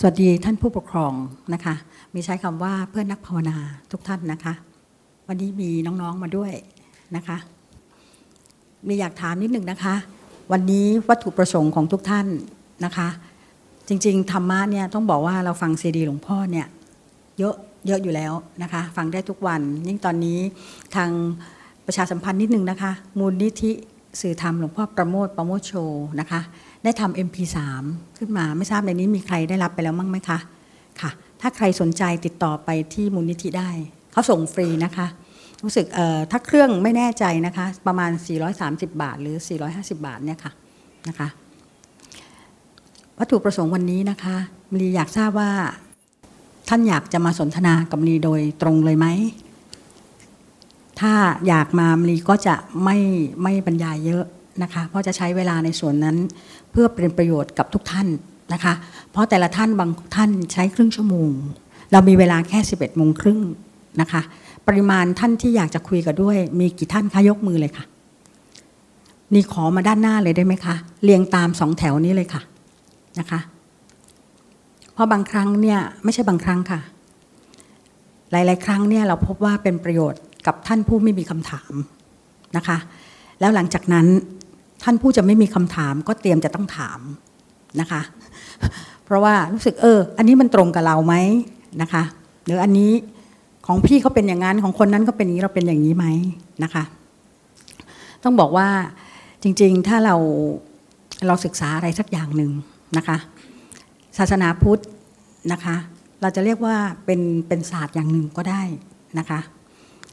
สวัสดีท่านผู้ปกครองนะคะ มีใช้คำว่าเพื่อนนักภาวนาทุกท่านนะคะ วันนี้มีน้องๆมาด้วยนะคะ มีอยากถามนิดหนึ่งนะคะ วันนี้วัตถุประสงค์ของทุกท่านนะคะ จริงๆธรรมะเนี่ยต้องบอกว่าเราฟังซีดีหลวงพ่อเนี่ยเยอะเยอะอยู่แล้วนะคะ ฟังได้ทุกวันยิ่งตอนนี้ทางประชาสัมพันธ์นิดนึงนะคะ มูลนิธิสื่อธรรมหลวงพ่อประโมทประโมทโชนะคะ ได้ทำ MP3 ขึ้นมาไม่ทราบในนี้มีใครได้รับไปแล้วมั้งไหมคะค่ะ ถ้าใครสนใจติดต่อไปที่มูลนิธิได้เขาส่งฟรีนะคะ รู้สึกถ้าเครื่องไม่แน่ใจนะคะ ประมาณ 430 บาท หรือ 450 บาทเนี่ยค่ะนะคะวัตถุประสงค์วันนี้นะคะมีอยากทราบว่าท่านอยากจะมาสนทนากับมีโดยตรงเลยไหม ถ้าอยากมามีก็จะไม่ไม่บรรยายเยอะ นะคะเพราะจะใช้เวลาในส่วนนั้น เพื่อเป็นประโยชน์กับทุกท่านนะคะ เพราะแต่ละท่านบางท่านใช้ครึ่งชั่วโมง เรามีเวลาแค่ 11โมงครึ่งนะคะ ปริมาณท่านที่อยากจะคุยกับด้วย มีกี่ท่านคะยกมือเลยค่ะ นี่ขอมาด้านหน้าเลยได้ไหมคะ เรียงตามสองแถวนี้เลยค่ะนะคะ เพราะบางครั้งเนี่ยไม่ใช่บางครั้งค่ะ หลาย ๆ ครั้งเนี่ยเราพบว่าเป็นประโยชน์กับท่านผู้ไม่มีคำถามนะคะ แล้วหลังจากนั้น ท่านผู้จะไม่มีคำถามก็เตรียมจะต้องถามนะคะ เพราะว่ารู้สึกเออ อันนี้มันตรงกับเราไหมนะคะหรืออันนี้ของพี่เขาเป็นอย่างนั้นของคนนั้นก็เป็นอย่างนี้เราเป็นอย่างนี้ไหมนะคะ ต้องบอกว่าจริงๆถ้าเราเราศึกษาอะไรสักอย่างหนึ่งนะคะ ศาสนาพุทธนะคะ เราจะเรียกว่าเป็นเป็นศาสตร์อย่างหนึ่งก็ได้นะคะ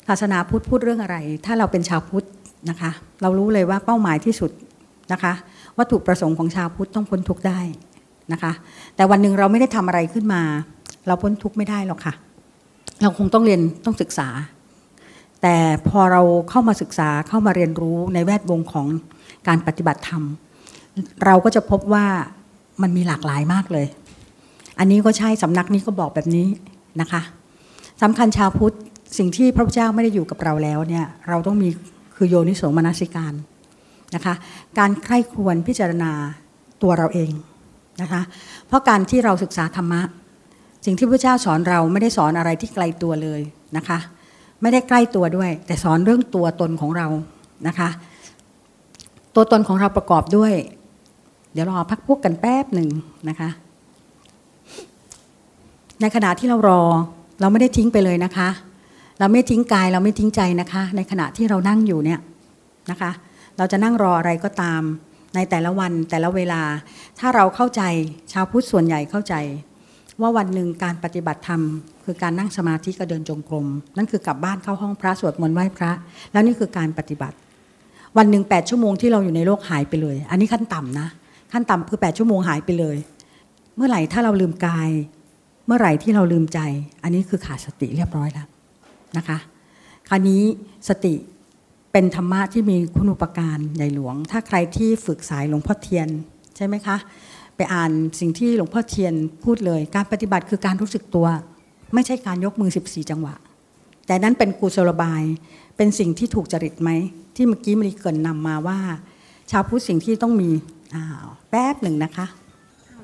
ศาสนาพุทธพูดเรื่องอะไร ถ้าเราเป็นชาวพุทธ นะคะ เรารู้เลยว่าเป้าหมายที่สุดนะคะ วัตถุประสงค์ของชาวพุทธต้องพ้นทุกข์ได้นะคะ แต่วันหนึ่งเราไม่ได้ทำอะไรขึ้นมา เราพ้นทุกข์ไม่ได้หรอกค่ะ เราคงต้องเรียนต้องศึกษา แต่พอเราเข้ามาศึกษาเข้ามาเรียนรู้ในแวดวงของการปฏิบัติธรรม เราก็จะพบว่ามันมีหลากหลายมากเลย อันนี้ก็ใช่สำนักนี้ก็บอกแบบนี้นะคะสำคัญชาวพุทธสิ่งที่พระพุทธเจ้าไม่ได้อยู่กับเราแล้วเนี่ย เราต้องมี คือโยนิโสมนสิการนะคะการใคร่ควญพิจารณาตัวเราเองนะคะเพราะการที่เราศึกษาธรรมะ สิ่งที่พระเจ้าสอนเราไม่ได้สอนอะไรที่ไกลตัวเลยนะคะไม่ได้ใกล้ตัวด้วย แต่สอนเรื่องตัวตนของเรานะคะตัวตนของเราประกอบด้วย เดี๋ยวรอพักพวกกันแป๊บหนึ่งนะคะในขณะที่เรารอเราไม่ได้ทิ้งไปเลยนะคะ เราไม่ทิ้งกายเราไม่ทิ้งใจนะคะ ในขณะที่เรานั่งอยู่เนี่ยนะคะ เราจะนั่งรออะไรก็ตาม ในแต่ละวันแต่ละเวลา ถ้าเราเข้าใจชาวพุทธส่วนใหญ่เข้าใจ ว่าวันหนึ่งการปฏิบัติธรรม คือการนั่งสมาธิกับเดินจงกรมนั่นคือกลับบ้านเข้าห้องพระสวดมนต์ไหว้พระ แล้วนี่คือการปฏิบัติ วันหนึ่งแปดชั่วโมงที่เราอยู่ในโลกหายไปเลย อันนี้ขั้นต่ำนะ ขั้นต่ำคือแปดชั่วโมงหายไปเลย เมื่อไหร่ถ้าเราลืมกาย เมื่อไหร่ที่เราลืมใจ อันนี้คือขาดสติเรียบร้อยแล้ว นะคะ คราวนี้สติเป็นธรรมะที่มีคุณอุปการใหญ่หลวง ถ้าใครที่ฝึกสายหลวงพ่อเทียนใช่ไหมคะ ไปอ่านสิ่งที่หลวงพ่อเทียนพูดเลย การปฏิบัติคือการรู้สึกตัว ไม่ใช่การยกมือ 14 จังหวะ แต่นั้นเป็นกุศลบาย เป็นสิ่งที่ถูกจริตไหม ที่เมื่อกี้มันเกินนำมาว่า ชาวพุทธสิ่งที่ต้องมีอ้าวแป๊บหนึ่งนะคะ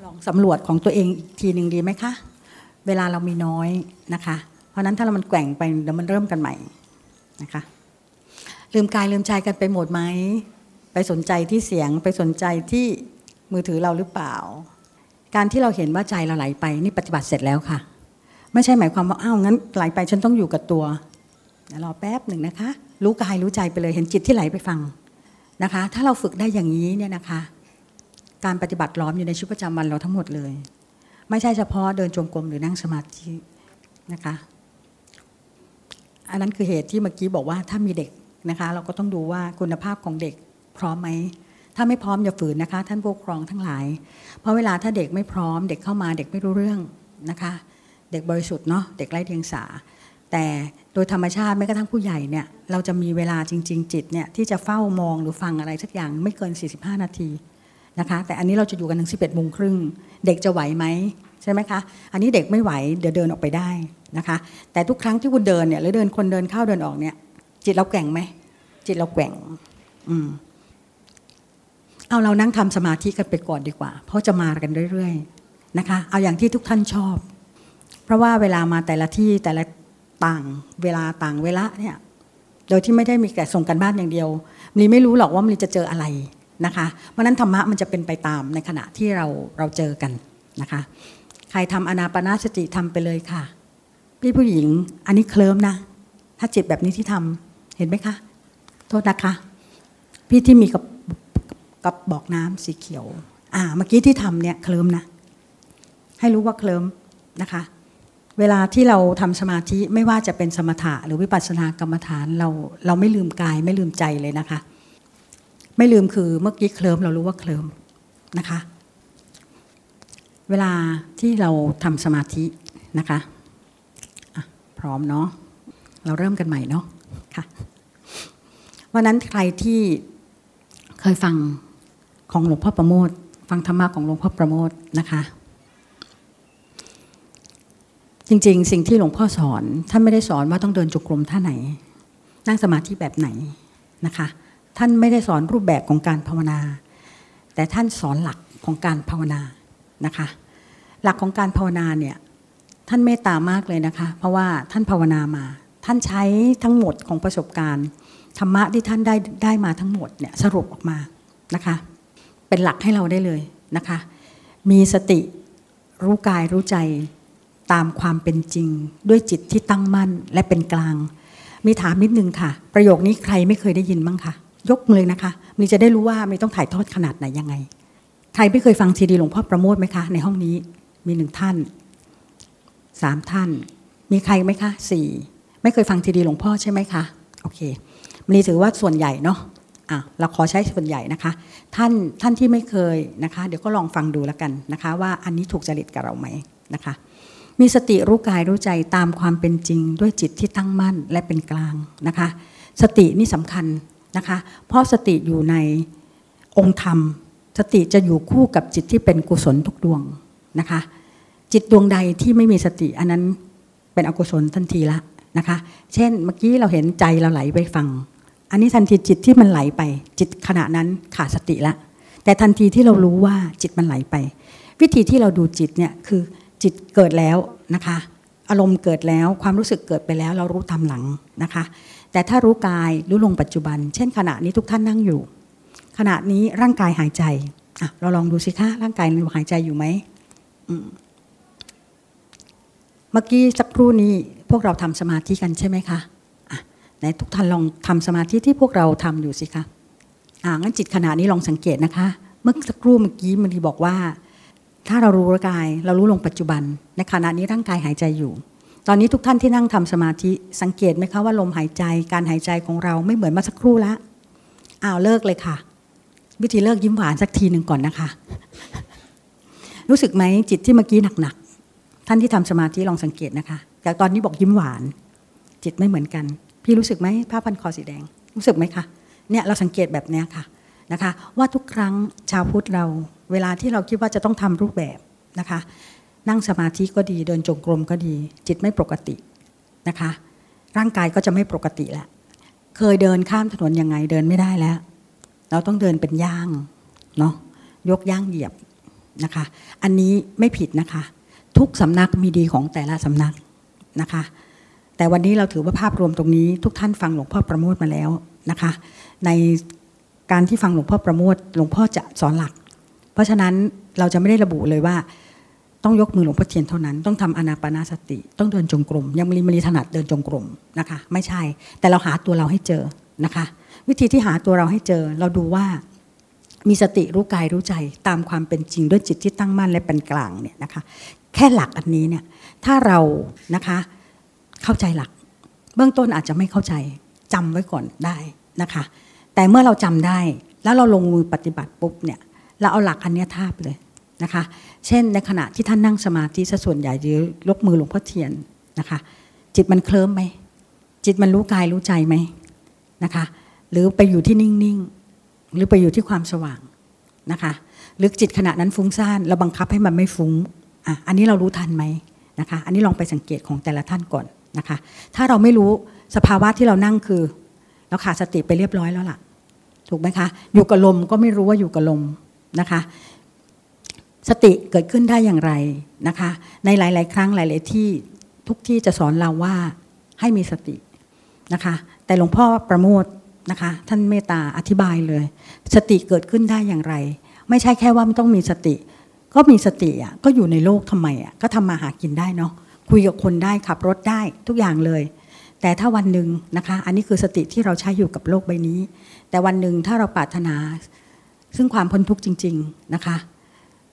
ลองสำรวจของตัวเองอีกทีหนึ่งดีไหมคะ เวลาเรามีน้อยนะคะ ราะนั้นถ้าเรามันแกว่งไปเดี๋ยวมันเริ่มกันใหม่นะคะลืมกายลืมใจกันไปหมดไหมไปสนใจที่เสียงไปสนใจที่มือถือเราหรือเปล่า การที่เราเห็นว่าใจเราไหลไปนี่ปฏิบัติเสร็จแล้วค่ะ ไม่ใช่หมายความว่าอ้าวงั้นไหลไปฉันต้องอยู่กับตัวรอแป๊บหนึ่งนะคะ รู้กายรู้ใจไปเลยเห็นจิตที่ไหลไปฟังนะคะ ถ้าเราฝึกได้อย่างนี้เนี่ยนะคะ การปฏิบัติล้อมอยู่ในชีวิตประจำวันเราทั้งหมดเลย ไม่ใช่เฉพาะเดินจงกรมหรือนั่งสมาธินะคะ อันนั้นคือเหตุที่เมื่อกี้บอกว่าถ้ามีเด็กนะคะ เราก็ต้องดูว่าคุณภาพของเด็กพร้อมไหมถ้าไม่พร้อมอย่าฝืนนะคะ ท่านผู้ปกครองทั้งหลาย เพราะเวลาถ้าเด็กไม่พร้อม เด็กเข้ามาเด็กไม่รู้เรื่องนะคะ เด็กบริสุทธิ์เนาะเด็กไร้เดียงสา แต่โดยธรรมชาติแม้กระทั่งผู้ใหญ่เนี่ยเราจะมีเวลาจริง ๆ จิตเนี่ยที่จะเฝ้ามองหรือฟังอะไรสักอย่างไม่เกิน 45 นาทีนะคะ แต่อันนี้เราจะอยู่กันถึง 11โมงครึ่งเด็กจะไหวไหม ใช่ไหมคะ อันนี้เด็กไม่ไหวเดี๋ยวเดินออกไปได้นะคะ แต่ทุกครั้งที่คุณเดินเนี่ยหรือเดินคนเดินเข้าเดินออกเนี่ย จิตเราแก่งไหมจิตเราแกว่ง อืมเอาเรานั่งทำสมาธิกันไปก่อนดีกว่า เพราะจะมากันเรื่อยๆนะคะ เอาอย่างที่ทุกท่านชอบ เพราะว่าเวลามาแต่ละที่แต่ละต่างเวลาต่างเวลาเนี่ยโดยที่ไม่ได้มีแต่ส่งกันบ้านอย่างเดียวมีไม่รู้หรอกว่ามันจะเจออะไรนะคะ เพราะนั้นธรรมะมันจะเป็นไปตามในขณะที่เราเราเจอกันนะคะ ใครทำอนาปนาสติทำไปเลยค่ะ พี่ผู้หญิงอันนี้เคลิ้มนะ ถ้าจิตแบบนี้ที่ทำเห็นไหมคะ โทษนะคะ พี่ที่มีกับกับบอกน้ำสีเขียว อ่า เมื่อกี้ที่ทำเนี่ยเคลิ้มนะ ให้รู้ว่าเคลิ้มนะคะ เวลาที่เราทำสมาธิไม่ว่าจะเป็นสมถะหรือวิปัสสนากรรมฐานเราเราไม่ลืมกายไม่ลืมใจเลยนะคะ ไม่ลืมคือเมื่อกี้เคลิ้มเรารู้ว่าเคลิ้มนะคะ เวลาที่เราทำสมาธินะคะะพร้อมเนาะเราเริ่มกันใหม่เนาะค่ะวันนั้นใครที่เคยฟังของหลวงพ่อประโมทฟังธรรมะของหลวงพ่อประโมทนะคะ จริงๆ สิ่งที่หลวงพ่อสอนท่านไม่ได้สอนว่าต้องเดินจุกรมท่าไหน นั่งสมาธิแบบไหนนะคะ ท่านไม่ได้สอนรูปแบบของการภาวนา แต่ท่านสอนหลักของการภาวนานะคะ หลักของการภาวนาเนี่ยท่านเมตตามากเลยนะคะ เพราะว่าท่านภาวนามา ท่านใช้ทั้งหมดของประสบการณ์ธรรมะที่ท่านได้ได้มาทั้งหมดเนี่ยสรุปออกมานะคะ เป็นหลักให้เราได้เลยนะคะ มีสติรู้กายรู้ใจตามความเป็นจริง ด้วยจิตที่ตั้งมั่นและเป็นกลาง มีถามนิดนึงค่ะ ประโยคนี้ใครไม่เคยได้ยินบ้างคะยกมือนะคะ มีจะได้รู้ว่ามีต้องถ่ายทอดขนาดไหนยังไง ใครไม่เคยฟังซีดีหลวงพ่อประโมทไหมคะ ในห้องนี้ มีหนึ่งท่านสามท่าน มีใครไหมคะสี่ไม่เคยฟังซีดีหลวงพ่อใช่ไหมคะโอเคนี่ถือว่าส่วนใหญ่เนาะอะเราขอใช้ส่วนใหญ่นะคะ ท่านท่านที่ไม่เคยนะคะ เดี๋ยวก็ลองฟังดูแล้วกันนะคะ ว่าอันนี้ถูกจริตกับเราไหมนะคะ มีสติรู้กายรู้ใจตามความเป็นจริง ด้วยจิตที่ตั้งมั่นและเป็นกลางนะคะ สตินี่สำคัญนะคะ เพราะสติอยู่ในองค์ธรรม สติจะอยู่คู่กับจิตที่เป็นกุศลทุกดวง นะคะ จิตดวงใดที่ไม่มีสติ อันนั้นเป็นอกุศลทันทีละนะคะ เช่นเมื่อกี้เราเห็นใจเราไหลไปฟัง อันนี้ทันทีจิตที่มันไหลไป จิตขณะนั้นขาดสติละ แต่ทันทีที่เรารู้ว่าจิตมันไหลไป วิธีที่เราดูจิตเนี่ยคือจิตเกิดแล้วนะคะ อารมณ์เกิดแล้วความรู้สึกเกิดไปแล้ว เรารู้ตามหลังนะคะ แต่ถ้ารู้กายรู้ลงปัจจุบัน เช่น ขณะนี้ทุกท่านนั่งอยู่ ขณะนี้ร่างกายหายใจอะเราลองดูสิคะร่างกายมันหายใจอยู่ไหม เมื่อกี้สักครู่นี้พวกเราทำสมาธิกันใช่ไหมคะไหนทุกท่านลองทำสมาธิที่พวกเราทำอยู่สิคะอ่างั้นจิตขณะนี้ลองสังเกตนะคะ เมื่อสักครู่เมื่อกี้มันทีบอกว่า ถ้าเรารู้ร่างกาย เรารู้ลงปัจจุบัน ในขณะนี้ร่างกายหายใจอยู่ ตอนนี้ทุกท่านที่นั่งทำสมาธิสังเกตไหมคะว่าลมหายใจการหายใจของเราไม่เหมือนเมาสักครู่ละอ้าวเลิกเลยค่ะ วิธีเลิกยิ้มหวานสักทีหนึ่งก่อนนะคะ รู้สึกไหมจิตที่เมื่อกี้หนักๆท่านที่ทำสมาธิลองสังเกตนะคะ แต่ตอนนี้บอกยิ้มหวาน จิตไม่เหมือนกัน พี่รู้สึกไหมผ้าพันคอสีแดง รู้สึกไหมคะเนี่ยเราสังเกตแบบนี้ค่ะนะคะ ว่าทุกครั้งชาวพุทธเรา เวลาที่เราคิดว่าจะต้องทำรูปแบบนะคะ นั่งสมาธิก็ดีเดินจงกรมก็ดี จิตไม่ปกตินะคะ ร่างกายก็จะไม่ปกติแล้วเคยเดินข้ามถนนยังไงเดินไม่ได้แล้ว เราต้องเดินเป็นย่างเนาะยกย่างเหยียบ นะคะ อันนี้ไม่ผิดนะคะ ทุกสำนักมีดีของแต่ละสำนักนะคะ แต่วันนี้เราถือว่าภาพรวมตรงนี้ ทุกท่านฟังหลวงพ่อประโมทมาแล้วนะคะ ในการที่ฟังหลวงพ่อประโมทหลวงพ่อจะสอนหลัก เพราะฉะนั้นเราจะไม่ได้ระบุเลยว่า ต้องยกมือหลวงพ่อเทียนเท่านั้น ต้องทำอนาปนาสติ ต้องเดินจงกรมยังมีมรีถนัดเดินจงกรมนะคะ ไม่ใช่ แต่เราหาตัวเราให้เจอนะคะ วิธีที่หาตัวเราให้เจอ เราดูว่า มีสติรู้กายรู้ใจตามความเป็นจริงด้วยจิตที่ตั้งมั่นและเป็นกลางเนี่ยนะคะ แค่หลักอันนี้เนี่ยถ้าเรานะคะเข้าใจหลัก เบื้องต้นอาจจะไม่เข้าใจจำไว้ก่อนได้นะคะ แต่เมื่อเราจำได้แล้วเราลงมือปฏิบัติปุ๊บเนี่ยเราเอาหลักอันนี้ทาบเลยนะคะ เช่นในขณะที่ท่านนั่งสมาธิซะส่วนใหญ่ยืยกมือหลวงพ่อเทียนนะคะ จิตมันเคลิ้มไหมจิตมันรู้กายรู้ใจไหมนะคะ หรือไปอยู่ที่นิ่งๆ หรือไปอยู่ที่ความสว่างนะคะหรือจิตขณะนั้นฟุ้งซ่านเราบังคับให้มันไม่ฟุ้งอะอันนี้เรารู้ทันไหมนะคะ อันนี้ลองไปสังเกตของแต่ละท่านก่อนนะคะ ถ้าเราไม่รู้สภาวะที่เรานั่งคือเราขาดสติไปเรียบร้อยแล้วล่ะ ถูกไหมคะ อยู่กับลมก็ไม่รู้ว่าอยู่กับลมนะคะ สติเกิดขึ้นได้อย่างไรนะคะ ในหลาย ๆ ครั้งหลาย ๆ ที่ทุกที่จะสอนเราว่าให้มีสตินะคะ แต่หลวงพ่อประโมท นะคะ ท่านเมตตาอธิบายเลย สติเกิดขึ้นได้อย่างไร ไม่ใช่แค่ว่ามันต้องมีสติ ก็มีสติอะก็อยู่ในโลกทำไมอะก็ทำมาหากินได้เนาะคุยกับคนได้ขับรถได้ทุกอย่างเลย แต่ถ้าวันหนึ่งนะคะ อันนี้คือสติที่เราใช้อยู่กับโลกใบนี้ แต่วันหนึ่งถ้าเราปรารถนา ซึ่งความพ้นทุกข์จริง ๆนะคะ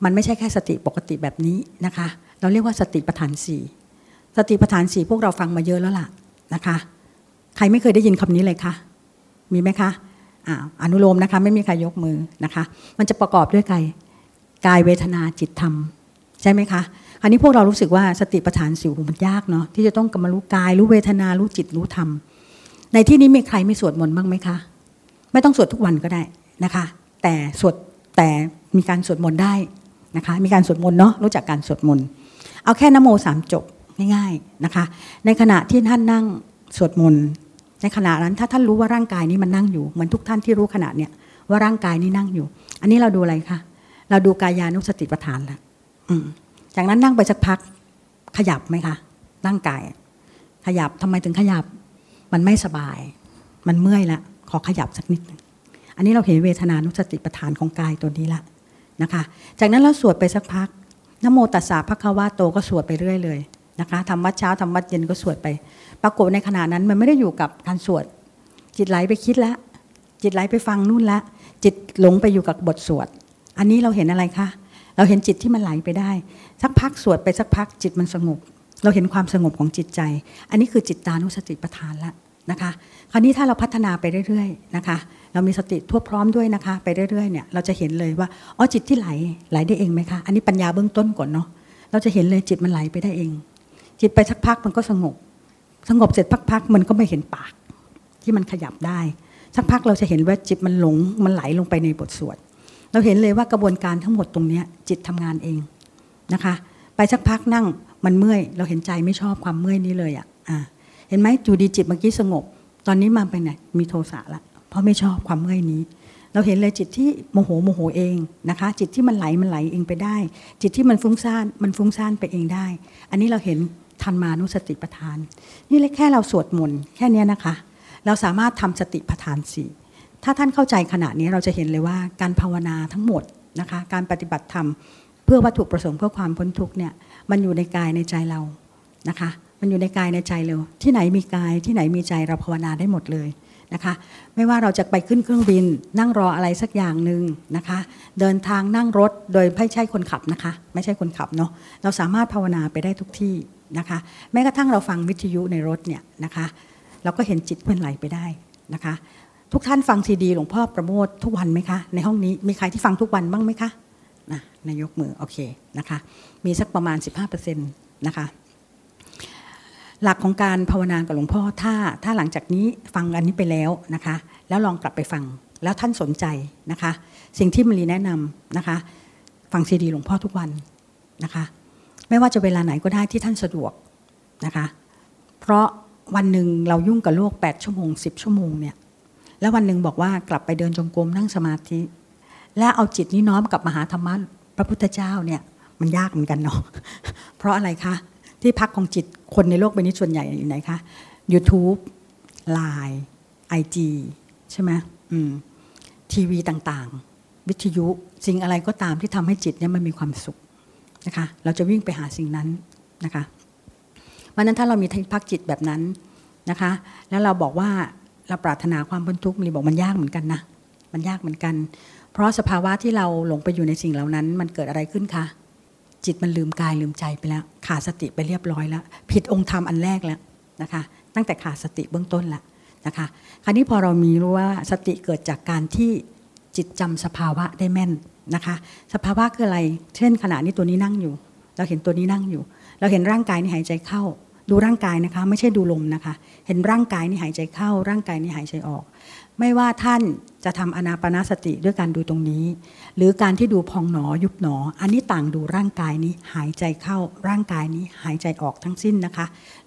มันไม่ใช่แค่สติปกติแบบนี้นะคะ เราเรียกว่าสติปัฏฐานสี่สติปัฏฐานสี่พวกเราฟังมาเยอะแล้วล่ะนะคะ ใครไม่เคยได้ยินคำนี้เลยคะ มีไหมคะอ่าอนุโลมนะคะ ไม่มีใครยกมือนะคะ มันจะประกอบด้วยกายกายเวทนาจิตธรรม ใช่ไหมคะอันนี้พวกเรารู้สึกว่าสติปัฏฐานสิวมันยากเนาะที่จะต้องกำมารู้กายรู้เวทนารู้จิตรู้ธรรม ในที่นี้มีใครไม่สวดมนต์บ้างไหมคะ ไม่ต้องสวดทุกวันก็ได้นะคะ แต่สวดแต่มีการสวดมนต์ได้นะคะ มีการสวดมนต์เนาะรู้จักการสวดมนต์เอาแค่นโมสามจบง่ายๆนะคะ ในขณะที่ท่านนั่งสวดมนต์ ในขณะนั้นถ้าท่านรู้ว่าร่างกายนี้มันนั่งอยู่เหมือนทุกท่านที่รู้ขณะเนี้ยว่าร่างกายนี้นั่งอยู่ อันนี้เราดูอะไรคะเราดูกายานุสติปัฏฐานละอืมจากนั้นนั่งไปสักพักขยับไหมคะร่างกาย ขยับทำไมถึงขยับ มันไม่สบาย มันเมื่อยละขอขยับสักนิดนึงอันนี้เราเห็นเวทนานุสติปัฏฐานของกายตัวนี้ละนะคะ จากนั้นเราสวดไปสักพักนโมตัสสะภะคะวะโตก็สวดไปเรื่อยเลย นะคะทำวัดเช้าทำวัดเย็นก็สวดไป ปรากฏในขณะนั้นมันไม่ได้อยู่กับการสวด จิตไหลไปคิดแล้วจิตไหลไปฟังนู่นละ จิตหลงไปอยู่กับบทสวด อันนี้เราเห็นอะไรคะเราเห็นจิตที่มันไหลไปได้ สักพักสวดไปสักพักจิตมันสงบ เราเห็นความสงบของจิตใจ อันนี้คือจิตตานุสติปัฏฐานละนะคะ คราวนี้ถ้าเราพัฒนาไปเรื่อยๆนะคะ เรามีสติทั่วพร้อมด้วยนะคะ ไปเรื่อยๆเนี่ยเราจะเห็นเลยว่าอ๋อจิตที่ไหลไหลได้เองไหมคะ อันนี้ปัญญาเบื้องต้นก่อนเนาะเราจะเห็นเลยจิตมันไหลไปได้เอง จิตไปสักพักมันก็สงบ สงบเสร็จพักๆมันก็ไม่เห็นปาก ที่มันขยับได้ สักพักเราจะเห็นว่าจิตมันหลงมันไหลลงไปในบทสวดเราเห็นเลยว่ากระบวนการทั้งหมดตรงนี้จิตทำงานเองนะคะ ไปสักพักนั่งมันเมื่อย เราเห็นใจไม่ชอบความเมื่อยนี้เลยอะเห็นไหมจูดีจิตเมื่อกี้สงบ ตอนนี้มาไปไหนมีโทสะละ เพราะไม่ชอบความเมื่อยนี้ เราเห็นเลยจิตที่โมโหโมโหเองนะคะ จิตที่มันไหลมันไหลเองไปได้ จิตที่มันฟุ้งซ่านมันฟุ้งซ่านไปเองได้ อันนี้เราเห็น ทันมานุสติปัฏฐาน นี่แค่เราสวดมนต์แค่นี้นะคะ เราสามารถทำสติปัฏฐานสี่ถ้าท่านเข้าใจขณะนี้เราจะเห็นเลยว่าการภาวนาทั้งหมดนะคะการปฏิบัติธรรมเพื่อวัตถุประสงค์เพื่อความพ้นทุกเนี่ยมันอยู่ในกายในใจเรานะคะ มันอยู่ในกายในใจเราที่ไหนมีกายที่ไหนมีใจเราภาวนาได้หมดเลยนะคะไม่ว่าเราจะไปขึ้นเครื่องบิน นั่งรออะไรสักอย่างหนึ่งนะคะ เดินทางนั่งรถโดยไม่ใช่คนขับนะคะ ไม่ใช่คนขับเนาะเราสามารถภาวนาไปได้ทุกที่ นะคะแม้กระทั่งเราฟังวิทยุในรถเนี่ยนะคะเราก็เห็นจิตเพื่อนไหลไปได้นะคะ ทุกท่านฟังซีดีหลวงพ่อประโมททุกวันไหมคะ ในห้องนี้มีใครที่ฟังทุกวันบ้างไหมคะนะนายกมือโอเคนะคะมีสักประมาณ 15%นะคะหลักของการภาวนากับหลวงพ่อถ้าถ้าหลังจากนี้ฟังอันนี้ไปแล้วนะคะ แล้วลองกลับไปฟังแล้วท่านสนใจนะคะ สิ่งที่มรีแนะนำนะคะ ฟังซีดีหลวงพ่อทุกวันนะคะ ไม่ว่าจะเวลาไหนก็ได้ที่ท่านสะดวกนะคะ เพราะวันหนึ่งเรายุ่งกับโลก 8 ชั่วโมง 10 ชั่วโมงเนี่ยแล้ววันหนึ่งบอกว่ากลับไปเดินจงกรมนั่งสมาธิ และเอาจิตนี้น้อมกับมหาธรรมะพระพุทธเจ้าเนี่ยมันยากเหมือนกันเนาะเพราะอะไรคะ ที่พักของจิตคนในโลกใบนี้ส่วนใหญ่อยู่ไหนคะ YouTube Line IG ใช่ไหมอืมทีวีต่างๆ วิทยุสิ่งอะไรก็ตามที่ทำให้จิตเนี่ยมันมีความสุข นะคะ เราจะวิ่งไปหาสิ่งนั้นนะคะวันนั้นถ้าเรามีพักจิตแบบนั้นนะคะ แล้วเราบอกว่าเราปรารถนาความพ้นทุกข์มีบอกมันยากเหมือนกันนะมันยากเหมือนกัน เพราะสภาวะที่เราหลงไปอยู่ในสิ่งเหล่านั้น มันเกิดอะไรขึ้นคะจิตมันลืมกายลืมใจไปแล้ว ขาดสติไปเรียบร้อยแล้ว ผิดองค์ธรรมอันแรกแล้วนะคะ ตั้งแต่ขาดสติเบื้องต้นแล้วนะคะ คราวนี้พอเรามีรู้ว่าสติเกิดจากการที่จิตจำสภาวะได้แม่น นะคะ สภาวะคืออะไร เช่นขณะนี้ตัวนี้นั่งอยู่ เราเห็นตัวนี้นั่งอยู่ เราเห็นร่างกายนี่หายใจเข้า ดูร่างกายนะคะ ไม่ใช่ดูลมนะคะ เห็นร่างกายนี่หายใจเข้า ร่างกายนี่หายใจออก ไม่ว่าท่านจะทำอนาปนาสติด้วยการดูตรงนี้ หรือการที่ดูพองหนอยุบหนอ อันนี้ต่างดูร่างกายนี้หายใจเข้าร่างกายนี้หายใจออกทั้งสิ้นนะคะ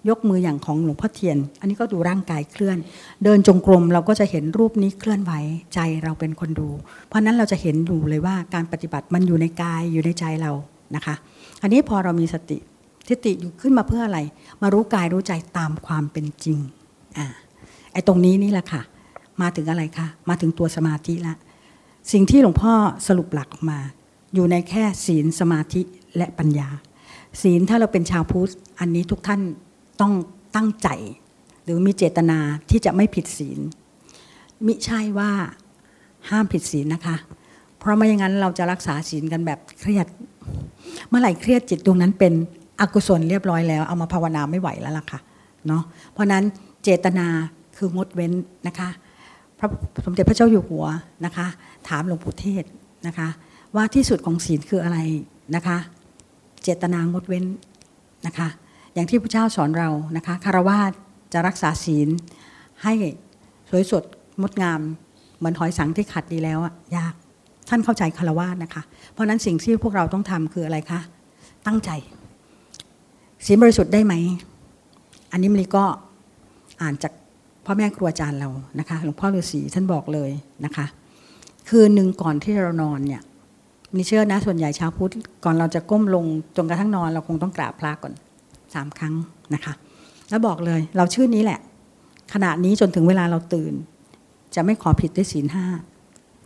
ยกมืออย่างของหลวงพ่อเทียน อันนี้ก็ดูร่างกายเคลื่อน เดินจงกรมเราก็จะเห็นรูปนี้เคลื่อนไหวใจเราเป็นคนดู เพราะนั้นเราจะเห็นดูเลยว่าการปฏิบัติมันอยู่ในกายอยู่ในใจเรานะคะ อันนี้พอเรามีสติสติอยู่ขึ้นมาเพื่ออะไร มารู้กายรู้ใจตามความเป็นจริงอ่าไอ้ตรงนี้นี่แหละค่ะ มาถึงอะไรคะมาถึงตัวสมาธิละ สิ่งที่หลวงพ่อสรุปหลักออกมา อยู่ในแค่ศีลสมาธิและปัญญา ศีลถ้าเราเป็นชาวพุทธอันนี้ทุกท่านต้องตั้งใจ หรือมีเจตนาที่จะไม่ผิดศีล มิใช่ว่าห้ามผิดศีลนะคะ เพราะไม่อย่างนั้นเราจะรักษาศีลกันแบบเครียด เมื่อไหร่เครียดจิตดวงนั้นเป็นอกุศลเรียบร้อยแล้ว เอามาภาวนาไม่ไหวแล้วล่ะค่ะเนาะเพราะนั้นเจตนาคืองดเว้นนะคะ พระสมเด็จพระเจ้าอยู่หัวนะคะ ถามหลวงปู่เทศนะคะ ว่าที่สุดของศีลคืออะไรนะคะ เจตนางดเว้นนะคะ อย่างที่พระเจ้าสอนเรานะคะคารวาสจะรักษาศีลให้สวยสดงดงาม เหมือนหอยสังที่ขัดดีแล้วอะยากท่านเข้าใจคารวาสนะคะ เพราะนั้นสิ่งที่พวกเราต้องทำคืออะไรคะตั้งใจศีลบริสุทธิ์ได้ไหม อันนี้มลีก็อ่านจาก พ่อแม่ครูอาจารย์เรานะคะหลวงพ่อฤาษีท่านบอกเลยนะคะ คืนหนึ่งก่อนที่เรานอนเนี่ยมีเชื่อนะส่วนใหญ่ชาวพุทธก่อนเราจะก้มลงจนกระทั่งนอน เราคงต้องกราบพระก่อนสามครั้งนะคะ แล้วบอกเลยเราชื่อนี้แหละ ขณะนี้จนถึงเวลาเราตื่น จะไม่ขอผิดด้วยศีลห้า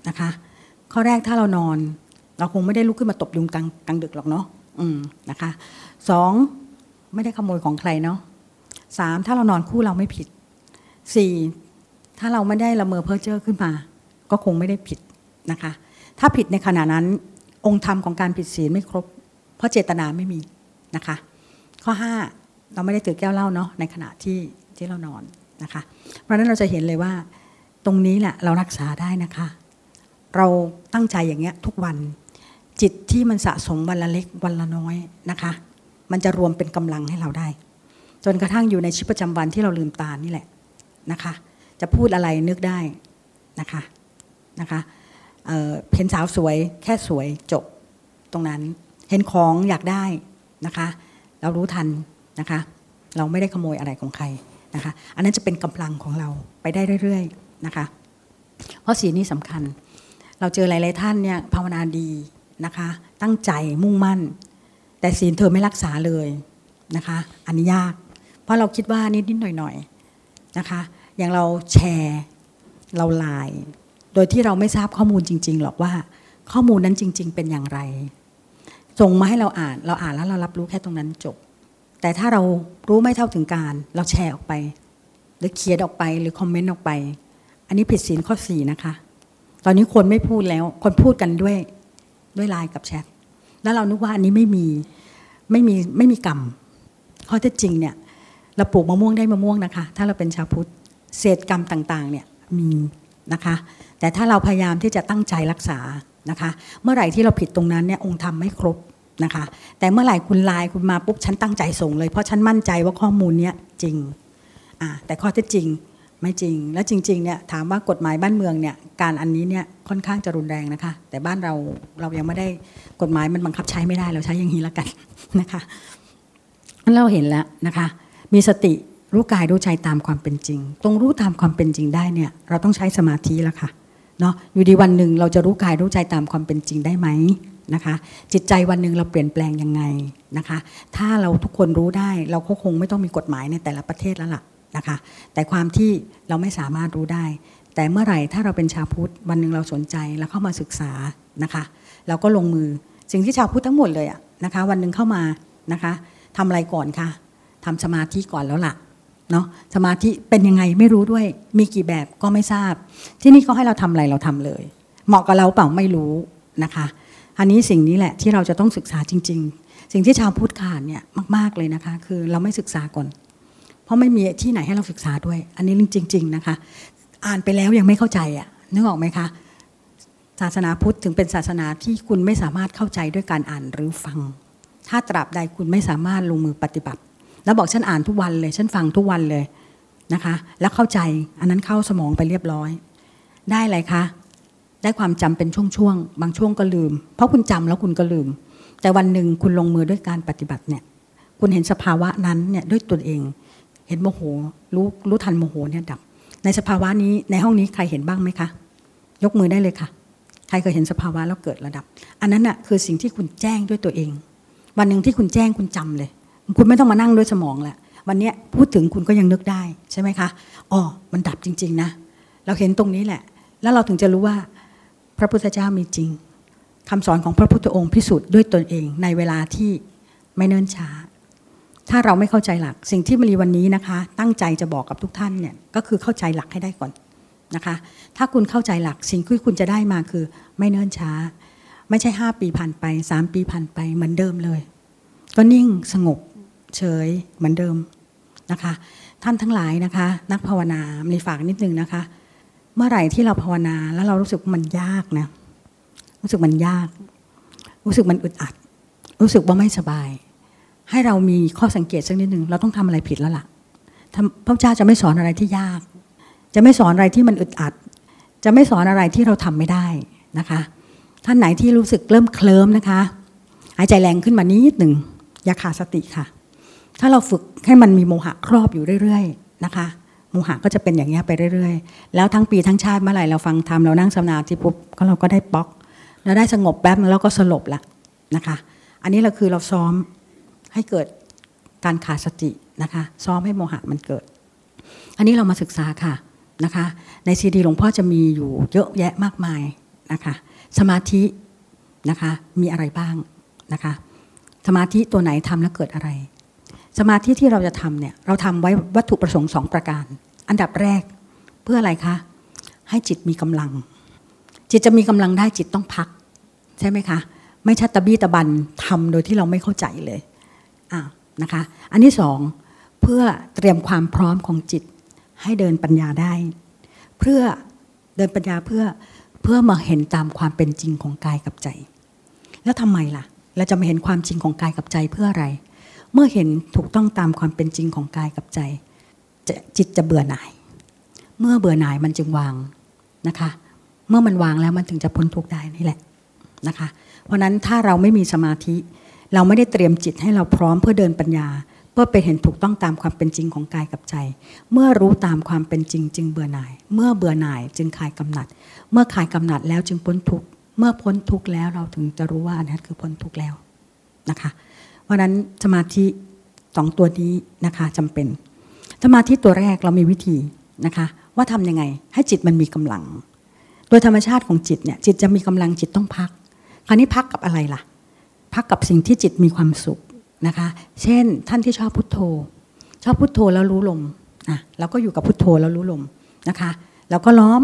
นะคะ ข้อแรกถ้าเรานอน เราคงไม่ได้ลุกขึ้นมาตบยุงกลางกลางดึกหรอกเนาะอืมนะคะสองไม่ได้ขโมยของใครเนาะสามถ้าเรานอนคู่เราไม่ผิด สี่ถ้าเราไม่ได้ละเมอเพ้อเจ้อขึ้นมา ก็คงไม่ได้ผิดนะคะ ถ้าผิดในขณะนั้นองค์ธรรมของการผิดศีลไม่ครบ เพราะเจตนาไม่มีนะคะ ข้อห้าเราไม่ได้ถือแก้วเหล้าเนาะในขณะที่ที่เรานอนนะคะ เพราะนั้นเราจะเห็นเลยว่าตรงนี้แหละเรารักษาได้นะคะ เราตั้งใจอย่างเงี้ยทุกวันจิตที่มันสะสมวันละเล็กวันละน้อยนะคะ มันจะรวมเป็นกำลังให้เราได้ จนกระทั่งอยู่ในชีวิตประจำวันที่เราลืมตานี่แหละ นะคะ จะพูดอะไรนึกได้นะคะนะคะเเห็นสาวสวยแค่สวยจบตรงนั้น เห็นของอยากได้นะคะ เรารู้ทันนะคะ เราไม่ได้ขโมยอะไรของใครนะคะ อันนั้นจะเป็นกำลังของเราไปได้เรื่อยๆนะคะ เพราะสีนี้สำคัญ เราเจอหลายๆท่านเนี่ยภาวนาดีนะคะ ตั้งใจมุ่งมั่น แต่ศีลเธอไม่รักษาเลยนะคะ อันนี้ยาก เพราะเราคิดว่านิดๆหน่อยๆน นะคะ อย่างเราแชร์เราไลน์โดยที่เราไม่ทราบข้อมูลจริง ๆ หรอกว่าข้อมูลนั้นจริง ๆ เป็นอย่างไร ส่งมาให้เราอ่าน เราอ่านแล้วเรารับรู้แค่ตรงนั้นจบ แต่ถ้าเรารู้ไม่เท่าถึงการ เราแชร์ออกไป หรือเขียนออกไปหรือคอมเมนต์ออกไป อันนี้ผิดศีลข้อสี่นะคะ ตอนนี้คนไม่พูดแล้ว คนพูดกันด้วยด้วยไลน์กับแชทแล้วเรานึกว่าอันนี้ไม่มีไม่มีไม่มีกรรมข้อเท็จจริงเนี่ย เราปลูกมะม่วงได้มะม่วงนะคะ ถ้าเราเป็นชาวพุทธเศษกรรมต่างๆเนี่ยมีนะคะ แต่ถ้าเราพยายามที่จะตั้งใจรักษานะคะ เมื่อไหร่ที่เราผิดตรงนั้นเนี่ยองค์ธรรมไม่ครบนะคะ แต่เมื่อไหร่คุณไลน์คุณมาปุ๊บฉันตั้งใจส่งเลย เพราะฉันมั่นใจว่าข้อมูลเนี้ยจริงอ่าแต่ข้อเท็จจริงไม่จริง และจริงๆเนี่ยถามว่ากฎหมายบ้านเมืองเนี่ยการอันนี้เนี่ยค่อนข้างจะรุนแรงนะคะ แต่บ้านเราเรายังไม่ได้กฎหมายมันบังคับใช้ไม่ได้เราใช้อย่างนี้แล้วกันนะคะเราเห็นแล้วนะคะ มีสติรู้กายรู้ใจตามความเป็นจริง ตรงรู้ตามความเป็นจริงได้เนี่ยเราต้องใช้สมาธิแล้วค่ะเนาะอยู่ดีวันหนึ่งเราจะรู้กายรู้ใจตามความเป็นจริงได้ไหมนะคะ จิตใจวันหนึ่งเราเปลี่ยนแปลงยังไงนะคะ ถ้าเราทุกคนรู้ได้เราก็คงไม่ต้องมีกฎหมายในแต่ละประเทศแล้วล่ะนะคะ แต่ความที่เราไม่สามารถรู้ได้ แต่เมื่อไหร่ถ้าเราเป็นชาวพุทธวันหนึ่งเราสนใจแล้วเข้ามาศึกษานะคะ เราก็ลงมือสิ่งที่ชาวพุทธทั้งหมดเลยอะนะคะ วันหนึ่งเข้ามานะคะทำอะไรก่อนคะ ทำสมาธิก่อนแล้วล่ะเนาะสมาธิเป็นยังไงไม่รู้ด้วย มีกี่แบบก็ไม่ทราบ ที่นี่เขาให้เราทำอะไรเราทำเลย เหมาะกับเราเปล่าไม่รู้นะคะ อันนี้สิ่งนี้แหละที่เราจะต้องศึกษาจริง ๆ สิ่งที่ชาวพุทธขาดเนี่ยมาก ๆเลยนะคะ คือเราไม่ศึกษาก่อน เพราะไม่มีที่ไหนให้เราศึกษาด้วย อันนี้จริง ๆนะคะ อ่านไปแล้วยังไม่เข้าใจอะนึกออกไหมคะศาสนาพุทธถึงเป็นศาสนาที่คุณไม่สามารถเข้าใจด้วยการอ่านหรือฟัง ถ้าตราบใดคุณไม่สามารถลงมือปฏิบัติ แล้วบอกฉันอ่านทุกวันเลย ฉันฟังทุกวันเลยนะคะ แล้วเข้าใจอันนั้นเข้าสมองไปเรียบร้อย ได้อะไรคะ ได้ความจำเป็นช่วงๆ บางช่วงก็ลืม เพราะคุณจำแล้วคุณก็ลืม แต่วันหนึ่งคุณลงมือด้วยการปฏิบัติเนี่ย คุณเห็นสภาวะนั้นเนี่ยด้วยตัวเอง เห็นโมโห รู้รู้ทันโมโหเนี่ยดับ ในสภาวะนี้ในห้องนี้ใครเห็นบ้างไหมคะ ยกมือได้เลยค่ะ ใครเคยเห็นสภาวะแล้วเกิดระดับ อันนั้นน่ะคือสิ่งที่คุณแจ้งด้วยตัวเอง วันหนึ่งที่คุณแจ้งคุณจำเลย คุณไม่ต้องมานั่งด้วยสมองแหละวันนี้พูดถึงคุณก็ยังนึกได้ใช่ไหมคะอ๋อมันดับจริง ๆ นะ เราเห็นตรงนี้แหละ แล้วเราถึงจะรู้ว่าพระพุทธเจ้ามีจริงคำสอนของพระพุทธองค์พิสูจน์ด้วยตนเองในเวลาที่ไม่เนิ่นช้า ถ้าเราไม่เข้าใจหลัก สิ่งที่มารีวันนี้นะคะ ตั้งใจจะบอกกับทุกท่านเนี่ยก็คือเข้าใจหลักให้ได้ก่อนนะคะ ถ้าคุณเข้าใจหลักสิ่งที่คุณจะได้มาคือไม่เนิ่นช้า ไม่ใช่ห้าปีผ่านไปสามปีผ่านไปเหมือนเดิมเลย ก็นิ่งสงบ เฉยเหมือนเดิมนะคะ ท่านทั้งหลายนะคะ นักภาวนามีฝากนิดนึงนะคะ เมื่อไหร่ที่เราภาวนาแล้วเรารู้สึกมันยากนะรู้สึกมันยาก รู้สึกมันอึดอัด รู้สึกว่าไม่สบาย ให้เรามีข้อสังเกตสักนิดหนึ่งเราต้องทำอะไรผิดแล้วล่ะพระเจ้าจะไม่สอนอะไรที่ยาก จะไม่สอนอะไรที่มันอึดอัด จะไม่สอนอะไรที่เราทำไม่ได้นะคะ ท่านไหนที่รู้สึกเริ่มเคลิ้มนะคะ หายใจแรงขึ้นมานิดหนึ่งอย่าขาดสติค่ะ ถ้าเราฝึกให้มันมีโมหะครอบอยู่เรื่อยๆนะคะโมหะก็จะเป็นอย่างนี้ไปเรื่อยๆ แล้วทั้งปีทั้งชาติเมื่อไหร่เราฟังธรรมเรานั่งสมาธิปุ๊บก็เราก็ได้ป๊อกเราได้สงบแป๊บแล้วก็สลบละนะคะ อันนี้เราคือเราซ้อมให้เกิดการขาดสตินะคะ ซ้อมให้โมหะมันเกิด อันนี้เรามาศึกษาค่ะนะคะ ในซีดีหลวงพ่อจะมีอยู่เยอะแยะมากมายนะคะ สมาธินะคะมีอะไรบ้างนะคะ สมาธิตัวไหนทำแล้วเกิดอะไร สมาธิที่เราจะทำเนี่ยเราทำไว้วัตถุประสงค์สองประการ อันดับแรกเพื่ออะไรคะ ให้จิตมีกำลัง จิตจะมีกำลังได้จิตต้องพัก ใช่ไหมคะ ไม่ชัตะบี้ตะบันทำโดยที่เราไม่เข้าใจเลยอ่านะคะ อันที่สองเพื่อเตรียมความพร้อมของจิตให้เดินปัญญาได้ เพื่อเดินปัญญาเพื่อเพื่อมาเห็นตามความเป็นจริงของกายกับใจ แล้วทำไมล่ะ เราจะมาเห็นความจริงของกายกับใจเพื่ออะไร เมื่อเห็นถูกต้องตามความเป็นจริงของกายกับใจจิตจะเบื่อหน่าย เมื่อเบื่อหน่ายมันจึงวางนะคะ เมื่อมันวางแล้วมันถึงจะพ้นทุกข์ได้นี่แหละนะคะ เพราะนั้นถ้าเราไม่มีสมาธิ เราไม่ได้เตรียมจิตให้เราพร้อมเพื่อเดินปัญญา เพื่อไปเห็นถูกต้องตามความเป็นจริงของกายกับใจ เมื่อรู้ตามความเป็นจริง จึงเบื่อหน่าย เมื่อเบื่อหน่ายจึงคลายกำหนัด เมื่อคลายกำหนัดแล้วจึงพ้นทุกข์เมื่อพ้นทุกข์แล้วเราถึงจะรู้ว่าอันนั้นคือพ้นทุกข์แล้วนะคะ เพราะนั้นสมาธิสองตัวนี้นะคะจำเป็น สมาธิตัวแรกเรามีวิธีนะคะว่าทํำยังไงให้จิตมันมีกำลัง โดยธรรมชาติของจิตเนี่ยจิตจะมีกำลังจิตต้องพัก คราวนี้พักกับอะไรล่ะ พักกับสิ่งที่จิตมีความสุขนะคะ เช่นท่านที่ชอบพุทโธ ชอบพุทโธแล้วรู้ลมอะเราก็อยู่กับพุทโธแล้วรู้ลมนะคะแล้วก็ล้อม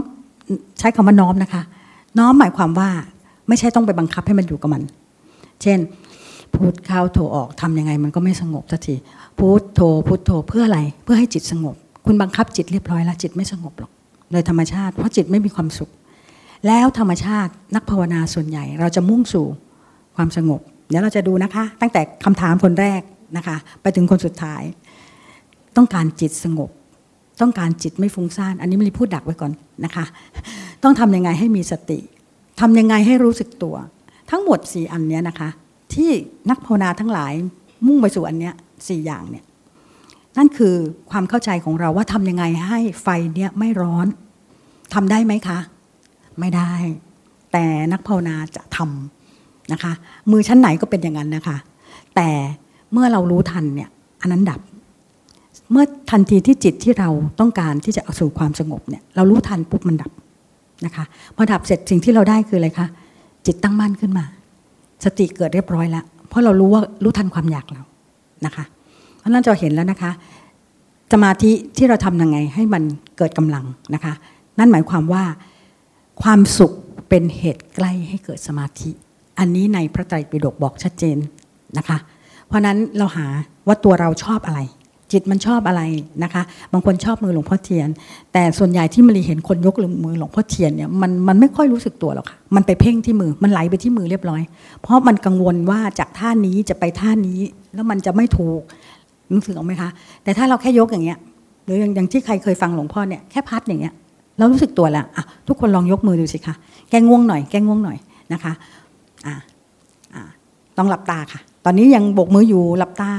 ใช้คำว่าน้อมนะคะ น้อมหมายความว่าไม่ใช่ต้องไปบังคับให้มันอยู่กับมัน เช่น พูดเข้าโทออกทํำยังไงมันก็ไม่สงบสักทีพูดโทพูดโทเพื่ออะไรเพื่อให้จิตสงบ คุณบังคับจิตเรียบร้อยแล้วจิตไม่สงบหรอกโดยธรรมชาติเพราะจิตไม่มีความสุข แล้วธรรมชาตินักภาวนาส่วนใหญ่ เราจะมุ่งสู่ความสงบเดี๋ยวเราจะดูนะคะ ตั้งแต่คำถามคนแรกนะคะ ไปถึงคนสุดท้าย ต้องการจิตสงบ ต้องการจิตไม่ฟุ้งซ่าน อันนี้ไม่ได้พูดดักไว้ก่อนนะคะ ต้องทำยังไงให้มีสติทำยังไงให้รู้สึกตัว ทั้งหมดสี่อันนี้นะคะ ที่นักภาวนาทั้งหลายมุ่งไปสู่อันเนี้ยสี่อย่างเนี่ยนั่นคือความเข้าใจของเราว่าทำยังไงให้ไฟเนี้ยไม่ร้อนทำได้ไหมคะ ไม่ได้ แต่นักภาวนาจะทำนะคะ มือชั้นไหนก็เป็นอย่างนั้นนะคะ แต่เมื่อเรารู้ทันเนี่ยอันนั้นดับ เมื่อทันทีที่จิตที่เราต้องการที่จะเอาสู่ความสงบเนี่ยเรารู้ทันปุ๊บมันดับนะคะพอดับเสร็จสิ่งที่เราได้คืออะไรคะจิตตั้งมั่นขึ้นมา สติเกิดเรียบร้อยแล้ว เพราะเรารู้ว่ารู้ทันความอยากเรานะคะเพราะนั้นจะเห็นแล้วนะคะสมาธิที่เราทำยังไงให้มันเกิดกำลังนะคะ นั่นหมายความว่าความสุขเป็นเหตุใกล้ให้เกิดสมาธิ อันนี้ในพระไตรปิฎกบอกชัดเจนนะคะ เพราะนั้นเราหาว่าตัวเราชอบอะไร จิตมันชอบอะไรนะคะ บางคนชอบมือหลวงพ่อเทียน แต่ส่วนใหญ่ที่มารีเห็นคนยกมือหลวงพ่อเทียนเนี่ยมันมันไม่ค่อยรู้สึกตัวหรอกค่ะมันไปเพ่งที่มือมันไหลไปที่มือเรียบร้อย เพราะมันกังวลว่าจากท่านี้จะไปท่านี้แล้วมันจะไม่ถูกรู้สึกออกไหมคะ แต่ถ้าเราแค่ยกอย่างเงี้ยหรืออย่างอย่างที่ใครเคยฟังหลวงพ่อเนี่ยแค่พัดอย่างเงี้ยเรารู้สึกตัวแล้วอะทุกคนลองยกมือดูสิคะแกง่วงหน่อยแกง่วงหน่อยนะคะอ่าอ่าต้องหลับตาค่ะ ตอนนี้ยังโบกมืออยู่หลับตา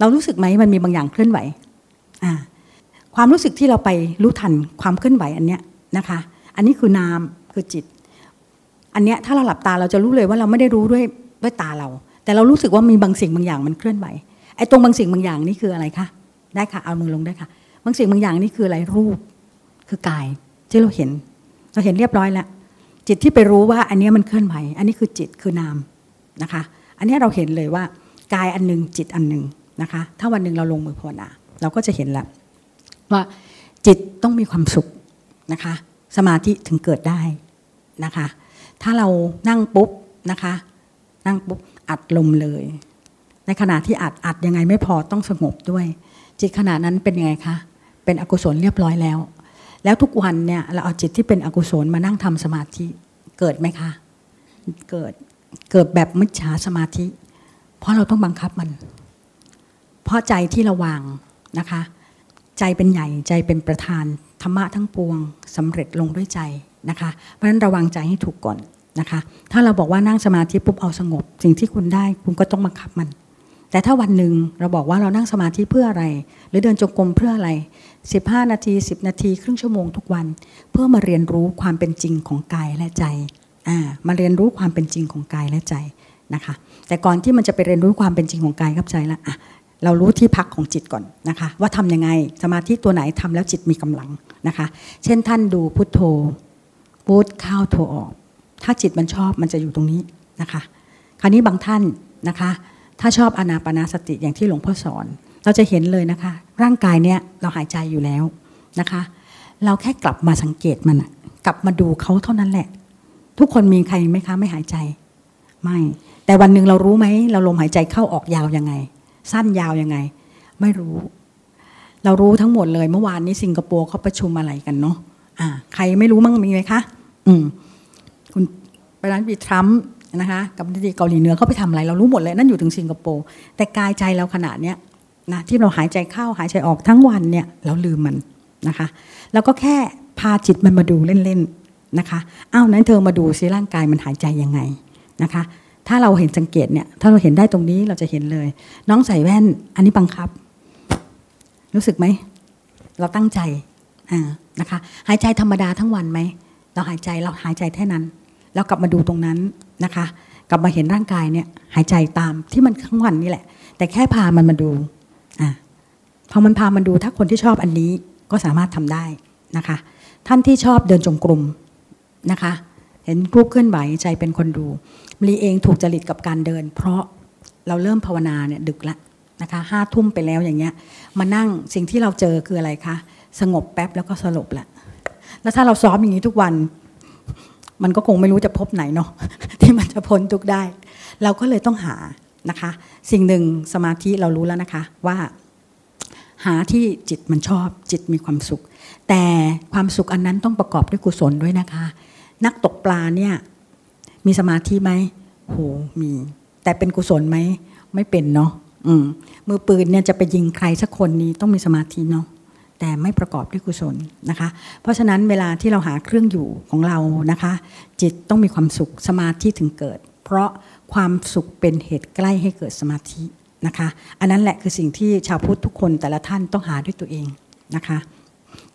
เรารู้สึกไหมมันมีบางอย่างเคลื่อนไหวอ่าความรู้สึกที่เราไปรู้ทันความเคลื่อนไหวอันเนี้ยนะคะ อันนี้คือนามคือจิต อันเนี้ยถ้าเราหลับตาเราจะรู้เลยว่าเราไม่ได้รู้ด้วยด้วยตาเรา แต่เรารู้สึกว่ามีบางสิ่งบางอย่างมันเคลื่อนไหวไอ้ตรงบางสิ่งบางอย่างนี่คืออะไรคะได้ค่ะเอามือลงได้ค่ะ บางสิ่งบางอย่างนี่คืออะไรรูป คือกายที่เราเห็น เราเห็นเรียบร้อยแล้วจิตที่ไปรู้ว่าอันนี้มันเคลื่อนไหว อันนี้คือจิตคือนามนะคะ อันนี้เราเห็นเลยว่ากายอันหนึ่งจิตอันหนึ่ง นะคะ ถ้าวันหนึ่งเราลงมือภาวนาเราก็จะเห็นแล้วว่าจิตต้องมีความสุขนะคะ สมาธิถึงเกิดได้นะคะ ถ้าเรานั่งปุ๊บนะคะ นั่งปุ๊บอัดลมเลย ในขณะที่อัดอัดยังไงไม่พอต้องสงบด้วย จิตขณะนั้นเป็นยังไงคะเป็นอกุศลเรียบร้อยแล้ว แล้วทุกวันเนี่ยเราเอาจิตที่เป็นอกุศลมานั่งทำสมาธิเกิดไหมคะเกิดเกิดแบบมิจฉาสมาธิ เพราะเราต้องบังคับมัน เพราะใจที่ราวางนะคะ ใจเป็นใหญ่ใจเป็นประธานธรรมะทั้งปวงสำเร็จลงด้วยใจนะคะ เพราะฉะนั้นระวังใจให้ถูกก่อนนะคะ ถ้าเราบอกว่านั่งสมาธิปุ๊บเอาสงบ สิ่งที่คุณได้คุณก็ต้องบังคับมัน แต่ถ้าวันหนึ่งเราบอกว่าเรานั่งสมาธิเพื่ออะไร หรือเดินจงกรมเพื่ออะไร 15 นาที 10 นาที ครึ่งชั่วโมงทุกวัน เพื่อมาเรียนรู้ความเป็นจริงของกายและใจอ่ามาเรียนรู้ความเป็นจริงของกายและใจนะคะ แต่ก่อนที่มันจะไปเรียนรู้ความเป็นจริงของกายกับใจแล้วอะ เรารู้ที่พักของจิตก่อนนะคะ ว่าทำยังไงสมาธิตัวไหนทำแล้วจิตมีกำลังนะคะ เช่นท่านดูพุทโธพุทเข้าโทออก ถ้าจิตมันชอบมันจะอยู่ตรงนี้นะคะ คราวนี้บางท่านนะคะ ถ้าชอบอนาปนาสติอย่างที่หลวงพ่อสอน เราจะเห็นเลยนะคะ ร่างกายเนี่ยเราหายใจอยู่แล้วนะคะ เราแค่กลับมาสังเกตมันกลับมาดูเขาเท่านั้นแหละ ทุกคนมีใครไหมคะไม่หายใจ ไม่ แต่วันหนึ่งเรารู้ไหมเราลมหายใจเข้าออกยาวยังไง สั้นยาวยังไง ไม่รู้ เรารู้ทั้งหมดเลย เมื่อวานนี้สิงคโปร์เขาประชุมอะไรกันเนาะอ่าใครไม่รู้มั่งมีไหมคะอืมคุณประธานาธิบดีทรัมป์นะคะกับประธานาธิบดีเกาหลีเหนือเขาไปทำอะไร เรารู้หมดเลยนั่นอยู่ถึงสิงคโปร์แต่กายใจเราขนาดเนี้ยนะที่เราหายใจเข้าหายใจออกทั้งวันเนี่ยเราลืมมันนะคะเราก็แค่พาจิตมันมาดูเล่นๆนะคะอ้าวนั้นเธอมาดูซิร่างกายมันหายใจยังไงนะคะ ถ้าเราเห็นสังเกตเนี่ย ถ้าเราเห็นได้ตรงนี้เราจะเห็นเลย น้องใส่แว่น อันนี้บังคับ รู้สึกไหม เราตั้งใจอ่านะคะ หายใจธรรมดาทั้งวันไหม เราหายใจเราหายใจแค่นั้นแล้วกลับมาดูตรงนั้นนะคะ กลับมาเห็นร่างกายเนี่ย หายใจตามที่มันทั้งวันนี่แหละ แต่แค่พามันมาดูอ่าพอมันพามันดูถ้าคนที่ชอบอันนี้ก็สามารถทำได้นะคะ ท่านที่ชอบเดินจงกรมนะคะ เห็นรูปเคลื่อนไหวใจเป็นคนดูมลีเองถูกจริตกับการเดิน เพราะเราเริ่มภาวนาเนี่ยดึกละนะคะห้าทุ่มไปแล้วอย่างเงี้ย มานั่งสิ่งที่เราเจอคืออะไรคะสงบแป๊บแล้วก็สลบละแล้วถ้าเราซ้อมอย่างนี้ทุกวัน มันก็คงไม่รู้จะพบไหนเนาะที่มันจะพ้นทุกได้ เราก็เลยต้องหานะคะ สิ่งหนึ่งสมาธิเรารู้แล้วนะคะว่า หาที่จิตมันชอบจิตมีความสุข แต่ความสุขอันนั้นต้องประกอบด้วยกุศลด้วยนะคะ นักตกปลาเนี่ย มีสมาธิไหมโหมี แต่เป็นกุศลไหมไม่เป็นเนาะอืมมือปืนเนี่ยจะไปยิงใครสักคนนี้ต้องมีสมาธิเนาะแต่ไม่ประกอบด้วยกุศลนะคะ เพราะฉะนั้นเวลาที่เราหาเครื่องอยู่ของเรานะคะ จิตต้องมีความสุขสมาธิถึงเกิด เพราะความสุขเป็นเหตุใกล้ให้เกิดสมาธินะคะ อันนั้นแหละคือสิ่งที่ชาวพุทธทุกคนแต่ละท่านต้องหาด้วยตัวเองนะคะ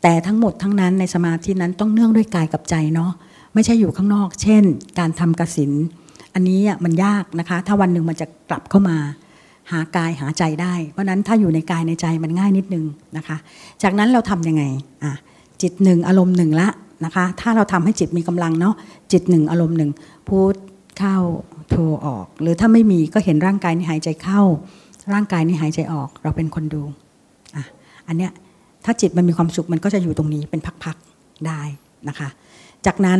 แต่ทั้งหมดทั้งนั้นในสมาธินั้นต้องเนื่องด้วยกายกับใจเนาะ ไม่ใช่อยู่ข้างนอก เช่น การทำกสิน อันนี้มันยากนะคะ ถ้าวันหนึ่งมันจะกลับเข้ามา หากายหาใจได้ เพราะนั้นถ้าอยู่ในกายในใจมันง่ายนิดนึงนะคะ จากนั้นเราทํำยังไงอะจิตหนึ่งอารมณ์หนึ่งละนะคะ ถ้าเราทำให้จิตมีกำลังเนาะจิตหนึ่งอารมณ์หนึ่งพูดเข้าโทรออก หรือถ้าไม่มีก็เห็นร่างกายนี่หายใจเข้า ร่างกายนี่หายใจออก เราเป็นคนดูอะอันเนี้ยถ้าจิตมันมีความสุขมันก็จะอยู่ตรงนี้เป็นพักๆได้นะคะ จากนั้น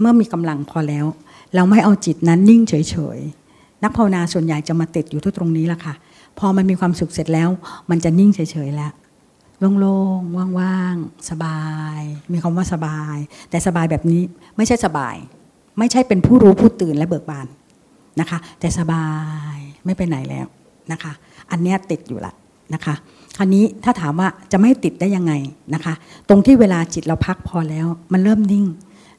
เมื่อมีกำลังพอแล้ว เราไม่เอาจิตนั้นนิ่งเฉยๆนักภาวนาส่วนใหญ่จะมาติดอยู่ที่ตรงนี้แหละค่ะ พอมันมีความสุขเสร็จแล้ว มันจะนิ่งเฉยๆแล้วโล่งๆว่างๆสบาย มีคำว่าสบาย แต่สบายแบบนี้ไม่ใช่สบาย ไม่ใช่เป็นผู้รู้ผู้ตื่นและเบิกบานนะคะ แต่สบายไม่ไปไหนแล้วนะคะ อันเนี้ยติดอยู่ละนะคะคราวนี้ถ้าถามว่าจะไม่ติดได้ยังไงนะคะ ตรงที่เวลาจิตเราพักพอแล้ว มันเริ่มนิ่ง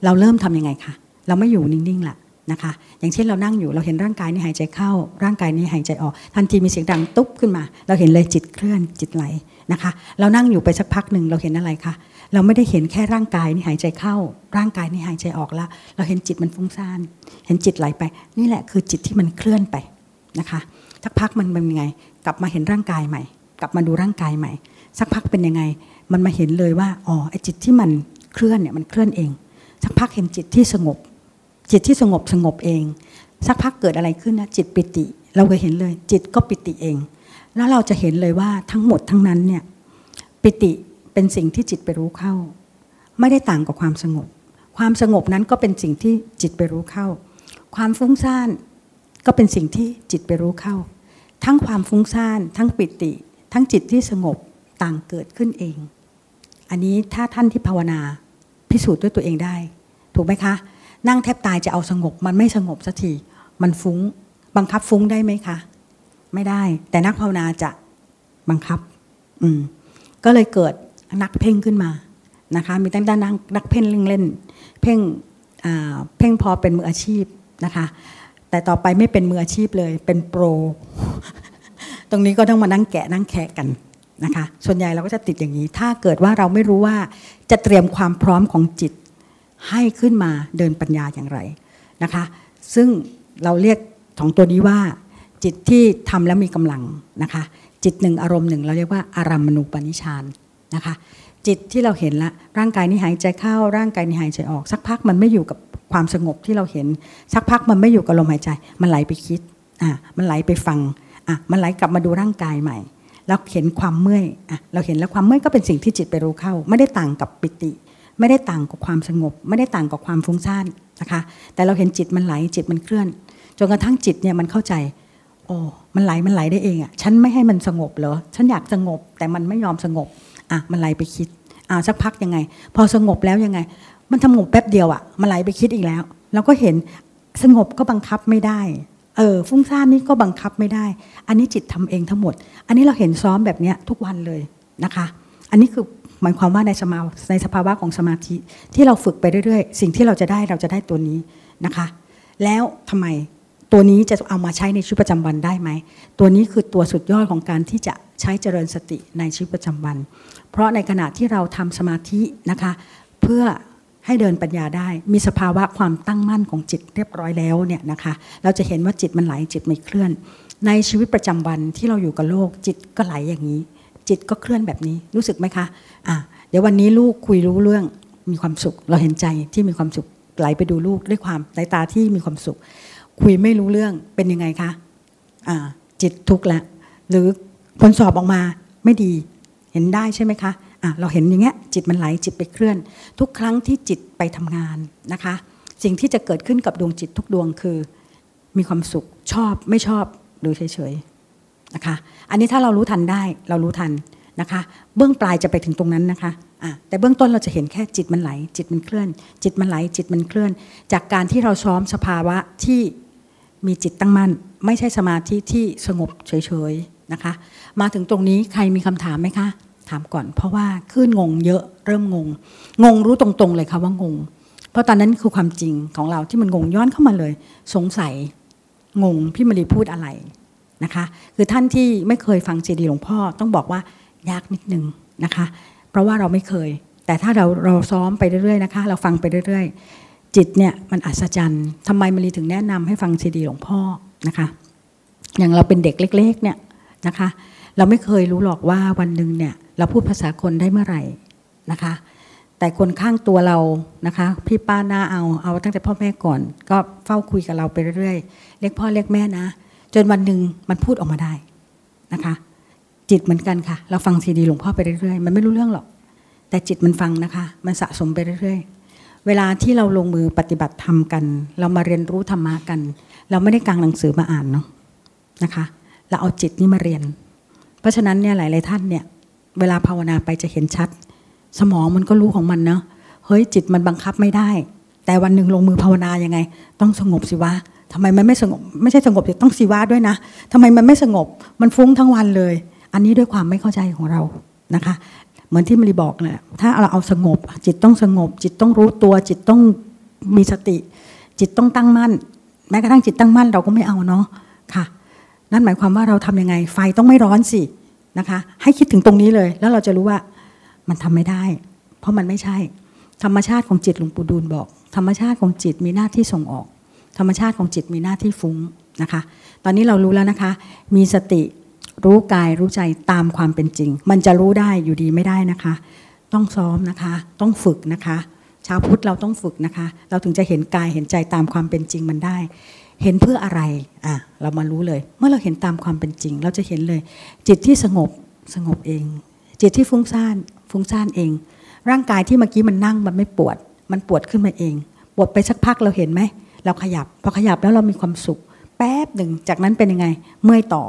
เราเริ่มทํำยังไงคะเราไม่อยู่นิ่งๆละนะคะ อย่างเช่นเรานั่งอยู่เราเห็นร่างกายนี้หายใจเข้า ร่างกายนี้หายใจออก ทันทีมีเสียงดังตุ๊บขึ้นมา เราเห็นเลยจิตเคลื่อนจิตไหลนะคะ เรานั่งอยู่ไปสักพักหนึ่งเราเห็นอะไรคะเราไม่ได้เห็นแค่ร่างกายนี่หายใจเข้า ร่างกายนี่หายใจออกแล้ว เราเห็นจิตมันฟุ้งซ่าน เห็นจิตไหลไป นี่แหละคือจิตที่มันเคลื่อนไปนะคะสักพักมันเป็นยังไง กลับมาเห็นร่างกายใหม่ กลับมาดูร่างกายใหม่ สักพักเป็นยังไง มันมาเห็นเลยว่าอ๋อไอ้จิตที่มันเคลื่อนเนี่ยมันเคลื่อนเอง สักพักเห็นจิตที่สงบ จิตที่สงบสงบเอง สักพักเกิดอะไรขึ้นนะจิตปิติ เราเคยเห็นเลย จิตก็ปิติเอง แล้วเราจะเห็นเลยว่าทั้งหมดทั้งนั้นเนี่ยปิติเป็นสิ่งที่จิตไปรู้เข้า ไม่ได้ต่างกับความสงบ ความสงบนั้นก็เป็นสิ่งที่จิตไปรู้เข้า ความฟุ้งซ่านก็เป็นสิ่งที่จิตไปรู้เข้า ทั้งความฟุ้งซ่านทั้งปิติ ทั้งจิตที่สงบต่างเกิดขึ้นเอง อันนี้ถ้าท่านที่ภาวนา พิสูจน์ด้วยตัวเองได้ ถูกไหมคะ นั่งแทบตายจะเอาสงบ มันไม่สงบสักทีมันฟุ้ง บังคับฟุ้งได้ไหมคะ ไม่ได้ แต่นักภาวนาจะบังคับ อืม ก็เลยเกิดนักเพ่งขึ้นมานะคะ มีตั้งแต่นักนักเพ่งเล่นเพ่งเพ่งพอเป็นมืออาชีพนะคะ แต่ต่อไปไม่เป็นมืออาชีพเลย เป็นโปร ตรงนี้ก็ต้องมานั่งแกะนั่งแคะกัน นะคะ ส่วนใหญ่เราก็จะติดอย่างนี้ ถ้าเกิดว่าเราไม่รู้ว่าจะเตรียมความพร้อมของจิตให้ขึ้นมาเดินปัญญาอย่างไรนะคะ ซึ่งเราเรียกของตัวนี้ว่า จิตที่ทำแล้วมีกำลังนะคะ จิตหนึ่งอารมณ์หนึ่งเราเรียกว่าอารามณูปนิชานนะคะจิตที่เราเห็นละร่างกายนี้หายใจเข้าร่างกายนี้หายใจออก สักพักมันไม่อยู่กับความสงบที่เราเห็น สักพักมันไม่อยู่กับลมหายใจ มันไหลไปคิดอะมันไหลไปฟังอะมันไหลกลับมาดูร่างกายใหม่ แล้วเห็นความเมื่อยอะเราเห็นแล้วความเมื่อยก็เป็นสิ่งที่จิตไปรู้เข้า ไม่ได้ต่างกับปิติ ไม่ได้ต่างกับความสงบ ไม่ได้ต่างกับความฟุ้งซ่านนะคะ แต่เราเห็นจิตมันไหลจิตมันเคลื่อนจนกระทั่งจิตเนี่ยมันเข้าใจ โอ้มันไหลมันไหลได้เองอะฉันไม่ให้มันสงบเหรอฉันอยากสงบ แต่มันไม่ยอมสงบอะมันไหลไปคิดอ่าสักพักยังไง พอสงบแล้วยังไง มันสงบแป๊บเดียวอะมันไหลไปคิดอีกแล้วเราก็เห็นสงบก็บังคับไม่ได้เออฟุ้งซ่านนี่ก็บังคับไม่ได้ อันนี้จิตทำเองทั้งหมด อันนี้เราเห็นซ้อมแบบนี้ทุกวันเลยนะคะ อันนี้คือหมายความว่าในสมาในสภาวะของสมาธิที่เราฝึกไปเรื่อยๆ สิ่งที่เราจะได้เราจะได้ตัวนี้นะคะ แล้วทำไมตัวนี้จะเอามาใช้ในชีวิตประจำวันได้ไหม ตัวนี้คือตัวสุดยอดของการที่จะใช้เจริญสติในชีวิตประจำวัน เพราะในขณะที่เราทำสมาธินะคะ เพื่อให้เดินปัญญาได้มีสภาวะความตั้งมั่นของจิตเรียบร้อยแล้วเนี่ยนะคะ เราจะเห็นว่าจิตมันไหลจิตไม่เคลื่อน ในชีวิตประจำวันที่เราอยู่กับโลก จิตก็ไหลอย่างนี้ จิตก็เคลื่อนแบบนี้รู้สึกไหมคะอะเดี๋ยววันนี้ลูกคุยรู้เรื่องมีความสุข เราเห็นใจที่มีความสุขไหลไปดูลูกด้วยความสายตาที่มีความสุข คุยไม่รู้เรื่องเป็นยังไงคะะจิตทุกข์ละหรือผลสอบออกมาไม่ดีเห็นได้ใช่ไหมคะะเราเห็นอย่างเงี้ยจิตมันไหลจิตไปเคลื่อน ทุกครั้งที่จิตไปทำงานนะคะ สิ่งที่จะเกิดขึ้นกับดวงจิตทุกดวงคือ มีความสุขชอบไม่ชอบ ดูเฉยๆนะคะ อันนี้ถ้าเรารู้ทันได้เรารู้ทันนะคะ เบื้องปลายจะไปถึงตรงนั้นนะคะะแต่เบื้องต้นเราจะเห็นแค่จิตมันไหล จิตมันเคลื่อน จิตมันไหล จิตมันเคลื่อน จากการที่เราซ้อมสภาวะที่มีจิตตั้งมั่น ไม่ใช่สมาธิที่สงบเฉยๆนะคะ มาถึงตรงนี้ใครมีคำถามไหมคะ ถามก่อน เพราะว่าขึ้นงงเยอะเริ่มงง งงรู้ตรงๆเลยค่ะว่างง เพราะตอนนั้นคือความจริงของเราที่มันงงย้อนเข้ามาเลย สงสัย งงพี่มรีพูดอะไรนะคะ คือท่านที่ไม่เคยฟังเจดีหลวงพ่อต้องบอกว่ายากนิดนึงนะคะ เพราะว่าเราไม่เคย แต่ถ้าเราเราซ้อมไปเรื่อยๆนะคะ เราฟังไปเรื่อยจิตเนี่ยมันอัศจรรย์ทำไมมารีถึงแนะนำให้ฟังซีดีหลวงพ่อนะคะ อย่างเราเป็นเด็กเล็ก ๆ เนี่ยนะคะ เราไม่เคยรู้หรอกว่าวันหนึ่งเนี่ยเราพูดภาษาคนได้เมื่อไหร่นะคะ แต่คนข้างตัวเรานะคะ พี่ป้าหน้าเอาเอาตั้งแต่พ่อแม่ก่อน ก็เฝ้าคุยกับเราไปเรื่อยๆ เรียกพ่อเรียกแม่นะ จนวันหนึ่งมันพูดออกมาได้นะคะ จิตเหมือนกันค่ะ เราฟังซีดีหลวงพ่อไปเรื่อยๆมันไม่รู้เรื่องหรอก แต่จิตมันฟังนะคะ มันสะสมไปเรื่อยๆ เวลาที่เราลงมือปฏิบัติธรรมกัน เรามาเรียนรู้ธรรมะกัน เราไม่ได้กางหนังสือมาอ่านเนาะนะคะเราเอาจิตนี้มาเรียน เพราะฉะนั้นเนี่ยหลายๆท่านเนี่ยเวลาภาวนาไปจะเห็นชัด สมองมันก็รู้ของมันเนาะเฮ้ยจิตมันบังคับไม่ได้ แต่วันหนึ่งลงมือภาวนายังไง ต้องสงบสิวะ ทำไมมันไม่สงบ ไม่ใช่สงบแต่ต้องสิวะด้วยนะทำไมมันไม่สงบ มันฟุ้งทั้งวันเลย อันนี้ด้วยความไม่เข้าใจของเรานะคะ เหมือนที่มรีบอกแหละถ้าเราเอาสงบ จิตต้องสงบ จิตต้องรู้ตัว จิตต้องมีสติ จิตต้องตั้งมั่น แม้กระทั่งจิตตั้งมั่นเราก็ไม่เอาเนาะค่ะ นั่นหมายความว่าเราทำยังไง ไฟต้องไม่ร้อนสินะคะ ให้คิดถึงตรงนี้เลย แล้วเราจะรู้ว่ามันทำไม่ได้ เพราะมันไม่ใช่ ธรรมชาติของจิตหลวงปู่ดูลบอก ธรรมชาติของจิตมีหน้าที่ส่งออก ธรรมชาติของจิตมีหน้าที่ฟุ้งนะคะ ตอนนี้เรารู้แล้วนะคะ มีสติรู้กายรู้ใจตามความเป็นจริง มันจะรู้ได้อยู่ดีไม่ได้นะคะ ต้องซ้อมนะคะ ต้องฝึกนะคะ ชาวพุทธเราต้องฝึกนะคะ เราถึงจะเห็นกายเห็นใจตามความเป็นจริงมันได้ เห็นเพื่ออะไรอะเรามารู้เลย เมื่อเราเห็นตามความเป็นจริง เราจะเห็นเลย จิตที่สงบสงบเอง จิตที่ฟุ้งซ่านฟุ้งซ่านเอง ร่างกายที่เมื่อกี้มันนั่งมันไม่ปวด มันปวดขึ้นมาเอง ปวดไปสักพักเราเห็นไหม เราขยับพอขยับแล้วเรามีความสุข แป๊บหนึ่งจากนั้นเป็นยังไงเมื่อยต่อ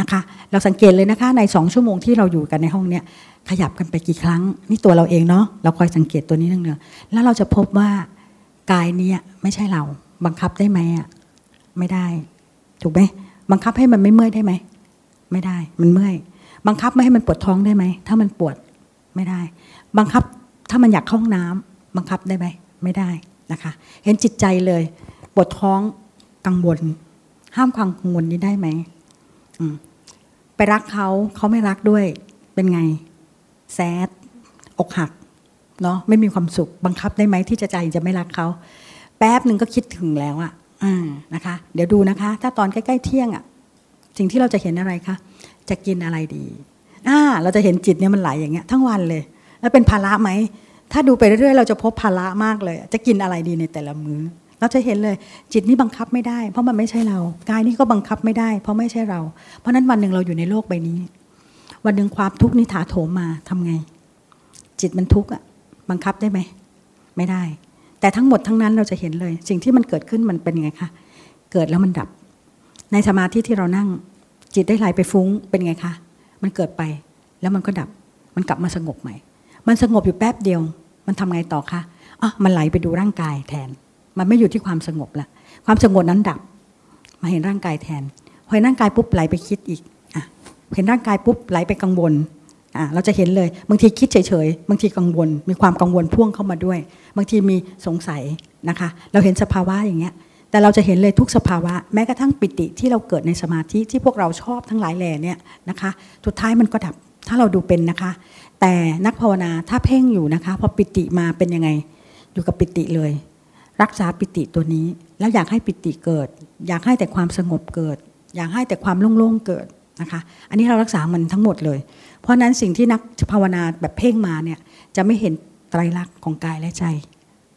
นะคะ เราสังเกตเลยนะคะ ในสองชั่วโมงที่เราอยู่กันในห้องเนี้ยขยับกันไปกี่ครั้ง นี่ตัวเราเองเนาะเราคอยสังเกตตัวนี้นึงเนือแล้วเราจะพบว่ากายนี้ไม่ใช่เราบังคับได้ไหมอะไม่ได้ ถูกไหมบังคับให้มันไม่เมื่อยได้ไหมไม่ได้ มันเมื่อย บังคับไม่ให้มันปวดท้องได้ไหม ถ้ามันปวดไม่ได้ บังคับถ้ามันอยากเข้าห้องน้ำบังคับได้ไหมไม่ได้ นะคะ เห็นจิตใจเลยปวดท้องกังวล ห้ามความกังวลนี้ได้ไหมไปรักเขาเขาไม่รักด้วยเป็นไงแซดอกหักเนาะไม่มีความสุขบังคับได้ไหมที่จะใจจะไม่รักเขาแป๊บหนึ่งก็คิดถึงแล้วอะอ่านะคะ เดี๋ยวดูนะคะ ถ้าตอนใกล้ๆเที่ยงอะสิ่งที่เราจะเห็นอะไรคะจะกินอะไรดีอ่าเราจะเห็นจิตเนี่ยมันไหลอย่างเงี้ย ทั้งวันเลย แล้วเป็นภาระไหม ถ้าดูไปเรื่อยๆ เราจะพบภาระมากเลย จะกินอะไรดีในแต่ละมื้อ เราจะเห็นเลย จิตนี้บังคับไม่ได้ เพราะมันไม่ใช่เรา กายนี้ก็บังคับไม่ได้ เพราะไม่ใช่เรา เพราะนั้นวันหนึ่งเราอยู่ในโลกใบนี้ วันหนึ่งความทุกข์นี้ถาโถมมาทำไง จิตมันทุกข์อะบังคับได้ไหมไม่ได้ แต่ทั้งหมดทั้งนั้นเราจะเห็นเลย สิ่งที่มันเกิดขึ้นมันเป็นยังไงคะเกิดแล้วมันดับ ในสมาธิที่เรานั่ง จิตได้ไหลไปฟุ้งเป็นไงคะมันเกิดไปแล้วมันก็ดับ มันกลับมาสงบใหม่ มันสงบอยู่แป๊บเดียว มันทำไงต่อคะอะมันไหลไปดูร่างกายแทน มันไม่อยู่ที่ความสงบละความสงบนั้นดับ มาเห็นร่างกายแทนพอเห็นร่างกายปุ๊บไหลไปคิดอีกอะเห็นร่างกายปุ๊บไหลไปกังวลอะเราจะเห็นเลยบางทีคิดเฉยๆบางทีกังวล มีความกังวลพ่วงเข้ามาด้วย บางทีมีสงสัยนะคะ เราเห็นสภาวะอย่างเงี้ยแต่เราจะเห็นเลยทุกสภาวะ แม้กระทั่งปิติที่เราเกิดในสมาธิที่พวกเราชอบทั้งหลายแหล่เนี่ยนะคะสุดท้ายมันก็ดับถ้าเราดูเป็นนะคะ แต่นักภาวนาถ้าเพ่งอยู่นะคะพอปิติมาเป็นยังไง อยู่กับปิติเลย รักษาปิติตัวนี้ แล้วอยากให้ปิติเกิด อยากให้แต่ความสงบเกิด อยากให้แต่ความโล่งๆเกิดนะคะ อันนี้เรารักษามันทั้งหมดเลย เพราะนั้นสิ่งที่นักภาวนาแบบเพ่งมาเนี่ยจะไม่เห็นไตรลักษณ์ของกายและใจ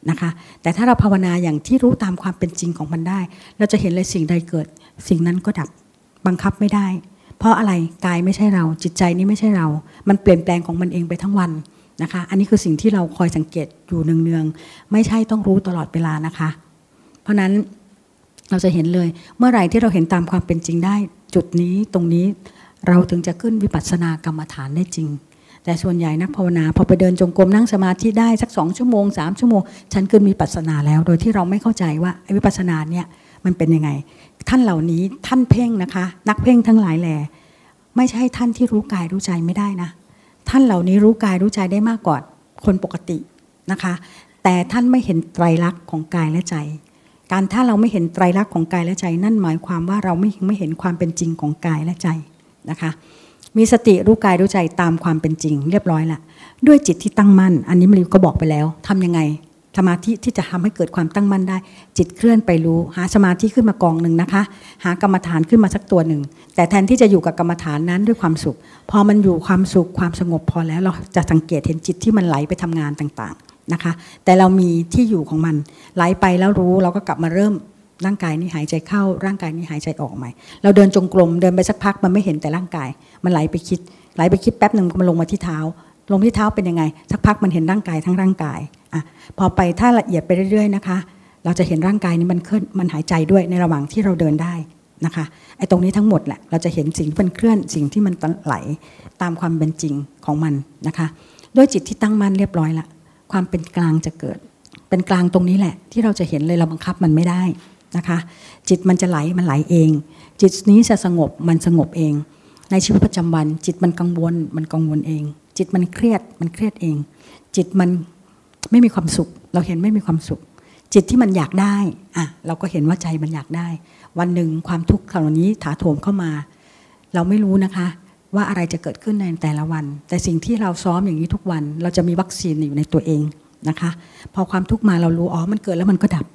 นะคะ แต่ถ้าเราภาวนาอย่างที่รู้ตามความเป็นจริงของมันได้ เราจะเห็นเลยสิ่งใดเกิด สิ่งนั้นก็ดับบังคับไม่ได้ เพราะอะไรกายไม่ใช่เรา จิตใจนี้ไม่ใช่เรา มันเปลี่ยนแปลงของมันเองไปทั้งวันนะคะ อันนี้คือสิ่งที่เราคอยสังเกตอยู่เนืองๆไม่ใช่ต้องรู้ตลอดเวลานะคะ เพราะนั้นเราจะเห็นเลยเมื่อไหร่ที่เราเห็นตามความเป็นจริงได้ จุดนี้ตรงนี้เราถึงจะขึ้นวิปัสสนากรรมฐานได้จริง แต่ส่วนใหญ่นักภาวนาพอไปเดินจงกรมนั่งสมาธิได้สักสองชั่วโมงสามชั่วโมง ฉันขึ้นวิปัสสนาแล้ว โดยที่เราไม่เข้าใจว่าวิปัสสนาเนี่ยมันเป็นยังไง ท่านเหล่านี้ท่านเพ่งนะคะ นักเพ่งทั้งหลายแหล่ไม่ใช่ท่านที่รู้กายรู้ใจไม่ได้นะ ท่านเหล่านี้รู้กายรู้ใจได้มากกว่าคนปกตินะคะ แต่ท่านไม่เห็นไตรลักษณ์ของกายและใจ การถ้าเราไม่เห็นไตรลักษณ์ของกายและใจ นั่นหมายความว่าเราไม่ไม่เห็นความเป็นจริงของกายและใจนะคะ มีสติรู้กายรู้ใจตามความเป็นจริง เรียบร้อยละด้วยจิตที่ตั้งมั่น อันนี้มริวก็บอกไปแล้วทำยังไง สมาธิที่จะทำให้เกิดความตั้งมั่นได้ จิตเคลื่อนไปรู้ หาสมาธิขึ้นมากองหนึ่งนะคะ หากรรมฐานขึ้นมาสักตัวหนึ่ง แต่แทนที่จะอยู่กับกรรมฐานนั้นด้วยความสุข พอมันอยู่ความสุขความสงบพอแล้วเราจะสังเกตเห็นจิตที่มันไหลไปทำงานต่างๆนะคะ แต่เรามีที่อยู่ของมันไหลไปแล้วรู้เราก็กลับมาเริ่มร่างกายนี้หายใจเข้า ร่างกายนี้หายใจออกใหม่ เราเดินจงกรมเดินไปสักพักมันไม่เห็นแต่ร่างกาย มันไหลไปคิดไหลไปคิดแป๊บหนึ่งมันลงมาที่เท้า ลงที่เท้าเป็นยังไง สักพักมันเห็นร่างกายทั้งร่างกายอะพอไปถ้าละเอียดไปเรื่อย ๆ นะคะ เราจะเห็นร่างกายนี้มันเคลื่อนมันหายใจด้วยในระหว่างที่เราเดินได้นะคะไอ้ตรงนี้ทั้งหมดแหละเราจะเห็นสิ่งที่มันเคลื่อนสิ่งที่มันไหลตามความเป็นจริงของมันนะคะด้วยจิตที่ตั้งมั่นเรียบร้อยละความเป็นกลางจะเกิด เป็นกลางตรงนี้แหละ ที่เราจะเห็นเลยเราบังคับมันไม่ได้นะคะ จิตมันจะไหลมันไหลเอง จิตนี้จะสงบมันสงบเอง ในชีวิตประจำวัน จิตมันกังวลมันกังวลเอง จิตมันเครียดมันเครียดเอง จิตมันไม่มีความสุข เราเห็นไม่มีความสุข จิตที่มันอยากได้อะเราก็เห็นว่าใจมันอยากได้ วันหนึ่งความทุกข์เหล่านี้ถาโถมเข้ามา เราไม่รู้นะคะ ว่าอะไรจะเกิดขึ้นในแต่ละวัน แต่สิ่งที่เราซ้อมอย่างนี้ทุกวัน เราจะมีวัคซีนอยู่ในตัวเองนะคะ พอความทุกข์มาเรารู้อ๋อมันเกิดแล้วมันก็ดับ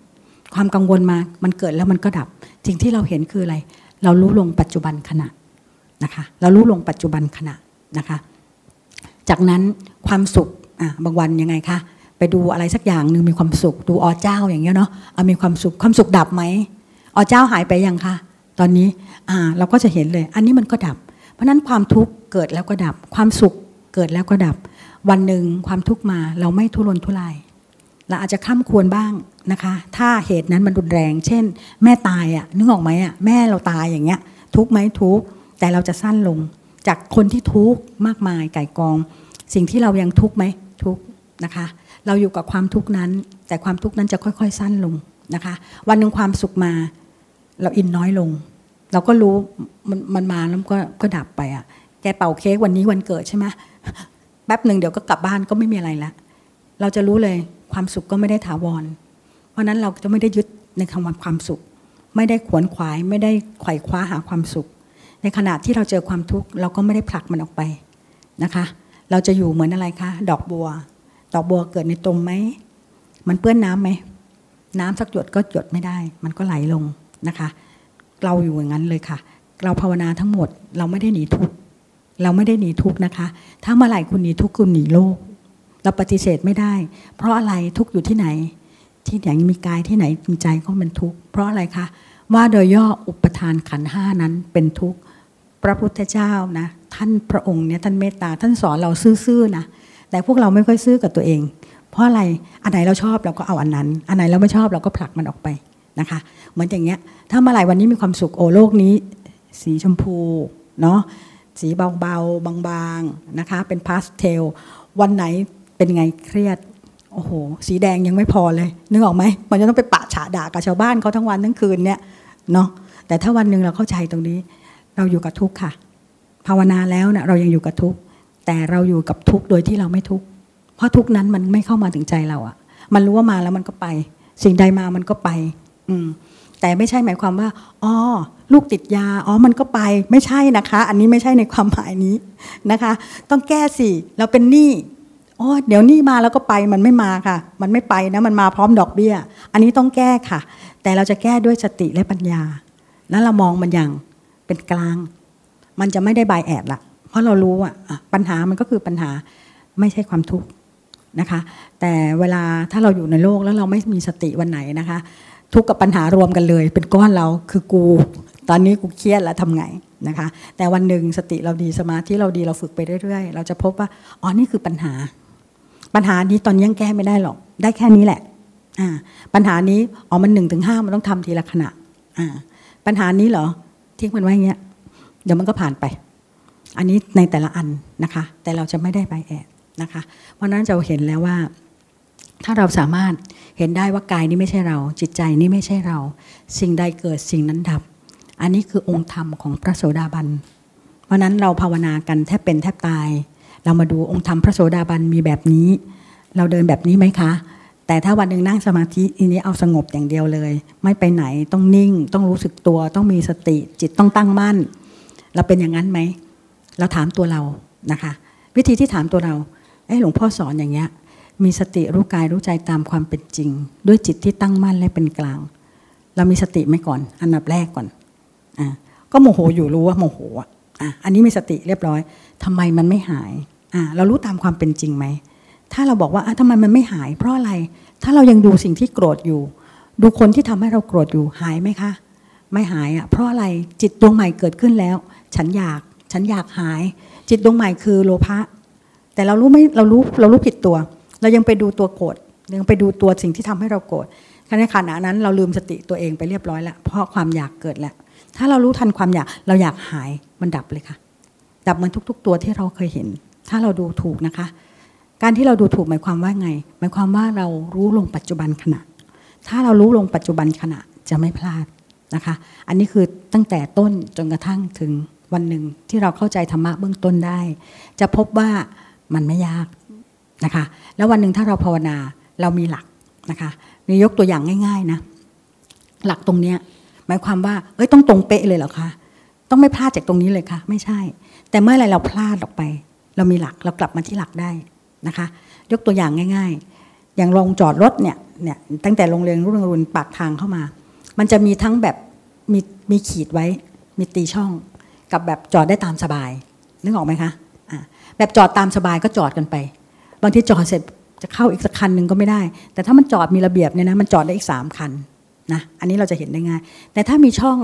ความกังวลมามันเกิดแล้วมันก็ดับ สิ่งที่เราเห็นคืออะไร เรารู้ลงปัจจุบันขณะนะคะ เรารู้ลงปัจจุบันขณะนะคะ จากนั้นความสุขอะบางวันยังไงคะไปดูอะไรสักอย่างหนึ่งมีความสุข ดูอ๋อเจ้าอย่างเงี้ยเนาะเอามีความสุขความสุขดับไหมอ๋อเจ้าหายไปยังคะตอนนี้อ่าเราก็จะเห็นเลย อันนี้มันก็ดับ เพราะนั้นความทุกข์เกิดแล้วก็ดับ ความสุขเกิดแล้วก็ดับ วันหนึ่งความทุกข์มาเราไม่ทุรนทุรายเราอาจจะข้ามควรบ้างนะคะ ถ้าเหตุนั้นมันรุนแรง เช่น แม่ตายอะนึกออกไหมอะแม่เราตายอย่างเงี้ย ทุกไหมทุกแต่เราจะสั้นลง จากคนที่ทุกข์มากมายไก่กอง สิ่งที่เรายังทุกข์ไหมทุกข์นะคะ เราอยู่กับความทุกข์นั้น แต่ความทุกข์นั้นจะค่อย ๆ สั้นลงนะคะ วันหนึ่งความสุขมา เราอินน้อยลง เราก็รู้มันมันมาแล้วก็ก็ดับไปอะแกเป่าเค้กวันนี้วันเกิดใช่ไหมแป๊บหนึ่งเดี๋ยวก็กลับบ้านก็ไม่มีอะไรละเราจะรู้เลยความสุขก็ไม่ได้ถาวร เพราะนั้นเราจะไม่ได้ยึดในคำว่าความสุข ไม่ได้ขวนขวายไม่ได้ไขว่คว้าหาความสุข ในขณะที่เราเจอความทุกข์เราก็ไม่ได้ผลักมันออกไปนะคะ เราจะอยู่เหมือนอะไรคะดอกบัว ดอกบัวเกิดในตมไหมมันเปื้อนน้ำไหมน้ำสักหยดก็หยดไม่ได้ มันก็ไหลลงนะคะ เราอยู่อย่างนั้นเลยค่ะ เราภาวนาทั้งหมดเราไม่ได้หนีทุกข์เราไม่ได้หนีทุกข์นะคะ ถ้าเมื่อไหร่คุณหนีทุกข์คุณหนีโลก เราปฏิเสธไม่ได้ เพราะอะไรทุกข์อยู่ที่ไหน ที่ไหนมีกายที่ไหนมีใจก็เป็นทุกข์เพราะอะไรคะว่าโดยย่ออุปทานขันห้านั้นเป็นทุกข์ พระพุทธเจ้านะท่านพระองค์เนี่ยท่านเมตตาท่านสอนเราซื่อๆนะแต่พวกเราไม่ค่อยซื่อกับตัวเอง เพราะอะไรอันไหนเราชอบเราก็เอาอันนั้น อันไหนเราไม่ชอบเราก็ผลักมันออกไปนะคะเหมือนอย่างเงี้ยถ้าเมื่อไหร่วันนี้มีความสุขโอโลกนี้ สีชมพูเนาะสีเบาๆบางๆนะคะเป็นพาสเทลวันไหนเป็นไงเครียดโอ้โห สีแดงยังไม่พอเลย นึกออกไหมมันจะต้องไปปะฉะด่ากับชาวบ้านเขาทั้งวันทั้งคืนเนี่ยเนาะแต่ถ้าวันหนึ่งเราเข้าใจตรงนี้ เราอยู่กับทุกข์ค่ะ ภาวนาแล้วเนะเรายังอยู่กับทุกข์แต่เราอยู่กับทุกข์โดยที่เราไม่ทุกข์เพราะทุกข์นั้นมันไม่เข้ามาถึงใจเราอะมันรู้ว่ามาแล้วมันก็ไป สิ่งใดมามันก็ไป อืมแต่ไม่ใช่หมายความว่าอ๋อลูกติดยาอ๋อมันก็ไปไม่ใช่นะคะ อันนี้ไม่ใช่ในความหมายนี้นะคะ ต้องแก้สิเราเป็นหนี้อ๋อเดี๋ยวหนี้มาแล้วก็ไปมันไม่มาค่ะ มันไม่ไปนะมันมาพร้อมดอกเบี้ย อันนี้ต้องแก้ค่ะ แต่เราจะแก้ด้วยสติและปัญญา แล้วเรามองมันอย่าง เป็นกลาง มันจะไม่ได้บายแอดละเพราะเรารู้อะปัญหามันก็คือปัญหาไม่ใช่ความทุกข์นะคะ แต่เวลาถ้าเราอยู่ในโลกแล้วเราไม่มีสติวันไหนนะคะ ทุกข์กับปัญหารวมกันเลย เป็นก้อนเราคือกู ตอนนี้กูเครียดแล้วทำไงนะคะ แต่วันหนึ่งสติเราดีสมาธิเราดีเราฝึกไปเรื่อยๆ เราจะพบว่าอ๋อนี่คือปัญหา ปัญหานี้ตอนนี้ยังแก้ไม่ได้หรอก ได้แค่นี้แหละอ่าปัญหานี้อ๋อมันหนึ่งถึงห้ามันต้องทำทีละขณะอ่าปัญหานี้เหรอ ทิ้งมันไว้อย่างเงี้ยเดี๋ยวมันก็ผ่านไป อันนี้ในแต่ละอันนะคะ แต่เราจะไม่ได้ใบแอดนะคะ เพราะนั้นจะเห็นแล้วว่า ถ้าเราสามารถเห็นได้ว่ากายนี้ไม่ใช่เรา จิตใจนี้ไม่ใช่เรา สิ่งใดเกิดสิ่งนั้นดับ อันนี้คือองค์ธรรมของพระโสดาบัน เพราะนั้นเราภาวนากันแทบเป็นแทบตาย เรามาดูองค์ธรรมพระโสดาบันมีแบบนี้ เราเดินแบบนี้ไหมคะ แต่ถ้าวันหนึ่งนั่งสมาธิอันนี้เอาสงบอย่างเดียวเลย ไม่ไปไหนต้องนิ่ง ต้องรู้สึกตัว ต้องมีสติจิตต้องตั้งมั่น เราเป็นอย่างนั้นไหมเราถามตัวเรานะคะ วิธีที่ถามตัวเราเอ้หลวงพ่อสอนอย่างเงี้ยมีสติรู้กายรู้ใจตามความเป็นจริง ด้วยจิตที่ตั้งมั่นและเป็นกลาง เรามีสติไหมก่อน อันดับแรกก่อนอ่าก็โมโหอยู่รู้ว่าโมโหอะอะอันนี้มีสติเรียบร้อยทำไมมันไม่หายอ่าเรารู้ตามความเป็นจริงไหม ถ้าเราบอกว่าทำไมมันไม่หาย เพราะอะไร ถ้าเรายังดูสิ่งที่โกรธอยู่ ดูคนที่ทำให้เราโกรธอยู่หายไหมคะ ไม่หายอะ เพราะอะไรจิตดวงใหม่เกิดขึ้นแล้ว ฉันอยาก ฉันอยากหาย จิตดวงใหม่คือโลภะแต่เรารู้ไม่เรารู้เรารู้ผิดตัว เรายังไปดูตัวโกรธยังไปดูตัวสิ่งที่ทำให้เราโกรธในขณะนั้นเราลืมสติตัวเองไปเรียบร้อยแล้วเพราะความอยากเกิดแล้วถ้าเรารู้ทันความอยากเราอยากหายมันดับเลยค่ะ ดับมือนทุก ๆ ตัวที่เราเคยเห็น ถ้าเราดูถูกนะคะ การที่เราดูถูกหมายความว่าไง หมายความว่าเรารู้ลงปัจจุบันขณะ ถ้าเรารู้ลงปัจจุบันขณะจะไม่พลาดนะคะ อันนี้คือตั้งแต่ต้นจนกระทั่งถึงวันหนึ่งที่เราเข้าใจธรรมะเบื้องต้นได้ จะพบว่ามันไม่ยากนะคะ แล้ววันหนึ่งถ้าเราภาวนาเรามีหลักนะคะมียกตัวอย่างง่ายๆนะหลักตรงเนี้ยหมายความว่าเอ้ยต้องตรงเป๊ะเลยเหรอคะต้องไม่พลาดจากตรงนี้เลยคะไม่ใช่ แต่เมื่อไรเราพลาดออกไป เรามีหลักเรากลับมาที่หลักได้ นะคะ ยกตัวอย่างง่าย ๆ อย่างลงจอดรถเนี่ยเนี่ยตั้งแต่โรงเรียนรุ่นรุนปากทางเข้ามา มันจะมีทั้งแบบมีมีขีดไว้ มีตีช่องกับแบบจอดได้ตามสบาย นึกออกไหมคะอะแบบจอดตามสบายก็จอดกันไป บางทีจอดเสร็จจะเข้าอีกสักคันหนึ่งก็ไม่ได้ แต่ถ้ามันจอดมีระเบียบเนี่ยนะมันจอดได้อีกสามคันนะอันนี้เราจะเห็นได้ง่าย แต่ถ้ามีช่อง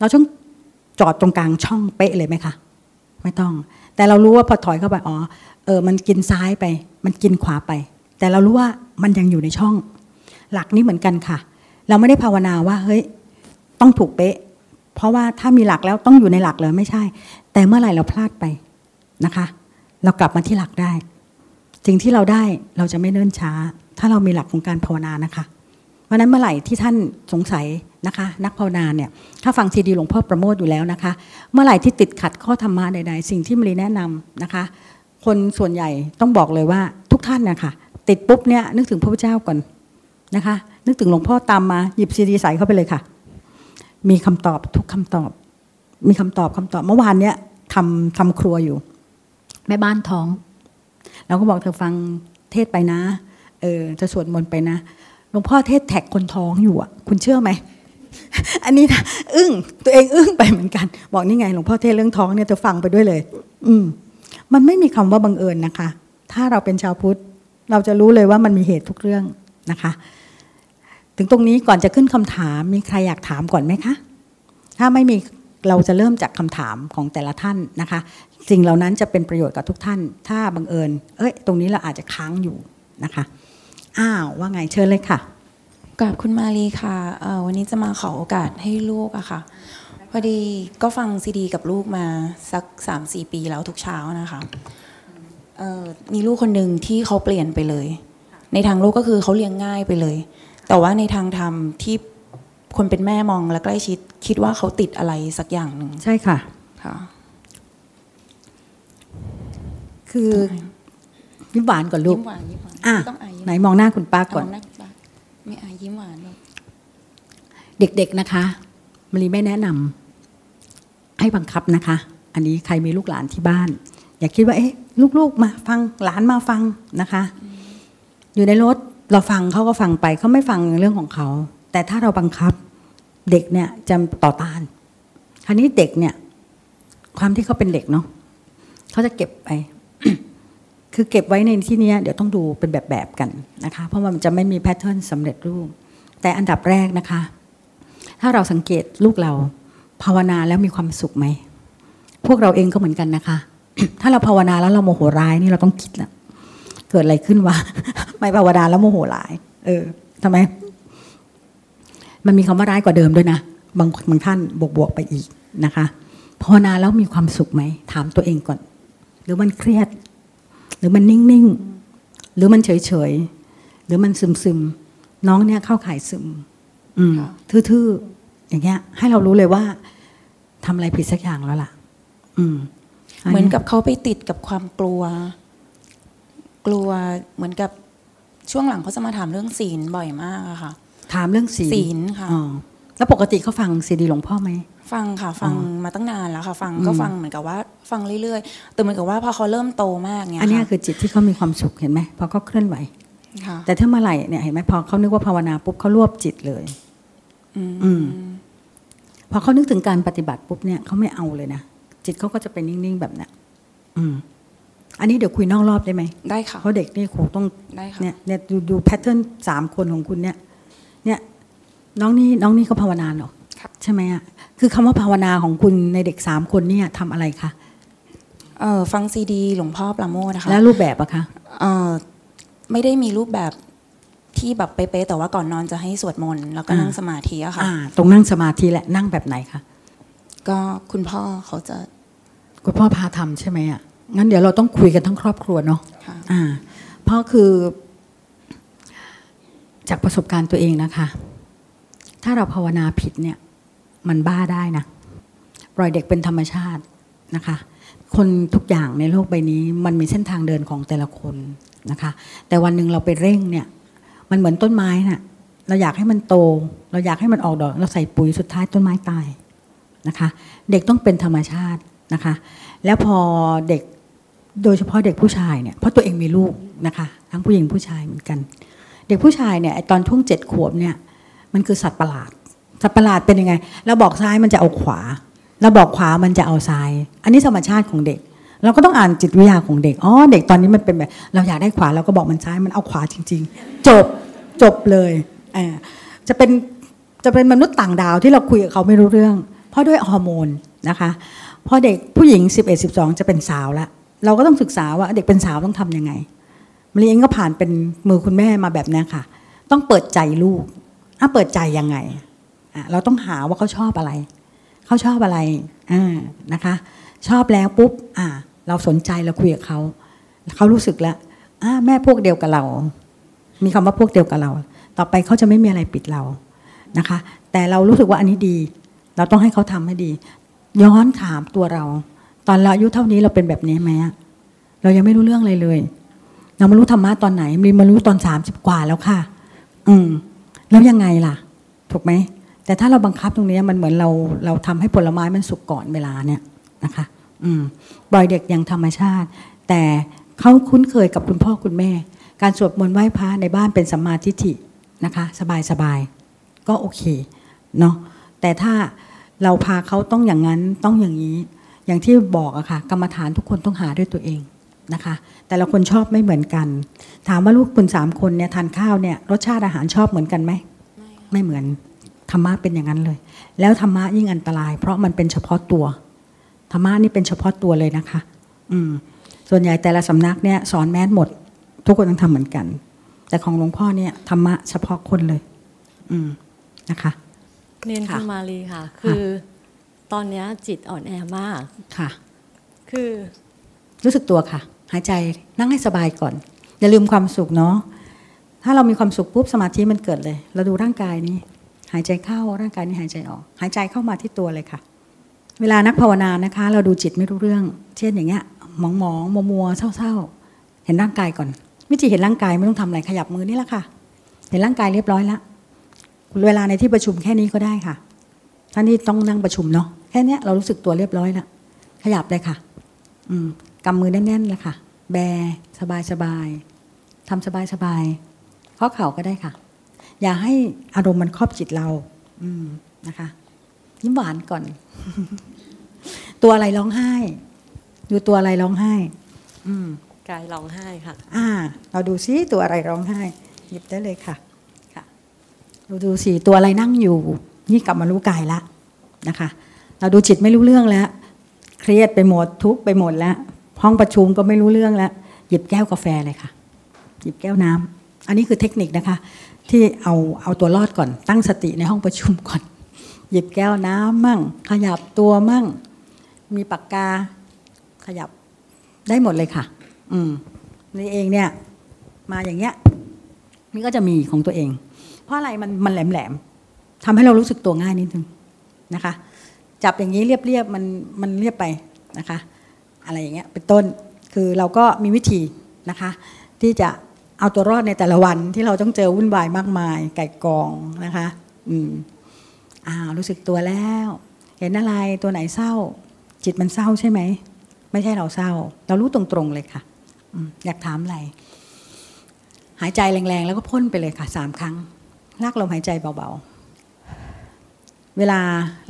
เราต้องจอดตรงกลางช่องเป๊ะเลยไหมคะ ไม่ต้อง แต่เรารู้ว่าพอถอยเข้าไปอ๋อ เออมันกินซ้ายไป มันกินขวาไป แต่เรารู้ว่ามันยังอยู่ในช่อง หลักนี้เหมือนกันค่ะ เราไม่ได้ภาวนาว่าเฮ้ยต้องถูกเป๊ะ เพราะว่าถ้ามีหลักแล้วต้องอยู่ในหลักเลยไม่ใช่ แต่เมื่อไหร่เราพลาดไปนะคะ เรากลับมาที่หลักได้ สิ่งที่เราได้เราจะไม่เนิ่นช้า ถ้าเรามีหลักของการภาวนานะคะเพราะนั้นเมื่อไหร่ที่ท่านสงสัยนะคะ นักภาวนาเนี่ยถ้าฟังซีดีหลวงพ่อประโมทอยู่แล้วนะคะ เมื่อไหร่ที่ติดขัดข้อธรรมะใดๆ สิ่งที่มรีแนะนำนะคะ คนส่วนใหญ่ต้องบอกเลยว่าทุกท่านนะคะติดปุ๊บเนี่ยนึกถึงพระพุทธเจ้าก่อนนะคะ นึกถึงหลวงพ่อตามมาหยิบซีดีใส่เข้าไปเลยค่ะ มีคำตอบทุกคำตอบ มีคำตอบคำตอบเมื่อวานเนี้ยทำทำครัวอยู่ แม่บ้านท้องเราก็บอกเธอฟังเทศไปนะเออจะสวดมนต์ไปนะหลวงพ่อเทศแท็กคนท้องอยู่อะ คุณเชื่อไหมอันนี้นะอึ้งตัวเองอึ้งไปเหมือนกัน บอกนี่ไงหลวงพ่อเทศเรื่องท้องเนี่ยเธอฟังไปด้วยเลย อืม มันไม่มีคำว่าบังเอิญนะคะ ถ้าเราเป็นชาวพุทธ เราจะรู้เลยว่ามันมีเหตุทุกเรื่องนะคะ ถึงตรงนี้ก่อนจะขึ้นคำถาม มีใครอยากถามก่อนไหมคะ ถ้าไม่มีเราจะเริ่มจากคำถามของแต่ละท่านนะคะ สิ่งเหล่านั้นจะเป็นประโยชน์กับทุกท่าน ถ้าบังเอิญ เอ้ย ตรงนี้เราอาจจะค้างอยู่นะคะ อ้าวว่าไงเชิญเลยค่ะกับคุณมาลีค่ะวันนี้จะมาขอโอกาสให้ลูกอะค่ะ อดีก็ฟังซีดีกับลูกมาสักสามสี่ปีแล้วทุกเช้านะคะเอ่อมีลูกคนหนึ่งที่เขาเปลี่ยนไปเลย ในทางโลกก็คือเขาเลี้ยงง่ายไปเลย แต่ว่าในทางธรรมที่คนเป็นแม่มองและใกล้ชิด คิดว่าเขาติดอะไรสักอย่างหนึ่งใช่ค่ะค่ะ คือยิ้มหวานก่อนลูกยิ้มหวานยิ้มหวานอะไม่ต้องอายยิ้มไหนมองหน้าคุณป้าก่อนเาหน้าบ้างไม่อายยิ้มหวานลูกเด็กๆนะคะมรีไม่แนะนำ ให้บังคับนะคะ อันนี้ใครมีลูกหลานที่บ้าน อย่าคิดว่าเอ๊ะลูกๆมาฟังหลานมาฟังนะคะ อยู่ในรถเราฟังเขาก็ฟังไปเขาไม่ฟังเรื่องของเขา แต่ถ้าเราบังคับเด็กเนี่ยจะต่อต้าน คราวนี้เด็กเนี่ย ความที่เขาเป็นเด็กเนาะเขาจะเก็บไป คือเก็บไว้ในที่นี้เดี๋ยวต้องดูเป็นแบบๆกันนะคะ เพราะมันจะไม่มีแพทเทิร์นสำเร็จรูป แต่อันดับแรกนะคะ ถ้าเราสังเกตลูกเรา ภาวนาแล้วมีความสุขไหม พวกเราเองก็เหมือนกันนะคะ ถ้าเราภาวนาแล้วเราโมโหร้ายนี่เราต้องคิดแล้วเกิดอะไรขึ้นวะไม่ภาวนาแล้วโมโหร้าย เออทำไม มันมีคำว่าร้ายกว่าเดิมด้วยนะบางบางท่านบวกบวกๆไปอีกนะคะภาวนาแล้วมีความสุขไหม ถามตัวเองก่อน หรือมันเครียด หรือมันนิ่งๆ หรือมันเฉยๆ หรือมันซึมๆ น้องเนี่ยเข้าข่ายซึม อืมค่ะทื่อๆ อย่างเงี้ย ให้เรารู้เลยว่าทำอะไรผิดสักอย่างแล้วล่ะ อืมเหมือนกับเขาไปติดกับความกลัว กลัวเหมือนกับช่วงหลังเขาจะมาถามเรื่องศีลบ่อยมากอะค่ะ ถามเรื่องศีลศีลค่ะอ๋อแล้วปกติเขาฟังซีดีหลวงพ่อไหมฟังค่ะ ฟังอ๋อมาตั้งนานแล้วค่ะ ฟังอืมก็ฟังเหมือนกับว่าฟังเรื่อยๆแต่เหมือนกับว่าพอเขาเริ่มโตมากเนี่ยอันเนี้ยค่ะคือจิตที่เขามีความสุขเห็นไหมพอเขาเคลื่อนไหวค่ะแต่ถ้าเมื่อไหร่เนี่ยเห็นไหมพอเขานึกว่าภาวนาปุ๊บเขารวบจิตเลย อืมอืม พอเขานึกถึงการปฏิบัติปุ๊บเนี่ยเขาไม่เอาเลยนะจิตเขาก็จะเป็นนิ่งๆแบบเนี้ยอืม อันนี้เดี๋ยวคุยนอกรอบได้ไหมได้ค่ะเพราะเด็กนี่ครูต้องได้ค่ะเนี่ยเนี่ยดูดูแพทเทิร์นสามคนของคุณเนี่ย เนี่ยน้องนี่น้องนี่เขาภาวนาเหรอครับใช่ไหมอะคือคำว่าภาวนาของคุณในเด็กสามคนเนี่ยทำอะไรคะเออฟังซีดี หลวงพ่อประโมทนะคะแล้วรูปแบบอะคะเออไม่ได้มีรูปแบบ ที่แบบเป๊ะๆแต่ว่าก่อนนอนจะให้สวดมนต์แล้วก็นั่งสมาธิอะค่ะ อ่า ตรงนั่งสมาธิแหละนั่งแบบไหนคะก็คุณพ่อเขาจะคุณพ่อพาทำใช่ไหมอะงั้นเดี๋ยวเราต้องคุยกันทั้งครอบครัวเนาะค่ะอ่าเพราะคือ จากประสบการณ์ตัวเองนะคะ ถ้าเราภาวนาผิดเนี่ย มันบ้าได้นะปล่อยเด็กเป็นธรรมชาตินะคะ คนทุกอย่างในโลกใบนี้ มันมีเส้นทางเดินของแต่ละคนนะคะ แต่วันหนึ่งเราไปเร่งเนี่ย มันเหมือนต้นไม้น่ะ เราอยากให้มันโต เราอยากให้มันออกดอก เราใส่ปุ๋ยสุดท้ายต้นไม้ตายนะคะ เด็กต้องเป็นธรรมชาตินะคะ แล้วพอเด็กโดยเฉพาะเด็กผู้ชายเนี่ยเพราะตัวเองมีลูกนะคะ ทั้งผู้หญิงผู้ชายเหมือนกัน เด็กผู้ชายเนี่ยตอนช่วงเจ็ดขวบเนี่ย มันคือสัตว์ประหลาด สัตว์ประหลาดเป็นยังไงเราบอกซ้ายมันจะเอาขวาเราบอกขวามันจะเอาซ้าย อันนี้ธรรมชาติของเด็ก เราก็ต้องอ่านจิตวิทยาของเด็ก อ๋อ เด็กตอนนี้มันเป็นแบบ เราอยากได้ขวาเราก็บอกมันซ้าย มันเอาขวาจริง ๆ จบ จบเลยอ่าจะเป็น จะเป็นมนุษย์ต่างดาวที่เราคุยกับเขาไม่รู้เรื่อง เพราะด้วยฮอร์โมนนะคะ พอเด็กผู้หญิง 11 12 จะเป็นสาวแล้วเราก็ต้องศึกษาว่าเด็กเป็นสาวต้องทำยังไงมะลิเองก็ผ่านเป็นมือคุณแม่มาแบบนี้ค่ะ ต้องเปิดใจลูกอะเปิดใจยังไงอะเราต้องหาว่าเขาชอบอะไร เขาชอบอะไรอ่านะคะ ชอบแล้วปุ๊บอ่า เราสนใจเราคุยกับเขาเขารู้สึกแล้วอ่าแม่พวกเดียวกับเรา มีคำว่าพวกเดียวกับเรา ต่อไปเขาจะไม่มีอะไรปิดเรานะคะ แต่เรารู้สึกว่าอันนี้ดี เราต้องให้เขาทำให้ดี ย้อนถามตัวเรา ตอนเราอายุเท่านี้เราเป็นแบบนี้ไหมเรายังไม่รู้เรื่องอะไรเลย เรามารู้ธรรมะตอนไหนมีมารู้ตอนสามสิบกว่าแล้วค่ะ อืมแล้วยังไงล่ะ ถูกไหมแต่ถ้าเราบังคับตรงนี้มันเหมือนเราเราทำให้ผลไม้มันสุกก่อนเวลาเนี่ยนะคะ ปล่อยเด็กอย่างธรรมชาติ แต่เขาคุ้นเคยกับคุณพ่อคุณแม่ การสวดมนต์ไหว้พระในบ้านเป็นสัมมาทิฏฐินะคะ สบายสบายก็โอเคเนาะแต่ถ้าเราพาเขาต้องอย่างนั้นต้องอย่างนี้ อย่างที่บอกอะค่ะ กรรมฐานทุกคนต้องหาด้วยตัวเองนะคะ แต่ละคนชอบไม่เหมือนกัน ถามว่าลูกคุณสามคนเนี่ยทานข้าวเนี่ยรสชาติอาหารชอบเหมือนกันไหมไม่เหมือนธรรมะเป็นอย่างนั้นเลย แล้วธรรมะยิ่งอันตราย เพราะมันเป็นเฉพาะตัว ธรรมะนี่เป็นเฉพาะตัวเลยนะคะ อืม ส่วนใหญ่แต่ละสำนักเนี่ยสอนแมสหมด ทุกคนต้องทำเหมือนกัน แต่ของหลวงพ่อเนี่ยธรรมะเฉพาะคนเลย อืมนะคะเน้นค่ะคุณมาลีค่ะ คือตอนเนี้ยจิตอ่อนแอมากค่ะ คือรู้สึกตัวค่ะ หายใจนั่งให้สบายก่อน อย่าลืมความสุขเนาะถ้าเรามีความสุขปุ๊บสมาธิมันเกิดเลย เราดูร่างกายนี้ หายใจเข้าร่างกายนี้หายใจออก หายใจเข้ามาที่ตัวเลยค่ะ เวลานักภาวนานะคะ เราดูจิตไม่รู้เรื่อง เช่นอย่างเงี้ยหมองหมองมัวมัวเศร้าๆ เห็นร่างกายก่อนวิธีเห็นร่างกายไม่ต้องทำอะไรขยับมือนี่แหละค่ะ เห็นร่างกายเรียบร้อยแล้วเวลาในที่ประชุมแค่นี้ก็ได้ค่ะท่านที่ต้องนั่งประชุมเนาะแค่นี้เรารู้สึกตัวเรียบร้อยแล้วขยับเลยค่ะ อืมกำมือแน่นๆเลยค่ะ แบสบายสบายๆทำสบายสบายๆข้อเข่าก็ได้ค่ะ อย่าให้อารมณ์มันครอบจิตเรา อืมนะคะ ยิ้มหวานก่อน ตัวอะไรร้องไห้ ดูตัวอะไรร้องไห้ อืมกายร้องไห้ค่ะ อ่า เราดูซิตัวอะไรร้องไห้ หยิบได้เลยค่ะ ค่ะ เราดูสิตัวอะไรนั่งอยู่ นี่กลับมารู้กายละนะคะ เราดูจิตไม่รู้เรื่องแล้ว เครียดไปหมดทุกข์ไปหมดแล้วห้องประชุมก็ไม่รู้เรื่องแล้ว หยิบแก้วกาแฟเลยค่ะ หยิบแก้วน้ำอันนี้คือเทคนิคนะคะ ที่เอาเอาตัวรอดก่อนตั้งสติในห้องประชุมก่อน หยิบแก้วน้ำมั่ง ขยับตัวมั่ง มีปากกา ขยับได้หมดเลยค่ะ อืมนี่เองเนี่ย มาอย่างเงี้ย นี่ก็จะมีของตัวเอง เพราะอะไรมันมันแหลมแหลมทำให้เรารู้สึกตัวง่ายนิดนึงนะคะ จับอย่างนี้เรียบๆมันมันเรียบไปนะคะ อะไรอย่างเงี้ยเป็นต้นคือเราก็มีวิธีนะคะ ที่จะเอาตัวรอดในแต่ละวันที่เราต้องเจอวุ่นวายมากมาย ไก่กองนะคะ อืม อ้าวรู้สึกตัวแล้ว เห็นอะไรตัวไหนเศร้า จิตมันเศร้าใช่ไหมไม่ใช่เราเศร้า เรารู้ตรงๆเลยค่ะอืมอยากถามอะไรหายใจแรงๆ แล้วก็พ่นไปเลยค่ะสามครั้งลากลมหายใจเบาๆ เวลา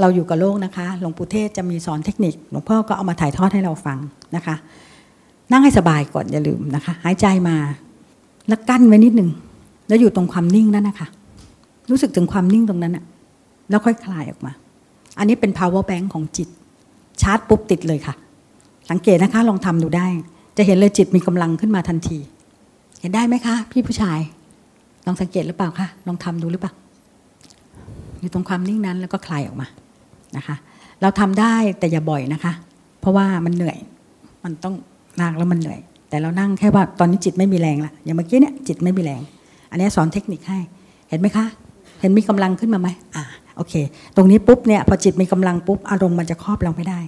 เราอยู่กับโลกนะคะ หลวงปู่เทศจะมีสอนเทคนิค หลวงพ่อก็เอามาถ่ายทอดให้เราฟังนะคะ นั่งให้สบายก่อนอย่าลืมนะคะ หายใจมาแล้วกั้นไว้นิดหนึ่งแล้วอยู่ตรงความนิ่งนั่นนะคะ รู้สึกถึงความนิ่งตรงนั้นอะ แล้วค่อยคลายออกมา อันนี้เป็น power bank ของจิต ชาร์จปุ๊บติดเลยค่ะ สังเกตนะคะลองทำดูได้ จะเห็นเลยจิตมีกำลังขึ้นมาทันที เห็นได้ไหมคะ พี่ผู้ชาย ลองสังเกตหรือเปล่าคะลองทำดูหรือเปล่าอยู่ตรงความนิ่งนั้นแล้วก็คลายออกมานะคะ เราทำได้แต่อย่าบ่อยนะคะ เพราะว่ามันเหนื่อย มันต้องนั่งแล้วมันเหนื่อย แต่เรานั่งแค่ว่าตอนนี้จิตไม่มีแรงละอย่างเมื่อกี้เนี่ยจิตไม่มีแรง อันนี้สอนเทคนิคให้ เห็นไหมคะ เห็นมีกำลังขึ้นมาไหมอ่า โอเค ตรงนี้ปุ๊บเนี่ยพอจิตมีกำลังปุ๊บอารมณ์มันจะครอบเราไม่ได้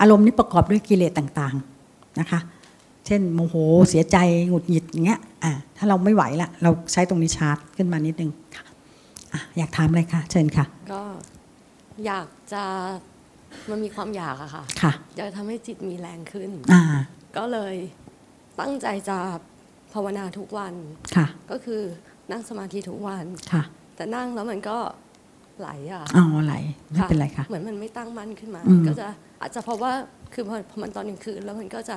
อารมณ์นี้ประกอบด้วยกิเลสต่างๆนะคะ เช่นโมโหเสียใจหงุดหงิดอย่างเงี้ยอ่าถ้าเราไม่ไหวละเราใช้ตรงนี้ชาร์จขึ้นมานิดนึงค่ะอะอยากถามอะไรคะเชิญค่ะก็อยากจะมันมีความอยากอะค่ะค่ะอยากทำให้จิตมีแรงขึ้นอ่าก็เลยตั้งใจจะภาวนาทุกวันค่ะ ก็คือนั่งสมาธิทุกวันค่ะ แต่นั่งแล้วมันก็ ไหลอะอ๋ออะไรไม่เป็นไรค่ะเหมือนมันไม่ตั้งมั่นขึ้นมาอืมก็จะอาจจะเพราะว่าคือพอพอมันตอนกลางคืนแล้วมันก็จะ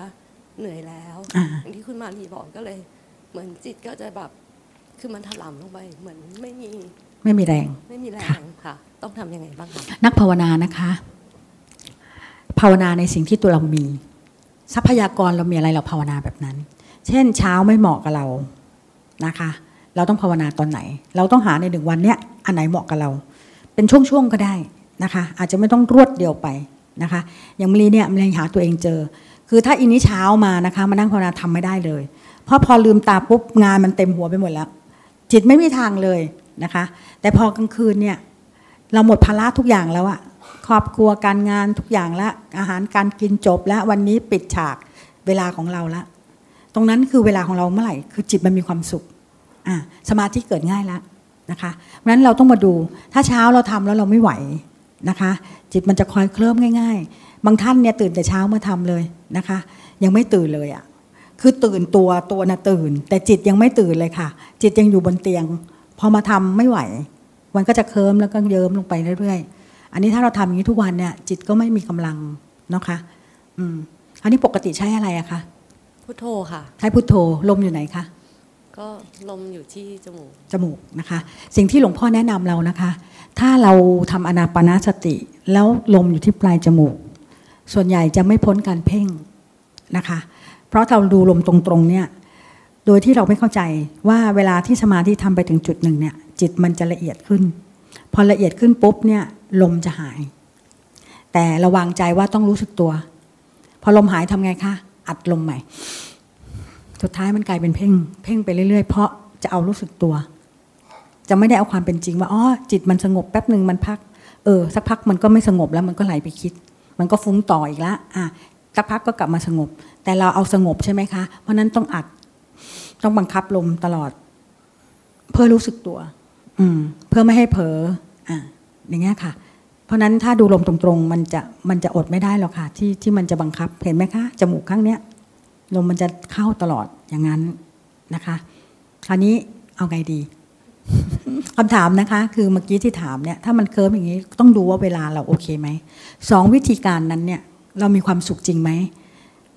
เหนื่อยแล้วอ่าอย่างที่คุณมารีบอกก็เลย เหมือนจิตก็จะแบบคือมันถลำลงไปเหมือนไม่มีไม่มีแรง ไม่มีแรค่ะงค่ะ ต้องทำยังไงบ้างคะนักภาวนานะคะ ภาวนาในสิ่งที่ตัวเรามี ทรัพยากรเรามีอะไรเราภาวนาแบบนั้น เช่นเช้าไม่เหมาะกับเรานะคะ เราต้องภาวนาตอนไหน เราต้องหาในหนึ่งวันเนี้ยอันไหนเหมาะกับเรา เป็นช่วงๆก็ได้นะคะ อาจจะไม่ต้องรวดเดียวไปนะคะ อย่างมลีเนี่ยมลีหาตัวเองเจอ คือถ้าอินนี้เช้ามานะคะมานั่งภาวนาทำไม่ได้เลย เพราะพอลืมตาปุ๊บงานมันเต็มหัวไปหมดแล้ว จิตไม่มีทางเลยนะคะ แต่พอกลางคืนเนี่ยเราหมดภาระทุกอย่างแล้วอะครอบครัวการงานทุกอย่างล้วอาหารการกินจบแล้ววันนี้ปิดฉากเวลาของเราละ ตรงนั้นคือเวลาของเราเมื่อไหร่ คือจิตมันมีความสุขอะสมาธิเกิดง่ายแล้ว นะคะเพราะฉะนั้นเราต้องมาดู ถ้าเช้าเราทำแล้วเราไม่ไหวนะคะ จิตมันจะคอยเคลิ้มง่าย ๆ บางท่านเนี่ยตื่นแต่เช้ามาทำเลยนะคะ ยังไม่ตื่นเลยอะคือตื่นตัวตัวน่ะตื่น แต่จิตยังไม่ตื่นเลยค่ะ จิตยังอยู่บนเตียง พอมาทำไม่ไหว มันก็จะเคิมแล้วก็เยิ้มลงไปเรื่อยๆ อันนี้ถ้าเราทำอย่างนี้ทุกวันเนี่ย จิตก็ไม่มีกำลังเนาะคะอืมอันนี้ปกติใช้อะไรอะคะพุทโธค่ะ ใช้พุทโธลมอยู่ไหนคะ ก็ลมอยู่ที่จมูก จมูกนะคะ สิ่งที่หลวงพ่อแนะนำเรานะคะ ถ้าเราทำอนาปนาสติ แล้วลมอยู่ที่ปลายจมูก ส่วนใหญ่จะไม่พ้นการเพ่งนะคะ เพราะเราดูลมตรงๆเนี่ยโดยที่เราไม่เข้าใจว่าเวลาที่สมาธิทำไปถึงจุดหนึ่งเนี่ยจิตมันจะละเอียดขึ้น พอละเอียดขึ้นปุ๊บเนี่ยลมจะหาย แต่ระวังใจว่าต้องรู้สึกตัว พอลมหายทำไงคะอัดลมใหม่ สุดท้ายมันกลายเป็นเพ่ง เพ่งไปเรื่อยๆ เพราะจะเอารู้สึกตัว จะไม่ได้เอาความเป็นจริงว่าอ๋อจิตมันสงบแป๊บหนึ่งมันพัก เออ สักพักมันก็ไม่สงบแล้วมันก็ไหลไปคิด มันก็ฟุ้งต่ออีกละอะสักพักก็กลับมาสงบ แต่เราเอาสงบใช่ไหมคะ เพราะนั้นต้องอัด ต้องบังคับลมตลอด เพื่อรู้สึกตัว อืม เพื่อไม่ให้เผลออะอย่างเงี้ยค่ะ เพราะนั้นถ้าดูลมตรงๆ มันจะมันจะอดไม่ได้หรอกค่ะ ที่ที่มันจะบังคับเห็นไหมคะจมูกข้างเนี้ย ลมมันจะเข้าตลอดอย่างนั้นนะคะ คราวนี้เอาไงดีคำถามนะคะ คือเมื่อกี้ที่ถามเนี่ยถ้ามันเคิร์มอย่างนี้ต้องดูว่าเวลาเราโอเคไหมสองวิธีการนั้นเนี่ยเรามีความสุขจริงไหม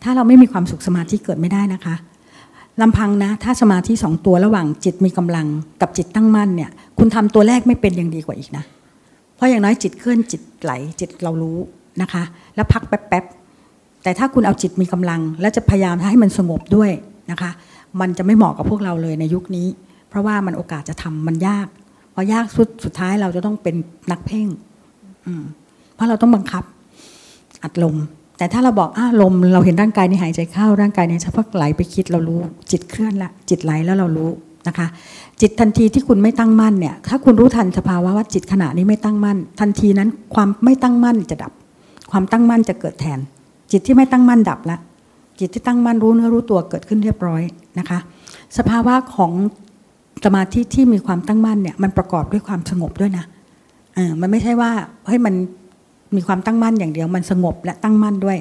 ถ้าเราไม่มีความสุขสมาธิเกิดไม่ได้นะคะลำพังนะ ถ้าสมาธิสองตัวระหว่างจิตมีกำลังกับจิตตั้งมั่นเนี่ย คุณทำตัวแรกไม่เป็นยังดีกว่าอีกนะ เพราะอย่างน้อยจิตเคลื่อนจิตไหลจิตเรารู้นะคะ แล้วพักแป๊บๆ แต่ถ้าคุณเอาจิตมีกำลัง และจะพยายามให้มันสงบด้วยนะคะ มันจะไม่เหมาะกับพวกเราเลยในยุคนี้ เพราะว่ามันโอกาสจะทำมันยากพอยากสุดสุดท้ายเราจะต้องเป็นนักเพ่งอืเพราะเราต้องบังคับ อัดลม แต่ถ้าเราบอกอ้าลม เราเห็นร่างกายนี้หายใจเข้าร่างกายนี้สักพักไหลไปคิดเรารู้ จิตเคลื่อนละ จิตไหลแล้วเรารู้นะคะ จิตทันทีที่คุณไม่ตั้งมั่นเนี่ย ถ้าคุณรู้ทันสภาวะว่าจิตขณะนี้ไม่ตั้งมั่น ทันทีนั้นความไม่ตั้งมั่นจะดับ ความตั้งมั่นจะเกิดแทน จิตที่ไม่ตั้งมั่นดับละ จิตที่ตั้งมั่นรู้เนื้อรู้ตัวเกิดขึ้นเรียบร้อยนะคะ สภาวะของสมาธิที่มีความตั้งมั่นเนี่ยมันประกอบด้วยความสงบด้วยนะเออมันไม่ใช่ว่าเฮ้ยมันมีความตั้งมั่นอย่างเดียวมันสงบและตั้งมั่นด้วย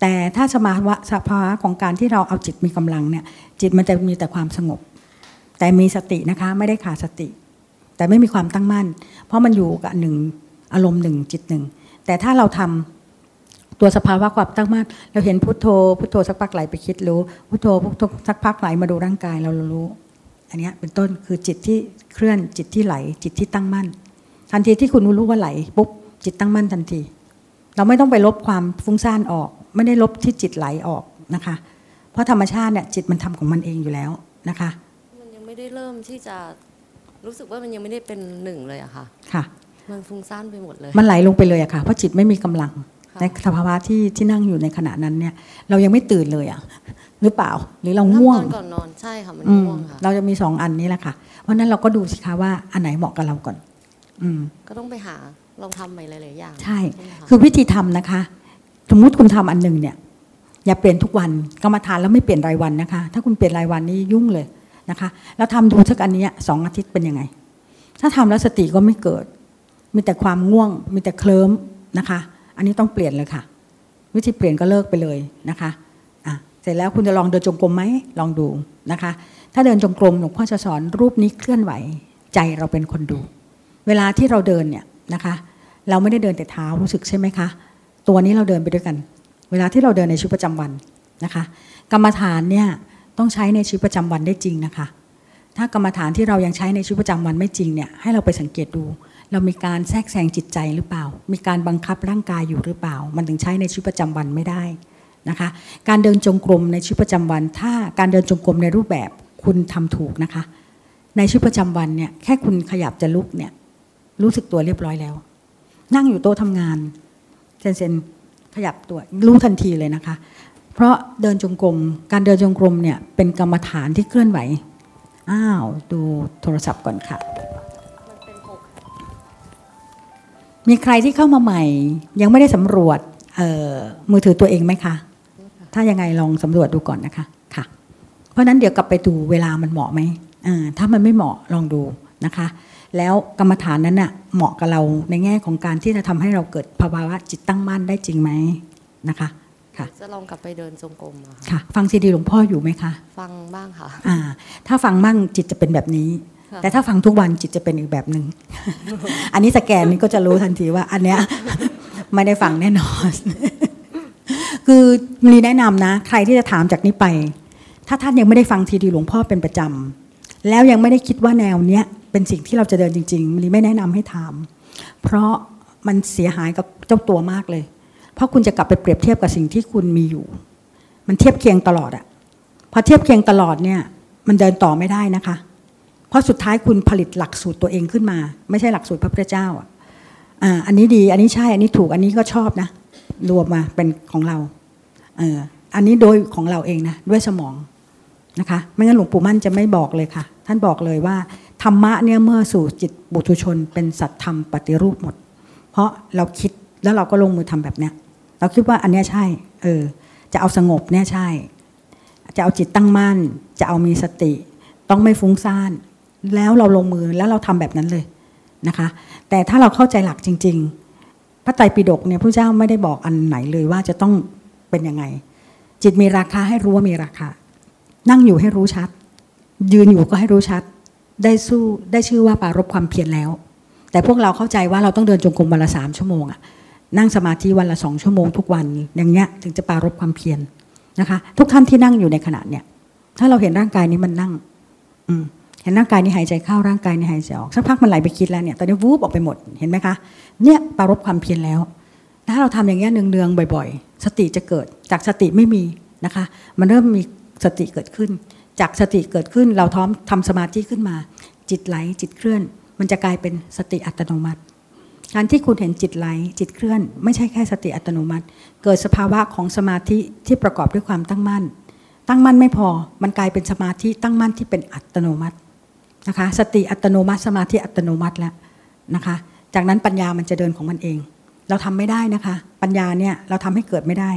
แต่ถ้าสภาวะสภาวะของการที่เราเอาจิตมีกำลังเนี่ยจิตมันจะมีแต่ความสงบ แต่มีสตินะคะไม่ได้ขาดสติ แต่ไม่มีความตั้งมั่น เพราะมันอยู่กับหนึ่งอารมณ์หนึ่งจิตหนึ่งแต่ถ้าเราทำ ตัวสภาวะความตั้งมั่นเราเห็นพุทโธ พุทโธสักพักไหลไปคิดรู้ พุทโธพุทโธสักพักไหลมาดูร่างกายเรารู้ อันเนี้ยเป็นต้นคือจิตที่เคลื่อนจิตที่ไหล จิตที่ตั้งมั่น ทันทีที่คุณรู้ว่าไหลปุ๊บจิตตั้งมั่นทันที เราไม่ต้องไปลบความฟุ้งซ่านออก ไม่ได้ลบที่จิตไหลออกนะคะ เพราะธรรมชาติเนี่ยจิตมันทำของมันเองอยู่แล้วนะคะ มันยังไม่ได้เริ่มที่จะรู้สึกว่ามันยังไม่ได้เป็นหนึ่งเลยอะค่ะ ค่ะ มันฟุ้งซ่านไปหมดเลย มันไหลลงไปเลยอะค่ะ เพราะจิตไม่มีกำลังค่ะ ในสภาวะที่ที่นั่งอยู่ในขณะนั้นเนี่ย เรายังไม่ตื่นเลยอะหรือเปล่า หรือเราง่วงทำตอนก่อนนอนใช่ค่ะมันอืมง่วงค่ะเราจะมีสองอันนี้แหละค่ะ เพราะฉะนั้นเราก็ดูสิคะว่าอันไหนเหมาะกับเราก่อน อืม ก็ต้องไปหาลองทำใหม่หลายๆอย่าง ใช่ไหมคะคือวิธีทำนะคะ สมมุติคุณทำอันหนึ่งเนี่ย อย่าเปลี่ยนทุกวันกรรมฐานแล้วไม่เปลี่ยนรายวันนะคะ ถ้าคุณเปลี่ยนรายวันนี่ยุ่งเลยนะคะ แล้วทำดูสักอันเนี้ยสองอาทิตย์เป็นยังไง ถ้าทำแล้วสติก็ไม่เกิด มีแต่ความง่วง มีแต่เคลิ้มนะคะ อันนี้ต้องเปลี่ยนเลยค่ะ วิธีเปลี่ยนก็เลิกไปเลยนะคะอะเสร็จแล้วคุณจะลองเดินจงกรมไหมลองดูนะคะ ถ้าเดินจงกรมหลวงพ่อจะสอนรูปนี้เคลื่อนไหว ใจเราเป็นคนดู เวลาที่เราเดินเนี่ยนะคะ เราไม่ได้เดินแต่เท้ารู้สึกใช่ไหมคะตัวนี้เราเดินไปด้วยกัน เวลาที่เราเดินในชีวิตประจำวันนะคะ กรรมฐานเนี่ยต้องใช้ในชีวิตประจำวันได้จริงนะคะ ถ้ากรรมฐานที่เรายังใช้ในชีวิตประจำวันไม่จริงเนี่ยให้เราไปสังเกตดู เรามีการแทรกแซงจิตใจหรือเปล่า มีการบังคับร่างกายอยู่หรือเปล่า มันถึงใช้ในชีวิตประจำวันไม่ได้นะคะ การเดินจงกรมในชีวิตประจำวัน ถ้าการเดินจงกรมในรูปแบบคุณทำถูกนะคะ ในชีวิตประจำวันเนี่ยแค่คุณขยับจะลุกเนี่ยรู้สึกตัวเรียบร้อยแล้ว นั่งอยู่โต๊ะทำงานเซนเซนขยับตัวรู้ทันทีเลยนะคะ เพราะเดินจงกรมการเดินจงกรมเนี่ยเป็นกรรมฐานที่เคลื่อนไหว อ้าว ดูโทรศัพท์ก่อนค่ะ มีใครที่เข้ามาใหม่ ยังไม่ได้สำรวจเอ่อมือถือตัวเองไหมคะ ถ้ายังไงลองสำรวจดูก่อนนะคะค่ะ เพราะฉะนั้นเดี๋ยวกลับไปดูเวลามันเหมาะไหมเออถ้ามันไม่เหมาะลองดูนะคะ แล้วกรรมฐานนั้นน่ะเหมาะกับเราในแง่ของการที่จะทำให้เราเกิดภาวะจิตตั้งมั่นได้จริงไหมนะคะค่ะจะลองกลับไปเดินจงกรมอะค่ะค่ะ ฟังซีดีหลวงพ่ออยู่ไหมคะ ฟังบ้างค่ะ อ่า ถ้าฟังมั่งจิตจะเป็นแบบนี้ค่ะ แต่ถ้าฟังทุกวันจิตจะเป็นอีกแบบหนึ่ง อันนี้สแกนนี่ก็จะรู้ทันทีว่าอันเนี้ยไม่ได้ฟังแน่นอน คือมีแนะนำนะ ใครที่จะถามจากนี้ไป ถ้าท่านยังไม่ได้ฟังทีดีหลวงพ่อเป็นประจำแล้วยังไม่ได้คิดว่าแนวเนี้ยเป็นสิ่งที่เราจะเดินจริงๆมีไม่แนะนำให้ถาม เพราะมันเสียหายกับเจ้าตัวมากเลย เพราะคุณจะกลับไปเปรียบเทียบกับสิ่งที่คุณมีอยู่ มันเทียบเคียงตลอดอะพอเทียบเคียงตลอดเนี่ย มันเดินต่อไม่ได้นะคะ เพราะสุดท้ายคุณผลิตหลักสูตรตัวเองขึ้นมา ไม่ใช่หลักสูตรพระพุทธเจ้าอะอันนี้ดีอันนี้ใช่อันนี้ถูกอันนี้ก็ชอบนะ รวมมาเป็นของเราเอออันนี้โดยของเราเองนะด้วยสมองนะคะ ไม่งั้นหลวงปู่มั่นจะไม่บอกเลยค่ะ ท่านบอกเลยว่าธรรมะเนี่ยเมื่อสู่จิตบุตุชน เป็นสัตธรรมปฏิรูปหมด เพราะเราคิดแล้วเราก็ลงมือทำแบบเนี้ย เราคิดว่าอันเนี้ยใช่ เออ จะเอาสงบเนี่ยใช่ จะเอาจิตตั้งมั่น จะเอามีสติ ต้องไม่ฟุ้งซ่าน แล้วเราลงมือแล้วเราทำแบบนั้นเลยนะคะ แต่ถ้าเราเข้าใจหลักจริง ๆ พระไตรปิฎกเนี่ยพระเจ้าไม่ได้บอกอันไหนเลยว่าจะต้องเป็นยังไง จิตมีราคาให้รู้ว่ามีราคา นั่งอยู่ให้รู้ชัด ยืนอยู่ก็ให้รู้ชัด ได้สู้ได้ชื่อว่าปรารบความเพียรแล้ว แต่พวกเราเข้าใจว่าเราต้องเดินจงกรมวันละสามชั่วโมงอะนั่งสมาธิวันละสองชั่วโมงทุกวันอย่างเงี้ยถึงจะปรารบความเพียรนะคะ ทุกท่านที่นั่งอยู่ในขณะเนี่ยถ้าเราเห็นร่างกายนี้มันนั่ง อืม เห็นร่างกายนี้หายใจเข้าร่างกายนี้หายใจออกสักพักมันไหลไปคิดแล้วเนี่ยตอนนี้วูบออกไปหมดเห็นไหมคะเนี่ยปรารบความเพียรแล้ว ถ้าเราทำอย่างเงี้ยเนืองๆบ่อย ๆ สติจะเกิดจากสติไม่มีนะคะ มันเริ่มมีสติเกิดขึ้น จากสติเกิดขึ้นเราท้อมทำสมาธิขึ้นมา จิตไหลจิตเคลื่อน มันจะกลายเป็นสติอัตโนมัติ การที่คุณเห็นจิตไหลจิตเคลื่อน ไม่ใช่แค่สติอัตโนมัติ เกิดสภาวะของสมาธิที่ประกอบด้วยความตั้งมั่น ตั้งมั่นไม่พอมันกลายเป็นสมาธิตั้งมั่นที่เป็นอัตโนมัติ นะคะสติอัตโนมัติสมาธิอัตโนมัติแล้วนะคะ จากนั้นปัญญามันจะเดินของมันเอง เราทำไม่ได้นะคะ ปัญญาเนี่ยเราทำให้เกิดไม่ได้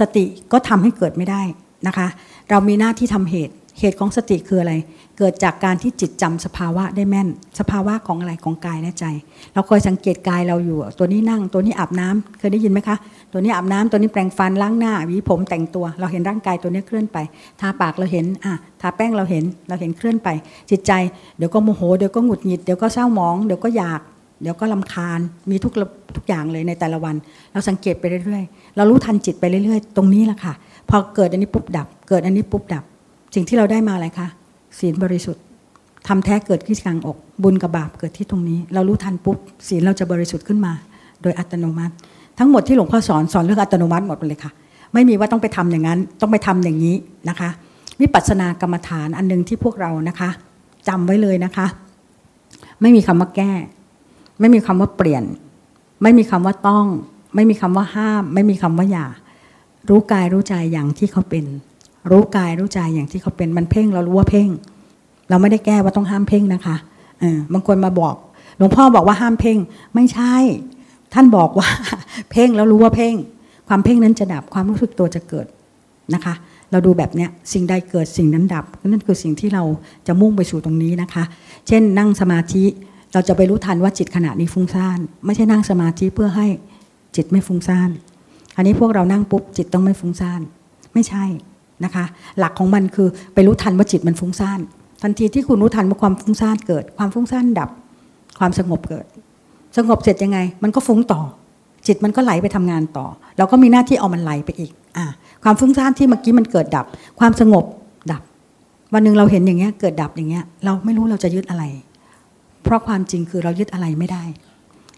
สติก็ทำให้เกิดไม่ได้นะคะ เรามีหน้าที่ทำเหตุเหตุของสติคืออะไร เกิดจากการที่จิตจำสภาวะได้แม่น สภาวะของอะไรของกายและใจ เราคอยสังเกตกายเราอยู่ ตัวนี้นั่ง ตัวนี้อาบน้ำเคยได้ยินไหมคะ ตัวนี้อาบน้ำตัวนี้แปรงฟันล้างหน้าหวีผมแต่งตัว เราเห็นร่างกายตัวนี้เคลื่อนไป ทาปากเราเห็นอะทาแป้งเราเห็น เราเห็นเคลื่อนไป จิตใจ เดี๋ยวก็โมโห เดี๋ยวก็หงุดหงิด เดี๋ยวก็เศร้าหมอง เดี๋ยวก็อยาก เดี๋ยวก็ลำคาญ มีทุกทุกอย่างเลยในแต่ละวัน เราสังเกตไปเรื่อยๆ เรารู้ทันจิตไปเรื่อยๆ ตรงนี้แหละค่ะ พอเกิดอันนี้ปุ๊บดับ เกิดอันนี้ปุ๊บดับ สิ่งที่เราได้มาอะไรคะ ศีลบริสุทธิ์ทำแท้เกิดที่กลางอก บุญกับบาปเกิดที่ตรงนี้ เรารู้ทันปุ๊บศีลเราจะบริสุทธิ์ขึ้นมา โดยอัตโนมัติ ทั้งหมดที่หลวงพ่อสอนสอนเรื่องอัตโนมัติหมดเลยค่ะ ไม่มีว่าต้องไปทำอย่างนั้น ต้องไปทำอย่างนี้นะคะวิปัสสนากรรมฐานอันหนึงที่พวกเรานะคะจำไว้เลยนะคะ ไม่มีคำว่าแก้ ไม่มีคำว่าเปลี่ยน ไม่มีคำว่าต้อง ไม่มีคำว่าห้าม ไม่มีคำว่าอย่า รู้กายรู้ใจอย่างที่เขาเป็น รู้กายรู้ใจอย่างที่เขาเป็นมันเพ่งเรารู้ว่าเพ่ง เราไม่ได้แก้ว่าต้องห้ามเพ่งนะคะเออบางคนมาบอกหลวงพ่อบอกว่าห้ามเพ่งไม่ใช่ ท่านบอกว่า เพ่งแล้วรู้ว่าเพ่ง ความเพ่งนั้นจะดับความรู้สึกตัวจะเกิดนะคะ เราดูแบบเนี้ยสิ่งใดเกิดสิ่งนั้นดับนั่นคือสิ่งที่เราจะมุ่งไปสู่ตรงนี้นะคะ เช่นนั่งสมาธิเราจะไปรู้ทันว่าจิตขณะนี้ฟุ้งซ่านไม่ใช่นั่งสมาธิเพื่อให้จิตไม่ฟุ้งซ่านอันนี้พวกเรานั่งปุ๊บจิตต้องไม่ฟุ้งซ่าน ไม่ใช่ นะคะ หลักของมันคือไปรู้ทันว่าจิตมันฟุ้งซ่านทันทีที่คุณรู้ทันว่าความฟุ้งซ่านเกิด ความฟุ้งซ่านดับ ความสงบเกิด สงบเสร็จยังไง มันก็ฟุ้งต่อ จิตมันก็ไหลไปทำงานต่อ เราก็มีหน้าที่เอามันไหลไปอีกอ่าความฟุ้งซ่านที่เมื่อกี้มันเกิดดับ ความสงบดับ วันหนึ่งเราเห็นอย่างเงี้ยเกิดดับอย่างเงี้ย เราไม่รู้เราจะยึดอะไร เพราะความจริงคือเรายึดอะไรไม่ได้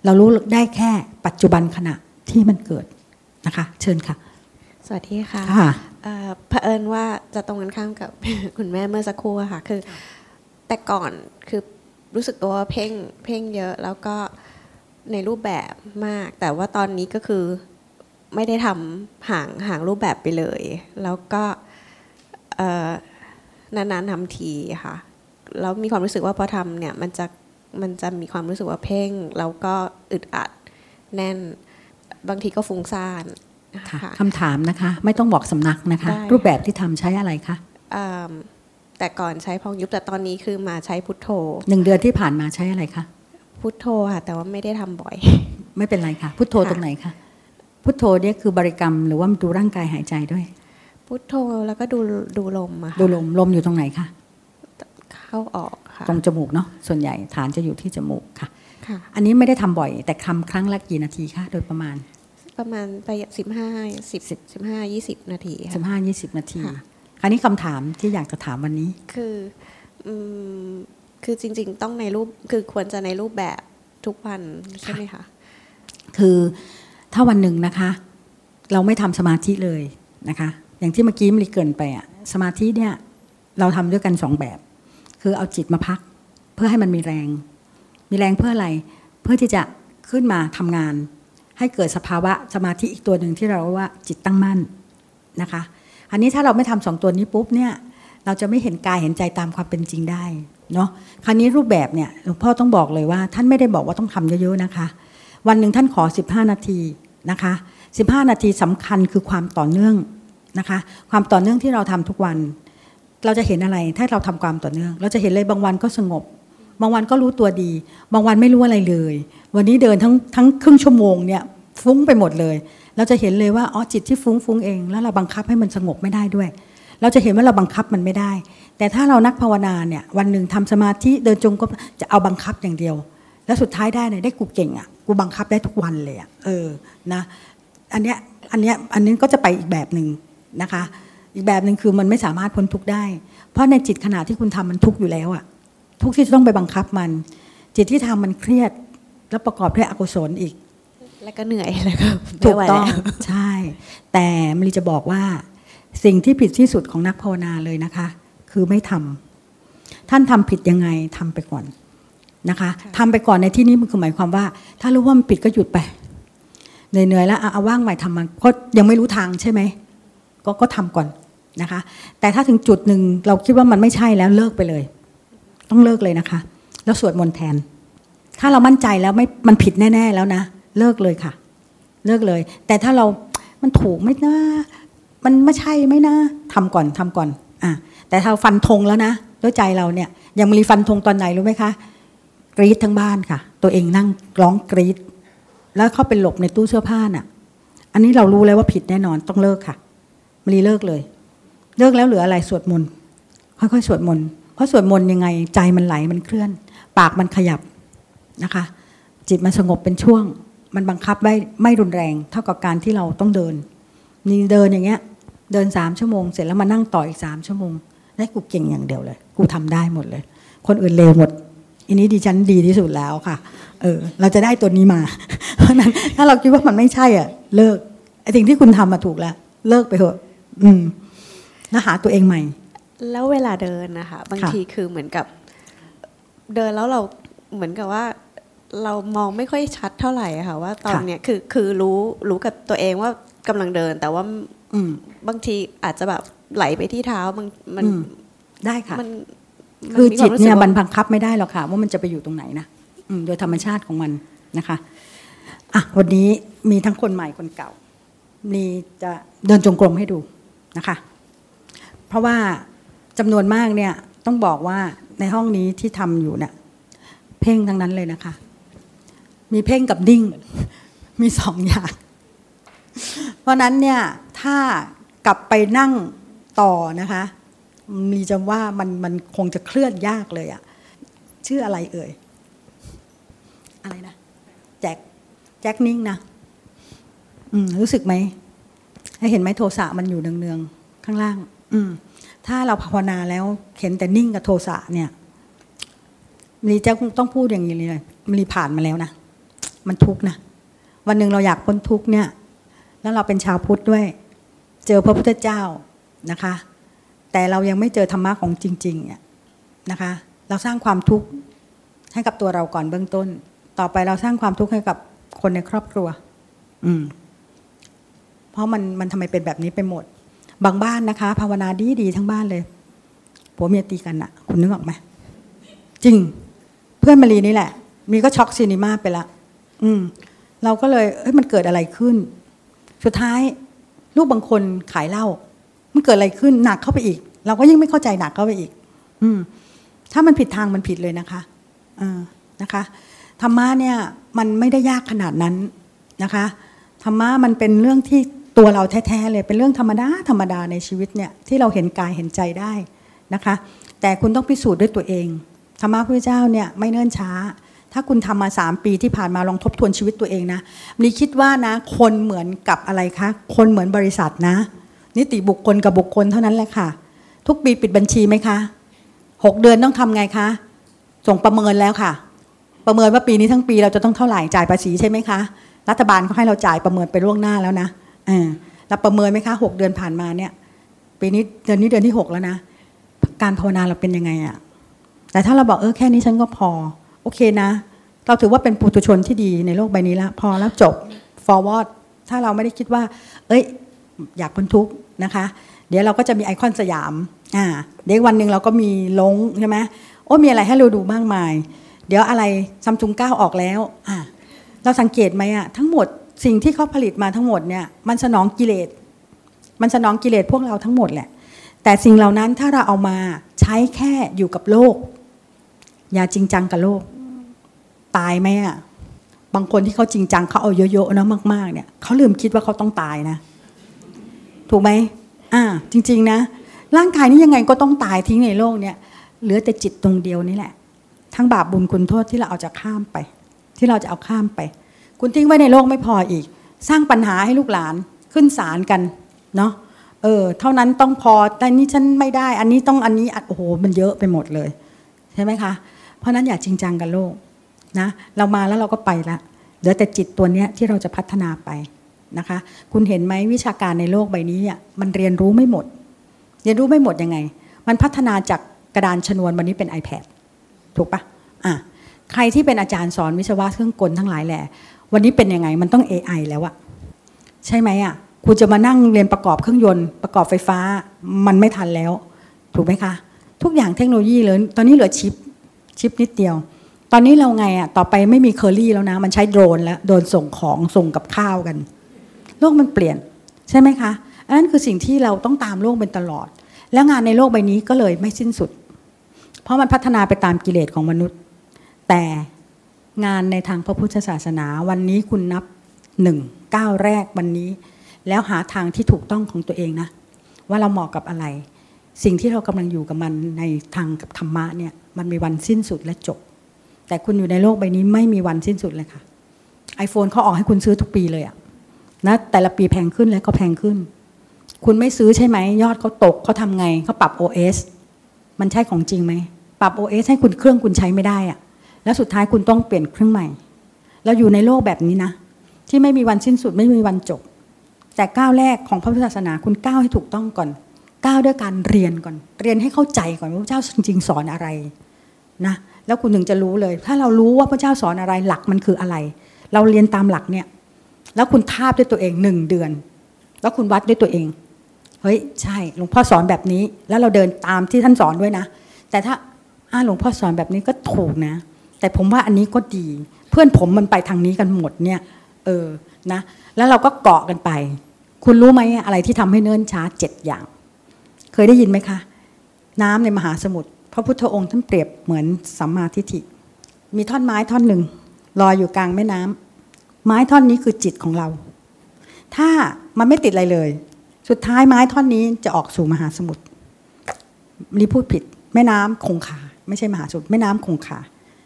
เรารู้ได้แค่ปัจจุบันขณะที่มันเกิดนะคะ เชิญค่ะ สวัสดีค่ะค่ะ เอ่อเผอิญว่าจะตรงกันข้ามกับคุณแม่เมื่อสักครู่อะค่ะ คือ แต่ก่อนคือรู้สึกตัวว่าเพ่งเพ่งเยอะแล้วก็ในรูปแบบมาก แต่ว่าตอนนี้ก็คือไม่ได้ทำห่างห่างรูปแบบไปเลย แล้วก็เอ่อนานๆทำทีค่ะแล้วมีความรู้สึกว่าพอทำเนี่ยมันจะมันจะมีความรู้สึกว่าเพ่ง แล้วก็อึดอัดแน่น บางทีก็ฟุ้งซ่าน ค่ะค่ะคำถามนะคะ ไม่ต้องบอกสำนักนะคะได้รูปแบบที่ทำใช้อะไรคะอืมแต่ก่อนใช้พองยุบแต่ตอนนี้คือมาใช้พุทโธหนึ่งเดือนที่ผ่านมาใช้อะไรคะพุทโธค่ะ แต่ว่าไม่ได้ทำบ่อย ไม่เป็นไรค่ะ พุทโธค่ะตรงไหนคะพุทโธเนี่ยคือบริกรรมหรือว่าดูร่างกายหายใจด้วย พุทโธแล้วก็ดูดูลมอะค่ะดูลมลมอยู่ตรงไหนคะเข้าออกค่ะตรงจมูกเนาะส่วนใหญ่ฐานจะอยู่ที่จมูกค่ะค่ะอันนี้ไม่ได้ทำบ่อย แต่ทำครั้งละกี่นาทีคะโดยประมาณ ประมาณไปสิบห้าสิบสิบห้ายี่สิบนาทีค่ะ15 20นาทีค่ะคราวนี้คำถามที่อยากจะถามวันนี้ คืออืมคือจริง ๆ ต้องในรูปคือควรจะในรูปแบบทุกวันใช่ไหมคะ คือถ้าวันหนึ่งนะคะ เราไม่ทำสมาธิเลยนะคะ อย่างที่เมื่อกี้มริเกรินไปอะสมาธิเนี่ย เราทำด้วยกันสองแบบ คือเอาจิตมาพัก เพื่อให้มันมีแรง มีแรงเพื่ออะไร เพื่อที่จะขึ้นมาทำงาน ให้เกิดสภาวะสมาธิอีกตัวหนึ่งที่เราเรียกว่าจิตตั้งมั่นนะคะ อันนี้ถ้าเราไม่ทำสองตัวนี้ปุ๊บเนี่ยเราจะไม่เห็นกายเห็นใจตามความเป็นจริงได้เนาะคราวนี้รูปแบบเนี่ยหลวงพ่อต้องบอกเลยว่า ท่านไม่ได้บอกว่าต้องทำเยอะๆนะคะ วันหนึ่งท่านขอ 15 นาทีนะคะ 15 นาทีสำคัญคือความต่อเนื่องนะคะ ความต่อเนื่องที่เราทำทุกวัน เราจะเห็นอะไรถ้าเราทำความต่อเนื่อง เราจะเห็นเลยบางวันก็สงบ บางวันก็รู้ตัวดี บางวันไม่รู้อะไรเลย วันนี้เดินทั้งทั้งครึ่งชั่วโมงเนี่ยฟุ้งไปหมดเลย เราจะเห็นเลยว่าอ๋อจิตที่ฟุ้งฟุ้งเอง แล้วเราบังคับให้มันสงบไม่ได้ด้วย เราจะเห็นว่าเราบังคับมันไม่ได้ แต่ถ้าเรานักภาวนาเนี่ยวันหนึ่งทำสมาธิเดินจงกรมจะเอาบังคับอย่างเดียว แล้วสุดท้ายได้เนี่ยได้กูเก่งอะกูบังคับได้ทุกวันเลยอะเออนะอันเนี้ยอันเนี้ยอันนี้ก็จะไปอีกแบบหนึ่งนะคะ อีกแบบหนึ่งคือมันไม่สามารถพ้นทุกได้ เพราะในจิตขณะที่คุณทำมันทุกอยู่แล้วอะ ทุกข์ที่จะต้องไปบังคับมัน จิตที่ทำมันเครียด แล้วประกอบด้วยอกุศลอีก แล้วก็เหนื่อยแล้วก็ถูไม่กไหวต้องแล้วใช่ แต่มรีจะบอกว่า สิ่งที่ผิดที่สุดของนักภาวนาเลยนะคะ คือไม่ทำท่านทำผิดยังไงทำไปก่อนนะคะทำไปก่อนในที่นี้มันคือหมายความว่า ถ้ารู้ว่ามันผิดก็หยุดไปเหนื่อยๆแล้วอะเอาว่างใหม่ทำมันเพราะยังไม่รู้ทางใช่ไหมก็ก็ทำก่อนนะคะ แต่ถ้าถึงจุดหนึ่งเราคิดว่ามันไม่ใช่แล้วเลิกไปเลย ต้องเลิกเลยนะคะ แล้วสวดมนต์แทน ถ้าเรามั่นใจแล้วไม่มันผิดแน่ ๆ แล้วนะ เลิกเลยค่ะ เลิกเลย แต่ถ้าเรามันถูกไหมนะมันไม่ใช่ไหมนะทำก่อนทำก่อน อะแต่ถ้าฟันธงแล้วนะด้วยใจเราเนี่ย ยังมีฟันธงตอนไหนรู้ไหมคะกรี๊ดทั้งบ้านค่ะ ตัวเองนั่งร้องกรี๊ดแล้วเข้าไปหลบในตู้เสื้อผ้าน่ะ อันนี้เรารู้แล้วว่าผิดแน่นอนต้องเลิกค่ะมรีเลิกเลย เลิกแล้วเหลืออะไรสวดมนต์ค่อยๆสวดมนต์ ราะสวดมนต์ยังไงใจมันไหลมันเคลื่อน ปากมันขยับนะคะ จิตมันสงบเป็นช่วง มันบังคับได้ไม่รุนแรง เท่ากับการที่เราต้องเดิน นี่เดินอย่างเงี้ย เดินสามชั่วโมง เสร็จแล้วมานั่งต่ออีกสามชั่วโมงได้กูเก่งอย่างเดียวเลย กูทำได้หมดเลย คนอื่นเลวหมดอันนี้ดิฉันดีที่สุดแล้วค่ะ เออ เราจะได้ตัวนี้มา เพราะนั้นถ้าเราคิดว่ามันไม่ใช่อะ เลิกไอ้สิ่งที่คุณทำมาถูกแล้ว เลิกไปเถอะ อืมแล้วหาตัวเองใหม่ แล้วเวลาเดินนะคะ บางค่ะทีคือเหมือนกับเดินแล้วเราเหมือนกับว่าเรามองไม่ค่อยชัดเท่าไหร่อะค่ะว่าตอนเนี้ยคือคือรู้รู้กับตัวเองว่ากำลังเดิน แต่ว่าอืมบางทีอาจจะแบบไหลไปที่เท้ามันมันอืมได้ค่ะมันคือมีวาจิตรู้สึเนี่ยกว่ามันบังคับไม่ได้หรอกค่ะ ว่ามันจะไปอยู่ตรงไหนนะอืมโดยธรรมชาติของมันนะคะอะวันนี้มีทั้งคนใหม่คนเก่ามีจะเดินจงกรมให้ดูนะคะ เพราะว่า จำนวนมากเนี่ยต้องบอกว่าในห้องนี้ที่ทำอยู่เนี่ยเพ่งทั้งนั้นเลยนะคะ มีเพ่งกับนิ่ง มีสองอย่าง เพราะนั้นเนี่ยถ้ากลับไปนั่งต่อนะคะ มีจะว่ามันมันคงจะเคลื่อนยากเลยอะชื่ออะไรเอ่ย อะไรนะ แจ็คแจ็คนิ่งนะอืมรู้สึกไหมให้เห็นไหมโทสะมันอยู่เนืองๆข้างล่าง อืม ถ้าเราภาวนาแล้วเห็นแต่นิ่งกับโทสะเนี่ยมลีจะต้องพูดอย่างนี้เลยมีผ่านมาแล้วนะมันทุกข์นะวันหนึ่งเราอยากพ้นทุกข์เนี่ย แล้วเราเป็นชาวพุทธด้วย เจอพระพุทธเจ้านะคะ แต่เรายังไม่เจอธรรมะของจริงๆเนี่ยนะคะ เราสร้างความทุกข์ให้กับตัวเราก่อนเบื้องต้น ต่อไปเราสร้างความทุกข์ให้กับคนในครอบครัว อืม เพราะมันมันทำไมเป็นแบบนี้ไปหมด บางบ้านนะคะ ภาวนาดีดีทั้งบ้านเลยผัวเมียตีกันอะคุณนึกออกไหมจริง เพื่อนมารีนี่แหละ มีก็ช็อกซีนีมาไปละอืม เราก็เลยเอ้ยมันเกิดอะไรขึ้น สุดท้าย ลูกบางคนขายเหล้ามันเกิดอะไรขึ้นหนักเข้าไปอีก เราก็ยิ่งไม่เข้าใจหนักเข้าไปอีก อืม ถ้ามันผิดทางมันผิดเลยนะคะเออนะคะธรรมะเนี่ยมันไม่ได้ยากขนาดนั้นนะคะธรรมะมันเป็นเรื่องที่ ตัวเราแท้ๆเลยเป็นเรื่องธรรมดาธรรมดาในชีวิตเนี่ยที่เราเห็นกายเห็นใจได้นะคะ แต่คุณต้องพิสูจน์ด้วยตัวเองธรรมะพระเจ้าเนี่ยไม่เนิ่นช้า ถ้าคุณทำมาสามปีที่ผ่านมาลองทบทวนชีวิตตัวเองนะนี่คิดว่านะคนเหมือนกับอะไรคะ คนเหมือนบริษัทนะ นิติบุคคลกับบุคคลเท่านั้นแหละค่ะ ทุกปีปิดบัญชีไหมคะหกเดือนต้องทำไงคะ ส่งประเมินแล้วค่ะ ประเมินว่าปีนี้ทั้งปีเราจะต้องเท่าไหร่จ่ายภาษีใช่ไหมคะรัฐบาลเขาให้เราจ่ายประเมินไปล่วงหน้าแล้วนะ เราประเมินไหมคะหกเดือนผ่านมาเนี่ยปีนี้เดือนนี้เดือนที่หกแล้วนะ การภาวนาเราเป็นยังไงอะแต่ถ้าเราบอกเออแค่นี้ฉันก็พอ โอเคนะ เราถือว่าเป็นปุถุชนที่ดีในโลกใบนี้ล้วพอแล้วจบ forward ถ้าเราไม่ได้คิดว่า เอ้ย อยากพ้นทุกข์นะคะ เดี๋ยวเราก็จะมีไอคอนสยามอ่าเดี๋ยววันหนึ่งเราก็มีลงใช่ไหมโอ้มีอะไรให้เราดูมากมาย เดี๋ยวอะไรซัมซุงเก้าออกแล้วอ่าเราสังเกตไหมอะทั้งหมด สิ่งที่เขาผลิตมาทั้งหมดเนี่ยมันสนองกิเลสมันสนองกิเลสพวกเราทั้งหมดแหละ แต่สิ่งเหล่านั้นถ้าเราเอามาใช้แค่อยู่กับโลก อย่าจริงจังกับโลก ตายไหมอะบางคนที่เขาจริงจังเขาเอาเยอะๆนะมากๆเนี่ยเขาลืมคิดว่าเขาต้องตายนะ ถูกไหมอ่า จริง ๆ นะ ร่างกายนี้ยังไงก็ต้องตายทิ้งในโลกเนี่ยเหลือแต่จิตตรงเดียวนี่แหละ ทั้งบาปบุญคุณโทษที่เราเอาจะข้ามไป ที่เราจะเอาข้ามไป คุณทิ้งไว้ในโลกไม่พออีก สร้างปัญหาให้ลูกหลานขึ้นศาลกันเนาะเออ เท่านั้นต้องพอแต่นี้ฉันไม่ได้ อันนี้ต้องอันนี้อโอ้โหมันเยอะไปหมดเลย ใช่ไหมคะ เพราะนั้นอย่าจริงจังกับโลกนะเรามาแล้วเราก็ไปละเหลือแต่จิตตัวเนี้ยที่เราจะพัฒนาไปนะคะ คุณเห็นไหมวิชาการในโลกใบนี้อะมันเรียนรู้ไม่หมด เรียนรู้ไม่หมดยังไง มันพัฒนาจากกระดานชนวนวันนี้เป็น iPad ถูกปะอะใครที่เป็นอาจารย์สอนวิศวะเครื่องกลทั้งหลายแหละ วันนี้เป็นยังไงมันต้อง AI แล้วอะใช่ไหมอะคุณจะมานั่งเรียนประกอบเครื่องยนต์ประกอบไฟฟ้ามันไม่ทันแล้ว ถูกไหมคะ ทุกอย่างเทคโนโลยีเลยตอนนี้เหลือชิปชิปนิดเดียว ตอนนี้เราไงอะต่อไปไม่มีเคอรี่แล้วนะ มันใช้โดรนแล้วโดรนส่งของส่งกับข้าวกัน โลกมันเปลี่ยนใช่ไหมคะอันนั้นคือสิ่งที่เราต้องตามโลกเป็นตลอด แล้วงานในโลกใบนี้ก็เลยไม่สิ้นสุด เพราะมันพัฒนาไปตามกิเลสของมนุษย์ แต่ งานในทางพระพุทธศาสนา วันนี้คุณนับหนึ่งก้าวแรกวันนี้ แล้วหาทางที่ถูกต้องของตัวเองนะ ว่าเราเหมาะกับอะไร สิ่งที่เรากำลังอยู่กับมันในทางกับธรรมะเนี่ยมันมีวันสิ้นสุดและจบ แต่คุณอยู่ในโลกใบนี้ไม่มีวันสิ้นสุดเลยค่ะ iPhone เขาออกให้คุณซื้อทุกปีเลยอะนะแต่ละปีแพงขึ้นแล้วก็แพงขึ้น คุณไม่ซื้อใช่ไหม ยอดเขาตกเขาทำไงเขาปรับ OS มันใช่ของจริงไหม ปรับ OS ให้คุณเครื่องคุณใช้ไม่ได้อะ แล้วสุดท้ายคุณต้องเปลี่ยนเครื่องใหม่ เราอยู่ในโลกแบบนี้นะ ที่ไม่มีวันสิ้นสุดไม่มีวันจบ แต่ก้าวแรกของพระพุทธศาสนาคุณก้าวให้ถูกต้องก่อน ก้าวด้วยการเรียนก่อน เรียนให้เข้าใจก่อนว่าพระเจ้าจริงๆสอนอะไรนะแล้วคุณถึงจะรู้เลย ถ้าเรารู้ว่าพระเจ้าสอนอะไรหลักมันคืออะไร เราเรียนตามหลักเนี่ย แล้วคุณทาบด้วยตัวเองหนึ่งเดือน แล้วคุณวัดด้วยตัวเองเฮ้ยใช่หลวงพ่อสอนแบบนี้ แล้วเราเดินตามที่ท่านสอนด้วยนะ แต่ถ้าอ้าหลวงพ่อสอนแบบนี้ก็ถูกนะ แต่ผมว่าอันนี้ก็ดี เพื่อนผมมันไปทางนี้กันหมดเนี่ยเออนะแล้วเราก็เกาะกันไป คุณรู้ไหมอะไรที่ทำให้เนิ่นช้าเจ็ดอย่าง เคยได้ยินไหมคะ น้ำในมหาสมุทรพระพุทธองค์ท่านเปรียบเหมือนสัมมาทิฏฐิ มีท่อนไม้ท่อนหนึ่งลอยอยู่กลางแม่น้ำไม้ท่อนนี้คือจิตของเรา ถ้ามันไม่ติดอะไรเลย สุดท้ายไม้ท่อนนี้จะออกสู่มหาสมุทรนี่พูดผิด แม่น้ำคงคาไม่ใช่มหาสมุทรแม่น้ำคงคา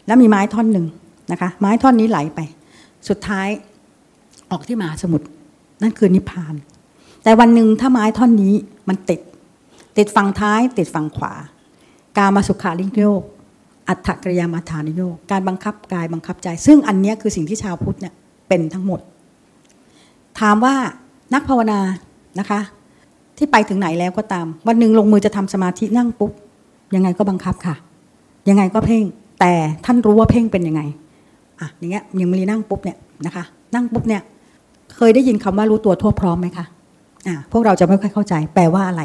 แล้วมีไม้ท่อนหนึ่งนะคะ ไม้ท่อนนี้ไหลไป สุดท้ายออกที่มหาสมุทรนั่นคือนิพพาน แต่วันหนึ่งถ้าไม้ท่อนนี้มันติด ติดฝั่งท้าย ติดฝั่งขวา กามาสุขาลิโยกอัตถกริยามาฐานิโยกการบังคับกายบังคับใจ ซึ่งอันนี้คือสิ่งที่ชาวพุทธเนี่ยเป็นทั้งหมด ถามว่านักภาวนานะคะ ที่ไปถึงไหนแล้วก็ตาม วันหนึ่งลงมือจะทำสมาธินั่งปุ๊บยังไงก็บังคับค่ะ ยังไงก็เพ่ง แต่ท่านรู้ว่าเพ่งเป็นยังไงอะอย่างเงี้ยยังมีนั่งปุ๊บเนี่ยนะคะ นั่งปุ๊บเนี่ย เคยได้ยินคำว่ารู้ตัวทั่วพร้อมไหมคะอะพวกเราจะไม่ค่อยเข้าใจ แปลว่าอะไร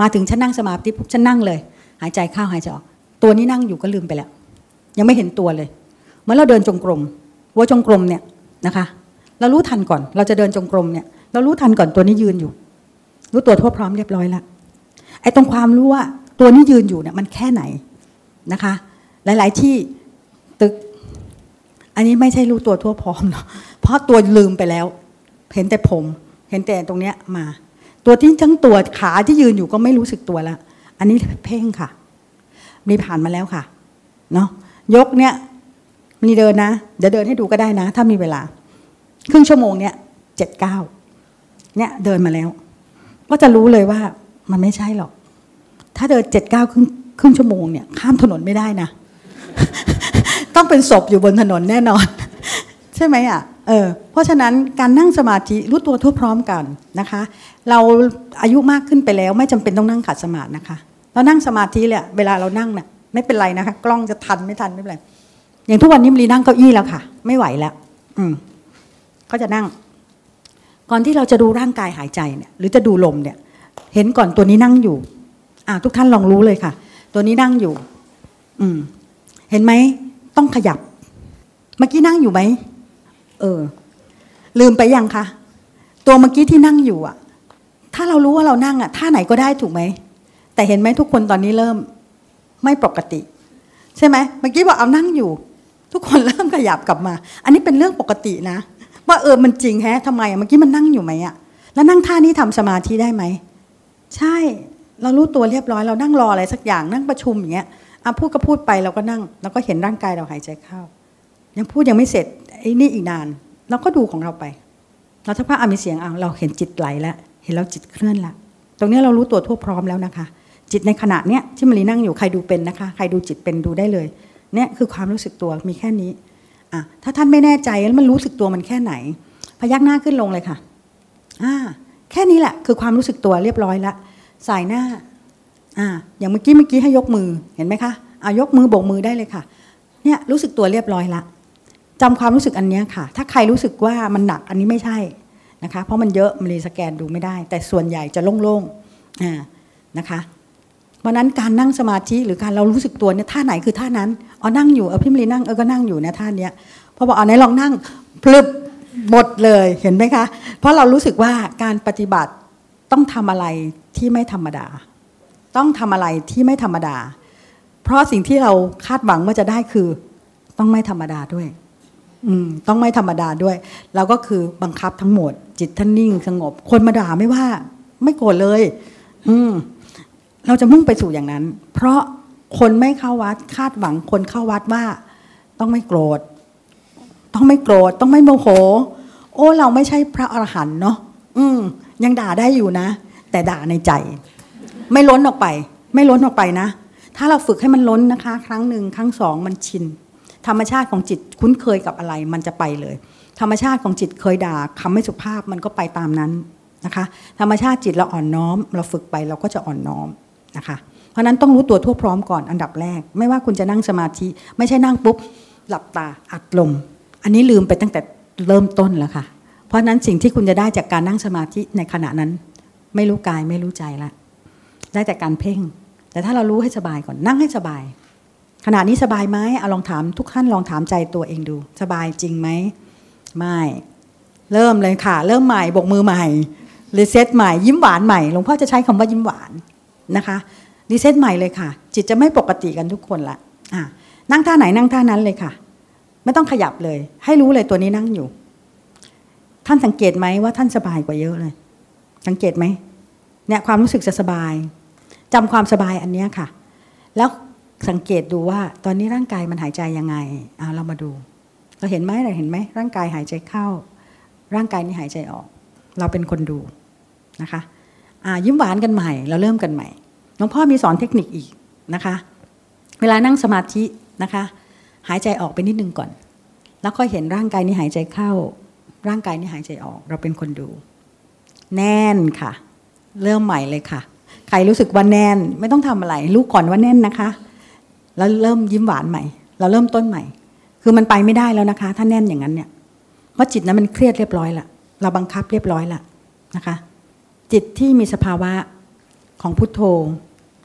มาถึงฉันนั่งสมาธิปุ๊บฉันนั่งเลย หายใจเข้าหายใจออกตัวนี้นั่งอยู่ก็ลืมไปแล้ว ยังไม่เห็นตัวเลยเหมื่อนเราเดินจงกรมวัวจงกรมเนี่ยนะคะเรารู้ทันก่อน เราจะเดินจงกรมเนี่ย เรารู้ทันก่อนตัวนี้ยืนอยู่ รู้ตัวทั่วพร้อมเรียบร้อยแล้วไอ้ตรงความรู้ว่าตัวนี้ยืนอยู่เนี่ยมันแค่ไหนนะคะ หลาย ๆ ที่ตึก อันนี้ไม่ใช่รู้ตัวทั่วพร้อมเนาะเพราะตัวลืมไปแล้ว เห็นแต่ผม เห็นแต่ตรงเนี้ยมา ตัวที่ทั้งตัวขาที่ยืนอยู่ก็ไม่รู้สึกตัวแล้วอันนี้เพ่งค่ะนี่ผ่านมาแล้วค่ะเนาะยกเนี่ยมีเดินนะ เดี๋ยวเดินให้ดูก็ได้นะ ถ้ามีเวลา ครึ่งชั่วโมงเนี่ยเจ็ดเก้าเนี่ยเดินมาแล้ว ก็จะรู้เลยว่ามันไม่ใช่หรอก ถ้าเดินเจ็ดเก้าครึ่งครึ่งชั่วโมงเนี่ย ข้ามถนนไม่ได้นะ ต้องเป็นศพอยู่บนถนนแน่นอน ใช่ไหมอะเออเพราะฉะนั้นการนั่งสมาธิรู้ตัวทั่วพร้อมกันนะคะ เราอายุมากขึ้นไปแล้วไม่จำเป็นต้องนั่งขัดสมาธินะคะ เรานั่งสมาธิเลยเวลาเรานั่งเนี่ยไม่เป็นไรนะคะ กล้องจะทันไม่ทันไม่เป็นไรอย่างทุกวันนี้มรีนั่งเก้าอี้แล้วค่ะ ไม่ไหวแล้ว อืมก็จะนั่ง ก่อนที่เราจะดูร่างกายหายใจเนี่ย หรือจะดูลมเนี่ย เห็นก่อนตัวนี้นั่งอยู่ อ่าทุกท่านลองรู้เลยค่ะ ตัวนี้นั่งอยู่ อืม เห็นไหม ต้องขยับ เมื่อกี้นั่งอยู่ไหม เออ ลืมไปยังคะ ตัวเมื่อกี้ที่นั่งอยู่อะถ้าเรารู้ว่าเรานั่งอะท่าไหนก็ได้ถูกไหม แต่เห็นไหมทุกคนตอนนี้เริ่ม ไม่ปกติ ใช่ไหม เมื่อกี้บอกเอานั่งอยู่ ทุกคนเริ่มขยับกลับมา อันนี้เป็นเรื่องปกตินะ ว่าเออมันจริงแฮะทำไมเมื่อกี้มันนั่งอยู่ไหมอะแล้วนั่งท่านี้ทำสมาธิได้ไหม ใช่ เรารู้ตัวเรียบร้อย เรานั่งรออะไรสักอย่างนั่งประชุมอย่างเงี้ย อะพูดก็พูดไปเราก็นั่งเราก็เห็นร่างกายเราหายใจเข้า ยังพูดยังไม่เสร็จไอ้นี่อีกนาน เราก็ดูของเราไป เราถ้าพระอามีเสียงเอาเราเห็นจิตไหลแล้วเห็นเราจิตเคลื่อนละตรงนี้เรารู้ตัวทั่วพร้อมแล้วนะคะ จิตในขณะเนี้ยที่มารีนั่งอยู่ใครดูเป็นนะคะ ใครดูจิตเป็นดูได้เลยเนี่ยคือความรู้สึกตัวมีแค่นี้อะถ้าท่านไม่แน่ใจแล้วมันรู้สึกตัวมันแค่ไหน พยักหน้าขึ้นลงเลยค่ะอ่าแค่นี้แหละคือความรู้สึกตัวเรียบร้อยละสายหน้า อ่าอย่างเมื่อกี้เมื่อกี้ให้ยกมือเห็นไหมคะอ่ายกมือโบกมือได้เลยค่ะ เนี่ยรู้สึกตัวเรียบร้อยละจำความรู้สึกอันนี้ค่ะ ถ้าใครรู้สึกว่ามันหนักอันนี้ไม่ใช่นะคะ เพราะมันเยอะมันเลยสแกนดูไม่ได้ แต่ส่วนใหญ่จะโล่งๆอ่านะคะเพราะนั้นการนั่งสมาธิหรือการเรารู้สึกตัวเนี่ยท่าไหนคือท่านั้นอ๋อนั่งอยู่เออพี่มรีนั่งเออก็นั่งอยู่นะท่าเนี้ยพอบอกเอาไหนลองนั่งพลึบหมดเลยเห็นไหมคะ เพราะเรารู้สึกว่าการปฏิบัติต้องทำอะไรที่ไม่ธรรมดา ต้องทำอะไรที่ไม่ธรรมดา เพราะสิ่งที่เราคาดหวังว่าจะได้คือ ต้องไม่ธรรมดาด้วย อืม ต้องไม่ธรรมดาด้วย เราก็คือบังคับทั้งหมด จิตท่านนิ่งสงบ คนมาด่าไม่ว่า ไม่โกรธเลย อืม เราจะมุ่งไปสู่อย่างนั้น เพราะคนไม่เข้าวัด คาดหวังคนเข้าวัดว่า ต้องไม่โกรธ ต้องไม่โกรธ ต้องไม่โมโห โอ้ เราไม่ใช่พระอรหันต์เนาะอืม ยังด่าได้อยู่นะ แต่ด่าในใจ ไม่ล้นออกไป ไม่ล้นออกไปนะ ถ้าเราฝึกให้มันล้นนะคะ ครั้งหนึ่งครั้งสองมันชิน ธรรมชาติของจิตคุ้นเคยกับอะไรมันจะไปเลย ธรรมชาติของจิตเคยด่าคำไม่สุภาพมันก็ไปตามนั้นนะคะ ธรรมชาติจิตเราอ่อนน้อม เราฝึกไปเราก็จะอ่อนน้อมนะคะ เพราะนั้นต้องรู้ตัวทั่วพร้อมก่อนอันดับแรก ไม่ว่าคุณจะนั่งสมาธิ ไม่ใช่นั่งปุ๊บหลับตาอัดลม อันนี้ลืมไปตั้งแต่เริ่มต้นแล้วค่ะ เพราะนั้นสิ่งที่คุณจะได้จากการนั่งสมาธิในขณะนั้น ไม่รู้กายไม่รู้ใจละ ได้แต่การเพ่ง แต่ถ้าเรารู้ให้สบายก่อนนั่งให้สบาย ขณะนี้สบายไหมเอาลองถามทุกท่านลองถามใจตัวเองดู สบายจริงไหมไม่เริ่มเลยค่ะ เริ่มใหม่บกมือใหม่ reset ใหม่ยิ้มหวานใหม่หลวงพ่อจะใช้คำว่ายิ้มหวานนะคะ reset ใหม่เลยค่ะ จิตจะไม่ปกติกันทุกคนละอะนั่งท่าไหนนั่งท่านั้นเลยค่ะ ไม่ต้องขยับเลย ให้รู้เลยตัวนี้นั่งอยู่ ท่านสังเกตไหมว่าท่านสบายกว่าเยอะเลย สังเกตไหมเนี่ยความรู้สึกจะสบาย จำความสบายอันนี้ค่ะ แล้วสังเกตดูว่าตอนนี้ร่างกายมันหายใจยังไงเอาเรามาดู เราเห็นไหมเราเห็นไหมร่างกายหายใจเข้า ร่างกายนี้หายใจออก เราเป็นคนดูนะคะยิ้มหวานกันใหม่ เราเริ่มกันใหม่หลวงพ่อมีสอนเทคนิคอีกนะคะ เวลานั่งสมาธินะคะ หายใจออกไปนิดนึงก่อน แล้วค่อยเห็นร่างกายนี้หายใจเข้า ร่างกายนี้หายใจออก เราเป็นคนดู แน่นค่ะ เริ่มใหม่เลยค่ะ ครรู้สึกว่าแน่น ไม่ต้องทำอะไร รู้ก่อนว่าแน่นนะคะ แล้วเริ่มยิ้มหวานใหม่ เราเริ่มต้นใหม่ คือมันไปไม่ได้แล้วนะคะ ถ้าแน่นอย่างนั้นเนี่ยเพราะจิตนั้นมันเครียดเรียบร้อยละเราบังคับเรียบร้อยละนะคะ จิตที่มีสภาวะของพุทโธ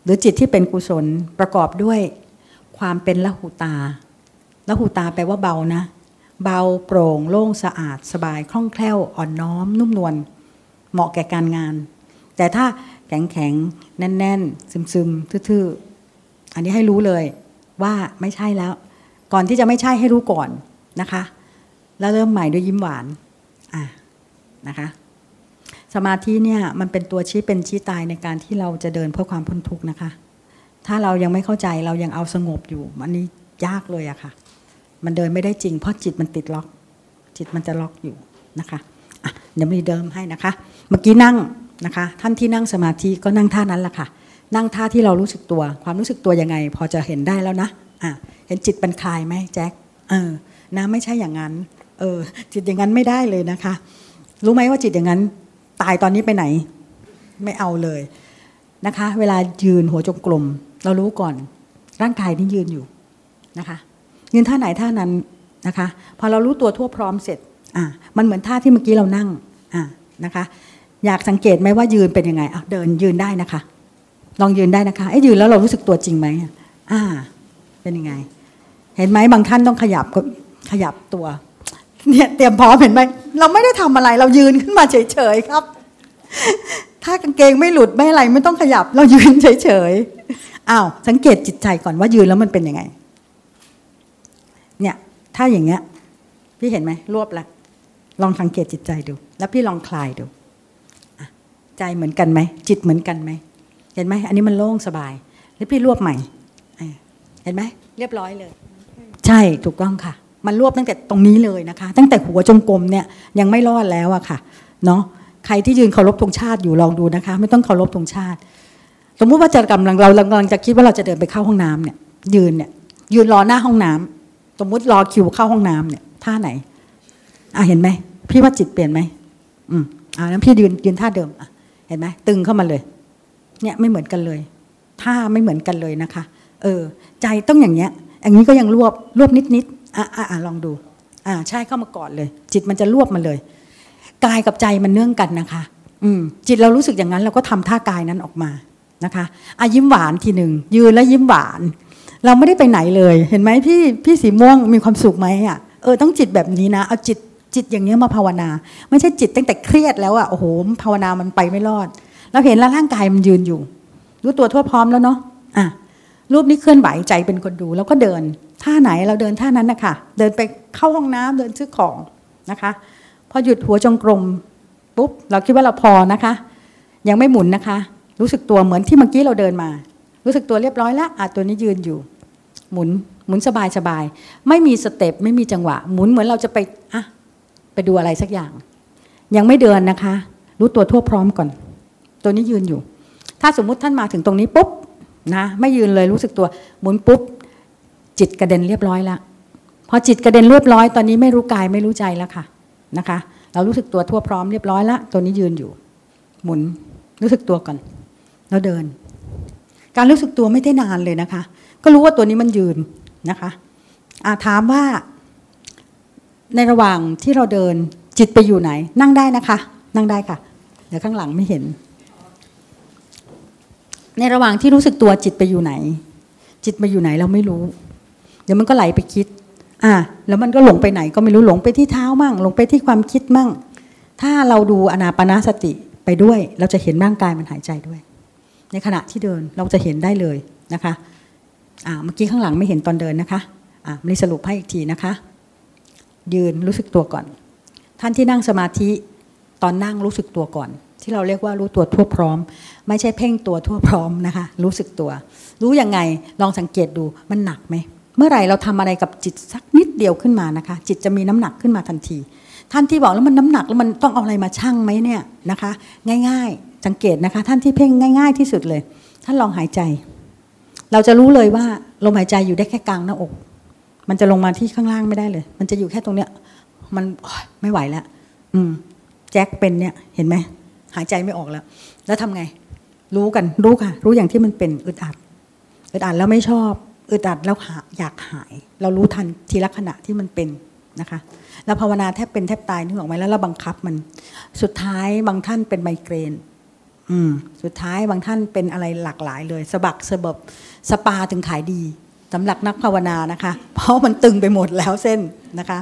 หรือจิตที่เป็นกุศลประกอบด้วยความเป็นละหูตาละหูตาแปลว่าเบานะ เบาโปร่ง โล่งสะอาด สบายคล่องแคล่วอ่อนน้อม นุ่มนวลเหมาะแก่การงาน แต่ถ้า แข็งแข็งแน่นแน่นซึมซึมทื่อๆ อันนี้ให้รู้เลยว่าไม่ใช่แล้ว ก่อนที่จะไม่ใช่ให้รู้ก่อนนะคะ แล้วเริ่มใหม่ด้วยยิ้มหวานอะนะคะสมาธิเนี่ยมันเป็นตัวชี้เป็นชี้ตายในการที่เราจะเดินเพื่อความพ้นทุกข์นะคะ ถ้าเรายังไม่เข้าใจเรายังเอาสงบอยู่อันนี้ยากเลยอะค่ะ มันเดินไม่ได้จริงเพราะจิตมันติดล็อก จิตมันจะล็อกอยู่นะคะอะเดี๋ยวมีเดิมให้นะคะ เมื่อกี้นั่ง นะคะ ท่านที่นั่งสมาธิก็นั่งท่านั้นแหละค่ะ นั่งท่าที่เรารู้สึกตัว ความรู้สึกตัวยังไง พอจะเห็นได้แล้วนะอะเห็นจิตมันคลายไหมแจ็คเออนะไม่ใช่อย่างนั้นเออจิตอย่างนั้นไม่ได้เลยนะคะ รู้ไหมว่าจิตอย่างนั้น ตายตอนนี้ไปไหน ไม่เอาเลยนะคะ เวลายืนหัวจงกลม เรารู้ก่อน ร่างกายนี่ยืนอยู่นะคะยืนท่าไหนท่านั้นนะคะ พอเรารู้ตัวทั่วพร้อมเสร็จอะมันเหมือนท่าที่เมื่อกี้เรานั่งอะนะคะ อยากสังเกตไหมว่ายืนเป็นยังไงเดินยืนได้นะคะ ลองยืนได้นะคะไอ้ยืนแล้วเรารู้สึกตัวจริงไหมอ่า เป็นยังไง เห็นไหมบางท่านต้องขยับก็ขยับตัว เนี่ยเตรียมพร้อมเห็นไหมเราไม่ได้ทำอะไร เรายืนขึ้นมาเฉยๆครับ ถ้ากางเกงไม่หลุดไม่อะไร ไม่ต้องขยับ เรายืนเฉยๆอ้าวสังเกตจิตใจก่อนว่ายืนแล้วมันเป็นยังไง เนี่ย ถ้าอย่างเงี้ย พี่เห็นไหมรวบละลองสังเกตจิตใจดู แล้วพี่ลองคลายดู ใจเหมือนกันไหมจิตเหมือนกันไหมเห็นไหมอันนี้มันโล่งสบายแล้วพี่รวบใหม่อะเห็นไหมเรียบร้อยเลย ใช่ถูกต้องค่ะ มันรวบตั้งแต่ตรงนี้เลยนะคะ ตั้งแต่หัวจงกรมเนี่ยยังไม่รอดแล้วอะค่ะเนาะใครที่ยืนเคารพธงชาติอยู่ลองดูนะคะ ไม่ต้องเคารพธงชาติ สมมุติว่าจะกำลังเรากำลังจะคิดว่าเราจะเดินไปเข้าห้องน้ำเนี่ย ยืนเนี่ย ยืนรอหน้าห้องน้ำสมมุติรอคิวเข้าห้องน้ำเนี่ยท่าไหนอะเห็นไหมพี่ว่าจิตเปลี่ยนไหมอืมอ่านั้นพี่ยืนยืนท่าเดิมอะ เห็นไหมตึงเข้ามาเลย เนี่ยไม่เหมือนกันเลยท่าไม่เหมือนกันเลยนะคะ เออ ใจต้องอย่างเงี้ยอย่างนี้ก็ยังรวบรวบนิดนิดอะอะอะลองดู อ่าใช่เข้ามาก่อนเลย จิตมันจะรวบมาเลยกายกับใจมันเนื่องกันนะคะ อืม จิตเรารู้สึกอย่างนั้นเราก็ทำท่ากายนั้นออกมานะคะอะยิ้มหวานทีหนึ่งยืนแล้วยิ้มหวาน เราไม่ได้ไปไหนเลย เห็นไหมพี่พี่สีม่วงมีความสุขไหมอะเออต้องจิตแบบนี้นะเอาจิต จิตอย่างนี้มาภาวนา ไม่ใช่จิตตั้งแต่เครียดแล้วอะโอ้โหภาวนามันไปไม่รอด เราเห็นแล้วร่างกายมันยืนอยู่ รู้ตัวทั่วพร้อมแล้วเนาะอะรูปนี้เคลื่อนไหวใจเป็นคนดูแล้วก็เดิน ท่าไหนเราเดินท่านั้นนะคะเดินไปเข้าห้องน้ำเดินซื้อของนะคะ พอหยุดหัวจงกรมปุ๊บเราคิดว่าเราพอนะคะ ยังไม่หมุนนะคะ รู้สึกตัวเหมือนที่เมื่อกี้เราเดินมา รู้สึกตัวเรียบร้อยแล้วอะตัวนี้ยืนอยู่ หมุนหมุนสบายสบายไม่มีสเต็ปไม่มีจังหวะ หมุนเหมือนเราจะไปอะ ไปดูอะไรสักอย่าง ยังไม่เดินนะคะ รู้ตัวทั่วพร้อมก่อน ตัวนี้ยืนอยู่ ถ้าสมมุติท่านมาถึงตรงนี้ปุ๊บนะไม่ยืนเลยรู้สึกตัวหมุนปุ๊บ จิตกระเด็นเรียบร้อยล้วพอจิตกระเด็นเรียบร้อยตอนนี้ไม่รู้กายไม่รู้ใจแล้วค่ะนะคะ เรารู้สึกตัวทั่วพร้อมเรียบร้อยล้วตัวนี้ยืนอยู่ หมุนรู้สึกตัวก่อนแล้วเดิน การรู้สึกตัวไม่ได้นานเลยนะคะ ก็รู้ว่าตัวนี้มันยืนนะคะอาถามว่า ในระหว่างที่เราเดินจิตไปอยู่ไหน นั่งได้นะคะ นั่งได้ค่ะ เดี๋ยวข้างหลังไม่เห็น ในระหว่างที่รู้สึกตัวจิตไปอยู่ไหน จิตไปอยู่ไหนเราไม่รู้ เดี๋ยวมันก็ไหลไปคิด อ่า แล้วมันก็หลงไปไหน ก็ไม่รู้หลงไปที่เท้ามั่งหลงไปที่ความคิดมั่ง ถ้าเราดูอนาปนาสติไปด้วย เราจะเห็นร่างกายมันหายใจด้วย ในขณะที่เดินเราจะเห็นได้เลยนะคะอ่าเมื่อกี้ข้างหลังไม่เห็นตอนเดินนะคะอ่าม่สรุปให้อีกทีนะคะ ยืนรู้สึกตัวก่อน ท่านที่นั่งสมาธิตอนนั่งรู้สึกตัวก่อน ที่เราเรียกว่ารู้ตัวทั่วพร้อม ไม่ใช่เพ่งตัวทั่วพร้อมนะคะ รู้สึกตัว รู้ยังไงลองสังเกตดูมันหนักไหมเมื่อไหร่เราทำอะไรกับจิตสักนิดเดียวขึ้นมานะคะ จิตจะมีน้ำหนักขึ้นมาทันที ท่านที่บอกแล้วมันน้ำหนักแล้วมันต้องเอาอะไรมาชั่งไหมเนี่ยนะคะ ง่ายๆ สังเกตนะคะ ท่านที่เพ่งง่าย ๆ ที่สุดเลย ท่านลองหายใจ เราจะรู้เลยว่าลมหายใจอยู่ได้แค่กลางหน้าอก มันจะลงมาที่ข้างล่างไม่ได้เลย มันจะอยู่แค่ตรงเนี้ย มันไม่ไหวแล้วอืม แจ็คเป็นเนี่ย เห็นไหมหายใจไม่ออกแล้ว แล้วทำไง รู้กันรู้ค่ะ รู้อย่างที่มันเป็นอึดอัดอึดอัดแล้วไม่ชอบอึดอัดแล้วอยากหาย เรารู้ทันทีละขณะที่มันเป็นนะคะ แล้วภาวนาแทบเป็นแทบตายนึกออกไหมแล้วเราบังคับมัน สุดท้ายบางท่านเป็นไมเกรน อืม สุดท้ายบางท่านเป็นอะไรหลากหลายเลย สะบักสะบบสปาถึงขายดี สำหรับนักภาวนานะคะ เพราะมันตึงไปหมดแล้วเส้นนะคะ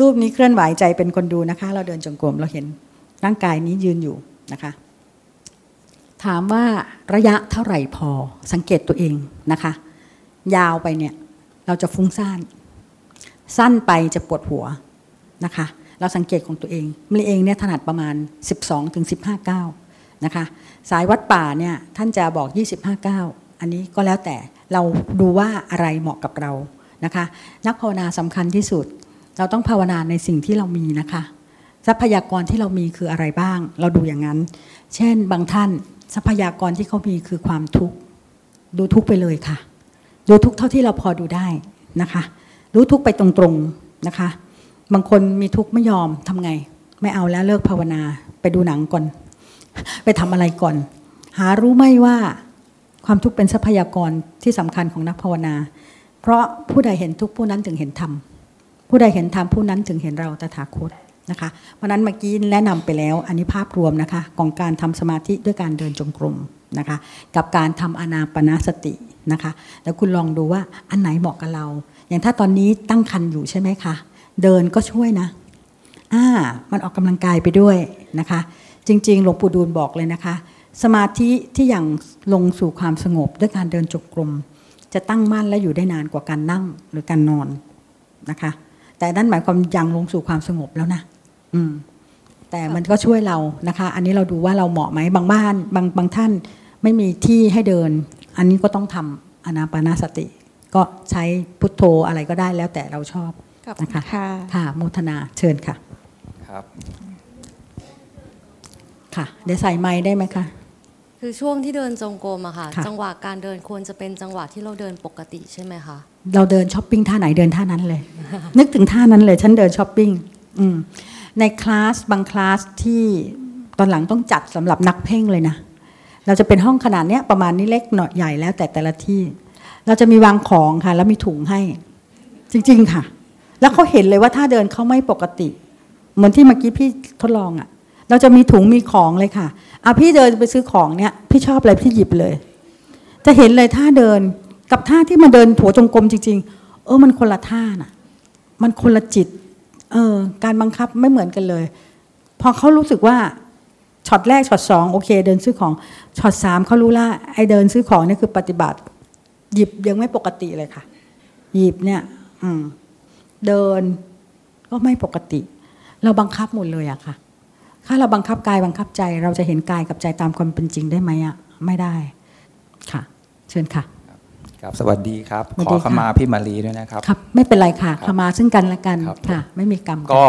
รูปนี้เคลื่อนไหวใจเป็นคนดูนะคะ เราเดินจงกรมเราเห็นร่างกายนี้ยืนอยู่นะคะ ถามว่าระยะเท่าไหร่พอสังเกตตัวเองนะคะ ยาวไปเนี่ยเราจะฟุ้งซ่าน สั้นไปจะปวดหัวนะคะ เราสังเกตของตัวเองมลีเองเนี่ยถนัดประมาณ 12ถึงก้าวนะคะ สายวัดป่าเนี่ยท่านจะบอก 25ก้าวอันนี้ก็แล้วแต่ เราดูว่าอะไรเหมาะกับเรานะคะ นักภาวนาสำคัญที่สุด เราต้องภาวนาในสิ่งที่เรามีนะคะ ทรัพยากรที่เรามีคืออะไรบ้าง เราดูอย่างนั้น เช่นบางท่านทรัพยากรที่เขามีคือความทุกข์ดูทุกข์ไปเลยค่ะ ดูทุกข์เท่าที่เราพอดูได้นะคะ รู้ทุกข์ไปตรงๆนะคะ บางคนมีทุกข์ไม่ยอมทำไง ไม่เอาแล้วเลิกภาวนา ไปดูหนังก่อน ไปทำอะไรก่อน หารู้ไหมว่า ความทุกข์เป็นทรัพยากรที่สำคัญของนักภาวนา เพราะผู้ใดเห็นทุกข์ผู้นั้นถึงเห็นธรรมผู้ใดเห็นธรรมผู้นั้นถึงเห็นเราตถาคตนะคะเพราะนั้นเมื่อกี้แนะนำไปแล้วอันนี้ภาพรวมนะคะของการทำสมาธิด้วยการเดินจงกรมนะคะกับการทำอนาปนาสตินะคะแล้วคุณลองดูว่าอันไหนเหมาะกับเรา อย่างถ้าตอนนี้ตั้งคันอยู่ใช่ไหมคะเดินก็ช่วยนะอ่ามันออกกำลังกายไปด้วยนะคะ จริงๆหลวงปู่ดูลบอกเลยนะคะ สมาธิที่อย่างลงสู่ความสงบด้วยการเดินจงกรมจะตั้งมั่นและอยู่ได้นานกว่าการนั่งหรือการนอนนะคะ แต่นั่นหมายความยังลงสู่ความสงบแล้วนะอืม แต่มันก็ช่วยเรานะคะ อันนี้เราดูว่าเราเหมาะไหมบางบ้าน บางบางท่านไม่มีที่ให้เดิน อันนี้ก็ต้องทำอนาปานาสติ ก็ใช้พุทโธอะไรก็ได้แล้วแต่เราชอบขอบณนะคะค่ะค่ะโมทนาเชิญค่ะ ครับ ค่ะเดี๋ยวใส่ไม้ได้ไหมคะ คือช่วงที่เดินจงกรมอะค่ะ ค่ะ จังหวะการเดินควรจะเป็นจังหวะที่เราเดินปกติใช่ไหมคะ เราเดินช้อปปิ้งท่าไหนเดินท่านั้นเลย นึกถึงท่านั้นเลย ฉันเดินช้อปปิ้งอืมในคลาสบางคลาสที่ตอนหลังต้องจัดสำหรับนักเพ่งเลยนะ เราจะเป็นห้องขนาดเนี้ยประมาณนี้เล็กหน่อยใหญ่แล้วแต่แต่ละที่ เราจะมีวางของค่ะ แล้วมีถุงให้ จริงๆค่ะแล้ว เราจะมีถุงมีของเลยค่ะอะพี่เดินไปซื้อของเนี่ย พี่ชอบอะไรพี่หยิบเลย จะเห็นเลยท่าเดินกับท่าที่มาเดินหัวจงกรมจริง ๆ เออมันคนละท่าน่ะ มันคนละจิต เออ การบังคับไม่เหมือนกันเลย พอเขารู้สึกว่าช็อตแรกช็อตสองโอเค เดินซื้อของช็อตสามเขารู้ละไอ้เดินซื้อของเนี่ยคือปฏิบัติ หยิบยังไม่ปกติเลยค่ะ หยิบเนี่ย อืม เดินก็ไม่ปกติ เราบังคับหมดเลยอะค่ะ ถ้าเราบังคับกายบังคับใจ เราจะเห็นกายกับใจตามความเป็นจริงได้ไหมอะไม่ได้ค่ะ เชิญค่ะครับสวัสดีครับสวัสดีค่ะขอขมาพี่มารีด้วยนะครับครับ ไม่เป็นไรค่ะครับขมาซึ่งกันและกันครับค่ะ ไม่มีกรรมก็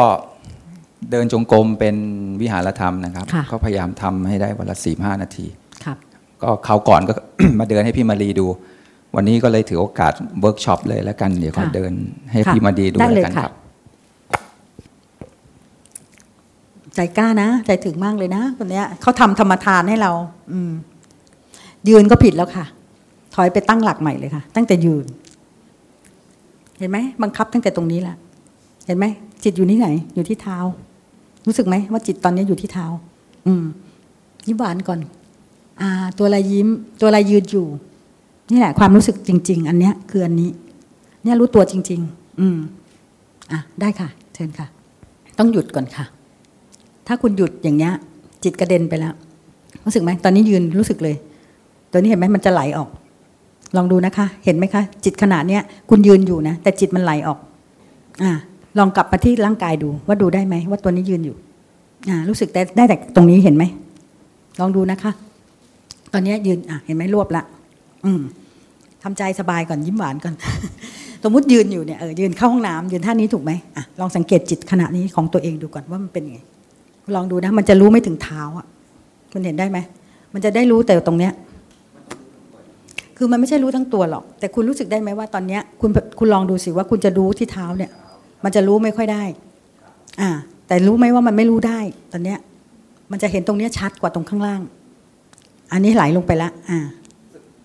เดินจงกรมเป็นวิหารธรรมนะครับค่ะก็พยายามทำให้ได้วันละสี่ห้านาทีครับก็คราวก่อนก็มาเดินให้พี่มารีดู วันนี้ก็เลยถือโอกาสเวิร์กช็อปเลยแล้วกัน เดี๋ยวก็ค่ะเดินให้ค่ะพี่มารีดูได้เลยแล้วกันค่ะครับ ใจกล้านะ ใจถึงมากเลยนะคนเนี้ยเขาทำธรรมทานให้เรา อืม ยืนก็ผิดแล้วค่ะ ถอยไปตั้งหลักใหม่เลยค่ะ ตั้งแต่ยืน เห็นไหมบังคับตั้งแต่ตรงนี้แหละเห็นไหมจิตอยู่นี่ไหน อยู่ที่เท้า รู้สึกไหมว่าจิตตอนนี้อยู่ที่เท้า อืมยิ้มหวานก่อน อ่า ตัวอะไรยิ้ม ตัวอะไรยืนอยู่ นี่แหละ ความรู้สึกจริง ๆ อันเนี้ย คืออันนี้ เนี่ยรู้ตัวจริง ๆ อืม อะได้ค่ะ เชิญค่ะ ต้องหยุดก่อนค่ะ ถ้าคุณหยุดอย่างเงี้ย จิตกระเด็นไปแล้ว รู้สึกไหมตอนนี้ยืนรู้สึกเลย ตัวนี้เห็นไหมมันจะไหลออก ลองดูนะคะ เห็นไหมคะ จิตขณะเนี้ยคุณยืนอยู่นะ แต่จิตมันไหลออก อ่า ลองกลับมาที่ร่างกายดูว่าดูได้ไหมว่าตัวนี้ยืนอยู่ อ่า รู้สึกได้ได้แต่ตรงนี้เห็นไหมลองดูนะคะ ตอนนี้ยืนอะเห็นไหมรวบละ อืมทำใจสบายก่อนยิ้มหวานก่อน สมมติยืนอยู่เนี่ยเออยืนเข้าห้องน้ำยืนท่านี้ถูกไหมอะลองสังเกตจิตขณะนี้ของตัวเองดูก่อนว่ามันเป็นไง ลองดูนะ มันจะรู้ไม่ถึงเท้าอะคุณเห็นได้ไหม มันจะได้รู้แต่ตรงเนี้ย คือมันไม่ใช่รู้ทั้งตัวหรอก แต่คุณรู้สึกได้ไหมว่าตอนเนี้ยคุณคุณลองดูสิว่าคุณจะรู้ที่เท้าเนี่ย มันจะรู้ไม่ค่อยได้ อ่า แต่รู้ไหมว่ามันไม่รู้ได้ ตอนเนี้ย มันจะเห็นตรงเนี้ยชัดกว่าตรงข้างล่าง อันนี้ไหลลงไปละอ่า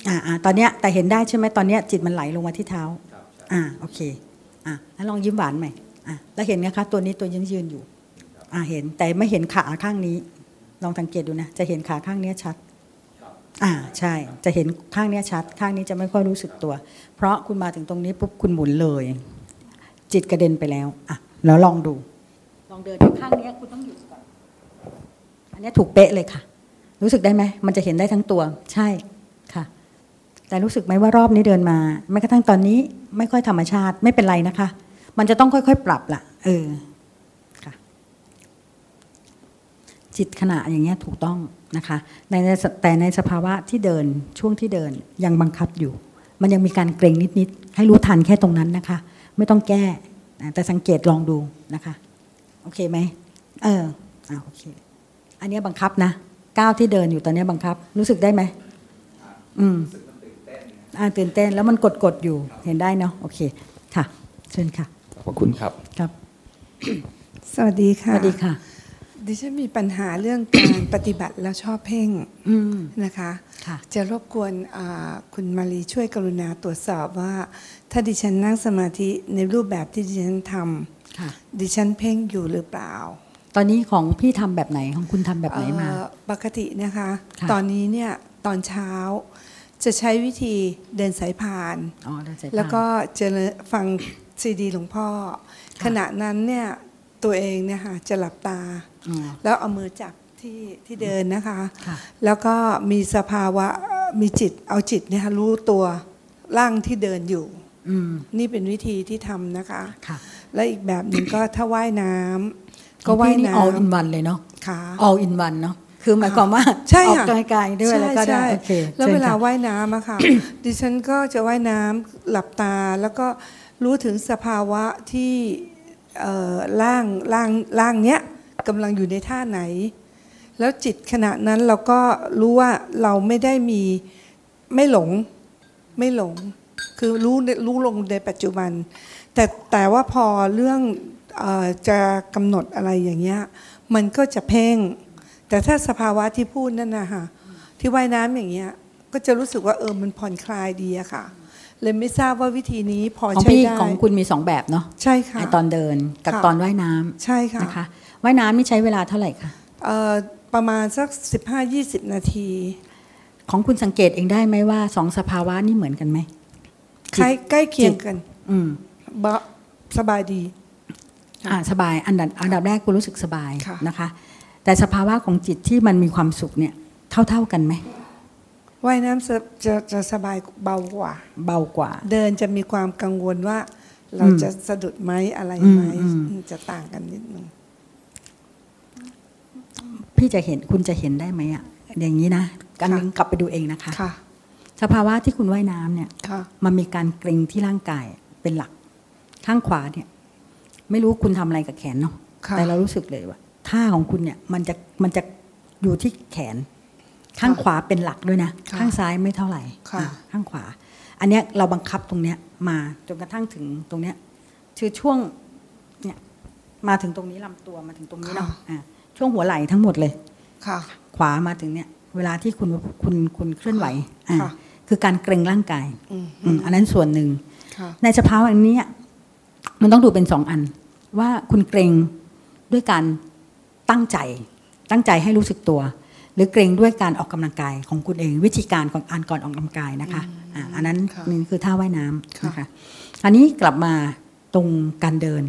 อ่าอ่าตอนเนี้ยแต่เห็นได้ใช่ไหมตอนเนี้ยจิตมันไหลลงมาที่เท้า อ่า โอเค อะแล้วลองยิ้มหวานใหม่อะแล้วเห็นไหมคะตัวนี้ตัวยังยืนอยู่ เห็นแต่ไม่เห็นขาข้างนี้ ลองสังเกตดูนะ จะเห็นขาข้างเนี้ยชัด อ่าใช่ จะเห็นข้างเนี้ยชัด ข้างนี้จะไม่ค่อยรู้สึกตัว เพราะคุณมาถึงตรงนี้ปุ๊บคุณหมุนเลย จิตกระเด็นไปแล้วอะแล้วลองดู ลองเดินไปข้างเนี้ยคุณต้องหยุดก่อนอันเนี้ยถูกเป๊ะเลยค่ะ รู้สึกได้ไหมมันจะเห็นได้ทั้งตัว ใช่ค่ะ แต่รู้สึกไหมว่ารอบนี้เดินมาแม้กระทั่งตอนนี้ไม่ค่อยธรรมชาติไม่เป็นไรนะคะ มันจะต้องค่อยๆ ปรับละเออค่ะ จิตขณะอย่างเงี้ยถูกต้องนะคะในในแต่ในสภาวะที่เดินช่วงที่เดินยังบังคับอยู่ มันยังมีการเกรงนิดๆให้รู้ทันแค่ตรงนั้นนะคะ ไม่ต้องแก้นะแต่สังเกตลองดูนะคะโอเคไหมเอออ่าโอเคอันเนี้ยบังคับนะก้าวที่เดินอยู่ตอนเนี้ยบังคับ รู้สึกได้ไหมอืมอ่าตื่นเต้นแล้วมันกดกดๆอยู่เห็นได้เนาะโอเคค่ะ เชิญค่ะขอบคุณครับครับ สวัสดีสค่ะวัสดีค่ะ ดิฉันมีปัญหาเรื่องการปฏิบัติแล้วชอบเพ่งอืมนะคะค่ะจะรบกวนอ่าคุณมารีช่วยกรุณาตรวจสอบว่า ถ้าดิฉันนั่งสมาธิในรูปแบบที่ดิฉันทค่ะำดิฉันเพ่งอยู่หรือเปล่า ตอนนี้ของพี่ทำแบบไหนของคุณทำแบบไหนมาเอ่อปกตินะคะค่ะตอนนี้เนี่ยตอนเช้าจะใช้วิธีเดินสายพานอ๋อได้ใส่แล้วก็เจริญฟังซีดีหลวงพ่อ ขณะนั้นเนี่ยตัวเองเนี่ยค่ะจะหลับตาอ๋อ แล้วเอามือจับที่ที่เดินนะคะค่ะแล้วก็มีสภาวะเอ่อมีจิตเอาจิตเนี่ยค่ะรู้ตัวร่างที่เดินอยู่อืมนี่เป็นวิธีที่ทำนะคะค่ะและอีกแบบหนึ่งก็ถ้าว่ายน้ำก็ของว่ายพี่นี่น้ all in one เลยเนาะำค่ะ all in one เนาะคือหมายความว่าใช่ออกค่ะกำลังกายด้วยแล้วก็ได้ใช่โอเคแล้วชิญเวลาค่ะว่ายน้ำอะค่ะ ดิฉันก็จะว่ายน้ำหลับตา แล้วก็รู้ถึงสภาวะที่เอ่อร่างร่างร่างเนี้ย กำลังอยู่ในท่าไหน แล้วจิตขณะนั้นเราก็รู้ว่าเราไม่ได้มีไม่หลงไม่หลง คือรู้รู้ลงในปัจจุบัน แต่แต่ว่าพอเรื่องเออจะกำหนดอะไรอย่างเงี้ยมันก็จะเพ่ง แต่ถ้าสภาวะที่พูดนั่นนะคะที่ว่ายน้ำอย่างเงี้ยก็จะรู้สึกว่าเออมันผ่อนคลายดีอะค่ะ เลยไม่ทราบว่าวิธีนี้พอของใช้พี่ได้ของคุณมีสองแบบเนาะใช่ค่ะไอตอนเดินกับค่ะตอนว่ายน้ำใช่ค่ะนะคะ ว่ายน้ำนี่ใช้เวลาเท่าไหร่คะเอ่อประมาณสัก 15-20 นาที ของคุณสังเกตเองได้ไหมว่าสองสภาวะนี่เหมือนกันไหมใกล้ใกล้เคียงกัน อืมบะสบายดีอ่าสบายอันดับอันดับแรกคุณรู้สึกสบายค่ะนะคะ แต่สภาวะของจิตที่มันมีความสุขเนี่ยเท่าเท่าๆกันไหมว่ายน้ำจะจะจะสบายเบากว่า เบากว่า เดินจะมีความกังวลว่า เราอืมจะสะดุดไหมอะไรอืมไหมอืมจะต่างกันนิดนึง พี่จะเห็นคุณจะเห็นได้ไหมอะอย่างนี้นะการนึงกลับไปดูเองนะคะค่ะสภาวะที่คุณว่ายน้ำเนี่ยค่ะมันมีการเกร็งที่ร่างกายเป็นหลัก ข้างขวาเนี่ย ไม่รู้คุณทำอะไรกับแขนเนาะค่ะแต่เรารู้สึกเลยว่าท่าของคุณเนี่ยมันจะมันจะอยู่ที่แขน ข้างขวาเป็นหลักด้วยนะค่ะข้างซ้ายไม่เท่าไหร่ค่ะอ่าข้างขวา อันเนี้ยเราบังคับตรงเนี้ย มาจนกระทั่งถึงตรงเนี้ยคือช่วงเนี่ยมาถึงตรงนี้ลำตัวมาถึงตรงนี้เนาะอ่า ช่วงหัวไหล่ทั้งหมดเลย ค่ะ ขวามาถึงเนี่ย เวลาที่คุณคุณคุณเคลื่อนไหวอ่าค่ะ คือการเกรงร่างกายอืมอืมอันนั้นส่วนหนึ่ง ค่ะ ในสภาวะอันนี้มันต้องดูเป็นสองอัน ว่าคุณเกรงด้วยการตั้งใจ ตั้งใจให้รู้สึกตัว หรือเกรงด้วยการออกกำลังกายของคุณเอง วิธีการของอันก่อนออกกำลังกายนะคะอ่าอันนั้นค่ะนี่คือท่าว่ายน้ำค่ะนะคะอันนี้กลับมาตรงการเดิน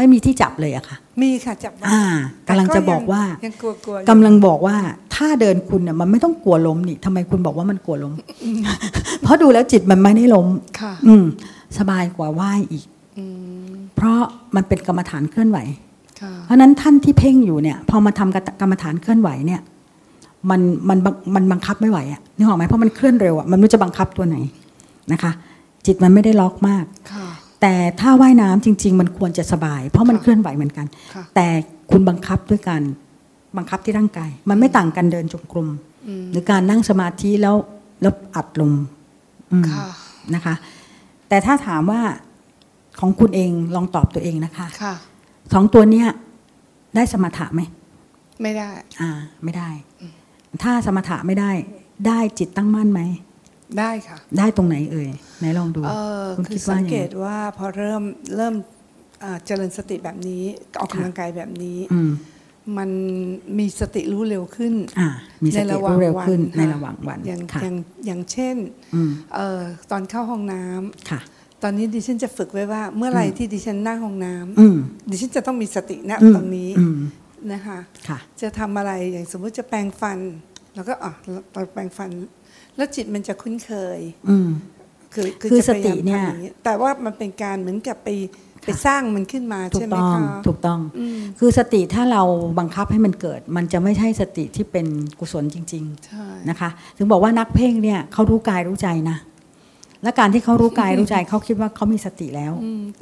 ไม่มีที่จับเลยอะค่ะ มีค่ะจับได้อ่ากำลังจะบอกว่ายังกลัวกลัวๆอยู่กำลังบอกว่าถ้าเดินคุณน่ะมันไม่ต้องกลัวล้มนี่ทำไมคุณบอกว่ามันกลัวล้ม เพราะดูแล้วจิตมันไม่ได้ล้มค่ะ อืม สบายกว่าว่ายอีกอืมเพราะมันเป็นกรรมฐานเคลื่อนไหวค่ะเพราะฉะนั้นท่านที่เพ่งอยู่เนี่ย พอมาทำกรรมฐานเคลื่อนไหวเนี่ย มันมันบังมันบังคับไม่ไหวอะนึกออกไหมเพราะมันเคลื่อนเร็วอะมันไม่รู้จะบังคับตัวไหนนะคะ จิตมันไม่ได้ล็อกมากค่ะ แต่ถ้าว่ายน้ำจริง ๆ มันควรจะสบาย เพราะมันค่ะเคลื่อนไหวเหมือนกันค่ะแต่คุณบังคับด้วยการบังคับที่ร่างกาย มันไม่ต่างกันเดินจงกรมอืมหรือการนั่งสมาธิแล้วแล้วอัดลมอืมค่ะนะคะ แต่ถ้าถามว่าของคุณเองลองตอบตัวเองนะคะค่ะสองตัวเนี้ยได้สมถะไหมไม่ได้ อ่า ไม่ได้ ถ้าสมถะไม่ได้ ได้จิตตั้งมั่นไหม ได้ค่ะ ได้ตรงไหนเอ่ยไหนลองดูเออคุณคืคิอดว่าสังยังเกไงตว่าพอเริ่มเริ่มอ่าเจริญสติแบบนี้ออกกำลังกายแบบนี้อืมมันมีสติรู้เร็วขึ้นอ่ามีสในติระหว่างรู้เร็ววันขึ้นค่ะในระหว่างวันอย่างค่ะอย่างอย่างเช่นอืมเออตอนเข้าห้องน้ำค่ะตอนนี้ดิฉันจะฝึกไว้ว่าเมื่อไหร่ที่ดิฉันนั่งห้องน้ำอืมดิฉันจะต้องมีสติณอืมตรงนี้อืมนะคะค่ะจะทำอะไรอย่างสมมุติจะแปรงฟัน แล้วก็อะตอนแปรงฟัน แล้วจิตมันจะคุ้นเคย อืมคือคือจะพาามสติเนี่ยทำอางแต่ว่ามันเป็นการเหมือนกับไปไปสร้างมันขึ้นมาถูใช่กไหมต้องคะถูกต้องอืมคือสติถ้าเราบังคับให้มันเกิด มันจะไม่ใช่สติที่เป็นกุศลจริงๆใช่นะคะ ถึงบอกว่านักเพ่งเนี่ยเขารู้กายรู้ใจนะและการที่เขารู้กายรู้ใจเขาคิดว่าเขามีสติแล้ว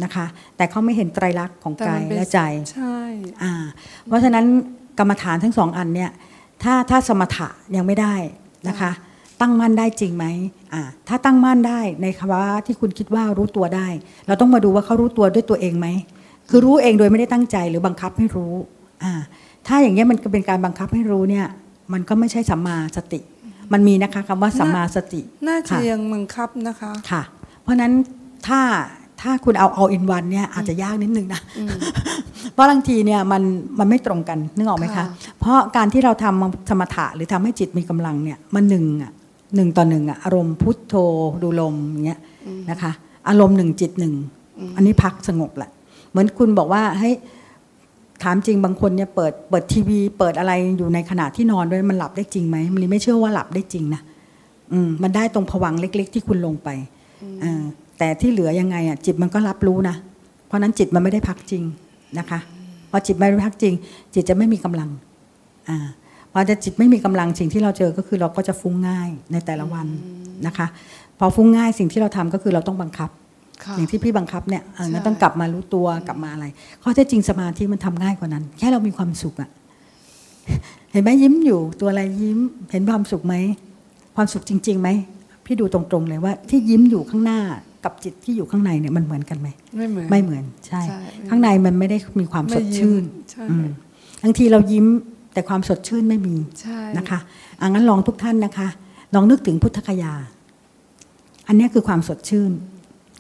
นะคะ แต่เขาไม่เห็นไตรลักษณ์ของแต่กามัยนเป็นและใจใช่อ่า เพราะฉะนั้นกรรมฐานทั้งสองอันเนี่ย ถ้าถ้าสมถะยังไม่ได้นะคะ ตั้งมั่นได้จริงไหมอ่าถ้าตั้งมั่นได้ในภาวะที่คุณคิดว่ารู้ตัวได้ เราต้องมาดูว่าเขารู้ตัวด้วยตัวเองไหม คือรู้เองโดยไม่ได้ตั้งใจหรือบังคับให้รู้อ่าถ้าอย่างเงี้ยมันก็เป็นการบังคับให้รู้เนี่ย มันก็ไม่ใช่สัมมาสติ มันมีนะคะคำว่าสัมมาสติ น่าจะค่ะยังบังคับนะคะค่ะ เพราะฉะนั้นถ้าถ้าคุณเอาเอาอินวันเนี่ยอาจจะยากนิดนึงนะ เพราะบางทีเนี่ยมันมันไม่ตรงกันนึกออกไหมคะค่ะเพราะการที่เราทำสมถะหรือทำให้จิตมีกำลังเนี่ยมันหนึ่งอะ หนึ่งต่อหนึ่งอะอารมณ์พุทโธดูลมอย่างเงี้ยนะคะ อารมณ์หนึ่งจิตหนึ่งอันนี้พักสงบแหละเหมือนคุณบอกว่าให้ถามจริงบางคนเนี่ยเปิดเปิดทีวี เปิดอะไรอยู่ในขณะที่นอนด้วยมันหลับได้จริงไหมมันไม่เชื่อว่าหลับได้จริงนะอืมมันได้ตรงผวังค์เล็ก ๆ ที่คุณลงไปเออแต่ที่เหลือยังไงอะจิตมันก็รับรู้นะเพราะฉะนั้นจิตมันไม่ได้พักจริงนะคะพอจิตไม่ได้พักจริง จิตจะไม่มีกำลัง อ่า พอจะจิตไม่มีกำลังสิ่งที่เราเจอก็คือเราก็จะฟุ้งง่ายในแต่ละวันนะคะ พอฟุ้งง่ายสิ่งที่เราทำก็คือเราต้องบังคับค่ะอย่างที่พี่บังคับเนี่ยเออใช่งั้นต้องกลับมารู้ตัวกลับมาอะไรข้อเท็จจริงสมาธิมันทำง่ายกว่านั้น แค่เรามีความสุขอะเห็นไหมยิ้มอยู่ตัวอะไรยิ้มเห็นความสุขไหมความสุขจริงๆไหมพี่ดูตรงๆเลยว่าที่ยิ้มอยู่ข้างหน้ากับจิตที่อยู่ข้างในเนี่ยมันเหมือนกันไหมไม่เหมือนไม่เหมือนใช่ใช่ข้างในมันไม่ได้มีความไม่สดชื่นยิ้มใช่อืมบางทีเรายิ้ม แต่ความสดชื่นไม่มีใช่นะคะอังั้นลองทุกท่านนะคะ ลองนึกถึงพุทธคยา อันเนี้ยคือความสดชื่น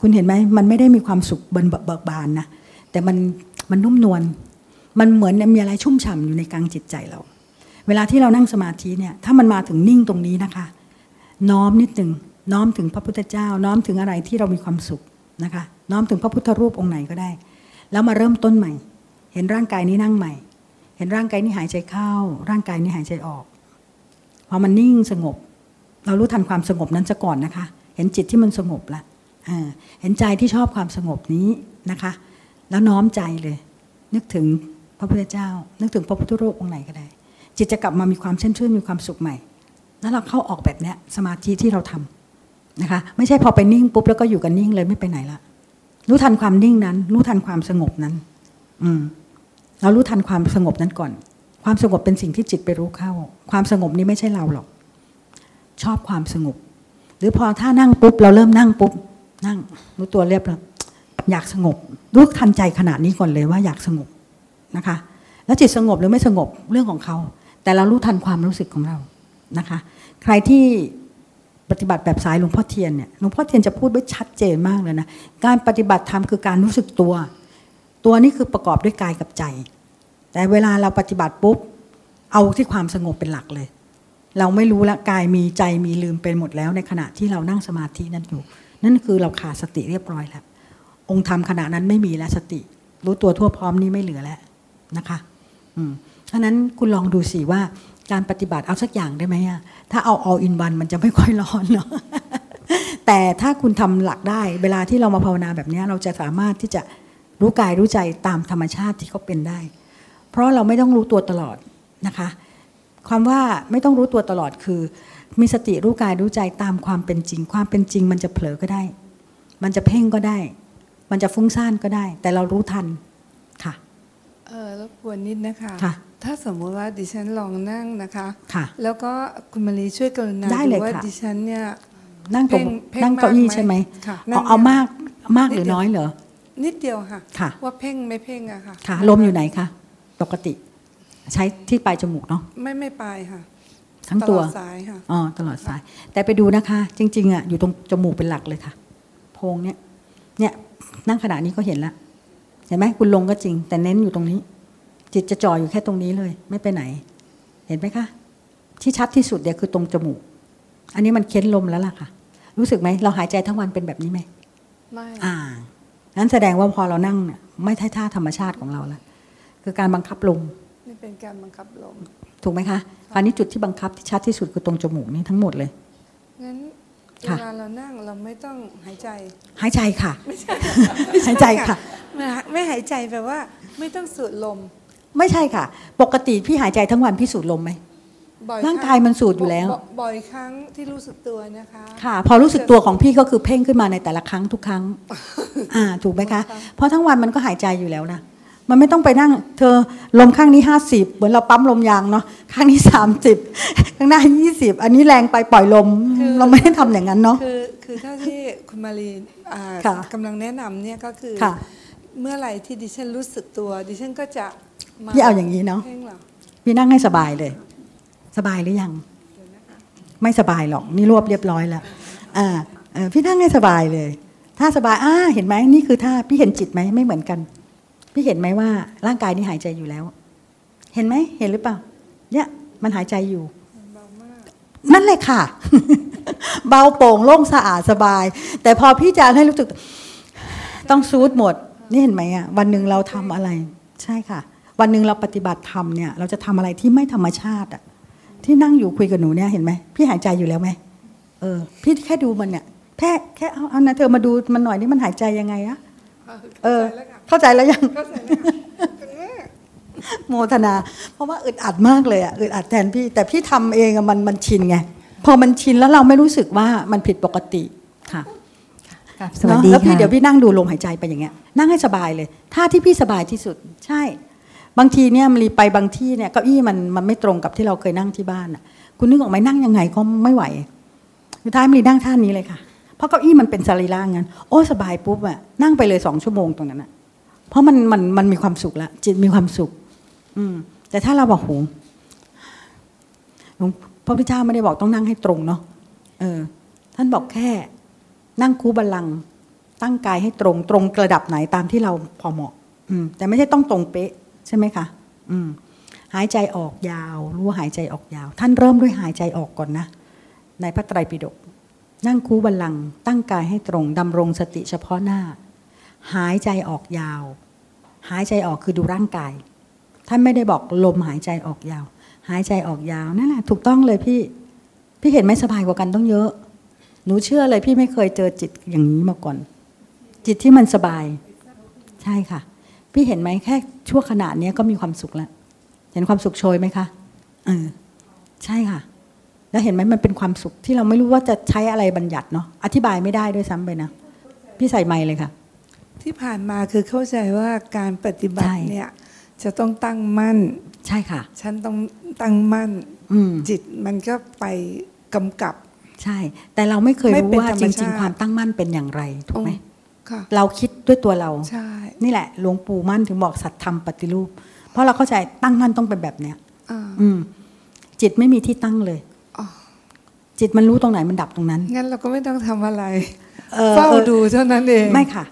คุณเห็นไหมมันไม่ได้มีความสุขบนเบิกบานนะแต่มันมันนุ่มนวลมันเหมือนมีอะไรชุ่มฉ่ำอยู่ในกลางจิตใจเรา เวลาที่เรานั่งสมาธิเนี่ย ถ้ามันมาถึงนิ่งตรงนี้นะคะ น้อมนิดหนึ่งน้อมถึงพระพุทธเจ้า น้อมถึงอะไรที่เรามีความสุขนะคะ น้อมถึงพระพุทธรูปองค์ไหนก็ได้ แล้วมาเริ่มต้นใหม่ เห็นร่างกายนี้นั่งใหม่ เห็นร่างกายนี้หายใจเข้า ร่างกายนี้หายใจออกพอมันนิ่งสงบ เรารู้ทันความสงบนั้นซะก่อนนะคะ เห็นจิตที่มันสงบละเห็นใจที่ชอบความสงบนี้นะคะ แล้วน้อมใจเลย นึกถึงพระพุทธเจ้า นึกถึงพระพุทธรูปองค์ไหนก็ได้ จิตจะกลับมามีความเช่นชื่นมีความสุขใหม่ แล้วเราเข้าออกแบบเนี้ยสมาธิที่เราทำนะคะ ไม่ใช่พอไปนิ่งปุ๊บแล้วก็อยู่กันนิ่งเลยไม่ไปไหนละรู้ทันความนิ่งนั้น รู้ทันความสงบนั้น อืม เรารู้ทันความสงบนั้นก่อน ความสงบเป็นสิ่งที่จิตไปรู้เข้า ความสงบนี้ไม่ใช่เราหรอก ชอบความสงบ หรือพอถ้านั่งปุ๊บเราเริ่มนั่งปุ๊บนั่งรู้ตัวเรียบแล้วอยากสงบ รู้ทันใจขณะนี้ก่อนเลยว่าอยากสงบนะคะ แล้วจิตสงบหรือไม่สงบเรื่องของเขา แต่เรารู้ทันความรู้สึกของเรานะคะ ใครที่ปฏิบัติแบบสายหลวงพ่อเทียนเนี่ยหลวงพ่อเทียนจะพูดไว้ชัดเจนมากเลยนะการปฏิบัติธรรมคือการรู้สึกตัว ตัวนี้คือประกอบด้วยกายกับใจ แต่เวลาเราปฏิบัติปุ๊บ เอาที่ความสงบเป็นหลักเลย เราไม่รู้ละกายมีใจมีลืมเป็นหมดแล้ว ในขณะที่เรานั่งสมาธินั่นอยู่ นั่นคือเราขาดสติเรียบร้อยแล้ว องค์ธรรมขณะนั้นไม่มีแล้วสติ รู้ตัวทั่วพร้อมนี่ไม่เหลือแล้วนะคะอืมฉะนั้นคุณลองดูสิว่าการปฏิบัติเอาสักอย่างได้ไหมอะถ้าเอา all in one มันจะไม่ค่อยร้อนเนาะแต่ถ้าคุณทำหลักได้ เวลาที่เรามาภาวนาแบบนี้เราจะสามารถที่จะ รู้กายรู้ใจตามธรรมชาติที่เขาเป็นได้ เพราะเราไม่ต้องรู้ตัวตลอดนะคะ ความว่าไม่ต้องรู้ตัวตลอดคือ มีสติรู้กายรู้ใจตามความเป็นจริง ความเป็นจริงมันจะเผลอก็ได้ มันจะเพ่งก็ได้ มันจะฟุ้งซ่านก็ได้ แต่เรารู้ทันค่ะเออรบกวนนิดนะคะค่ะถ้าสมมุติว่าดิฉันลองนั่งนะคะ ค่ะ แล้วก็คุณมารีช่วยกรุณาได้เลยดูว่าค่ะดิฉันเนี่ยนั่งตรงเพ่งเพ่งนั่งเก้าอี้มากไหมใช่ไหมค่ะเอานั่งเอาเนี่ยมากมากหรือนิดเดียวน้อยเหรอ นิดเดียวค่ะ ค่ะ ว่าเพ่งไม่เพ่งอะค่ะค่ะ ลมอยู่ไหนคะ ปกติ ใช้ที่ปลายจมูกเนาะ ไม่ไม่ไปค่ะทั้งตัวลอดสายค่ะ อ๋อ ตลอดสาย แต่ไปดูนะคะ จริง ๆอะอยู่ตรงจมูกเป็นหลักเลยค่ะ โพรงเนี้ยเนี่ย นั่งขณะนี้ก็เห็นแล้วเห็นไหมคุณลงก็จริง แต่เน้นอยู่ตรงนี้ จิตจะจ่ออยู่แค่ตรงนี้เลย ไม่ไปไหน เห็นไหมคะ ที่ชัดที่สุดเนี่ยคือตรงจมูก อันนี้มันเค้นลมแล้วล่ะค่ะ รู้สึกไหม เราหายใจทั้งวันเป็นแบบนี้ไหม ไม่ อ่า นั้นแสดงว่าพอเรานั่งเนี่ยไม่ใช่ท่าธรรมชาติของเราแล้วคือการบังคับลมนี่เป็นการบังคับลมถูกไหมคะคราวนี้จุดที่บังคับที่ชัดที่สุดคือตรงจมูกนี่ทั้งหมดเลยงั้นเวค่ะลาเรานั่งเราไม่ต้องหายใจ หายใจค่ะหายใจค่ะไม่ไม่หายใจแปลว่า ไม่ต้องสูดลม ไม่ใช่ค่ะ ปกติพี่หายใจทั้งวันพี่สูดลมไหม บ่อยร่างคกายมันสูดอยู่แล้วบ่บ่อยครั้งที่รู้สึกตัวนะคะ ค่ะ พอรู้สึกตัวของพี่ก็คือเพ่งขึ้นมาในแต่ละครั้งทุกครั้ง อ่า ถูกไหมคะ เพราะทั้งวันมันก็หายใจอยู่แล้วนะมันไม่ต้องไปนั่ง เธอลมข้างนี้ห้าสิบเหมือนเราปั๊มลมยางเนาะข้างนี้สามสิบข้างหน้ายี่สิบอันนี้แรงไปปล่อยลม เราไม่ได้ทำอย่างนั้นเนาะคือคือเท่าที่คุณมารีอ่าค่ะกำลังแนะนำเนี่ยก็คือค่ะเมื่อไหร่ที่ดิฉันรู้สึกตัว ดิฉันก็จะมพี่เอาอย่างนี้เนาะพ่งเหรอพี่นั่งให้สบายเลย สบายหรือยัง ไม่สบายหรอก นี่รวบเรียบร้อยแล้วอ่าพี่นั่งให้สบายเลย ถ้าสบายอ่าเห็นไหมนี่คือท่าพี่เห็นจิตไหมไม่เหมือนกัน พี่เห็นไหมว่าร่างกายนี่หายใจอยู่แล้ว เห็นไหมเห็นหรือเปล่า เนี่ยมันหายใจอยู่นั่นเลยค่ะ เบาโปร่งโล่งสะอาดสบาย แต่พอพี่จะให้รู้สึกต้องซูดหมด นี่เห็นไหมอะวันหนึ่งเราทำอะไร ใช่ค่ะ วันหนึ่งเราปฏิบัติธรรมเนี่ย เราจะทำอะไรที่ไม่ธรรมชาติอะ ที่นั่งอยู่คุยกับหนูเนี่ยเห็นไหมพี่หายใจอยู่แล้วไหมเออ พี่แค่ดูมันเนี่ยแค่แค่เอาเอานะเธอมาดูมันหน่อยนี่มันหายใจยังไงอะเออ เข้าใจแล้วยังเข้าใจแล้วค่ะคุณแม่โมทนา เพราะว่าอึดอัดมากเลยอะอึดอัดแทนพี่ แต่พี่ทำเองอะมันมันชินไงพอมันชินแล้วเราไม่รู้สึกว่ามันผิดปกติค่ะสวัสดีเนอะแล้วพี่ค่ะเดี๋ยวพี่นั่งดูลมหายใจไปอย่างเงี้ย นั่งให้สบายเลยท่าที่พี่สบายที่สุด ใช่ บางทีเนี่ยมันรีไปบางที่เนี่ยเก้าอี้มันมันไม่ตรงกับที่เราเคยนั่งที่บ้านอะ คุณนึกออกไหมนั่งยังไงก็ไม่ไหวสุดท้ายมันรีนั่งท่านี้เลยค่ะเพราะเก้าอี้มันเป็นสรีระงั้นโอ้สบายปุ๊บอะนั่งไปเลยสองชั่วโมงตรงนั้นอะ เพราะมันมันมันมีความสุขล้วจิตมีความสุข อืม แต่ถ้าเราบอกโหหลวงพระพุทธเจ้าไม่ได้บอกต้องนั่งให้ตรงเนาะเออ ท่านบอกแค่ นั่งคูบัลลังตั้งกายให้ตรงตรงระดับไหนตามที่เราพอเหมาะ อืม แต่ไม่ใช่ต้องตรงเป๊ะ ใช่ไหมคะอืมหายใจออกยาว รู้ว่าหายใจออกยาว ท่านเริ่มด้วยหายใจออกก่อนนะ ในพระไตรปิฎกนั่งคูบัลลังตั้งกายให้ตรงดำรงสติเฉพาะหน้า หายใจออกยาว หายใจออกคือดูร่างกาย ท่านไม่ได้บอกลมหายใจออกยาว หายใจออกยาวนั่นแหละถูกต้องเลยพี่พี่เห็นไหมสบายกว่ากันต้องเยอะ หนูเชื่อเลยพี่ไม่เคยเจอจิตอย่างนี้มาก่อน จิตที่มันสบาย ใช่ค่ะ พี่เห็นไหมแค่ชั่วขณะเนี้ยก็มีความสุขแล้วเห็นความสุขโชยไหมคะเออใช่ค่ะ แล้วเห็นไหมมันเป็นความสุขที่เราไม่รู้ว่าจะใช้อะไรบัญญัติเนาะอธิบายไม่ได้ด้วยซ้ำไปนะพี่ใส่ไมค์เลยค่ะ ที่ผ่านมาคือเข้าใจว่าการปฏิบัใช่ติเนี่ยจะต้องตั้งมั่น ใช่ค่ะ ฉันต้องตั้งมั่นอืมจิตมันก็ไปกำกับ ใช่ แต่เราไม่เคยไม่รู้เป็นว่าธรรมจชาติริงๆ ความตั้งมั่นเป็นอย่างไรถูกไหมค่ะ เราคิดด้วยตัวเราใช่นี่แหละหลวงปู่มั่นถึงบอกสัตธรรมปฏิรูป เพราะเราเข้าใจตั้งมั่นต้องเป็นแบบเนี้ยอ่าอืม จิตไม่มีที่ตั้งเลยอ๋อจิตมันรู้ตรงไหนมันดับตรงนั้นงั้นเราก็ไม่ต้องทำอะไรเออเฝ้าดูเท่านั้นเองไม่ค่ะ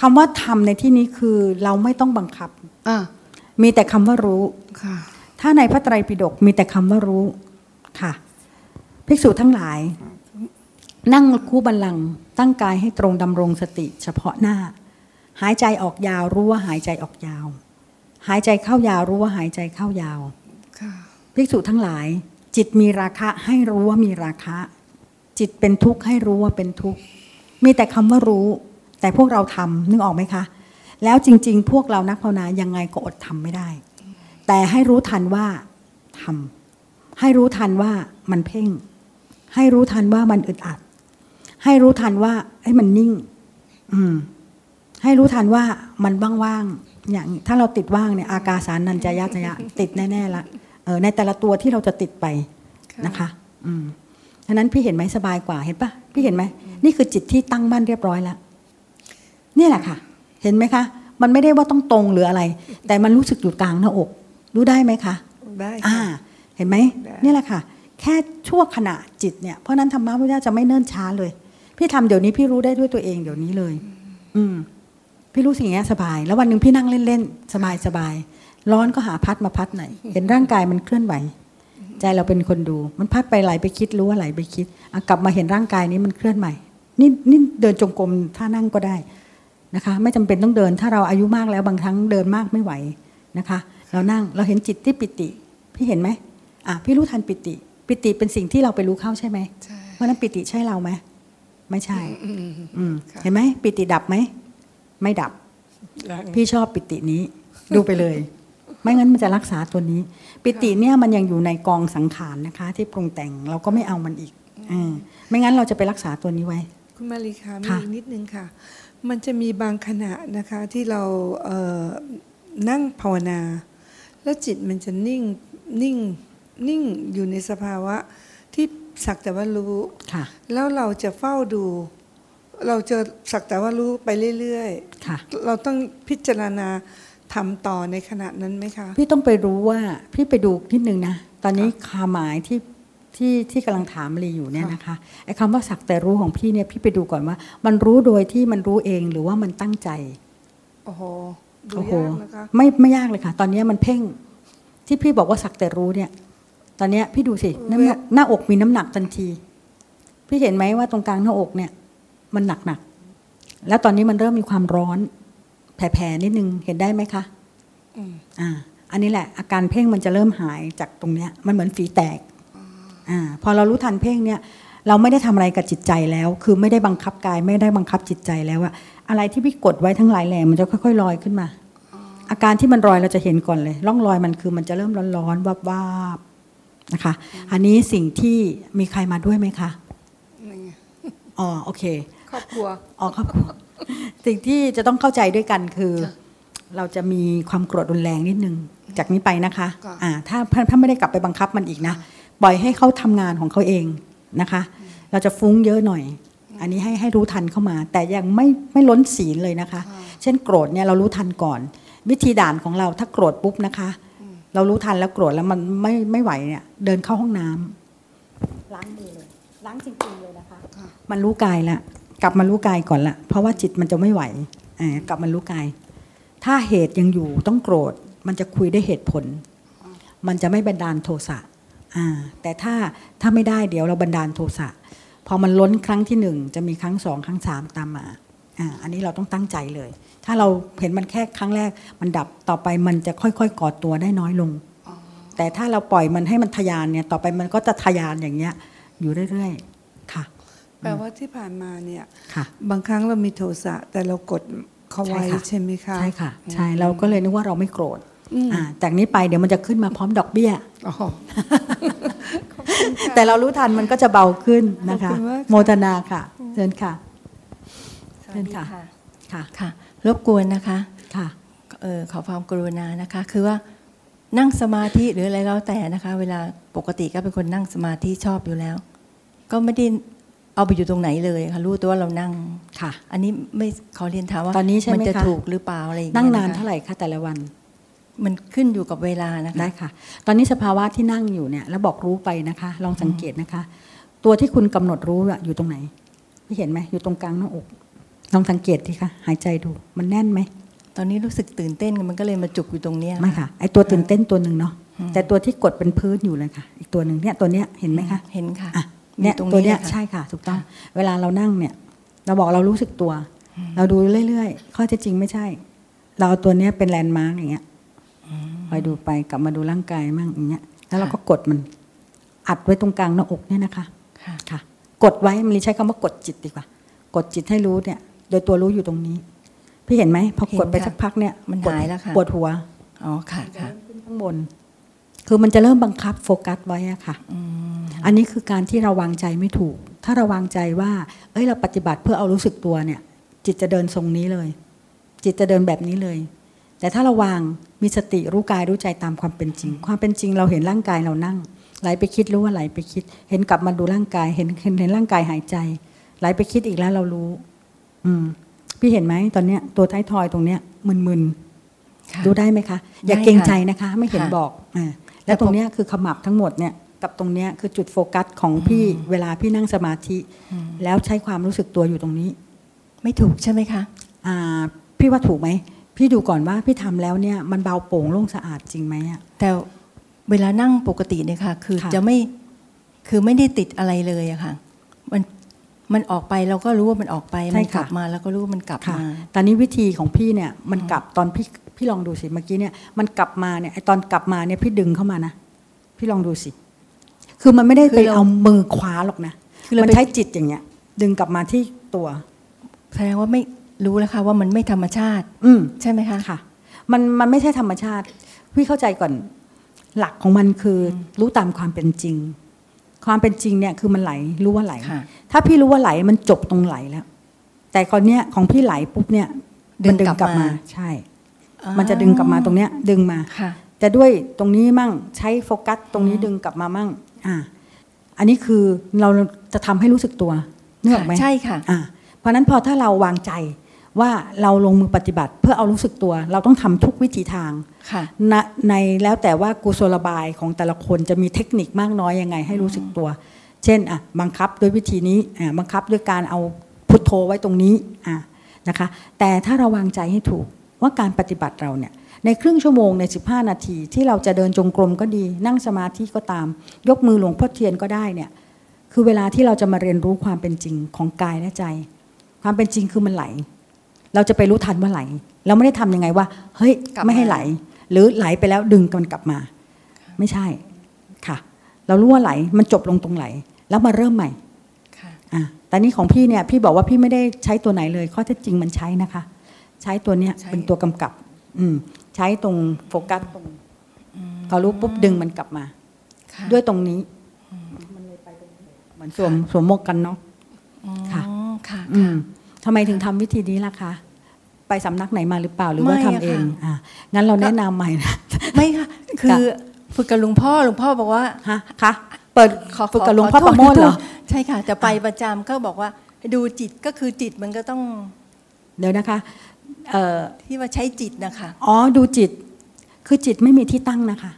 คำว่าทำในที่นี้คือเราไม่ต้องบังคับอ่ามีแต่คำว่ารู้ค่ะ ถ้าในพระไตรปิฎกมีแต่คำว่ารู้ค่ะ ภิกษุทั้งหลาย นั่งคู่บัลลังก์ตั้งกายให้ตรงดำรงสติเฉพาะหน้า หายใจออกยาวรู้ว่าหายใจออกยาว หายใจเข้ายาวรู้ว่าหายใจเข้ายาวค่ะภิกษุทั้งหลาย จิตมีราคะให้รู้ว่ามีราคะ จิตเป็นทุกข์ให้รู้ว่าเป็นทุกข์ มีแต่คำว่ารู้ แต่พวกเราทำนึกออกไหมคะ แล้วจริง ๆ พวกเรานักภาวนายังไงก็อดทำไม่ได้ แต่ให้รู้ทันว่าทำให้รู้ทันว่ามันเพ่ง ให้รู้ทันว่ามันอึดอัด ให้รู้ทันว่าไอ้ยมันนิ่ง อืม ให้รู้ทันว่ามันว่างๆอย่างถ้าเราติดว่างเนี่ย อากาสานัญจายตยะ ติดแน่ๆละเออในแต่ละตัวที่เราจะติดไปนะคะ อืมฉะนั้นพี่เห็นไหมสบายกว่าเห็นปะพี่เห็นไหมนี่คือจิตที่ตั้งมั่นเรียบร้อยแล้วนี่แหละค่ะ เห็นไหมคะ มันไม่ได้ว่าต้องตรงหรืออะไร แต่มันรู้สึกอยู่กลางหน้าอก รู้ได้ไหมคะได้อ่าค่ะเห็นไหมได้นี่แหละค่ะ แค่ชั่วขณะจิตเนี่ยเพราะฉะนั้นธรรมะพุทธเจ้าจะไม่เนิ่นช้าเลย พี่ทำเดี๋ยวนี้พี่รู้ได้ด้วยตัวเองเดี๋ยวนี้เลย อืม พี่รู้สิ่งเนี้ยสบาย แล้ววันหนึ่งพี่นั่งเล่นๆสบายสบายร้อนก็หาพัดมาพัดหน่อยเห็นร่างกายมันเคลื่อนไหว ใจเราเป็นคนดู มันพัดไปไหลไปคิดรู้ว่าไหลไปคิดอะกลับมาเห็นร่างกายนี้มันเคลื่อนไหวนี่นี่เดินจงกรมท่านั่งก็ได้นะคะ ไม่จำเป็นต้องเดิน ถ้าเราอายุมากแล้วบางครั้งเดินมากไม่ไหวนะคะ เรานั่งเราเห็นจิตที่ปิติ พี่เห็นไหมอะพี่รู้ทันปิติ ปิติเป็นสิ่งที่เราไปรู้เข้าใช่ไหมใช่เพราะฉะนั้นปิติใช่เราไหม ไม่ใช่ อืมอืมค่ะเห็นไหมปิติดับไหมไม่ดับยังพี่ชอบปิตินี้ ดูไปเลย ไม่งั้นมันจะรักษาตัวนี้ ปิติเนี่ยมันยังอยู่ในกองสังขารนะคะ ที่ปรุงแต่งเราก็ไม่เอามันอีกเออไม่งั้นเราจะไปรักษาตัวนี้ไว้ คุณมารีคะมีค่ะอีกนิดนึงค่ะ มันจะมีบางขณะนะคะที่เราเอ่อนั่งภาวนา แล้วจิตมันจะนิ่งนิ่งนิ่งอยู่ในสภาวะที่ สักแต่ว่ารู้ค่ะแล้วเราจะเฝ้าดู เราจะสักแต่ว่ารู้ไปเรื่อยค่ะๆเราต้องพิจารณาทำต่อในขณะนั้นไหมคะ พี่ต้องไปรู้ว่าพี่ไปดูนิดนึงนะ ตอนนี้ความหมายที่ที่ที่กำลังถามลีอยู่เนี่ยนะคะไอ้คำว่าสักแต่รู้ของพี่เนี่ยพี่ไปดูก่อนว่า มันรู้โดยที่มันรู้เองหรือว่ามันตั้งใจโอ้โหดูโอ้โหยากนะคะไม่ไม่ยากเลยค่ะ ตอนนี้มันเพ่งที่พี่บอกว่าสักแต่รู้เนี่ย ตอนนี้พี่ดูสิน้ำหนักหน้าอกมีน้ำหนักทันที พี่เห็นไหมว่าตรงกลางหน้าอกเนี่ย มันหนักหนักๆแล้วตอนนี้มันเริ่มมีความร้อน แผ่ๆนิดนึงเห็นได้ไหมคะอืมอ่า อันนี้แหละ อาการเพ่งมันจะเริ่มหายจากตรงเนี้ย มันเหมือนฝีแตกอ่า พอเรารู้ทันเพ่งเนี่ย เราไม่ได้ทำอะไรกับจิตใจแล้ว คือไม่ได้บังคับกาย ไม่ได้บังคับจิตใจแล้วอะอะไรที่พี่กดไว้ทั้งหลายแหล่มันจะค่อยๆลอยขึ้นมา อาการที่มันลอยเราจะเห็นก่อนเลย ร่องรอยมันคือมันจะเริ่มร้อนๆวับวาบๆ นะคะ อันนี้สิ่งที่มีใครมาด้วยไหมคะนี่ไงอ๋อโอเค ครอบครัวอ๋อครับสิ่งที่จะต้องเข้าใจด้วยกันคือ เราจะมีความโกรธรุนแรงนิดนึง จากนี้ไปนะคะค่ะอ่าถ้าถ้าถ้าไม่ได้กลับไปบังคับมันอีกนะปล่อยให้เขาทำงานของเขาเองนะคะ เราจะฟุ้งเยอะหน่อย อันนี้ให้ให้รู้ทันเข้ามา แต่ยังไม่ไม่ล้นศีลเลยนะคะ เช่นโกรธเนี่ยเรารู้ทันก่อน วิธีด่านของเราถ้าโกรธปุ๊บนะคะ เรารู้ทันแล้วโกรธแล้วมันไม่ไม่ไหวเนี่ย เดินเข้าห้องน้ำล้างมือเลยล้างจริงๆเลยนะคะ มันรู้กายละกลับมารู้กายก่อนละเพราะว่าจิตมันจะไม่ไหวเอ่อกลับมารู้กาย ถ้าเหตุยังอยู่ต้องโกรธ มันจะคุยได้วยเหตุผล มันจะไม่บันดาลโทสะอ่าแต่ถ้าถ้าไม่ได้เดี๋ยวเราบันดาลโทสะพอมันล้นครั้งที่หนึ่งจะมีครั้งสองครั้งสามตามมา อ่าอันนี้เราต้องตั้งใจเลย ถ้าเราเห็นมันแค่ครั้งแรก มันดับต่อไปมันจะค่อยๆก่อตัวได้น้อยลง แต่ถ้าเราปล่อยมันให้มันทะยานเนี่ยต่อไปมันก็จะทะยานอย่างเงี้ยอยู่เรื่อยๆค่ะ แปลว่าที่ผ่านมาเนี่ยค่ะบางครั้งเรามีโทสะแต่เรากดเขาไว้ใช่ค่ะใช่ไหมคะใช่ค่ะ ใช่เราก็เลยนึกว่าเราไม่โกรธอืมอ่าจากนี้ไปเดี๋ยวมันจะขึ้นมาพร้อมดอกเบี้ยอ๋อแต่เรารู้ทันมันก็จะเบาขึ้นนะคะขอบคุณมากค่ะโมทนาค่ะเชิญค่ะสวัสดี เชิญค่ะค่ะค่ะค่ะ รบกวนนะคะค่ะเออขอความกรุณานะคะ คือว่านั่งสมาธิหรืออะไรแล้วแต่นะคะ เวลาปกติก็เป็นคนนั่งสมาธิชอบอยู่แล้ว ก็ไม่ได้เอาไปอยู่ตรงไหนเลยค่ะรู้ตัวว่าเรานั่งค่ะ อันนี้ไม่ขอเรียนถามว่าตอนนี้ใช่ไหมมันจะคะถูกหรือเปล่าอะไรอย่างนั่เงี้งยนานนะคะเท่าไหร่คะแต่ละวัน มันขึ้นอยู่กับเวลานะคะได้ค่ะ ตอนนี้สภาวะที่นั่งอยู่เนี่ย แล้วบอกรู้ไปนะคะ ลองสังเกตนะคะ ตัวที่คุณกำหนดรู้อะอยู่ตรงไหนพี่เห็นไหมอยู่ตรงกลางหน้าอก ลองสังเกตทีคะหายใจดู มันแน่นไหม ตอนนี้รู้สึกตื่นเต้นมันก็เลยมาจุกอยู่ตรงเนี้ยไม่ค่ะ ไอตัวตื่นเต้นตัวหนึ่งเนาะแต่ตัวที่กดเป็นพื้นอยู่เลยค่ะ อีกตัวหนึ่งเนี่ยตัวเนี้ยเห็นไหมคะเห็นค่ะอะเนี่ยตรงตัวนี้เนี้ยค่ะใช่ค่ะ ถูกต้อง เวลาเรานั่งเนี่ย เราบอกเรารู้สึกตัว เราดูเรื่อยๆข้อเท็จจริงไม่ใช่ เราเอาตัวเนี้ยเป็นแลนด์มาร์กอย่างเงี้ยคอยดูไปกลับมาดูร่างกายมั่งอย่างเงี้ย แล้วเราก็กดมัน อัดไว้ตรงกลางหน้าอกเนี่ยนะคะค่ะค่ะกดไว้มันใช้คำว่ากดจิตดีกว่า กดจิตให้รู้เนี่ย โดยตัวรู้อยู่ตรงนี้ พี่เห็นไหมพอกดไปเห็นค่ะสักพักเนี่ยมันปวดหายแล้วค่ะปวดหัวอ๋อค่ะค่ะขึ้นข้างบน คือมันจะเริ่มบังคับโฟกัสไว้อะค่ะอืมอันนี้คือการที่เราวางใจไม่ถูก ถ้าเราวางใจว่า เอ้ยเราปฏิบัติเพื่อเอารู้สึกตัวเนี่ย จิตจะเดินทรงนี้เลย จิตจะเดินแบบนี้เลย แต่ถ้าเราวางมีสติรู้กายรู้ใจตามความเป็นจริง ความเป็นจริงเราเห็นร่างกายเรานั่งไหลไปคิดรู้ว่าไหลไปคิด เห็นกลับมาดูร่างกาย เห็นเห็นเห็นร่างกายหายใจ ไหลไปคิดอีกแล้วเรารู้ อืม พี่เห็นไหมตอนเนี้ยตัวท้ายทอยตรงเนี้ยมึนๆค่ะดูได้ไหมคะ อย่าได้เกรงค่ะใจนะคะ ไม่เห็นค่ะบอกอ่าแล้วตรงเนี้ยคือขมับทั้งหมดเนี่ยกับตรงเนี้ยคือจุดโฟกัสของพี่เวลาพี่นั่งสมาธิ แล้วใช้ความรู้สึกตัวอยู่ตรงนี้ ไม่ถูกใช่ไหมคะ อ่า พี่ว่าถูกไหมพี่ดูก่อนว่าพี่ทำแล้วเนี่ยมันเบาโปร่งโล่งสะอาดจริงไหมอะแต่เวลานั่งปกติเนี่ยค่ะ คือค่ะจะไม่คือไม่ได้ติดอะไรเลยอะค่ะ มัน มันออกไปเราก็รู้ว่ามันออกไปมันกลับมาแล้วก็รู้ว่ามันกลับค่ะมาตอนนี้วิธีของพี่เนี่ยมันกลับตอนพี่พี่ลองดูสิเมื่อกี้เนี่ยมันกลับมาเนี่ยไอตอนกลับมาเนี่ยพี่ดึงเข้ามานะพี่ลองดูสิ คือมันไม่ได้คือไปเราเอามือคว้าหรอกนะคือเรามันไปใช้จิตอย่างเงี้ย ดึงกลับมาที่ตัวแสดงว่าไม่รู้แล้วค่ะว่ามันไม่ธรรมชาติ อืมใช่ไหมคะค่ะ มันมันไม่ใช่ธรรมชาติพี่เข้าใจก่อนหลักของมันคืออรู้ตามความเป็นจริง ความเป็นจริงเนี่ยคือมันไหลรู้ว่าไหลค่ะถ้าพี่รู้ว่าไหลมันจบตรงไหลแล้ว แต่ก่อนเนี้ยของพี่ไหลปุ๊บเนี่ยดึมังดึงกลับกลับมามาใช่ มันจะดึงกลับมาตรงเนี้ยดึงมาค่ะจะด้วยตรงนี้มั่งใช้โฟกัสตรงนี้ดึงกลับมามั่ง อ่า อันนี้คือเราจะทำให้รู้สึกตัวนึกออกไหมใช่ค่ะ อ่าเพราะฉะนั้นพอถ้าเราวางใจ ว่าเราลงมือปฏิบัติเพื่อเอารู้สึกตัว เราต้องทำทุกวิถีทางค่ะณในแล้วแต่ว่ากุศโลบายของแต่ละคนจะมีเทคนิคมากน้อยยังไง ให้รู้สึกตัว เช่นอะบังคับด้วยวิธีนี้อะบังคับด้วยการเอาพุทโธไว้ตรงนี้อะนะคะ แต่ถ้าเราวางใจให้ถูกว่าการปฏิบัติเราเนี่ยในครึ่งชั่วโมงใน 15 นาทีที่เราจะเดินจงกรมก็ดี นั่งสมาธิก็ตาม ยกมือหลวงพ่อเทียนก็ได้เนี่ยคือเวลาที่เราจะมาเรียนรู้ความเป็นจริงของกายและใจ ความเป็นจริงคือมันไหล เราจะไปรู้ทันว่าไหล เราไม่ได้ทำยังไงว่าเฮ้ยกลับมาไม่ให้ไหล หรือไหลไปแล้วดึงมันกลับมา ไม่ใช่ค่ะ เรารู้ว่าไหลมันจบลงตรงไหล แล้วมาเริ่มใหม่ค่ะอะแต่นี่ของพี่เนี่ยพี่บอกว่าพี่ไม่ได้ใช้ตัวไหนเลยข้อเท็จจริงมันใช้นะคะ ใช้ตัวเนี้ยใช้เป็นตัวกำกับ อืมใช้ตรงโฟกัสตรงพอรู้ปุ๊บดึงมันกลับมาค่ะด้วยตรงนี้มันเลยไปตรงนี้เหมือนสวมสวมหมวกกันเนาะอ๋อค่ะค่ะอืม ทำไมถึงทำวิธีนี้ล่ะคะ ไปสำนักไหนมาหรือเปล่าหรือว่าไม่ทำอะเองค่ะอะงั้นเราแนะนำใหม่นะ ไม่ค่ะ คือฝึกกับหลวงพ่อหลวงพ่อบอกว่าฮะคะเปิดขอฝึกกับหลวงขพ่อโทปษระโมทเหรอขโทษใช่ค่ะ จะไปประจำก็บอกว่า ดูจิตก็คือจิตมันก็ต้อง เดี๋ยวนะคะเอ่อที่ว่าใช้จิตนะคะ อ๋อดูจิต คือจิตไม่มีที่ตั้งนะคะ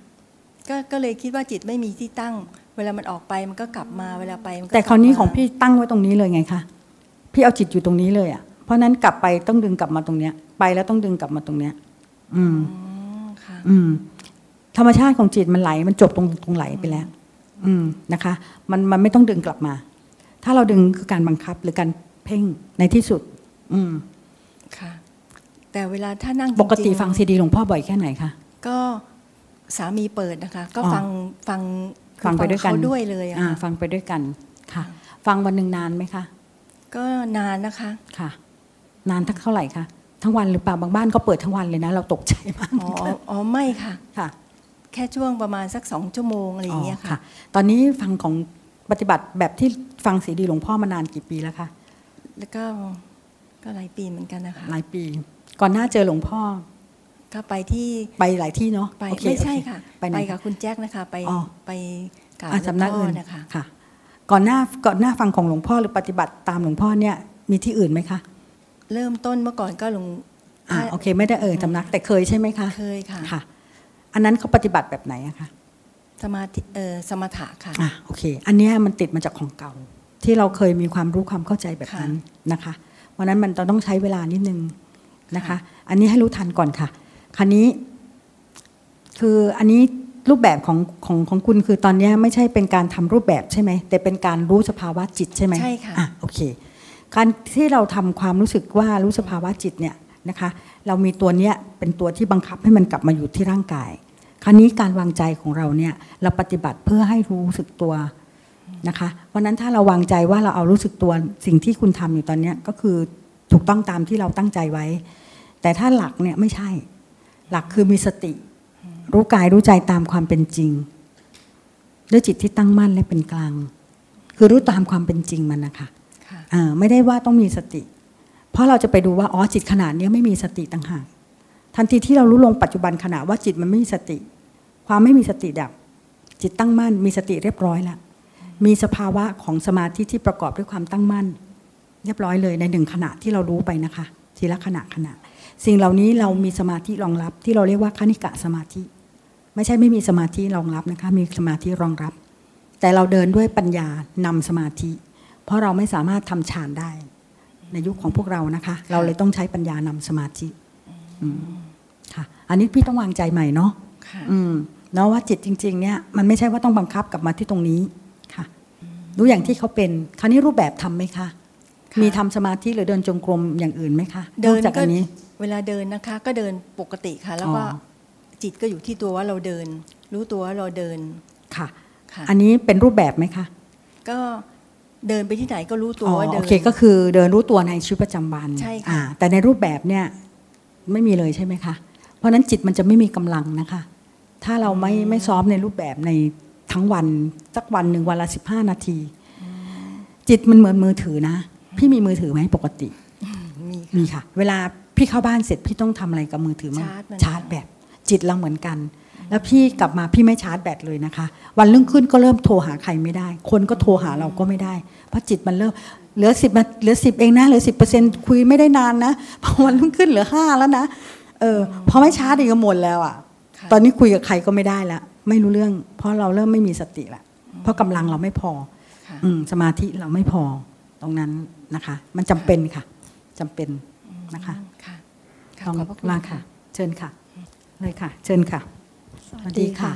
ก็ก็เลยคิดว่าจิตไม่มีที่ตั้ง เวลามันออกไปมันก็กลับมาเวลาไปมันก็แต่คราวนี้กลับมของพี่ตั้งไว้ตรงนี้เลยไงคะ พี่เอาจิตอยู่ตรงนี้เลยอะ เพราะนั้นกลับไปต้องดึงกลับมาตรงเนี้ย ไปแล้วต้องดึงกลับมาตรงเนี้ย อืมอ๋อค่ะอืม ธรรมชาติของจิตมันไหล มันจบตรงตรงไหลไปแล้ว อืมนะคะ มันมันไม่ต้องดึงกลับมา ถ้าเราดึงคือการบังคับหรือการเพ่งในที่สุด อืมค่ะ แต่เวลาถ้านั่งปกติจริๆฟังซีดีหลวงพ่อบ่อยแค่ไหนคะก็สามีเปิดนะคะ ก็อ๋อฟังฟังคือฟังไปด้วยกันเขาด้วยเลยอะอ่าค่ะฟังไปด้วยกันค่ะ ฟังวันหนึ่งนานไหมคะ ก็นานนะคะค่ะ นานทักเท่าไหร่คะทั้งวันหรือเปล่าบางบ้านก็เปิดทั้งวันเลยนะ เราตกใจมากอ๋ออ๋อไม่ค่ะค่ะ แค่ช่วงประมาณสักสองชั่วโมงอะไรอย่างเงี้ยอ๋อค่ะ ตอนนี้ฟังของปฏิบัติแบบที่ฟังซีดีหลวงพ่อมานานกี่ปีแล้วคะแล้วก็ก็หลายปีเหมือนกันนะคะหลายปี ก่อนหน้าเจอหลวงพ่อ ก็ไปที่ไปหลายที่เนาะไปโอเคไม่ใช่โอเค่ะ ไปไหนกับคุณแจ็คนะคะ ไปอ๋อไปกราบอะหลวงสำนักพ่ออื่นนะคะค่ะ ก่อนหน้าก่อนหน้าฟังของหลวงพ่อหรือปฏิบัติตามหลวงพ่อเนี่ยมีที่อื่นไหมคะ เริ่มต้นเมื่อก่อนก็หลวงอ่าโอเค ไม่ได้เอ่ยสำนัก แต่เคยใช่ไหมคะเคยค่ะค่ะ อันนั้นเขาปฏิบัติแบบไหนอะคะสมาธิเออสมถะค่ะอะโอเค อันเนี้ยมันติดมาจากของเก่า ที่เราเคยมีความรู้ความเข้าใจแบบนั้นนะคะเพราะฉะนั้นมันต้องใช้เวลานิดนึงนะคะ อันนี้ให้รู้ทันก่อนค่ะคราวนี้ คืออันนี้ รูปแบบของของของคุณคือตอนเนี้ยไม่ใช่เป็นการทำรูปแบบใช่ไหมแต่เป็นการรู้สภาวะจิตใช่ไหมใช่ค่ะอะโอเค การที่เราทำความรู้สึกว่ารู้สภาวะจิตเนี่ยนะคะ เรามีตัวเนี้ยเป็นตัวที่บังคับให้มันกลับมาอยู่ที่ร่างกาย คราวนี้การวางใจของเราเนี่ยเราปฏิบัติเพื่อให้รู้สึกตัวนะคะเพราะฉะนั้นถ้าเราวางใจว่าเราเอารู้สึกตัวสิ่งที่คุณทำอยู่ตอนเนี้ยก็คือถูกต้องตามที่เราตั้งใจไว้ แต่ถ้าหลักเนี่ยไม่ใช่ หลักคือมีสติ รู้กายรู้ใจตามความเป็นจริง ด้วยจิตที่ตั้งมั่นและเป็นกลาง คือรู้ตามความเป็นจริงมันนะคะค่ะอ่าไม่ได้ว่าต้องมีสติ เพราะเราจะไปดูว่าอ๋อจิตขนาดนี้ไม่มีสติต่างหากทันทีที่เรารู้ลงปัจจุบันขณะว่าจิตมันไม่มีสติ ความไม่มีสติดับ จิตตั้งมั่น มีสติเรียบร้อยแล้วมีสภาวะของสมาธิที่ประกอบด้วยความตั้งมั่น เรียบร้อยเลยในหนึ่งขณะที่เรารู้ไปนะคะ ทีละขณะขณะ สิ่งเหล่านี้เรามีสมาธิรองรับที่เราเรียกว่าคณิกะสมาธิ ไม่ใช่ไม่มีสมาธิรองรับนะคะ มีสมาธิรองรับ แต่เราเดินด้วยปัญญานำสมาธิ เพราะเราไม่สามารถทำฌานได้ ในยุคของพวกเรานะคะ เราเลยต้องใช้ปัญญานำสมาธิอืมค่ะ อันนี้พี่ต้องวางใจใหม่เนาะค่ะอืมเนาะว่าจิตจริง ๆ เนี่ยมันไม่ใช่ว่าต้องบังคับกลับมาที่ตรงนี้ค่ะรู้อย่างที่เขาเป็น คราวนี้รูปแบบทำไหมคะค่ะมีทำสมาธิหรือเดินจงกรมอย่างอื่นไหมคะเดินอกจากก็อันนี้ เวลาเดินนะคะ ก็เดินปกติค่ะ แล้วก็อ๋อ จิตก็อยู่ที่ตัวว่าเราเดิน รู้ตัวว่าเราเดินค่ะค่ะ อันนี้เป็นรูปแบบไหมคะ ก็เดินไปที่ไหนก็รู้ตัวอ๋อว่าเดิโอนเคก็คือเดินรู้ตัวในชีวิตประจำวันใช่ค่ะอ่าแต่ในรูปแบบเนี่ยไม่มีเลยใช่ไหมคะ เพราะฉะนั้นจิตมันจะไม่มีกำลังนะคะ ถ้าเราไม่ไม่ซ้อมในรูปแบบในทั้งวันสักวันหนึ่งวันละสิบห้านาที จิตมันเหมือนมือถือนะ พี่มีมือถือไหมปกติมีมีค่ะ เวลาพี่เข้าบ้านเสร็จพี่ต้องทำอะไรกับมือถือมั้งชาร์จมันชาร์จแบต จิตเราเหมือนกัน แล้วพี่กลับมาพี่ไม่ชาร์จแบตเลยนะคะ วันรุ่งขึ้นก็เริ่มโทรหาใครไม่ได้ คนก็โทรหาเราก็ไม่ได้ เพราะจิตมันเริ่มเหลือสิบเหลือสิบเองนะเหลือสิบเปอร์เซ็นคุยไม่ได้นานนะพอวันรุ่งขึ้นเหลือห้าแล้วนะเออพอไม่ชาร์จอีกก็หมดแล้วอะค่ะ ตอนนี้คุยกับใครก็ไม่ได้แล้วไม่รู้เรื่อง เพราะเราเริ่มไม่มีสติละเพราะกำลังเราไม่พอค่ะอืมสมาธิเราไม่พอตรงนั้นนะคะ มันจำเป็นค่ะจำเป็นนะคะค่ะค่ะลองขอบพระคุณมาค่ะ เชิญค่ะ เลยค่ะ เชิญค่ะ สวัสดีค่ะ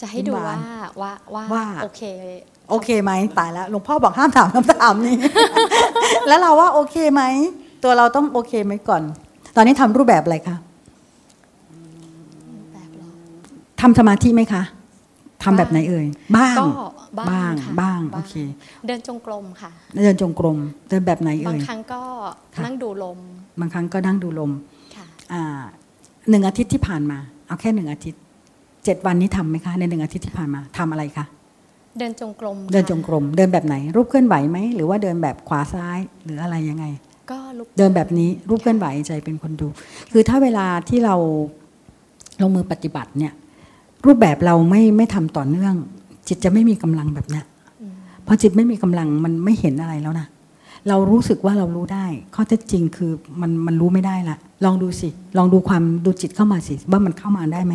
จะให้ดูยิ้มหวาว่านว่าว่าว่าโอเคโอเคไหมตายแล้วหลวงพ่อบอกห้ามถามคำถามนี้ แล้วเราว่าโอเคไหม ตัวเราต้องโอเคไหมก่อน ตอนนี้ทำรูปแบบอะไรคะแบบเหรอทำสมาธิไหมคะทำแบบไหนเอ่ยบ้างก็บ้างค่ะบ้างโอเค เดินจงกรมค่ะ เดินจงกรม เดินแบบไหนบางเอ่ยครั้งก็ค่ะนั่งดูลม บางครั้งก็นั่งดูลมค่ะอ่า หนึ่งอาทิตย์ที่ผ่านมา เอาแค่หนึ่งอาทิตย์เจ็ดวันนี้ทำไหมคะ ในหนึ่งอาทิตย์ที่ผ่านมาทำอะไรคะเดินจงกรมเดินจงค่ะกรมเดินแบบไหน รูปเคลื่อนไหวไหมหรือว่าเดินแบบขวาซ้ายหรืออะไรยังไง ก็ลุกเดินแบบนี้รูปเคลื่อนไหวใจเป็นคนดู คือถ้าเวลาที่เราลงมือปฏิบัติเนี่ย รูปแบบเราไม่ไม่ทำต่อเนื่อง จิตจะไม่มีกำลังแบบเนี้ยพอจิตไม่มีกำลังมันไม่เห็นอะไรแล้วนะ เรารู้สึกว่าเรารู้ได้ ข้อเท็จจริงคือมันมันรู้ไม่ได้ละลองดูสิ ลองดูความดูจิตเข้ามาสิว่ามันเข้ามาได้ไหม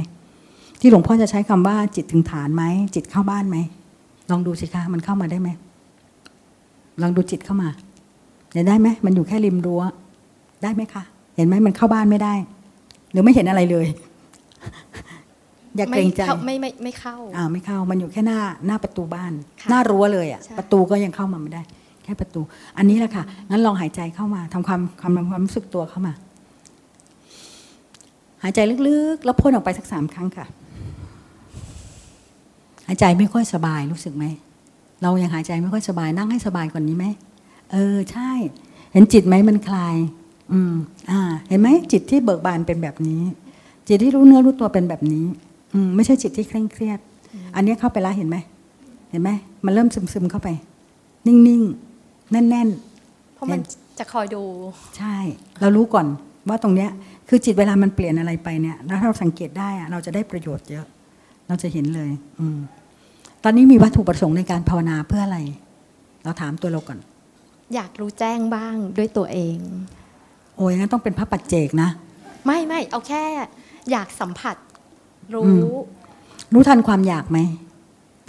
ที่หลวงพ่อจะใช้คำว่าจิตถึงฐานไหมจิตเข้าบ้านไหมลองดูสิคะมันเข้ามาได้ไหมลองดูจิตเข้ามาเห็นได้ไหมมันอยู่แค่ริมรั้วได้ไหมคะเห็นไหมมันเข้าบ้านไม่ได้ หรือไม่เห็นอะไรเลย อย่าเกรงใจไม่เข้าไม่ไม่ไม่เข้าอ่าไม่เข้า มันอยู่แค่หน้าหน้าประตูบ้านค่ะหน้ารั้วเลยอะใช่ประตูก็ยังเข้ามาไม่ได้แค่ประตู อันนี้แหละค่ะ งั้นลองหายใจเข้ามาทำความความความรู้สึกตัวเข้ามา หายใจลึกๆ แล้วพ่นออกไปสักสามครั้งค่ะ หายใจไม่ค่อยสบายรู้สึกไหม เรายังหายใจไม่ค่อยสบายนั่งให้สบายกว่านี้ไหม เออใช่ เห็นจิตไหมมันคลาย อืม อ่า เห็นไหมจิตที่เบิกบานเป็นแบบนี้ จิตที่รู้เนื้อรู้ตัวเป็นแบบนี้ อืมไม่ใช่จิตที่เคร่งเครียด อันนี้เข้าไปแล้วเห็นไหมเห็นไหมมันเริ่มซึมซึมๆเข้าไป นิ่ง ๆ แน่นเพราะมันเห็นจะคอยดูๆใช่ เรารู้ก่อนว่าตรงเนี้ยคือจิตเวลามันเปลี่ยนอะไรไปเนี่ยแล้วเราสังเกตได้อะเราจะได้ประโยชน์เยอะ เราจะเห็นเลย อืมตอนนี้มีวัตถุประสงค์ในการภาวนาเพื่ออะไร เราถามตัวเราก่อน อยากรู้แจ้งบ้างด้วยตัวเอง โอ้ยงั้นต้องเป็นพระปัจเจกนะ ไม่ไม่เอาแค่ อยากสัมผัสอืรู้มรู้ทันความอยากไหม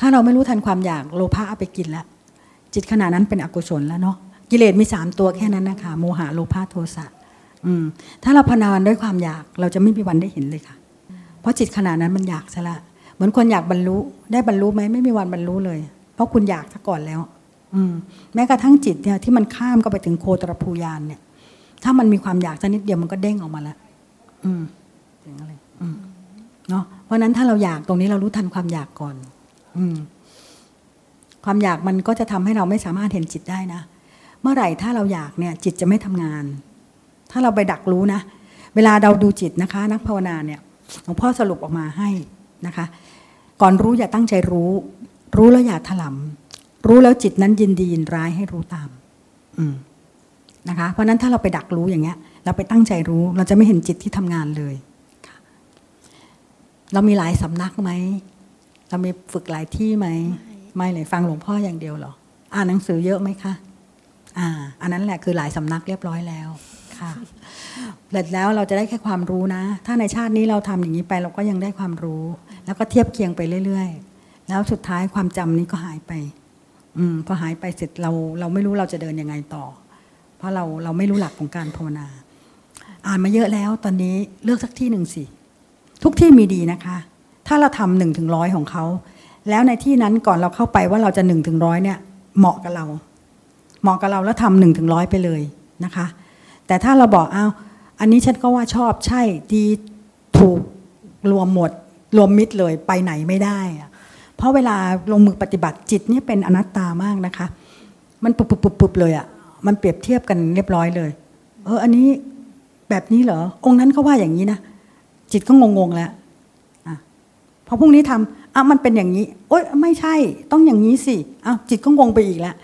ถ้าเราไม่รู้ทันความอยากโลภะเอาไปกินแล้ว จิตขณะนั้นเป็นอกุศลแล้วเนาะกิเลสมีสามตัวแค่นั้นนะคะโมหะโลภะโทสะอืมถ้าเราพนานด้วยความอยากเราจะไม่มีวันได้เห็นเลยค่ะ เพราะจิตขณะนั้นมันอยากซะละ เหมือนคนอยากบรรลุได้บรรลุไหมไม่มีวันบรรลุเลย เพราะคุณอยากซะก่อนแล้ว อืมแม้กระทั่งจิตเนี่ยที่มันข้ามก็ไปถึงโคตรภูยานเนี่ย ถ้ามันมีความอยากสักนิดเดียวมันก็เด้งออกมาแล้วอืมถึงอะไรอืมเนาะเพราะฉะนั้นถ้าเราอยากตรงนี้เรารู้ทันความอยากก่อน อืม ความอยากมันก็จะทำให้เราไม่สามารถเห็นจิตได้นะ เมื่อไหร่ถ้าเราอยากเนี่ยจิตจะไม่ทำงาน ถ้าเราไปดักรู้นะ เวลาเราดูจิตนะคะ นักภาวนาเนี่ยหลวงพ่อสรุปออกมาให้นะคะ ก่อนรู้อย่าตั้งใจรู้ รู้แล้วอย่าถลำรู้แล้วจิตนั้นยินดียินร้ายให้รู้ตาม อืมนะคะ เพราะนั้นถ้าเราไปดักรู้อย่างเงี้ย เราไปตั้งใจรู้ เราจะไม่เห็นจิตที่ทำงานเลยเรามีหลายสำนักไหม เรามีฝึกหลายที่ไหม ไม่เลยฟังหลวงพ่ออย่างเดียวเหรอ อ่านหนังสือเยอะไหมคะ อ่า อันนั้นแหละคือหลายสำนักเรียบร้อยแล้วค่ะเสร็จแล้วเราจะได้แค่ความรู้นะ ถ้าในชาตินี้เราทำอย่างนี้ไปเราก็ยังได้ความรู้ แล้วก็เทียบเคียงไปเรื่อย ๆ แล้วสุดท้ายความจำนี้ก็หายไป อืมพอหายไปเสร็จเราเราไม่รู้เราจะเดินยังไงต่อ เพราะเราเราไม่รู้หลักของการภาวนา อ่านมาเยอะแล้วตอนนี้เลือกสักที่หนึ่งสิ ทุกที่มีดีนะคะ ถ้าเราทำหนึ่งถึงร้อยของเขา แล้วในที่นั้นก่อนเราเข้าไปว่าเราจะหนึ่งถึงร้อยเนี่ยเหมาะกับเรา เหมาะกับเราแล้วทำหนึ่งถึงร้อยไปเลยนะคะ แต่ถ้าเราบอกอ้าวอันนี้ฉันก็ว่าชอบใช่ดีถูกรวมหมด รวมมิตรเลยไปไหนไม่ได้อะเพราะเวลาลงมือปฏิบัติจิตเนี่ยเป็นอนัตตามากนะคะ มันปุบปุบปุบปุบเลยอะ่ะมันเปรียบเทียบกันเรียบร้อยเลย เออ อันนี้แบบนี้เหรอ องค์นั้นเขาว่าอย่างนี้นะ จิตก็งงๆแล้วอะพอพรุ่งนี้ทำ อะมันเป็นอย่างนี้ โอ๊ยไม่ใช่ ต้องอย่างนี้สิอ้าวจิตก็งงไปอีกแล้ว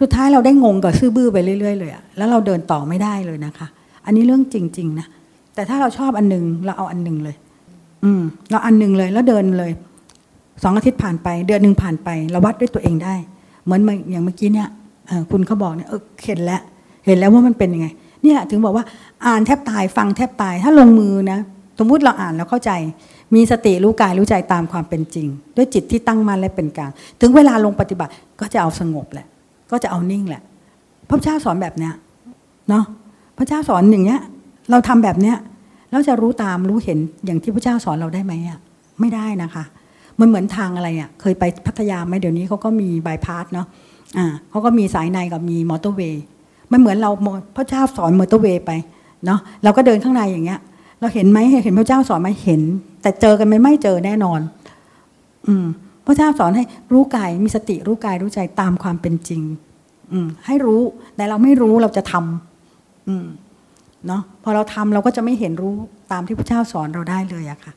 สุดท้ายเราได้งงกับซื่อบื้อไปเรื่อยๆเลยอะแล้วเราเดินต่อไม่ได้เลยนะคะ อันนี้เรื่องจริง ๆ นะ แต่ถ้าเราชอบอันหนึ่งเราเอาอันหนึ่งเลย อืม เราอันหนึ่งเลยแล้วเดินเลยสองอาทิตย์ผ่านไปเดือนหนึ่งผ่านไปเราวัดด้วยตัวเองได้ เหมือนอย่างเมื่อกี้เนี่ยคุณเขาบอกเนี่ยเออเห็นแล้วเห็นแล้วว่ามันเป็นยังไง เนี่ยถึงบอกว่าอ่านแทบตายฟังแทบตาย ถ้าลงมือนะ สมมุติเราอ่านแล้วเข้าใจ มีสติรู้กายรู้ใจตามความเป็นจริง ด้วยจิตที่ตั้งมั่นและเป็นกลาง ถึงเวลาลงปฏิบัติก็จะเอาสงบแหละ ก็จะเอานิ่งแหละ พระเจ้าสอนแบบเนี้ยเนาะพระเจ้าสอนอย่างเงี้ย เราทำแบบเนี้ยเราจะรู้ตามรู้เห็นอย่างที่พระเจ้าสอนเราได้ไหมอะไม่ได้นะคะ มันเหมือนทางอะไรอะเคยไปพัทยาไหมเดี๋ยวนี้เขาก็มีบายพาสเนาะอ่าเขาก็มีสายในกับมีมอเตอร์เวย์มันเหมือนเราพระเจ้าสอนมอเตอร์เวย์ไปเนาะเราก็เดินข้างในอย่างเงี้ย เราเห็นไหมเห็นพระเจ้าสอนไหมเห็น แต่เจอกันไหมไม่เจอแน่นอน อืมพระเจ้าสอนให้รู้กายมีสติรู้กายรู้ใจตามความเป็นจริง อืมให้รู้แต่เราไม่รู้เราจะทำอืมเนาะพอเราทำเราก็จะไม่เห็นรู้ตามที่พระเจ้าสอนเราได้เลยอะค่ะ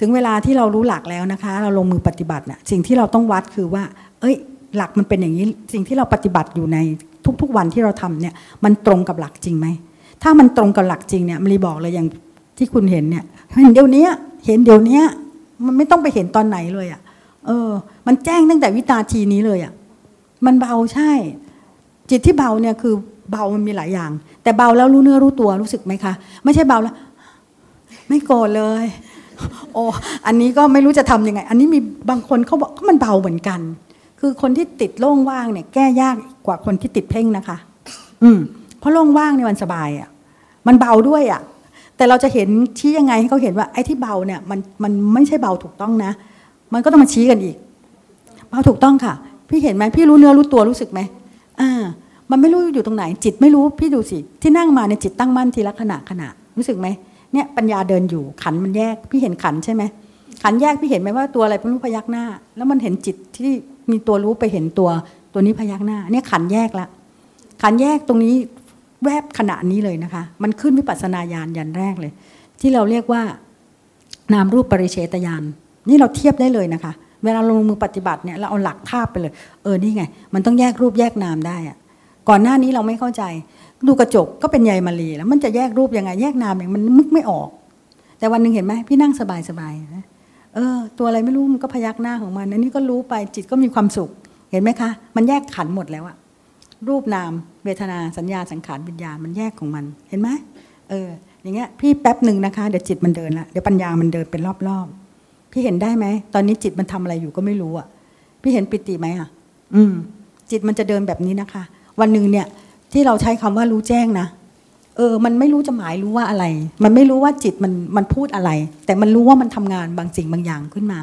ถึงเวลาที่เรารู้หลักแล้วนะคะ เราลงมือปฏิบัติน่ะสิ่งที่เราต้องวัดคือว่า เอ้ย หลักมันเป็นอย่างนี้สิ่งที่เราปฏิบัติอยู่ในทุกๆวันที่เราทำเนี่ย มันตรงกับหลักจริงไหมถ้ามันตรงกับหลักจริงเนี่ยมรีบอกเลยอย่าง ที่คุณเห็นเนี่ยเห็นเดี๋ยวนี้เห็นเดี๋ยวนี้มันไม่ต้องไปเห็นตอนไหนเลยอะ่ะ เออ มันแจ้งตั้งแต่วิตาทีนี้เลยอะ่ะ มันเบาใช่ จิตที่เบาเนี่ยคือเบามันมีหลายอย่าง แต่เบาแล้วรู้เนื้อรู้ตัวรู้สึกไหมคะ ไม่ใช่เบาแล้ว ไม่โกรธเลย โอ้อันนี้ก็ไม่รู้จะทำยังไง อันนี้มีบางคนเขาบอกก็มันเบาเหมือนกัน คือคนที่ติดโล่งว่างเนี่ย แก้ยากกว่าคนที่ติดเพ่งนะคะ อืมเพราะโล่งว่างเนี่ยมันสบายอะ่ะ มันเบาด้วยอะ่ะ แต่เราจะเห็นชี้ยังไงให้เขาเห็นว่าไอ้ที่เบาเนี่ยมันมันไม่ใช่เบาถูกต้องนะ มันก็ต้องมาชี้กันอีกเบาถูกต้องค่ะ พี่เห็นไหมพี่รู้เนื้อรู้ตัวรู้สึกไหมอ่า มันไม่รู้อยู่ตรงไหน จิตไม่รู้พี่ดูสิที่นั่งมาในยจิตตั้งมั่นทีละขณะขณะรู้สึกไหมเนี่ยปัญญาเดินอยู่ขันมันแยก พี่เห็นขันใช่ไหมขันแยกพี่เห็นไหมว่าตัวอะไรเป็นรูปพยักหน้า แล้วมันเห็นจิตที่มีตัวรู้ไปเห็นตัวตัวนี้พยักหน้า เนี่ยขันแยกละขันแยกตรงนี้ แวบขณะนี้เลยนะคะ มันขึ้นวิปัสสนาญาณยันแรกเลย ที่เราเรียกว่านามรูปปริเฉตญาณนี่เราเทียบได้เลยนะคะ เวลาลงมือปฏิบัติเนี่ยเราเอาหลักทาไปเลย เออนี่ไง มันต้องแยกรูปแยกนามได้อะก่อนหน้านี้เราไม่เข้าใจ ดูกระจกก็เป็นใยมารีแล้วมันจะแยกรูปยังไง แยกนามอย่างมันมึกไม่ออก แต่วันหนึ่งเห็นไหมพี่นั่งสบายสบายนะเออ ตัวอะไรไม่รู้มันก็พยักหน้าของมันอันนี้ก็รู้ไปจิตก็มีความสุข เห็นไหมคะ มันแยกขันหมดแล้วอะ รูปนามเวทนาสัญญาสังขารวิญญาณมันแยกของมันเห็นไหมเออ อย่างเงี้ยพี่แป๊บหนึ่งนะคะเดี๋ยวจิตมันเดินละเดี๋ยวปัญญามันเดินเป็นรอบๆพี่เห็นได้ไหมตอนนี้จิตมันทำอะไรอยู่ก็ไม่รู้อะ พี่เห็นปิติไหมอะ อืม จิตมันจะเดินแบบนี้นะคะ วันหนึ่งเนี่ย ที่เราใช้คำว่ารู้แจ้งนะเออ มันไม่รู้จะหมายรู้ว่าอะไร มันไม่รู้ว่าจิตมันมันพูดอะไร แต่มันรู้ว่ามันทำงานบางสิ่งบางอย่างขึ้นมา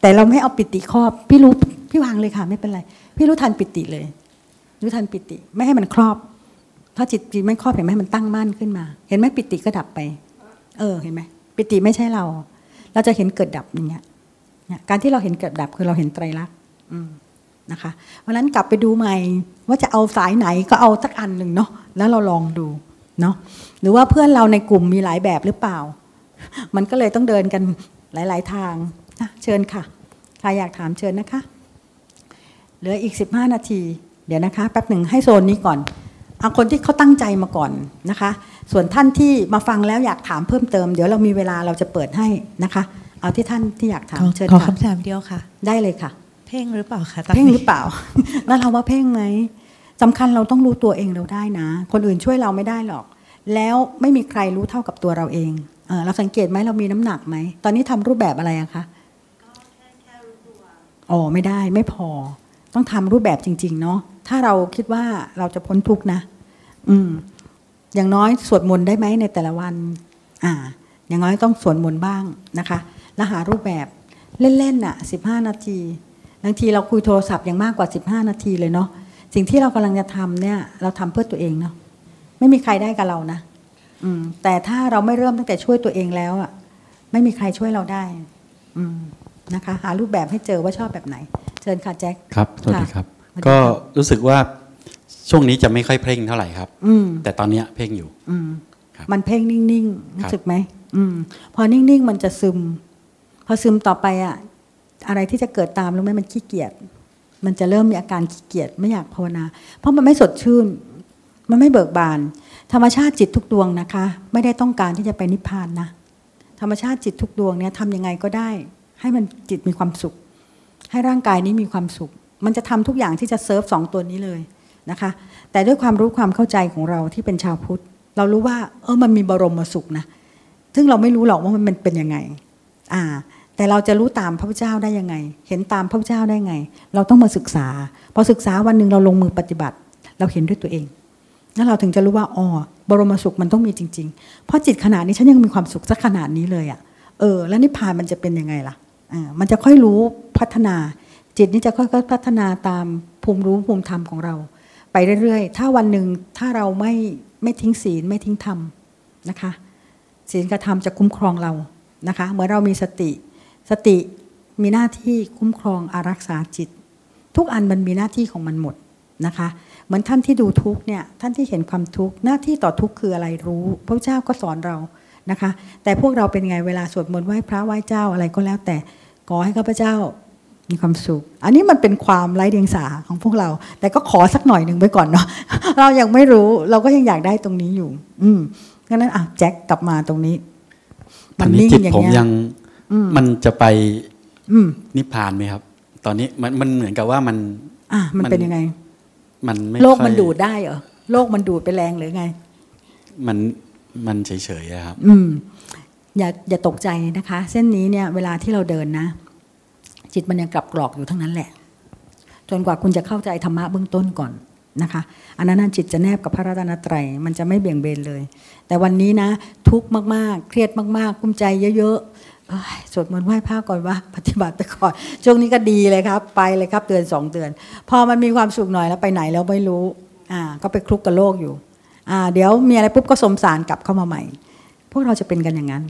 แต่เราไม่เอาปิติครอบ พี่รู้พี่วางเลยค่ะ ไม่เป็นไร พี่รู้ทันปิติเลย รู้ทันปิติ ไม่ให้มันครอบ ถ้าจิตจิตไม่ครอบเห็นไหมมันตั้งมั่นขึ้นมา เห็นไหมปิติก็ดับไป เออเห็นไหมปิติไม่ใช่เรา เราจะเห็นเกิดดับอย่างเงี้ยการที่เราเห็นเกิดดับคือเราเห็นไตรลักษณ์นะคะเพราะนั้นกลับไปดูใหม่ ว่าจะเอาสายไหนก็เอาสักอันหนึ่งเนาะแล้วเราลองดูเนาะหรือว่าเพื่อนเราในกลุ่มมีหลายแบบหรือเปล่า มันก็เลยต้องเดินกันหลาย ๆ ทางนะเชิญค่ะใครอยากถามเชิญนะคะ เหลืออีก 15 นาที เดี๋ยวนะคะแป๊บหนึ่งให้โซนนี้ก่อนเอาคนที่เขาตั้งใจมาก่อนนะคะ ส่วนท่านที่มาฟังแล้วอยากถามเพิ่มเติม เดี๋ยวเรามีเวลาเราจะเปิดให้นะคะ เอาที่ท่านที่อยากถามขอเชิญขอค่ะคำถามเดียวค่ะ ได้เลยค่ะ เพ่งหรือเปล่าคะตอนเพ่งหนี้รือเปล่าแล้วเราว่าเพ่งไหมสำคัญเราต้องรู้ตัวเองเราได้นะ คนอื่นช่วยเราไม่ได้หรอก แล้วไม่มีใครรู้เท่ากับตัวเราเองเออเราสังเกตไหมเรามีน้ำหนักไหมตอนนี้ทำรูปแบบอะไรอะคะอ๋อไม่ได้ไม่พอ ต้องทำรูปแบบจริง ๆ เนาะ ถ้าเราคิดว่าเราจะพ้นทุกข์นะ อืม อย่างน้อยสวดมนต์ได้ไหมในแต่ละวัน อ่า อย่างน้อยต้องสวดมนต์บ้างนะคะแล้วหารูปแบบเล่นๆน่ะสิบห้านาทีบางทีเราคุยโทรศัพท์อย่างมากกว่า 15 นาทีเลยเนาะสิ่งที่เรากำลังจะทำเนี่ย เราทำเพื่อตัวเองเนาะไม่มีใครได้กับเรานะอืม แต่ถ้าเราไม่เริ่มตั้งแต่ช่วยตัวเองแล้วอะ ไม่มีใครช่วยเราได้ อืมนะคะ หารูปแบบให้เจอว่าชอบแบบไหน เชิญค่ะแจ็คครับสวัสดีครับ ก็รู้สึกว่าช่วงนี้จะไม่ค่อยเพ่งเท่าไหร่ครับ อืมแต่ตอนเนี้ยเพ่งอยู่ อืมครับมันเพ่งนิ่งๆครัรู้บสึกไหมอืม พอนิ่งๆมันจะซึม พอซึมต่อไปอะ อะไรที่จะเกิดตามรู้ไหมมันขี้เกียจมันจะเริ่มมีอาการขี้เกียจไม่อยากภาวนา เพราะมันไม่สดชื่น มันไม่เบิกบาน ธรรมชาติจิตทุกดวงนะคะ ไม่ได้ต้องการที่จะไปนิพพานนะธรรมชาติจิตทุกดวงเนี่ยทำยังไงก็ได้ ให้มันจิตมีความสุข ให้ร่างกายนี้มีความสุข มันจะทำทุกอย่างที่จะเซิร์ฟสองตัวนี้เลยนะคะ แต่ด้วยความรู้ความเข้าใจของเราที่เป็นชาวพุทธ เรารู้ว่า เออมันมีบรมสุขนะซึ่งเราไม่รู้หรอกว่ามันเป็นยังไง อ่า แต่เราจะรู้ตามพระพุทธเจ้าได้ยังไง เห็นตามพระพุทธเจ้าได้ไง เราต้องมาศึกษา พอศึกษาวันหนึ่งเราลงมือปฏิบัติ เราเห็นด้วยตัวเองแล้วเราถึงจะรู้ว่าอ๋อบรมสุขมันต้องมีจริง ๆ เพราะจิตขนาดนี้ฉันยังมีความสุขสักขนาดนี้เลยอะ่ะ เออ แล้วนิพพานมันจะเป็นยังไงล่ะ อ่า มันจะค่อยรู้พัฒนา จิตนี้จะค่อยๆพัฒนาตามภูมิรู้ภูมิธรรมของเรา ไปเรื่อยๆ ถ้าวันหนึ่งถ้าเราไม่ไม่ทิ้งศีลไม่ทิ้งธรรมนะคะศีลกับธรรมจะคุ้มครองเรานะคะเมื่อเรามีสติ สติมีหน้าที่คุ้มครองอารักษาจิต ทุกอันมันมีหน้าที่ของมันหมดนะคะเหมือนท่านที่ดูทุกเนี่ยท่านที่เห็นความทุกหน้าที่ต่อทุกคืออะไรรู้ พระเจ้าก็สอนเรานะคะ แต่พวกเราเป็นไงเวลาสวดมนต์ไหว้พระไหว้เจ้าอะไรก็แล้วแต่ขอให้ข้าพเจ้า มีความสุข อันนี้มันเป็นความไร้เดียงสาของพวกเรา แต่ก็ขอสักหน่อยหนึ่งไปก่อนเนาะ เรายังไม่รู้ เราก็ยังอยากได้ตรงนี้อยู่ อืมงั้นอะแจ็คกลับมาตรงนี้ตอนนี้จิตผมเงี้ยังอืมมันจะไป อืมนิพพานไหมครับ ตอนนี้มันมันเหมือนกับว่ามัน อะมันมันเป็นยังไง มันไม่โลกค่อยมันดูดได้เหรอ โลกมันดูดไปแรงหรือไง มันมันเฉยๆอะครับ อืมอย่าอย่าตกใจนะคะ เส้นนี้เนี่ย เวลาที่เราเดินนะ จิตมันยังกลับกรอกอยู่ทั้งนั้นแหละ จนกว่าคุณจะเข้าใจธรรมะเบื้องต้นก่อนนะคะอันนั้นจิตจะแนบกับพระรัตนตรัยมันจะไม่เบี่ยงเบนเลย แต่วันนี้นะ ทุกข์มากๆ เครียดมากๆ กุ้มใจเยอะๆสวดมนต์ไหว้พระก่อนว่าปฏิบัติไปก่อนช่วงนี้ก็ดีเลยครับ ไปเลยครับเดือนสองเดือน พอมันมีความสุขหน่อยแล้วไปไหนแล้วไม่รู้อ่าก็ไปคลุกกับโลกอยู่อ่าเดี๋ยวมีอะไรปุ๊บก็สมสารกลับเข้ามาใหม่ พวกเราจะเป็นกันอย่างนั้น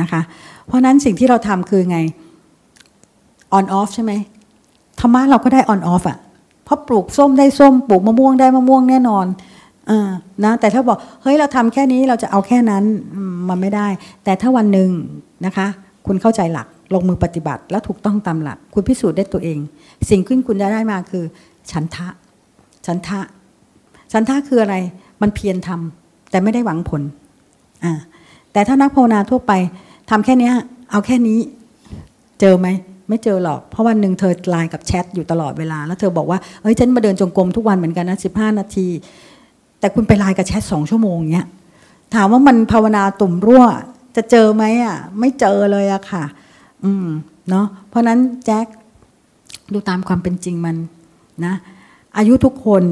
นะคะ เพราะฉะนั้นสิ่งที่เราทำคือไง on off ใช่ไหมธรรมะเราก็ได้ on off อะเพราะปลูกส้มได้ส้มปลูกมะม่วงได้มะม่วงแน่นอนอนะแต่ถ้าบอกเฮ้ยเราทำแค่นี้เราจะเอาแค่นั้นมันไม่ได้ แต่ถ้าวันหนึ่งนะคะ คุณเข้าใจหลักลงมือปฏิบัติแล้วถูกต้องตามหลัก คุณพิสูจน์ได้ตัวเอง สิ่งขึ้นคุณจะได้มาคือ ฉันทะ ฉันทะ ฉันทะคืออะไร มันเพียรทำแต่ไม่ได้หวังผลอ่าแต่ถ้านักภาวนาทั่วไปทำแค่นี้เอาแค่นี้ เจอไหม ไม่เจอหรอก เพราะวันหนึ่งเธอไลน์กับแชทอยู่ตลอดเวลา แล้วเธอบอกว่าเฮ้ยฉันมาเดินจงกรมทุกวันเหมือนกันนะสิบห้านาที แต่คุณไปไลน์กับแชทสองชั่วโมงเนี้ยถามว่ามันภาวนาตุ่มรั่ว จะเจอไหมอะ ไม่เจอเลยอะค่ะ อืมเนาะเพราะนั้นแจ็คดูตามความเป็นจริงมันนะ อายุทุกคน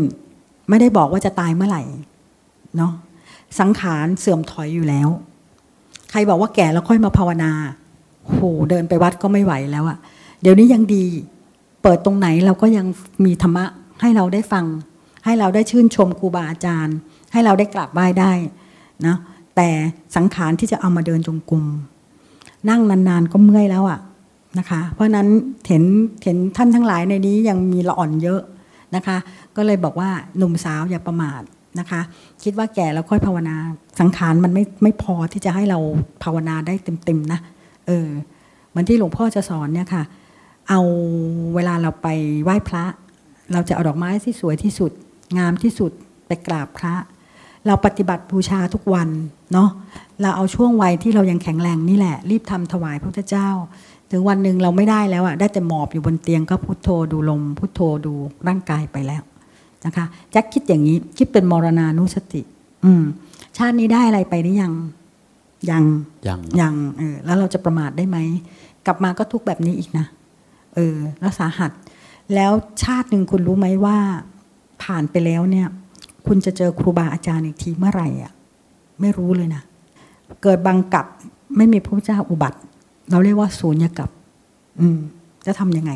ไม่ได้บอกว่าจะตายเมื่อไหร่เนาะสังขารเสื่อมถอยอยู่แล้ว ใครบอกว่าแก่แล้วค่อยมาภาวนา โหเดินไปวัดก็ไม่ไหวแล้วอะเดี๋ยวนี้ยังดี เปิดตรงไหนเราก็ยังมีธรรมะให้เราได้ฟัง ให้เราได้ชื่นชมครูบาอาจารย์ ให้เราได้กราบไหว้ได้นะแต่สังขารที่จะเอามาเดินจงกรมนั่งนานๆก็เมื่อยแล้วอะนะคะ เพราะฉะนั้นเห็นเห็นท่านทั้งหลายในนี้ยังมีละอ่อนเยอะนะคะ ก็เลยบอกว่าหนุ่มสาวอย่าประมาทนะคะ คิดว่าแก่แล้วค่อยภาวนาสังขารมันไม่ไม่พอที่จะให้เราภาวนาได้เต็มๆนะ เออเหมือนที่หลวงพ่อจะสอนเนี่ยค่ะ เอาเวลาเราไปไหว้พระ เราจะเอาดอกไม้ที่สวยที่สุด งามที่สุดไปกราบพระ เราปฏิบัติบูชาทุกวันเนาะเราเอาช่วงวัยที่เรายังแข็งแรงนี่แหละ รีบทำถวายพระพุทธเจ้า ถึงวันหนึ่งเราไม่ได้แล้วอะได้แต่หมอบอยู่บนเตียงก็พุโทโธดูลม พุโทโธดูร่างกายไปแล้วนะคะแจ็คคิดอย่างนี้คิดเป็นมรณานุสติ อืม ชาตินี้ได้อะไรไปหรือยัง ยังยังยังเออแล้วเราจะประมาทได้ไหม กลับมาก็ทุกข์แบบนี้อีกนะเออแล้วสาหัส แล้วชาติหนึ่งคุณรู้ไหมว่า ผ่านไปแล้วเนี่ย คุณจะเจอครูบาอาจารย์อีกทีเมื่อไหร่อะ ไม่รู้เลยนะเกิดบังกับไม่มีพระพุทธเจ้าอุบัติ เราเรียกว่าศูนย์กับ อืม จะทำยังไง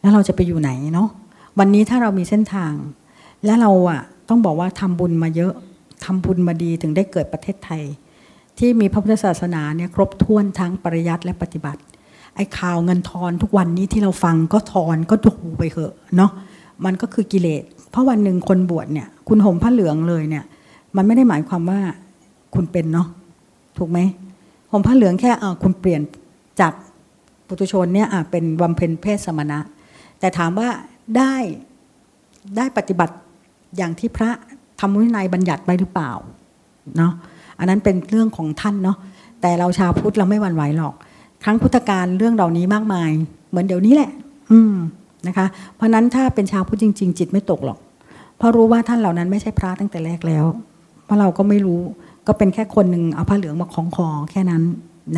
แล้วเราจะไปอยู่ไหนเนาะวันนี้ถ้าเรามีเส้นทาง และเราอะ ต้องบอกว่าทำบุญมาเยอะทำบุญมาดีถึงได้เกิดประเทศไทย ที่มีพระพุทธศาสนาเนี่ยครบถ้วนทั้งปริยัติและปฏิบัติ ไอ้ข่าวเงินทอนทุกวันนี้ที่เราฟังก็ทอนก็ดูไปเถอะเนาะมันก็คือกิเลส เพราะวันหนึ่งคนบวชเนี่ย คุณห่มผ้าเหลืองเลยเนี่ย มันไม่ได้หมายความว่าคุณเป็นเนาะถูกไหมห่มผ้าเหลืองแค่เออคุณเปลี่ยนจากปุถุชนเนี่ยอะเป็นบำเพ็ญเพศสมณะ แต่ถามว่าได้ได้ปฏิบัติอย่างที่พระธรรมวินัยบัญญัติไว้หรือเปล่าเนาะ อันนั้นเป็นเรื่องของท่านเนาะแต่เราชาวพุทธเราไม่หวั่นไหวหรอก ครั้งพุทธกาลเรื่องเหล่านี้มากมาย เหมือนเดี๋ยวนี้แหละ อืมนะคะ เพราะนั้นถ้าเป็นชาวพุทธจริง ๆ จิตไม่ตกหรอก เพราะรู้ว่าท่านเหล่านั้นไม่ใช่พระตั้งแต่แรกแล้ว เพราะเราก็ไม่รู้ก็เป็นแค่คนหนึ่งเอาผ้าเหลืองมาคล้องคอแค่นั้น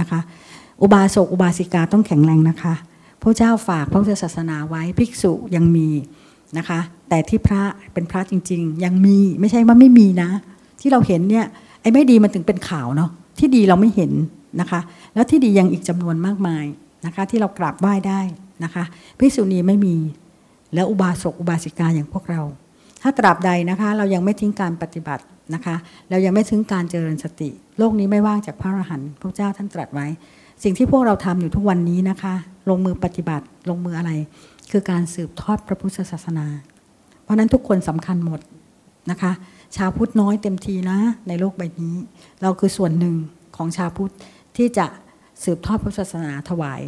นะคะ อุบาสกอุบาสิกาต้องแข็งแรงนะคะพระเจ้าฝากพระพุทธศาสนาไว้ภิกษุยังมีนะคะ แต่ที่พระเป็นพระจริง ๆ ยังมีไม่ใช่ว่าไม่มีนะ ที่เราเห็นเนี่ย ไอ้ไม่ดีมันถึงเป็นข่าวเนาะที่ดีเราไม่เห็นนะคะ แล้วที่ดียังอีกจำนวนมากมายนะคะ ที่เรากราบไหว้ได้นะคะภิกษุณีไม่มี แล้วอุบาสกอุบาสิกาอย่างพวกเรา ถ้าตราบใดนะคะ เรายังไม่ทิ้งการปฏิบัตินะคะ เรายังไม่ทิ้งการเจริญสติ โลกนี้ไม่ว่างจากพระอรหันต์พระเจ้าท่านตรัสไว้ สิ่งที่พวกเราทำอยู่ทุกวันนี้นะคะ ลงมือปฏิบัติลงมืออะไร คือการสืบทอดพระพุทธศาสนา เพราะนั้นทุกคนสำคัญหมดนะคะ ชาวพุทธน้อยเต็มทีนะ ในโลกใบนี้ เราคือส่วนหนึ่งของชาวพุทธที่จะสืบทอดพุทธศาสนาถวาย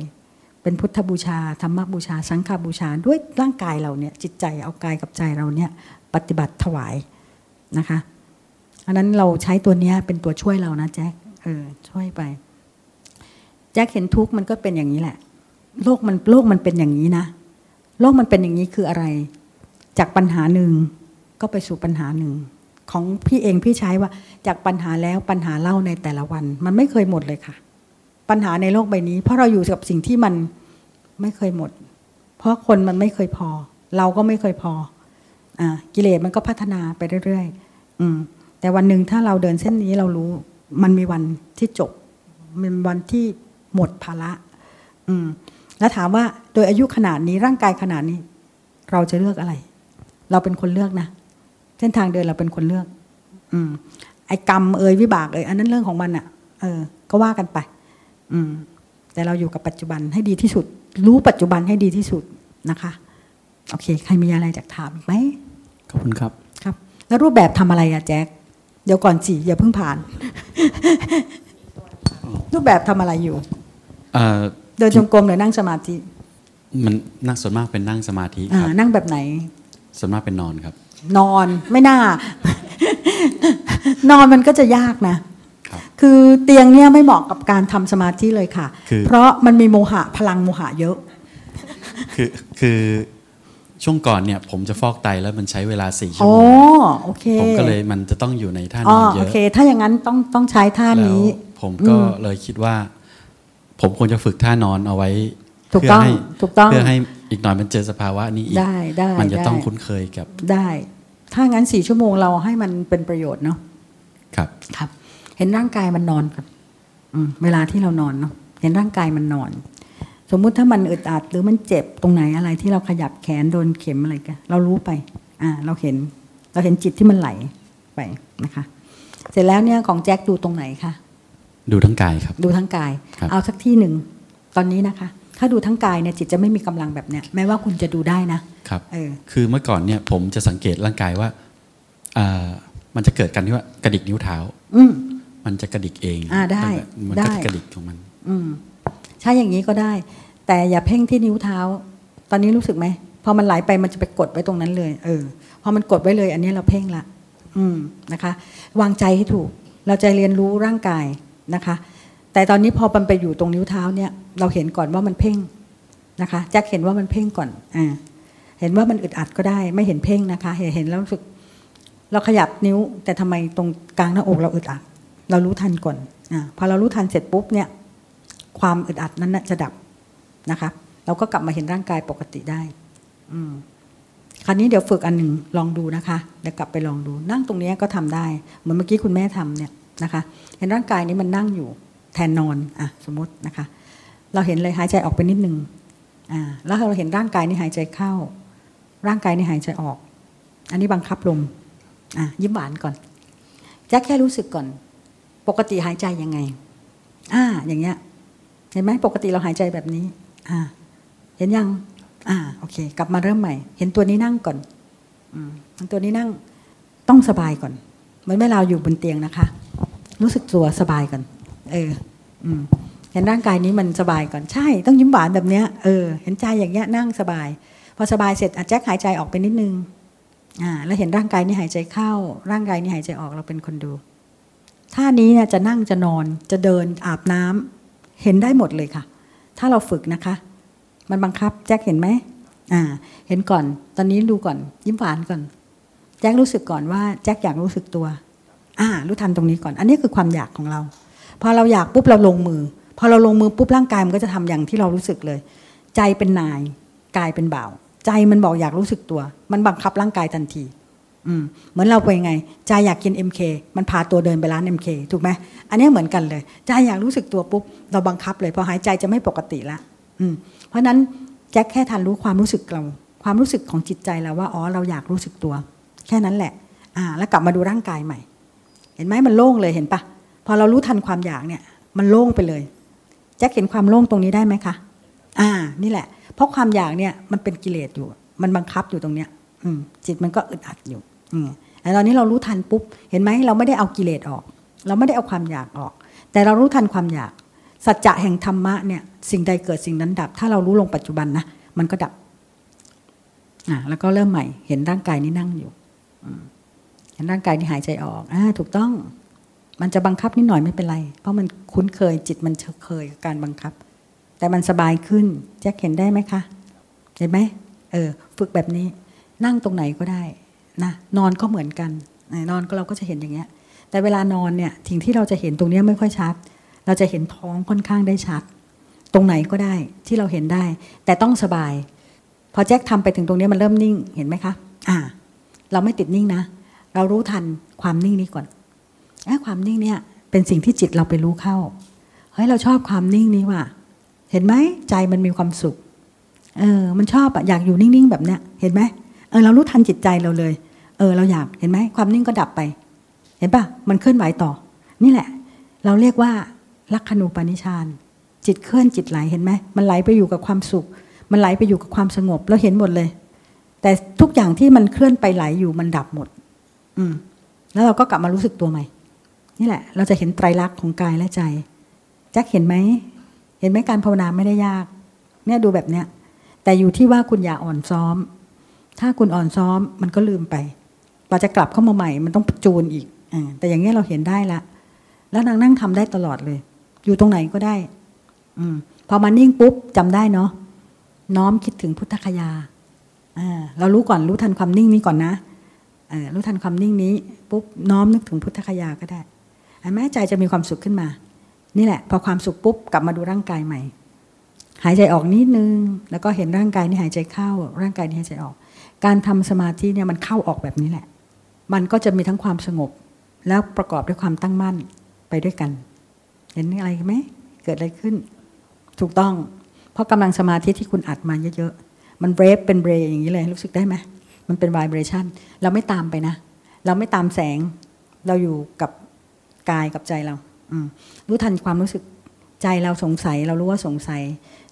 เป็นพุทธบูชาธรรมบูชา สังฆบูชาด้วยร่างกายเราเนี่ยจิตใจเอากายกับใจเราเนี่ยปฏิบัติถวายนะคะอันนั้นเราใช้ตัวเนี้ยเป็นตัวช่วยเรานะแจ็คเออช่วยไป แจ็คเห็นทุกข์มันก็เป็นอย่างนี้แหละ โลกมันโลกมันเป็นอย่างนี้นะ โลกมันเป็นอย่างนี้คืออะไร จากปัญหาหนึ่งก็ไปสู่ปัญหาหนึ่ง ของพี่เองพี่ใช้ว่าจากปัญหาแล้วปัญหาเล่าในแต่ละวัน มันไม่เคยหมดเลยค่ะ ปัญหาในโลกใบนี้ เพราะเราอยู่กับสิ่งที่มันไม่เคยหมด เพราะคนมันไม่เคยพอ เราก็ไม่เคยพออ่ากิเลสมันก็พัฒนาไปเรื่อยๆอืมแต่วันหนึ่งถ้าเราเดินเส้นนี้เรารู้ มันมีวันที่จบมันวันที่หมดภาระ อืม แล้วถามว่าโดยอายุขนาดนี้ร่างกายขนาดนี้ เราจะเลือกอะไร เราเป็นคนเลือกนะ เส้นทางเดินเราเป็นคนเลือก อืม ไอ้กรรมเอ่ยวิบากเอ่ยอันนั้นเรื่องของมันอะ่ะ เออ ก็ว่ากันไป อืม แต่เราอยู่กับปัจจุบันให้ดีที่สุด รู้ปัจจุบันให้ดีที่สุดนะคะ โอเค ใครมีอะไรจากถามอีกไหมขอบคุณครับ ครับ แล้วรูปแบบทำอะไรอะแจ็คเดี๋ยวก่อนสิอย่าเพิ่งผ่าน รูปแบบทำอะไรอยู่เอ่อเดินจงกรมหรือนั่งสมาธิ มันนั่งส่วนมากเป็นนั่งสมาธิอ่าครับนั่งแบบไหน ส่วนมากเป็นนอนครับ นอนไม่น่า นอนมันก็จะยากนะครับคือเตียงเนี่ยไม่เหมาะกับการทำสมาธิเลยค่ะคือเพราะมันมีโมหะพลังโมหะเยอะ คือคือช่วงก่อนเนี่ยผมจะฟอกไตแล้วมันใช้เวลาสี่ชั่วอ๋อโมงโอเคผมก็เลยมันจะต้องอยู่ในท่าอ๋นออนเยโออะเค ถ้าอย่างนั้นต้องต้องใช้ท่าแล้วนี้ ผมก็อืมเลยคิดว่า ผมควรจะฝึกท่านอนเอาไว้ถูกเพื่ต้องให้ถูกต้องเพื่อให้อีกหน่อยมันเจอสภาวะนี้อีกได้ได้มันจะได้ต้องคุ้นเคยกับได้ ถ้างั้นสี่ชั่วโมงเราให้มันเป็นประโยชน์เนาะครับครับ เห็นร่างกายมันนอนก่อนอืมเวลาที่เรานอนเนาะเห็นร่างกายมันนอน สมมุติถ้ามันอึดอัดหรือมันเจ็บตรงไหนอะไรที่เราขยับแขนโดนเข็มอะไรกันเรารู้ไป อ่า เราเห็น เราเห็นจิตที่มันไหลไปนะคะ เสร็จแล้วเนี่ยของแจ็คดูตรงไหนคะดูทั้งกายครับ ดูทั้งกายครับเอาสักที่หนึ่งตอนนี้นะคะ ถ้าดูทั้งกายเนี่ยจิตจะไม่มีกำลังแบบเนี้ยแม้ว่าคุณจะดูได้นะ ครับเออคือเมื่อก่อนเนี่ยผมจะสังเกตร่างกายว่าอ่ามันจะเกิดกันที่ว่ากระดิกนิ้วเท้า อืมมันจะกระดิกเองอ่าได้มันได้ก็กระดิกของมัน อืมใช่อย่างนี้ก็ได้ แต่อย่าเพ่งที่นิ้วเท้า ตอนนี้รู้สึกไหมพอมันไหลไปมันจะไปกดไว้ตรงนั้นเลย เออพอมันกดไว้เลย อันนี้เราเพ่งละ อืมนะคะ วางใจให้ถูก เราจะเรียนรู้ร่างกายนะคะ แต่ตอนนี้พอมันไปอยู่ตรงนิ้วเท้าเนี่ย เราเห็นก่อนว่ามันเพ่งนะคะแจ็คเห็นว่ามันเพ่งก่อน อ่า เห็นว่ามันอึดอัดก็ได้ ไม่เห็นเพ่งนะคะ เห็นเห็นแล้วรู้สึก เราขยับนิ้ว แต่ทำไมตรงกลางหน้าอกเราอึดอัด เรารู้ทันก่อนอพอเรารู้ทันเสร็จปุ๊บเนี่ย ความอึดอัดนั้นจะดับนะคะเราก็กลับมาเห็นร่างกายปกติได้ อืมคราวนี้เดี๋ยวฝึกอันหนึ่งลองดูนะคะเดี๋ยวกลับไปลองดู นั่งตรงนี้ก็ทำได้ เหมือนเมื่อกี้คุณแม่ทำเนี่ยนะคะ เห็นร่างกายนี้มันนั่งอยู่แทนนอนอะสมมตินะคะ เราเห็นเลยหายใจออกไปนิดนึงอ่าแล้วเราเห็นร่างกายนี้หายใจเข้า ร่างกายในหายใจออก อันนี้บังคับลมอะยิ้มหวานก่อนแจ็คแค่รู้สึกก่อน ปกติหายใจยังไง อ่า อย่างเงี้ย เห็นไหมปกติเราหายใจแบบนี้ อ่า เห็นยัง อ่า โอเค กลับมาเริ่มใหม่ เห็นตัวนี้นั่งก่อน อืมตัวนี้นั่งต้องสบายก่อน เหมือนเวลาอยู่บนเตียงนะคะ รู้สึกตัวสบายก่อน เออ อืมเห็นร่างกายนี้มันสบายก่อน ใช่ ต้องยิ้มหวานแบบเนี้ย เออ เห็นใจอย่างเงี้ยนั่งสบาย พอสบายเสร็จอาแจ็คหายใจออกไปนิดนึงอ่าแล้วเห็นร่างกายนี้หายใจเข้า ร่างกายนี้หายใจออกเราเป็นคนดูท่านี้เนี่ยจะนั่งจะนอนจะเดินอาบน้ำเห็นได้หมดเลยค่ะ ถ้าเราฝึกนะคะ มันบังคับแจ็คเห็นไหมอ่า เห็นก่อน ตอนนี้ดูก่อน ยิ้มหวานก่อน แจ็ครู้สึกก่อนว่าแจ็คอยากรู้สึกตัว อ่า รู้ทันตรงนี้ก่อน อันนี้คือความอยากของเรา พอเราอยากปุ๊บเราลงมือ พอเราลงมือปุ๊บร่างกายมันก็จะทำอย่างที่เรารู้สึกเลย ใจเป็นนาย กายเป็นบ่าว ใจมันบอกอยากรู้สึกตัว มันบังคับร่างกายทันที อืมเหมือนเราไปนไง ใจอยากกิน MK มันพาตัวเดินไปร้าน MK ถูกไหมอันนี้เหมือนกันเลย ใจอยากรู้สึกตัวปุ๊บ เราบังคับเลยพอหายใจจะไม่ปกติละอืมเพราะนั้นแจ็คแค่ทันรู้ความรู้สึกเรา ความรู้สึกของจิตใจเราว่าอ๋อเราอยากรู้สึกตัว แค่นั้นแหละ อ่า แล้วกลับมาดูร่างกายใหม่ เห็นไหมมันโล่งเลยเห็นปะพอเรารู้ทันความอยากเนี่ย มันโล่งไปเลยแจ็คเห็นความโล่งตรงนี้ได้ไหมคะอ่า นี่แหละ เพราะความอยากเนี่ยมันเป็นกิเลสอยู่ มันบังคับอยู่ตรงเนี้ย อืจิตมันก็อึดอัดอยู่ อืแต่ตอนนี้เรารู้ทันปุ๊บ เห็นไหมเราไม่ได้เอากิเลสออก เราไม่ได้เอาความอยากออก แต่เรารู้ทันความอยาก สัจจะแห่งธรรมะเนี่ย สิ่งใดเกิดสิ่งนั้นดับ ถ้าเรารู้ลงปัจจุบันนะมันก็ดับอ่าแล้วก็เริ่มใหม่ เห็นร่างกายนี้นั่งอยู่เห็นร่างกายนี้หายใจออกอ่าถูกต้อง มันจะบังคับนิดหน่อยไม่เป็นไร เพราะมันคุ้นเคยจิตมันเคยกับการบังคับ แต่มันสบายขึ้นแจ็คเห็นได้ไหมคะ เห็นไหมเออฝึกแบบนี้นั่งตรงไหนก็ได้นะนอนก็เหมือนกัน นอนก็เราก็จะเห็นอย่างเงี้ย แต่เวลานอนเนี่ยสิ่งที่เราจะเห็นตรงนี้ไม่ค่อยชัด เราจะเห็นท้องค่อนข้างได้ชัด ตรงไหนก็ได้ที่เราเห็นได้ แต่ต้องสบาย พอแจ็คทำไปถึงตรงนี้มันเริ่มนิ่งเห็นไหมคะอ่า เราไม่ติดนิ่งนะ เรารู้ทันความนิ่งนี้ก่อนอความนิ่งเนี่ยเป็นสิ่งที่จิตเราไปรู้เข้าเฮ้ยเราชอบความนิ่งนี้ว่ะ เห็นไหมใจมันมีความสุข เออ มันชอบอะอยากอยู่นิ่งๆแบบเนี้ย เห็นไหมเออเรารู้ทันจิตใจเราเลย เออ เราอยากเห็นไหมความนิ่งก็ดับไป เห็นปะมันเคลื่อนไหวต่อ นี่แหละ เราเรียกว่าลักขณูปนิชานจิตเคลื่อนจิตไหลเห็นไหมมันไหลไปอยู่กับความสุข มันไหลไปอยู่กับความสงบเราเห็นหมดเลย แต่ทุกอย่างที่มันเคลื่อนไปไหลอยู่มันดับหมด อืม แล้วเราก็กลับมารู้สึกตัวใหม่ นี่แหละ เราจะเห็นไตรลักษณ์ของกายและใจแจ็คเห็นไหม เห็นไหมการภาวนาไม่ได้ยาก เนี่ยดูแบบเนี้ย แต่อยู่ที่ว่าคุณอย่าอ่อนซ้อม ถ้าคุณอ่อนซ้อมมันก็ลืมไปเราจะกลับเข้ามาใหม่มันต้องจูนอีกอแต่อย่างเงี้ยเราเห็นได้ละ แล้วนางนั่งทำได้ตลอดเลย อยู่ตรงไหนก็ได้ อืมพอมานิ่งปุ๊บจำได้เนาะน้อมคิดถึงพุทธคยาเรารู้ก่อนรู้ทันความนิ่งนี้ก่อนนะรู้ทันความนิ่งนี้ ปุ๊บน้อมนึกถึงพุทธคยาก็ได้แม้ใจจะมีความสุขขึ้นมา นี่แหละ พอความสุขปุ๊บกลับมาดูร่างกายใหม่ หายใจออกนิดนึง แล้วก็เห็นร่างกายนี่หายใจเข้า ร่างกายนี่หายใจออก การทำสมาธิเนี่ยมันเข้าออกแบบนี้แหละ มันก็จะมีทั้งความสงบ แล้วประกอบด้วยความตั้งมั่นไปด้วยกัน เห็นอะไรไหมเกิดอะไรขึ้น ถูกต้อง เพราะกำลังสมาธิที่คุณอัดมาเยอะๆมันเบรฟเป็นเบรอย่างนี้เลยรู้สึกได้ไหมมันเป็น vibration เราไม่ตามไปนะ เราไม่ตามแสง เราอยู่กับกายกับใจเรา รู้ทันความรู้สึกใจเราสงสัย เรารู้ว่าสงสัย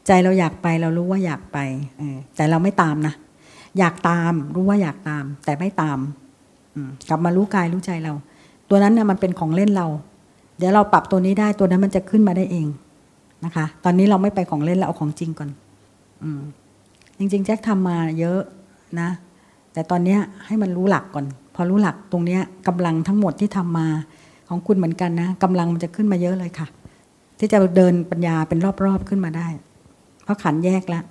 ใจเราอยากไป เรารู้ว่าอยากไปแต่เราไม่ตามนะอยากตามรู้ว่าอยากตาม แต่ไม่ตามกลับมารู้กายรู้ใจเรา ตัวนั้นเนี่ยมันเป็นของเล่นเรา เดี๋ยวเราปรับตัวนี้ได้ตัวนั้นมันจะขึ้นมาได้เองนะคะ ตอนนี้เราไม่ไปของเล่นเราเอาของจริงก่อนอจริง ๆ แจ็คทำมาเยอะนะ แต่ตอนนี้ให้มันรู้หลักก่อน พอรู้หลักตรงนี้กำลังทั้งหมดที่ทำมา ของคุณเหมือนกันนะกำลังมันจะขึ้นมาเยอะเลยค่ะ ที่จะเดินปัญญาเป็นรอบๆขึ้นมาได้ เพราะขันแยกแล้ว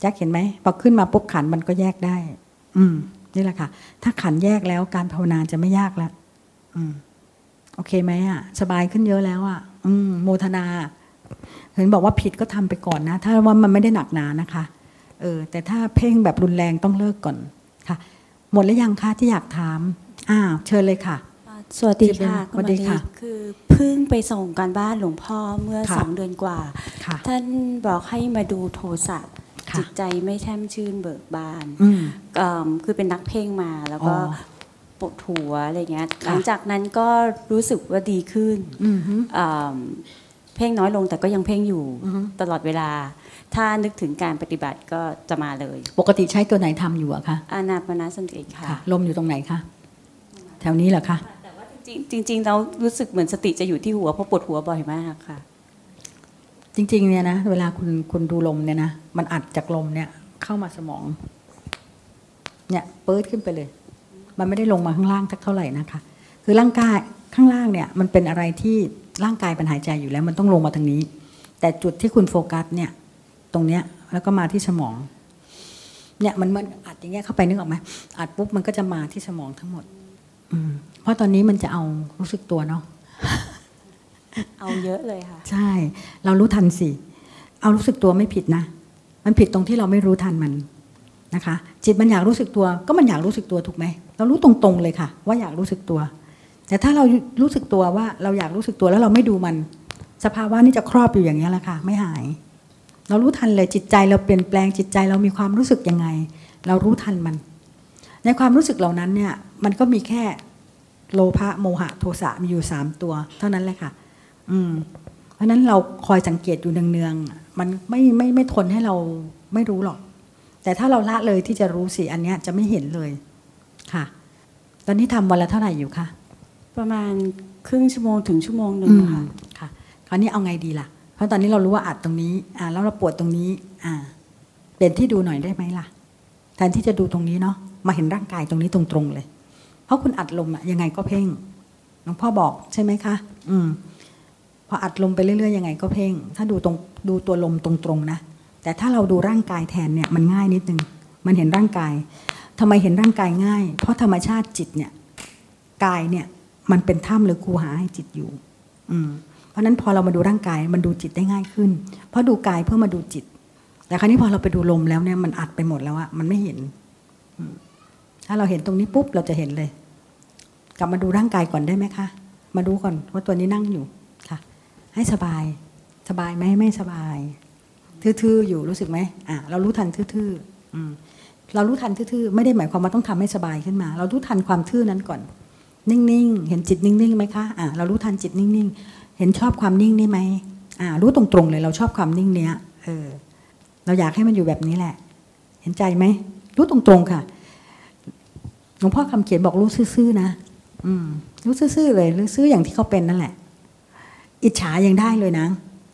แจ็คเห็นไหมพอขึ้นมาปุ๊บขันมันก็แยกได้ อืม นี่แหละค่ะ ถ้าขันแยกแล้วการภาวนาจะไม่ยากแล้วอืม โอเคไหมอะ สบายขึ้นเยอะแล้วอะ อืม โมทนาเห็นบอกว่าผิดก็ทำไปก่อนนะ ถ้าว่ามันไม่ได้หนักหนานะคะ เออ แต่ถ้าเพ่งแบบรุนแรงต้องเลิกก่อนค่ะ หมดแล้วยังคะที่อยากถามอ้าวเชิญเลยค่ะ สวัสดีค่ะสวัสดีค่ะณมณีคือเพิ่งไปส่งการบ้านหลวงพ่อเมื่อค่ะสองเดือนกว่าค่ะท่านบอกให้มาดูโทสะค่ะจิตใจไม่แช่มชื่นเบิกบานอืมเอิ่มคือเป็นนักเพ่งมาแล้วก็อ๋อปวดหัวอะไรเงี้ยค่ะหลังจากนั้นก็รู้สึกว่าดีขึ้นอืมฮึเอิ่มเพ่งน้อยลงแต่ก็ยังเพ่งอยู่อือฮึตลอดเวลา ถ้านึกถึงการปฏิบัติก็จะมาเลย ปกติใช้ตัวไหนทำอยู่อะคะอานาปนาสติค่ะค่ะ ลมอยู่ตรงไหนคะแถวนี้เหรอคะ จริงๆจริงเรารู้สึกเหมือนสติจะอยู่ที่หัวเพราะปวดหัวบ่อยมากค่ะ จริง ๆ เนี่ยนะเวลาคุณคุณดูลมเนี่ยนะมันอัดจากลมเนี่ย เข้ามาสมอง เนี่ยเปิดขึ้นไปเลย มันไม่ได้ลงมาข้างล่างทักเท่าไหร่นะคะ คือร่างกายข้างล่างเนี่ย มันเป็นอะไรที่ร่างกายมันหายใจอยู่แล้ว มันต้องลงมาทางนี้ แต่จุดที่คุณโฟกัสเนี่ย ตรงเนี้ยแล้วก็มาที่สมองเนี่ยมันมันอัดอย่างเงี้ยเข้าไปนึกออกไหมอัดปุ๊บมันก็จะมาที่สมองทั้งหมด อืมเพราะตอนนี้มันจะเอารู้สึกตัวเนาะเอาเยอะเลยค่ะ ใช่ เรารู้ทันสิ เอารู้สึกตัวไม่ผิดนะ มันผิดตรงที่เราไม่รู้ทันมันนะคะ จิตมันอยากรู้สึกตัว ก็มันอยากรู้สึกตัวถูกไหม เรารู้ตรงๆเลยค่ะ ว่าอยากรู้สึกตัว แต่ถ้าเรารู้สึกตัวว่าเราอยากรู้สึกตัวแล้วเราไม่ดูมัน สภาวะนี่จะครอบอยู่อย่างนี้ยแหละค่ะ ไม่หาย เรารู้ทันเลยจิตใจเราเปลี่ยนแปลงจิตใจเรามีความรู้สึกยังไง เรารู้ทันมัน ในความรู้สึกเหล่านั้นเนี่ย มันก็มีแค่ โลภะโมหะโทสะมีอยู่สามตัว เท่านั้นแหละค่ะ อืม เพราะฉะนั้นเราคอยสังเกตอยู่เนืองๆมันไม่ไม่ไม่ทนให้เราไม่รู้หรอก แต่ถ้าเราละเลยที่จะรู้สิอันเนี้ยจะไม่เห็นเลยค่ะ ตอนนี้ทำวันละเท่าไหร่อยู่คะประมาณครึ่งชั่วโมงถึงชั่วโมงหนึ่อืงมค่ะค่ะ คราวนี้เอาไงดีล่ะ เพราะตอนนี้เรารู้ว่าอัดตรงนี้ อ่า แล้วเราปวดตรงนี้ อ่า เปลี่ยนที่ดูหน่อยได้ไหมล่ะ แทนที่จะดูตรงนี้เนาะมาเห็นร่างกายตรงนี้ตรงๆเลย เพราะคุณอัดลมอะยังไงก็เพ่งหลวงพ่อบอกใช่ไหมคะ อืม พออัดลมไปเรื่อยๆยังไงก็เพ่ง ถ้าดูตรงดูตัวลมตรงๆนะ แต่ถ้าเราดูร่างกายแทนเนี่ยมันง่ายนิดนึง มันเห็นร่างกายทำไมเห็นร่างกายง่าย เพราะธรรมชาติจิตเนี่ยกายเนี่ย มันเป็นถ้ำหรือคูหาให้จิตอยู่ อืม เพราะนั้นพอเรามาดูร่างกายมันดูจิตได้ง่ายขึ้น เพราะดูกายเพื่อมาดูจิต แต่คราวนี้พอเราไปดูลมแล้วเนี่ยมันอัดไปหมดแล้วอะมันไม่เห็น ถ้าเราเห็นตรงนี้ปุ๊บเราจะเห็นเลย กลับมาดูร่างกายก่อนได้ไหมคะ มาดูก่อนว่าตัวนี้นั่งอยู่ค่ะ ให้สบาย สบายไหมไม่สบาย ทื่อๆอยู่รู้สึกไหมอะเรารู้ทันทื่อๆอืมเรารู้ทันทื่อๆไม่ได้หมายความว่าต้องทำให้สบายขึ้นมา เรารู้ทันความทื่อนั้นก่อน นิ่งๆ เห็นจิตนิ่งๆไหมคะอะเรารู้ทันจิตนิ่งๆ เห็นชอบความนิ่งนี่ไหมอ่ารู้ตรงๆเลยเราชอบความนิ่งเนี้ยเออเราอยากให้มันอยู่แบบนี้แหละ เห็นใจไหมรู้ตรงๆค่ะหลวงพ่อคำเขียนบอกรู้ซื่อๆนะ อืมรู้ซื่อๆเลยรู้ซื่ออย่างที่เขาเป็นนั่นแหละ อิจฉายังได้เลยนะ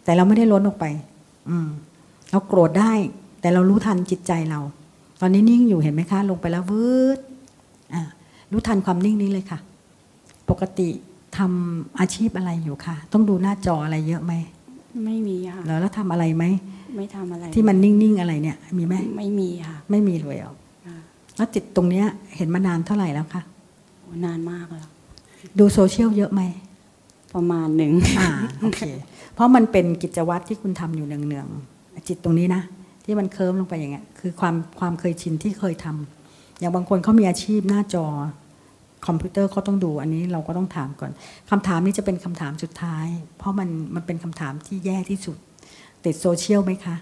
แต่เราไม่ได้ล้นออกไป อืมเราโกรธได้ แต่เรารู้ทันจิตใจเรา ตอนนี้นิ่งอยู่เห็นไหมคะ ลงไปแล้ววืดอ่ารู้ทันความนิ่งนี้เลยค่ะ ปกติทำอาชีพอะไรอยู่คะต้องดูหน้าจออะไรเยอะไหมไม่มีค่ะแล้วแล้วทำอะไรไหมไม่ทำอะไร ที่มันนิ่งๆอะไรเนี่ย มีไหมไม่มีค่ะ ไม่มีเลยเหรอค่ะแล้วจิตตรงเนี้ย เห็นมานานเท่าไหร่แล้วคะโอ้ นานมากแล้ว ดูโซเชียลเยอะไหม ประมาณหนึ่งอ่าโอเค เพราะมันเป็นกิจวัตรที่คุณทำอยู่เนืองๆจิตตรงนี้นะ ที่มันเคลิ้มลงไปอย่างเงี้ยคือความความเคยชินที่เคยทำอย่างบางคนเขามีอาชีพหน้าจอ คอมพิวเตอร์เขาต้องดูอันนี้เราก็ต้องถามก่อนคำถามนี้จะเป็นคำถามสุดท้าย เพราะมันมันเป็นคำถามที่แย่ที่สุด ติดโซเชียลไหมคะ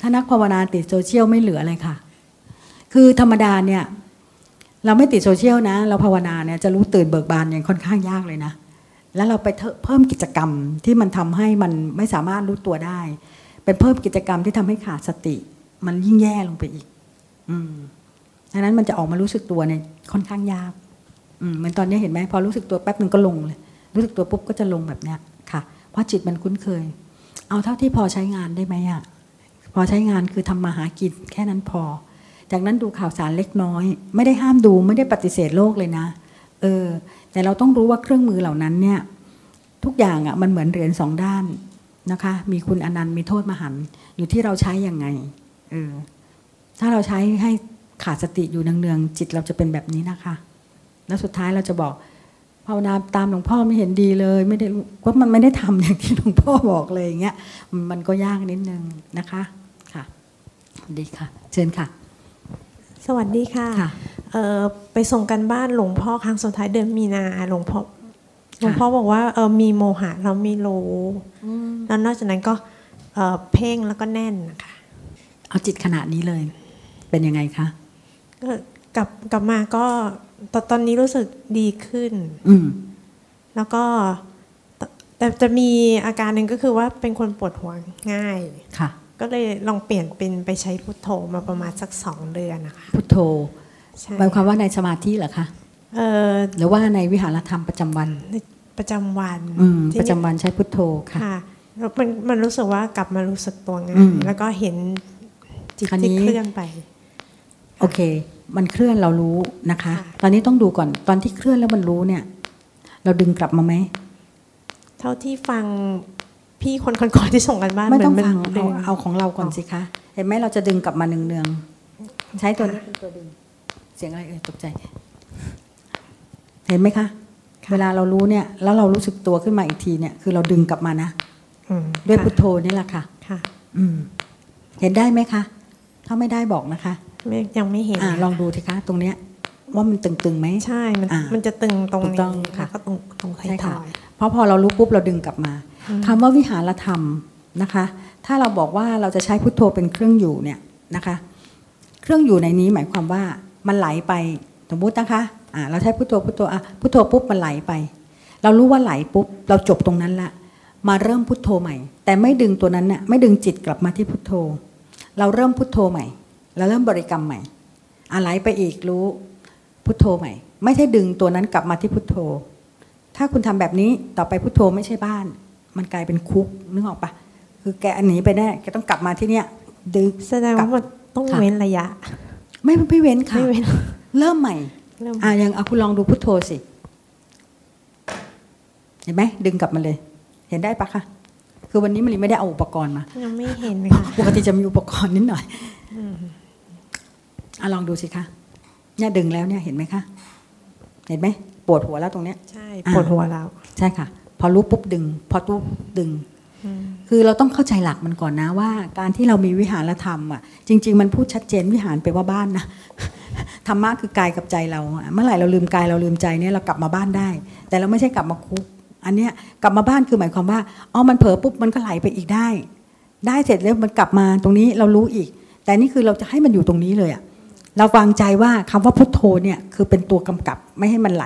ถ้านักภาวนาติดโซเชียลไม่เหลือเลยค่ะ คือธรรมดาเนี่ย เราไม่ติดโซเชียลนะ เราภาวนาเนี่ยจะรู้ตื่นเบิกบานอย่างค่อนข้างยากเลยนะ แล้วเราไปเพิ่มกิจกรรมที่มันทำให้มันไม่สามารถรู้ตัวได้เป็นเพิ่มกิจกรรมที่ทำให้ขาดสติ มันยิ่งแย่ลงไปอีก อืมดังนั้นมันจะออกมารู้สึกตัวเนี่ยค่อนข้างยาก อืมเหมือนตอนนี้เห็นไหมพอรู้สึกตัวแป๊บหนึ่งก็ลงเลย รู้สึกตัวปุ๊บก็จะลงแบบเนี้ยค่ะ เพราะจิตมันคุ้นเคย เอาเท่าที่พอใช้งานได้ไหมอะพอใช้งานคือทำมาหากินแค่นั้นพอ จากนั้นดูข่าวสารเล็กน้อย ไม่ได้ห้ามดูไม่ได้ปฏิเสธโลกเลยนะเออแต่เราต้องรู้ว่าเครื่องมือเหล่านั้นเนี่ยทุกอย่างอะมันเหมือนเหรียญสองด้านนะคะ มีคุณอนันต์มีโทษมหันต์อยู่ที่เราใช้ยังไงเออถ้าเราใช้ให้ขาดสติอยู่เนืองๆจิตเราจะเป็นแบบนี้นะคะ แล้วสุดท้ายเราจะบอกภาวนาตามหลวงพ่อไม่เห็นดีเลย ไม่ได้ก็มันไม่ได้ทำอย่างที่หลวงพ่อบอกเลยอย่างเงี้ยมันก็ยากนิดนึงนะคะค่ะดีค่ะ เชิญค่ะ สวัสดีค่ะค่ะเอ่อไปส่งกันบ้านหลวงพ่อครั้งสุดท้ายเดือนมีนาหลวงพ่อหลวงพ่อบอกว่าเออมีโมหะเราไม่รู้แล้วนอกจากนั้นก็เอ่อเพ่งแล้วก็แน่นนะคะเอาจิตขณะนี้เลย เป็นยังไงคะก็กลับกลับมาก็ตอนตอนนี้รู้สึกดีขึ้น อืมแล้วก็แต่แต่จะมีอาการหนึ่งก็คือว่าเป็นคนปวดหัวง่ายค่ะ ก็เลยลองเปลี่ยนเป็นไปใช้พุทโธมาประมาณสักสองเดือนนะคะพุทโธใช่หมายความว่าในสมาธิเหรอคะเอ่อหรือว่าในวิหารธรรมประจำวันในประจำวันอืมที่ประจำวันใช้พุทโธค่ะค่ะแล้วมันมันรู้สึกว่ากลับมารู้สึกตัวง่าอืยมแล้วก็เห็นจิตคราวนี้ที่เคลื่อนไป โอเค มันเคลื่อนเรารู้นะคะค่ะตอนนี้ต้องดูก่อนตอนที่เคลื่อนแล้วมันรู้เนี่ย เราดึงกลับมาไหมเท่าที่ฟัง พี่คนก่อนๆที่ส่งกันบ้านไม่ต้องเหนฟังมันเอาดึงเอาของเราก่อนสิคะเห็นไหมเราจะดึงกลับมาเนืองๆใช้ตัวนี้เป็นตัวดึง เสียงอะไรเอ่ยตกใจ เห็นไหมคะ เวลาเรารู้เนี่ย แล้วเรารู้สึกตัวขึ้นมาอีกทีเนี่ย คือเราดึงกลับมานะอืมด้วยค่ะพุทโธนี่แหละค่ะ ค่ะ อืม เห็นได้ไหมคะ ถ้าไม่ได้บอกนะคะไม่ยังไม่เห็นอ่าลองดูสิคะ ตรงเนี้ย ว่ามันตึงๆไหมใช่ มันอ่ามันจะตึงตรงถูกนี้ต้องค่ะแล้วก็ตรงตรงไทใช่ค่ะอยเพราะพอเรารู้ปุ๊บเราดึงกลับมา คำว่าวิหารธรรมนะคะ ถ้าเราบอกว่าเราจะใช้พุทโธเป็นเครื่องอยู่เนี่ยนะคะ เครื่องอยู่ในนี้หมายความว่ามันไหลไปสมมตินะคะอ่าเราใช้พุทโธพุทโธอะพุทโธปุ๊บมันไหลไป เรารู้ว่าไหลปุ๊บเราจบตรงนั้นละมาเริ่มพุทโธใหม่ แต่ไม่ดึงตัวนั้นน่ะไม่ดึงจิตกลับมาที่พุทโธ เราเริ่มพุทโธใหม่เราเริ่มบริกรรมใหม่อะไหลไปอีกรู้พุทโธใหม่ ไม่ใช่ดึงตัวนั้นกลับมาที่พุทโธ ถ้าคุณทำแบบนี้ต่อไปพุทโธไม่ใช่บ้าน มันกลายเป็นคุกนึกออกปะคือแกหนีไปแน่แกต้องกลับมาที่เนี้ยดึงแสดงว่ามันต้องค่ะเว้นระยะ ไม่ไม่เว้นค่ะไม่เว้นเริ่มใหม่เริ่มอะยังเอาคุณลองดูพุทโธสิ เห็นไหมดึงกลับมาเลย เห็นได้ปะคะคือวันนี้มันไม่ได้เอาอุปกรณ์มายังไม่เห็นค่ะปกติจะมีอุปกรณ์นิดหน่อยอะลองดูสิคะเนี่ยดึงแล้วเนี่ยเห็นไหมคะ เห็นไหมปวดหัวแล้วตรงเนี้ยใช่อ่าปวดหัวแล้ว ใช่ค่ะ พอรู้ปุ๊บดึง พอตู้ดึงอืมคือเราต้องเข้าใจหลักมันก่อนนะว่า การที่เรามีวิหารธรรมอะ จริง ๆ มันพูดชัดเจนวิหารไปลว่าบ้านนะธรรมะคือกายกับใจเราอะเมื่อไหร่เราลืมกายเราลืมใจเนี่ยเรากลับมาบ้านได้ แต่เราไม่ใช่กลับมาคุก อันเนี้ยกลับมาบ้านคือหมายความว่าอ๋อมันเผลอปุ๊บมันก็ไหลไปอีกได้ ได้เสร็จแล้วมันกลับมาตรงนี้เรารู้อีก แต่นี่คือเราจะให้มันอยู่ตรงนี้เลยอะเราวางใจว่าคำว่าพุทโธเนี่ยคือเป็นตัวกำกับไม่ให้มันไหล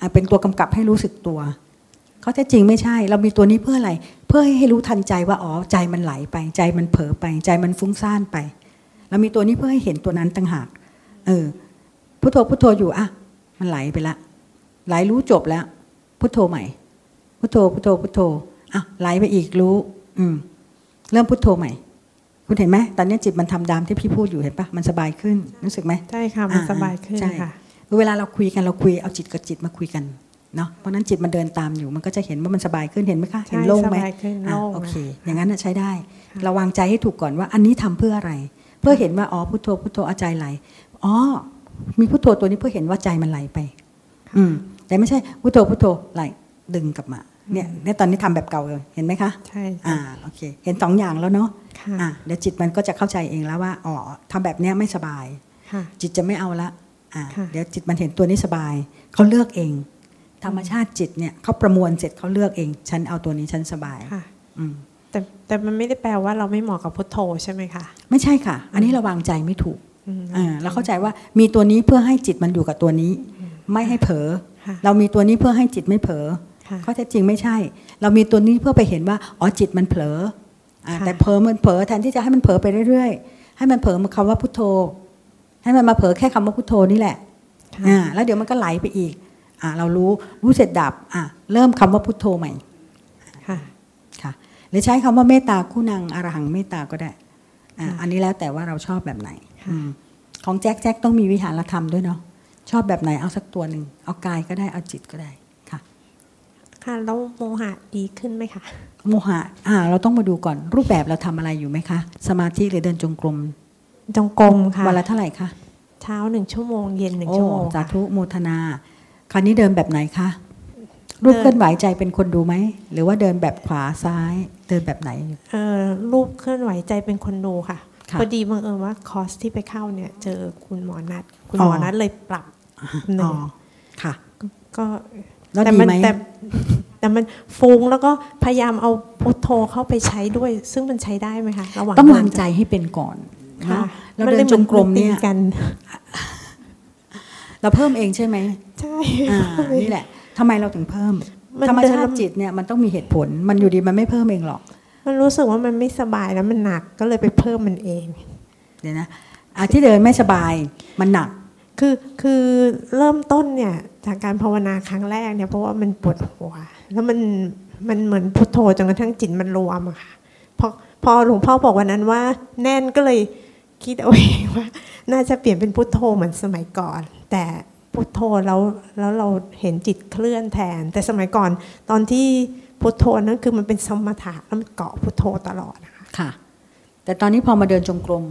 อะเป็นตัวกำกับให้รู้สึกตัว เขาแท้จริงไม่ใช่ เรามีตัวนี้เพื่ออะไร เพื่อให้รู้ทันใจว่าอ๋อใจมันไหลไป ใจมันเผลอไป ใจมันฟุ้งซ่านไป เรามีตัวนี้เพื่อให้เห็นตัวนั้นต่างหาก เออพุทโธพุทโธอยู่อะมันไหลไปละ ไหลรู้จบแล้ว พุทโธใหม่ พุทโธพุทโธพุทโธอะไหลไปอีกรู้ อืม เริ่มพุทโธใหม่ คุณเห็นไหมตอนนี้จิตมันทำดามที่พี่พูดอยู่เห็นปะมันสบายขึ้นรู้สึกไหมใช่ค่ะมันอ่สบายขึ้นใช่ค่ะเวลาเราคุยกันเราคุยเอาจิตกับจิตมาคุยกัน เนาะเพราะฉะนั้นจิตมันเดินตามอยู่มันก็จะเห็นว่ามันสบายขึ้นเห็นไหมคะใช่เห็นโล่งไหมสบายขึ้นอะโล่งโอเคค่ะอย่างนั้นน่ะใช้ได้เราวางใจให้ถูกก่อนว่า อันนี้ทำเพื่ออะไร เพื่อเห็นว่าอ๋อพุทโธพุทโธเอาใจไหลอ๋อมีพุทโธตัวนี้เพื่อเห็นว่าใจมันไหลไป อืม แต่ไม่ใช่พุทโธพุทโธไหลดึงกลับมาเนี่ยเนี่ยตอนนี้ทำแบบเก่าเลยเห็นไหมคะใช่อ่าค่ะโอเค เห็นสองอย่างแล้วเนาะค่ะอะเดี๋ยวจิตมันก็จะเข้าใจเองแล้วว่าอ๋อทำแบบเนี้ยไม่สบายค่ะจิตจะไม่เอาละอ่าค่ะเดี๋ยวจิตมันเห็นตัวนี้สบายเขาเลือกเอง ธรรมชาติจิตเนี่ยเขาประมวลเสร็จเขาเลือกเอง ฉันเอาตัวนี้ฉันสบายค่ะอืมแต่แต่มันไม่ได้แปลว่าเราไม่เหมาะกับพุทโธใช่ไหมคะไม่ใช่ค่ะ อันนี้เราวางใจไม่ถูกอืมอ่าเราเข้าใจว่ามีตัวนี้เพื่อให้จิตมันอยู่กับตัวนี้ ไม่ให้เผลอค่ะเรามีตัวนี้เพื่อให้จิตไม่เผลอค่ะข้อเท็จจริงไม่ใช่ เรามีตัวนี้เพื่อไปเห็นว่าอ๋อจิตมันเผลออ่าค่ะแต่เผลอมันเผลอแทนที่จะให้มันเผลอไปเรื่อยๆ ให้มันเผลอมาคำว่าพุทโธ ให้มันมาเผลอแค่คำว่าพุทโธนี่แหละค่ะอ่าแล้วเดี๋ยวมันก็ไหลไปอีกอ่า เรารู้รู้เสร็จดับอ่าเริ่มคำว่าพุทโธใหม่ค่ะค่ะ หรือใช้คำว่าเมตตาคู่นางอรหังเมตตาก็ได้อ่าค่ะอันนี้แล้วแต่ว่าเราชอบแบบไหนค่ะอืมของแจ็คแจ็คต้องมีวิหารธรรมด้วยเนาะชอบแบบไหนเอาสักตัวหนึ่งเอากายก็ได้เอาจิตก็ได้ค่ะค่ะแล้วโมหะดีขึ้นไหมคะโมหะอ่า เราต้องมาดูก่อนรูปแบบเราทำอะไรอยู่ไหมคะ สมาธิหรือเดินจงกรมจงกรมค่ะวันละเท่าไหร่คะเช้าหนึ่งชั่วโมงเย็นหนึ่งโอ้ชั่วโมงสาค่ะธุโมทนา คราวนี้เดินแบบไหนคะรูปเคลื่อนไหวใจเป็นคนดูไหมหรือว่าเดินแบบขวาซ้ายเดินแบบไหนเอ่อรูปเคลื่อนไหวใจเป็นคนดูค่ะค่ะพอดีบังเอิญว่าคอร์สที่ไปเข้าเนี่ยเจอคุณหมอนัดคุณหมอออนัดเลยปรับหนึ่อ๋งอค่ะ ก็แล้วแต่ดีมัไหมแต่แต่มันฟุ้งแล้วก็พยายามเอาพุทโธเข้าไปใช้ด้วย ซึ่งมันใช้ได้ไหมคะระหว่างต้องเดินวางใจให้เป็นก่อนค่ะเนาะเรามัเดิลนยจงกรมเนี่ยตีกัน เราเพิ่มเองใช่ไหมใช่อ่านี่แหละทำไมเราถึงเพิ่มมันธรรมเดินชาแล้ติวจิตเนี่ยมันต้องมีเหตุผลมันอยู่ดีมันไม่เพิ่มเองหรอก มันรู้สึกว่ามันไม่สบายแล้วมันหนักก็เลยไปเพิ่มมันเอง เดี๋ยวนะอะที่เดินไม่สบายมันหนัก คือคือเริ่มต้นเนี่ยจากการภาวนาครั้งแรกเนี่ยเพราะว่ามันปวดหัว แล้วมันมันเหมือนพุทโธจนกระทั่งจิตมันรวมอะค่ะพอพอหลวงพ่อบอกวันนั้นว่า แน่นก็เลยคิดเอาเองว่า น่าจะเปลี่ยนเป็นพุทโธเหมือนสมัยก่อน แต่พุทโธแล้วแล้วเราเห็นจิตเคลื่อนแทน แต่สมัยก่อนตอนที่พุทโธนั่นคือมันเป็นสมถะแล้วมันเกาะพุทโธตลอดนะคะค่ะ แต่ตอนนี้พอมาเดินจงกรม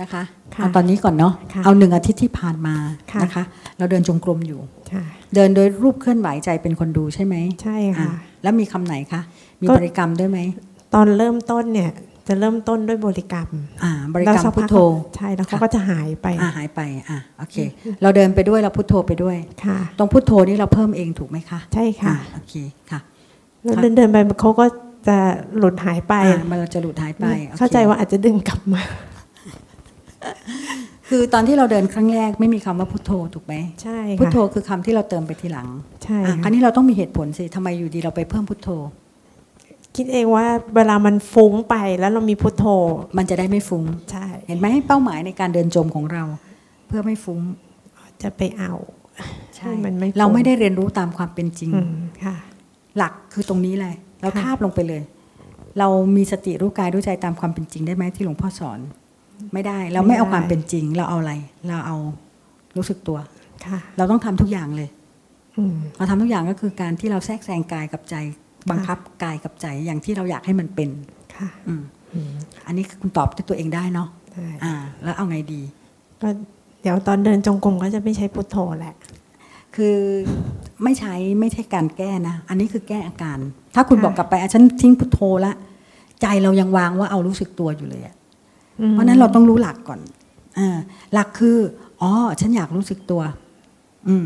นะคะค่ะเอาตอนนี้ก่อนเนาะค่ะเอาหนึ่งอาทิตย์ที่ผ่านมาค่ะนะคะ เราเดินจงกรมอยู่ใช่เดินโดยรูปเคลื่อนไหวใจเป็นคนดูใช่ไหมใช่ค่ะอะแล้วมีคำไหนคะมีก็บริกรรมด้วยไหมตอนเริ่มต้นเนี่ย จะเริ่มต้นด้วยบริกรรม อ่า บริกรรมแล้วสักพุทพักโธ ใช่ แล้วเขาค่ะก็จะหายไป อ่า หายไป อะโอเค เราเดินไปด้วย เราพุทโธไปด้วย ค่ะ ตรงพุทโธนี่เราเพิ่มเองถูกไหมคะ ใช่ค่ะอ่โอเค ค่ะ แล้วเดินเดินๆไปเขาก็จะหลุดหายไปอ่ามันจะหลุดหายไปโอคเข้าใจว่าอาจจะดึงกลับมา คือตอนที่เราเดินครั้งแรกไม่มีคำว่าพุทโธถูกไหมใช่พุทค่ะโธคือคำที่เราเติมไปทีหลัง ใช่อะค่ะคราวนี้เราต้องมีเหตุผลสิทำไมอยู่ดีเราไปเพิ่มพุทโธ คิดเองว่าเวลามันฟุ้งไปแล้วเรามีพุทโธ มันจะได้ไม่ฟุ้งใช่เห็นไหมเป้าหมายในการเดินจมของเรา เพื่อไม่ฟุ้งจะไปเอาใช่ให้มันไม่ฟุ้งเราไม่ได้เรียนรู้ตามความเป็นจริงอืมค่ะ หลักคือตรงนี้เลย เราค่ะทาบลงไปเลย เรามีสติรู้กายรู้ใจตามความเป็นจริงได้ไหมที่หลวงพ่อสอน ไม่ได้เราไม่เอาความเป็นจริง เราเอาอะไร เราเอารู้สึกตัวค่ะ เราต้องทำทุกอย่างเลยอืมเราทำทุกอย่างก็คือการที่เราแทรกแซงกายกับใจ บังคับกายกับใจอย่างที่เราอยากให้มันเป็นค่ะอืมอืมอันนี้คุณตอบด้วยตัวเองได้เนาะได้อ่า แล้วเอาไงดี ก็เดี๋ยวตอนเดินจงกรมก็จะไม่ใช้พุทโธแหละ คือไม่ใช้ไม่ใช่การแก้นะ อันนี้คือแก้อาการ ถ้าคุณบอกกลับไปอะฉันทิ้งพุทโธละใจเรายังวางว่าเอารู้สึกตัวอยู่เลยอะอืมเพราะฉะนั้นเราต้องรู้หลักก่อนอ่าหลักคือ อ๋อ ฉันอยากรู้สึกตัว อืม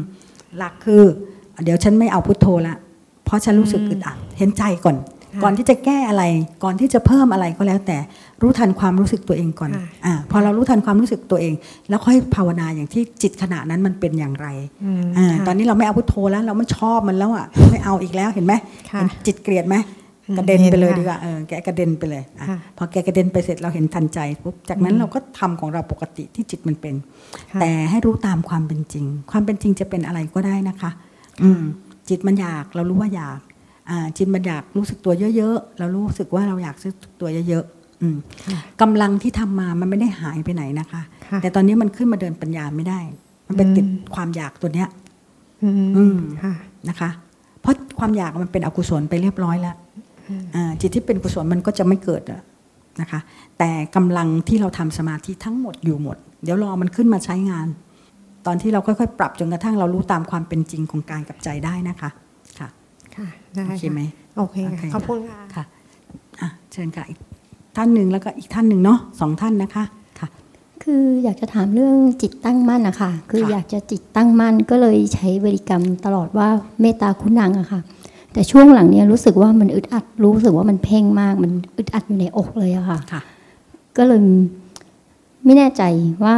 หลักคือ เดี๋ยวฉันไม่เอาพุทโธละ เพราะฉันรู้สึกอึดอัดเห็นใจก่อน ก่อนที่จะแก้อะไร ก่อนที่จะเพิ่มอะไรก็แล้วแต่รู้ทันความรู้สึกตัวเองก่อนอ่าพอเรารู้ทันความรู้สึกตัวเอง แล้วค่อยภาวนาอย่างที่จิตขณะนั้นมันเป็นอย่างไรอืมอ่าค่ะตอนนี้เราไม่เอาพุทโธแล้ว เราไม่ชอบมันแล้วอะไม่เอาอีกแล้วเห็นไหมค่ะเห็นจิตเกลียดไหมอืมกระเด็นไปเลยเห็นค่ะดีกว่าเออแกกระเด็นไปเลยอะค่ะพอแกกระเด็นไปเสร็จเราเห็นทันใจปุ๊บจากนั้นอืมเราก็ทำของเราปกติที่จิตมันเป็นค่ะแต่ให้รู้ตามความเป็นจริง ความเป็นจริงจะเป็นอะไรก็ได้นะคะ อืม จิตมันอยากเรารู้ว่าอยากอ่าจิตมันอยากรู้สึกตัวเยอะๆ เรารู้สึกว่าเราอยากรู้สึกตัวเยอะๆอืมค่ะกำลังที่ทำมามันไม่ได้หายไปไหนนะคะค่ะแต่ตอนนี้มันขึ้นมาเดินปัญญาไม่ได้ มันเป็นอืมติดความอยากตัวเนี้ยอือืมมค่ะนะคะ เพราะความอยากมันเป็นอกุศลไปเรียบร้อยแล้วอ่าจิตที่เป็นกุศลมันก็จะไม่เกิดอะนะคะ แต่กำลังที่เราทำสมาธิทั้งหมดอยู่หมด เดี๋ยวรอมันขึ้นมาใช้งาน ตอนที่เราค่อยๆ ปรับจนกระทั่งเรารู้ตามความเป็นจริงของกายกับใจได้นะคะค่ะค่ะได้โอเคไหมโอเคค่ะขอบคุณค่ะค่ะอะเชิญค่ะอีกท่านหนึ่งแล้วก็อีกท่านหนึ่งเนาะสองท่านนะคะค่ะ คืออยากจะถามเรื่องจิตตั้งมั่นอะค่ะคืออยากจะจิตตั้งมั่นก็เลยใช้บริกรรมตลอดว่าเมตตาคุณังอะค่ะ แต่ช่วงหลังเนี้ยรู้สึกว่ามันอึดอัดรู้สึกว่ามันเพ่งมาก มันอึดอัดอยู่ในอกเลยอะค่ะค่ะก็เลยไม่แน่ใจว่า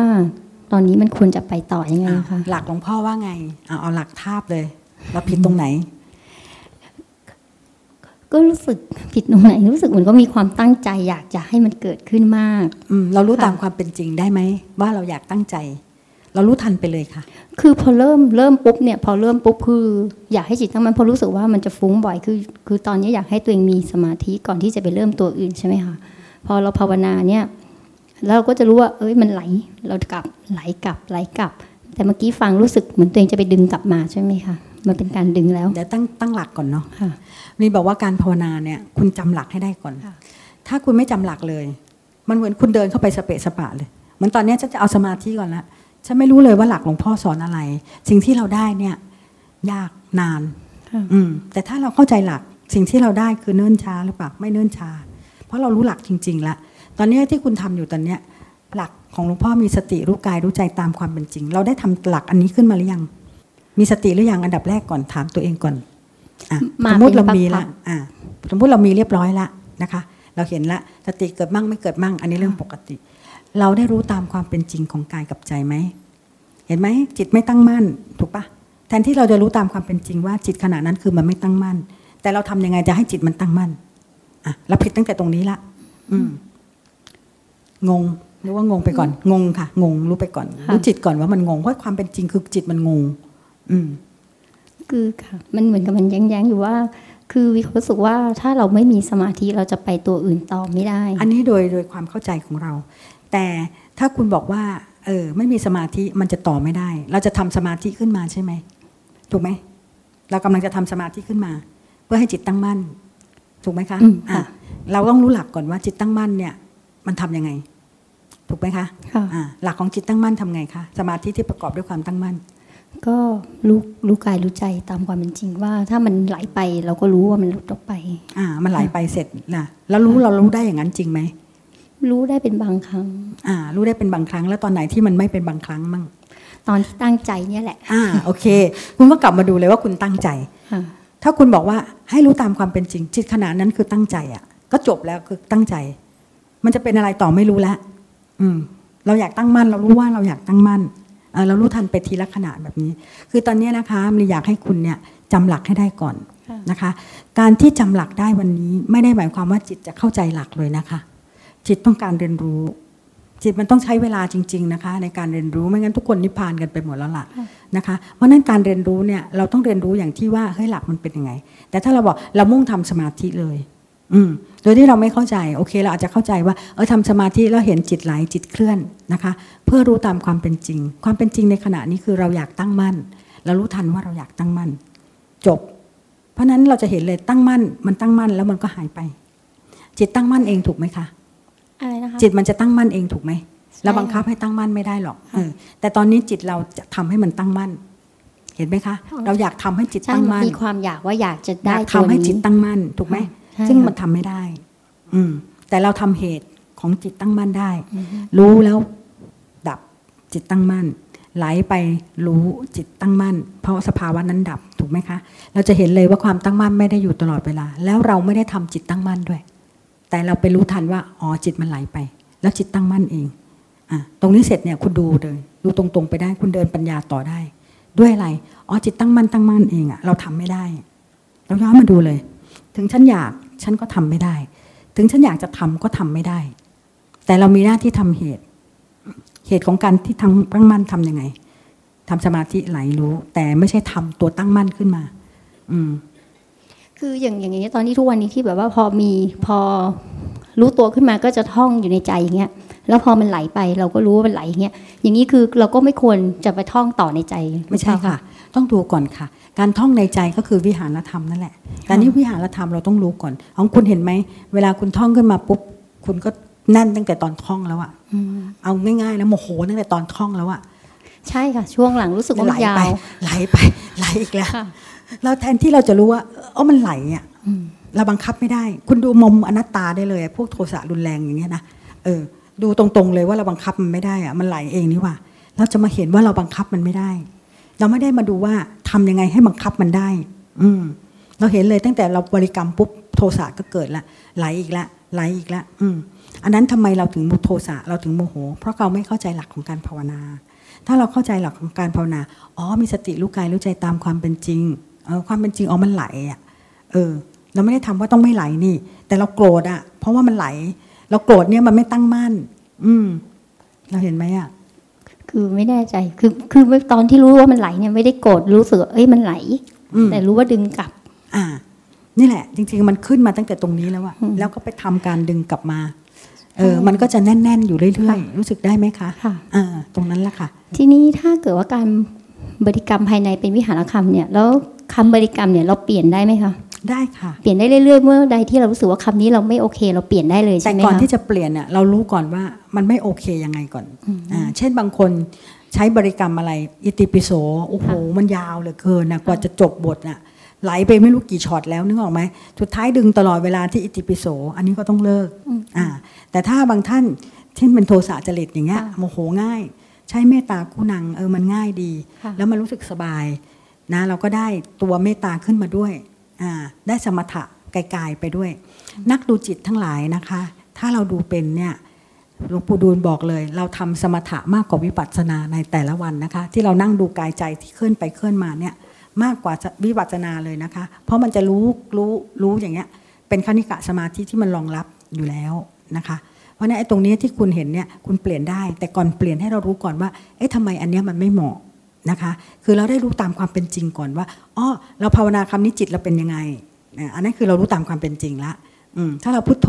ตอนนี้มันควรจะไปต่อยังไงอะคะหลักหลวงพ่อว่าไงเอาเอาหลักทาบเลย เราผิดตรงไหน ก็รู้สึกผิดตรงไหน รู้สึกเหมือนก็มีความตั้งใจ อยากจะให้มันเกิดขึ้นมากอืมเรารู้ตามความเป็นจริงได้ไหมว่าเราอยากตั้งใจ เรารู้ทันไปเลยค่ะ คือพอเริ่มเริ่มปุ๊บเนี่ยพอเริ่มปุ๊บคือ อยากให้จิตตั้งมันพอรู้สึกว่ามันจะฟุ้งบ่อยคือ คือตอนนี้อยากให้ตัวเองมีสมาธิก่อนที่จะไปเริ่มตัวอื่นใช่ไหมคะพอเราภาวนาเนี่ย แล้วเราก็จะรู้ว่า เอ้ยมันไหล เรากลับไหลกลับไหลกลับ แต่เมื่อกี้ฟังรู้สึกเหมือนตัวเองจะไปดึงกลับมาใช่ไหมคะมันเป็นการดึงแล้ว เดี๋ยวตั้งตั้งหลักก่อนเนาะค่ะนี่บอกว่าการภาวนาเนี่ยคุณจำหลักให้ได้ก่อน ถ้าคุณไม่จำหลักเลย มันเหมือนคุณเดินเข้าไปสเปะสปะเลย เหมือนตอนเนี้ยฉันจะเอาสมาธิก่อนละ ฉันไม่รู้เลยว่าหลักหลวงพ่อสอนอะไร สิ่งที่เราได้เนี่ย ยากนานค่ะอืม แต่ถ้าเราเข้าใจหลัก สิ่งที่เราได้คือเนิ่นช้าหรือเปล่า ไม่เนิ่นช้า เพราะเรารู้หลักจริงๆละ ตอนเนี้ยที่คุณทำอยู่ตอนเนี้ยหลักของหลวงพ่อมีสติรู้กายรู้ใจตามความเป็นจริง เราได้ทำหลักอันนี้ขึ้นมาหรือยัง มีสติหรือยังอันดับแรกก่อนถามตัวเองก่อนอะมาสมมติเราเป็นมีพัละกอ่าสมมติเรามีเรียบร้อยละนะคะ เราเห็นละสติเกิดมั่งไม่เกิดมั่ง อันนี้เรื่องปกติ เราได้รู้ตามความเป็นจริงของกายกับใจไหมเห็นไหมจิตไม่ตั้งมั่นถูกปะแทนที่เราจะรู้ตามความเป็นจริงว่าจิตขณะนั้นคือมันไม่ตั้งมั่น แต่เราทำยังไงจะให้จิตมันตั้งมั่นอะเราผิดตั้งแต่ตรงนี้ละอืม งงรู้ว่างงไปก่อน งงค่ะ งงรู้ไปก่อนค่ะรู้จิตก่อนว่ามันงงเพราะความเป็นจริงคือจิตมันงง อืม คือค่ะ มันเหมือนกับมันแย้งๆอยู่ว่า คือวิรู้สึกว่าถ้าเราไม่มีสมาธิเราจะไปตัวอื่นต่อไม่ได้ อันนี้โดยโดยความเข้าใจของเรา แต่ถ้าคุณบอกว่า เออ ไม่มีสมาธิมันจะต่อไม่ได้ เราจะทำสมาธิขึ้นมาใช่ไหมถูกไหมเรากำลังจะทำสมาธิขึ้นมา เพื่อให้จิตตั้งมั่น ถูกไหมคะอืมอะค่ะเราต้องรู้หลักก่อนว่าจิตตั้งมั่นเนี่ย มันทำยังไง ถูกไหมคะค่ะอะหลักของจิตตั้งมั่นทำไงคะสมาธิที่ประกอบด้วยความตั้งมั่น ก็รู้รู้กายรู้ใจตามความเป็นจริงว่า ถ้ามันไหลไปเราก็รู้ว่ามันหลุดออกไป อ่า มันไหลไปเสร็จนะแล้วรู้เรารู้ได้อย่างนั้นจริงไหมรู้ได้เป็นบางครั้ง อ่า รู้ได้เป็นบางครั้ง แล้วตอนไหนที่มันไม่เป็นบางครั้งมั่งตอนที่ตั้งใจเนี่ยแหละ อ่า โอเค คุณก็กลับมาดูเลยว่าคุณตั้งใจค่ะถ้าคุณบอกว่าให้รู้ตามความเป็นจริง จิตขณะนั้นคือตั้งใจอะ ก็จบแล้วคือตั้งใจ มันจะเป็นอะไรต่อไม่รู้แล้วอืม เราอยากตั้งมั่น เรารู้ว่าเราอยากตั้งมั่นเรารู้ทันไปทีละขณะแบบนี้ คือตอนนี้นะคะมันอยากให้คุณเนี่ยจำหลักให้ได้ก่อนนะคะ การที่จำหลักได้วันนี้ ไม่ได้หมายความว่าจิตจะเข้าใจหลักเลยนะคะ จิตต้องการเรียนรู้ จิตมันต้องใช้เวลาจริง ๆนะคะ ในการเรียนรู้ไม่งั้นทุกคนนิพพานกันไปหมดแล้วล่ะนะคะ เพราะนั้นการเรียนรู้เนี่ยเราต้องเรียนรู้อย่างที่ว่าเฮ้ยหลักมันเป็นยังไง แต่ถ้าเราบอกเรามุ่งทำสมาธิเลย อืม โดยที่เราไม่เข้าใจโอเคเราอาจจะเข้าใจว่าเออทำสมาธิแล้วเห็นจิตไหลจิตเคลื่อนนะคะ เพื่อรู้ตามความเป็นจริง ความเป็นจริงในขณะนี้คือเราอยากตั้งมั่นเรารู้ทันว่าเราอยากตั้งมั่น จบ เพราะฉะนั้นเราจะเห็นเลยตั้งมั่น มันตั้งมั่นแล้วมันก็หายไป จิตตั้งมั่นเองถูกไหมคะอะไรนะคะจิตมันจะตั้งมั่นเองถูกไหมใช่เราบังคับให้ตั้งมั่นไม่ได้หรอกเออแต่ตอนนี้จิตเราจะทำให้มันตั้งมั่น เห็นไหมคะ เราอยากทำให้จิตใช่ตั้งมั่นมีความอยากว่าอยากจะอได้ยากตัวทำให้นี้จิตตั้งมั่นถูกไหมใช่ ซึ่งค่ะมันทำไม่ได้ อืม แต่เราทำเหตุของจิตตั้งมั่นได้ รู้แล้วดับจิตตั้งมั่น ไหลไปรู้จิตตั้งมั่น เพราะสภาวะนั้นดับถูกไหมคะ เราจะเห็นเลยว่าความตั้งมั่นไม่ได้อยู่ตลอดเวลา แล้วเราไม่ได้ทำจิตตั้งมั่นด้วย แต่เราไปรู้ทันว่าอ๋อจิตมันไหลไป แล้วจิตตั้งมั่นเองอะตรงนี้เสร็จเนี่ยคุณดูเลยดูตรงๆไปได้คุณเดินปัญญาต่อได้ ด้วยอะไรอ๋อจิตตั้งมั่นตั้งมั่นเองอะเราทำไม่ได้เราย้อนมาดูเลย ถึงฉันอยาก ฉันก็ทำไม่ได้ ถึงฉันอยากจะทำก็ทำไม่ได้ แต่เรามีหน้าที่ทำเหตุ เหตุของการที่ทำตั้งมั่นทำยังไงทำสมาธิไหลรู้ แต่ไม่ใช่ทำตัวตั้งมั่นขึ้นมา อืม คืออย่างอย่างนี้ยตอนนี้ทุกวันนี้ที่แบบว่าพอมีพอรู้ตัวขึ้นมาก็จะท่องอยู่ในใจอย่างเงี้ย แล้วพอมันไหลไปเราก็รู้ว่ามันไหลอย่างเงี้ย อย่างนี้คือเราก็ไม่ควรจะไปท่องต่อในใจ ไม่ใช่ค่ะ ต้องดูก่อนค่ะ การท่องในใจก็คือวิหารธรรมนั่นแหละแต่นี่วิหารธรรมเราต้องรู้ก่อนของคุณเห็นไหม เวลาคุณท่องขึ้นมาปุ๊บ คุณก็แน่นตั้งแต่ตอนท่องแล้วอะอืมเอาง่ายๆนะโมโหตั้งแต่ตอนท่องแล้วอะใช่ค่ะ ช่วงหลังรู้สึกว่าไหลมันยาไปวไหลไปไหลอีกแล้วค่ะเราแทนที่เราจะรู้ว่าเออมันไหลอะอืมเราบังคับไม่ได้ คุณดูมุมอนัตตาได้เลย พวกโทสะรุนแรงอย่างเงี้ยนะเออ ดูตรงๆเลยว่าเราบังคับมันไม่ได้อะมันไหลเองนี่หว่าเราจะมาเห็นว่าเราบังคับมันไม่ได้ เราไม่ได้มาดูว่าทำยังไงให้บังคับมันได้ อืม เราเห็นเลยตั้งแต่เราบริกรรมปุ๊บโทสะก็เกิดละไหลอีกละไหลอีกละอืม อันนั้นทำไมเราถึงโทสะเราถึงโมโห เพราะเราไม่เข้าใจหลักของการภาวนา ถ้าเราเข้าใจหลักของการภาวนา อ๋อ มีสติรู้กายรู้ใจตามความเป็นจริงเออความเป็นจริงอ๋อมันไหลอะ เออ เราไม่ได้ทำว่าต้องไม่ไหลนี่ แต่เราโกรธอะ เพราะว่ามันไหล เราโกรธเนี่ยมันไม่ตั้งมั่น อืม เราเห็นไหมอะ คือไม่แน่ใจ คือคือตอนที่รู้ว่ามันไหลเนี่ยไม่ได้โกรธรู้สึกว่าเอ้ยมันไหลอืมแต่รู้ว่าดึงกลับ อ่า นี่แหละ จริง ๆ มันขึ้นมาตั้งแต่ตรงนี้แล้วอะแล้วก็ไปทำการดึงกลับมาเออมันก็จะแน่น ๆ อยู่เรื่อยๆรู้สึกได้ไหมคะค่ะอ่าตรงนั้นแหละค่ะ ทีนี้ถ้าเกิดว่าการบริกรรมภายในเป็นวิหารคำเนี่ย แล้วคำบริกรรมเนี่ยเราเปลี่ยนได้ไหมคะ ได้ค่ะ เปลี่ยนได้เรื่อยๆ เมื่อใดที่เรารู้สึกว่าคำนี้เราไม่โอเค เราเปลี่ยนได้เลยแต่ใช่ไหมก่อนคะที่จะเปลี่ยนเนี่ยเรารู้ก่อนว่ามันไม่โอเคยังไงก่อนอ่าเช่นบางคนใช้บริกรรมอะไร อิติปิโสโอ้โหมันยาวเหลือเกินนะกว่าจะจบบทน่ะไหลไปไม่รู้กี่ช็อตแล้วนึกออกไหมสุดท้ายดึงตลอดเวลาที่อิติปิโส อันนี้ก็ต้องเลิกอ่าแต่ถ้าบางท่านเช่นเป็นโทสะจริตอย่างเงี้ยโมโหง่าย ใช้เมตตาคู่นังเออมันง่ายดีค่ะแล้วมันรู้สึกสบายนะเราก็ได้ตัวเมตตาขึ้นมาด้วยอ่า ได้สมถะไกลๆไปด้วย นักดูจิตทั้งหลายนะคะ ถ้าเราดูเป็นเนี่ยหลวงปู่ดูลบอกเลย เราทำสมถะมากกว่าวิปัสสนาในแต่ละวันนะคะ ที่เรานั่งดูกายใจที่เคลื่อนไปเคลื่อนมาเนี่ยมากกว่าวิปัสสนาเลยนะคะ เพราะมันจะรู้รู้รู้อย่างเงี้ยเป็นคณิกะสมาธิที่มันรองรับอยู่แล้วนะคะ เพราะฉะนั้นไอ้ตรงนี้ที่คุณเห็นเนี่ยคุณเปลี่ยนได้ แต่ก่อนเปลี่ยนให้เรารู้ก่อนว่าเอ๊ะทำไมอันเนี้ยมันไม่เหมาะ นะคะ คือเราได้รู้ตามความเป็นจริงก่อนว่าอ๋อเราภาวนาคำนี้จิตเราเป็นยังไงอะอันนั้นคือเรารู้ตามความเป็นจริงละอืมถ้าเราพุทโธ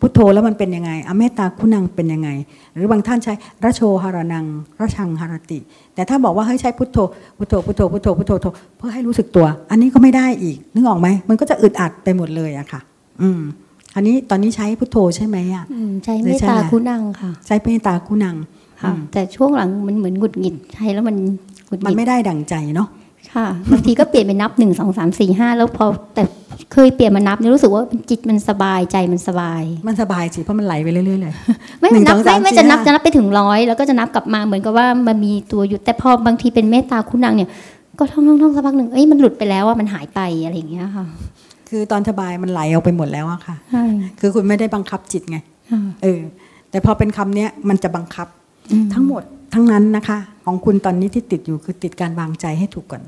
พุทโธแล้วมันเป็นยังไงอเมตตาคุณังเป็นยังไง หรือบางท่านใช้ระโชหารนังระชังหารติ แต่ถ้าบอกว่าให้ใช้พุทโธ พุทโธพุทโธพุทโธพุทโธโธ เพื่อให้รู้สึกตัว อันนี้ก็ไม่ได้อีก นึกออกไหม มันก็จะอึดอัดไปหมดเลยอะค่ะ อืม อันนี้ตอนนี้ใช้พุทโธใช่ไหมอะอืมใช้หเมรือตใช่ตาอะไรคุณังค่ะ ใช้เมตตาคุณังค่ะอืมแต่ช่วงหลังมันเหมือนหงุดหงิดใช้แล้วมันหงุดห มันงิดไม่ได้ดั่งใจเนาะค่ะบางทีก็เปลี่ยนไปนับหนึ่งสองสามสี่ห้าแล้วพอแต่เคยเปลี่ยนมานับเนี่ยรู้สึกว่าจิตมันสบายใจมันสบาย มันสบายสิเพราะมันไหลไปเรื่อยๆเลยไม่หนึ่งนับสองไม่สามไม่สี่จะนับห้าจะนับไปถึงร้อยแล้วก็จะนับกลับมาเหมือนกับว่ามันมีตัวหยุดแต่พอบางทีเป็นเมตตาคุณังเนี่ย ก็ท่องท่องท่องสักพักหนึ่งเอ้ยมันหลุดไปแล้วว่ามันหายไปอะไรอย่างเงี้ยค่ะ คือตอนสบายมันไหลออกไปหมดแล้วอะค่ะใช่คือคุณไม่ได้บังคับจิตไงค่ะเออ แต่พอเป็นคำเนี้ยมันจะบังคับทั้งหมด ทั้งนั้นนะคะ ของคุณตอนนี้ที่ติดอยู่คือติดการวางใจให้ถูกก่อน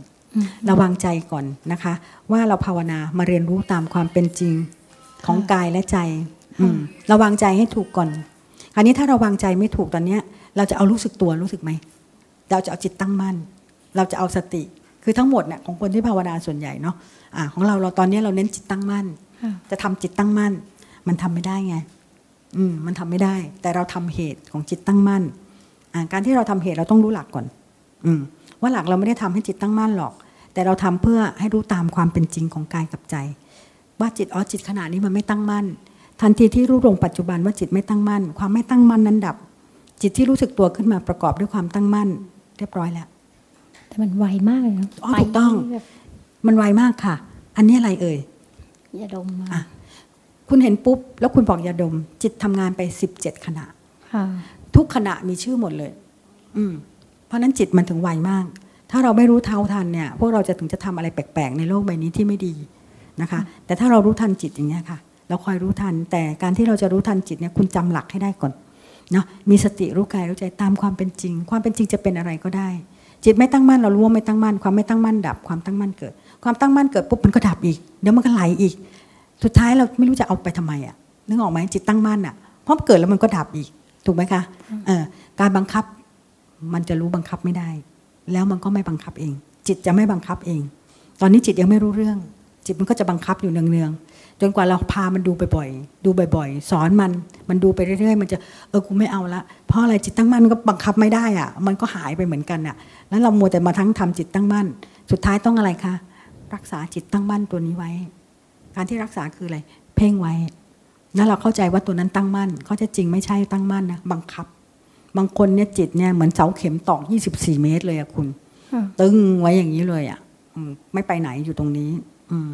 เราวางใจก่อนนะคะ ว่าเราภาวนามาเรียนรู้ตามความเป็นจริงของกายและใจอืมเราวางใจให้ถูกก่อนคราวนี้ถ้าเราวางใจไม่ถูกตอนเนี้ย เราจะเอารู้สึกตัวรู้สึกไหมเราจะเอาจิตตั้งมั่น เราจะเอาสติ คือทั้งหมดเนี่ยของคนที่ภาวนาส่วนใหญ่เนาะอ่าของเราเราตอนนี้เราเน้นจิตตั้งมั่นค่ะจะทำจิตตั้งมั่น มันทำไม่ได้ไง อืมมันทำไม่ได้ แต่เราทำเหตุของจิตตั้งมั่นอ่า การที่เราทำเหตุเราต้องรู้หลักก่อน อืม ว่าหลักเราไม่ได้ทำให้จิตตั้งมั่นหรอก แต่เราทำเพื่อให้รู้ตามความเป็นจริงของกายกับใจ ว่าจิตอ๋อจิตขณะนี้มันไม่ตั้งมั่น ทันทีที่รู้ลงปัจจุบันว่าจิตไม่ตั้งมั่น ความไม่ตั้งมั่นนั้นดับ จิตที่รู้สึกตัวขึ้นมาประกอบด้วยความตั้งมั่น เรียบร้อยแล้ว แต่มันไวมากเลยนะอ๋อถูกต้องไปแบบมันไวมากค่ะ อันนี้อะไรเอ่ยอย่าดมมาอะคุณเห็นปุ๊บ แล้วคุณบอกยาดม จิตทำงานไปสิบเจ็ดขณะค่ะ ทุกขณะมีชื่อหมดเลย อืม เพราะนั้นจิตมันถึงไวมาก ถ้าเราไม่รู้เท่าทันเนี่ย พวกเราจะถึงจะทำอะไรแปลกๆ ในโลกใบนี้ที่ไม่ดีนะคะ แต่ถ้าเรารู้ทันจิตอย่างเงี้ยค่ะ เราคอยรู้ทัน แต่การที่เราจะรู้ทันจิตเนี่ย คุณจำหลักให้ได้ก่อนเนาะ มีสติรู้กายรู้ใจตามความเป็นจริง ความเป็นจริงจะเป็นอะไรก็ได้ จิตไม่ตั้งมั่นเรารู้ว่าไม่ตั้งมั่น ความไม่ตั้งมั่นดับ ความตั้งมั่นเกิด ความตั้งมั่นเกิดปุ๊บมันก็ดับอีก เดี๋ยวมันก็ไหลอีก สุดท้ายเราไม่รู้จะเอาไปทำไมอะนึกออกไหมจิตตั้งมั่นอะเพราะเกิดแล้วมันก็ดับอีก ถูกไหมคะการบังคับมันจะรู้บังคับไม่ได้ แล้วมันก็ไม่บังคับเอง จิตจะไม่บังคับเอง ตอนนี้จิตยังไม่รู้เรื่อง จิตมันก็จะบังคับอยู่เนืองๆจนกว่าเราพามันดูบ่อยๆดูบ่อย ๆ สอนมันมันดูไปเรื่อยๆ มันจะเออกูไม่เอาละเพราะอะไรจิตตั้งมั่นก็บังคับไม่ได้อะ มันก็หายไปเหมือนกันอะ แล้วเรามัวแต่มาทั้งทำจิตตั้งมั่น สุดท้ายต้องอะไรคะรักษาจิตตั้งมั่นตัวนี้ไว้ การที่รักษาคืออะไร เพ่งไว้ แล้วเราเข้าใจว่าตัวนั้นตั้งมั่นเขาจะจริงไม่ใช่ตั้งมั่นนะบังคับ บางคนเนี่ยจิตเนี่ยเหมือนเสาเข็มตอก24เมตรเลยอะคุณค่ะตึงไว้อย่างนี้เลยอะอืมไม่ไปไหนอยู่ตรงนี้ อืม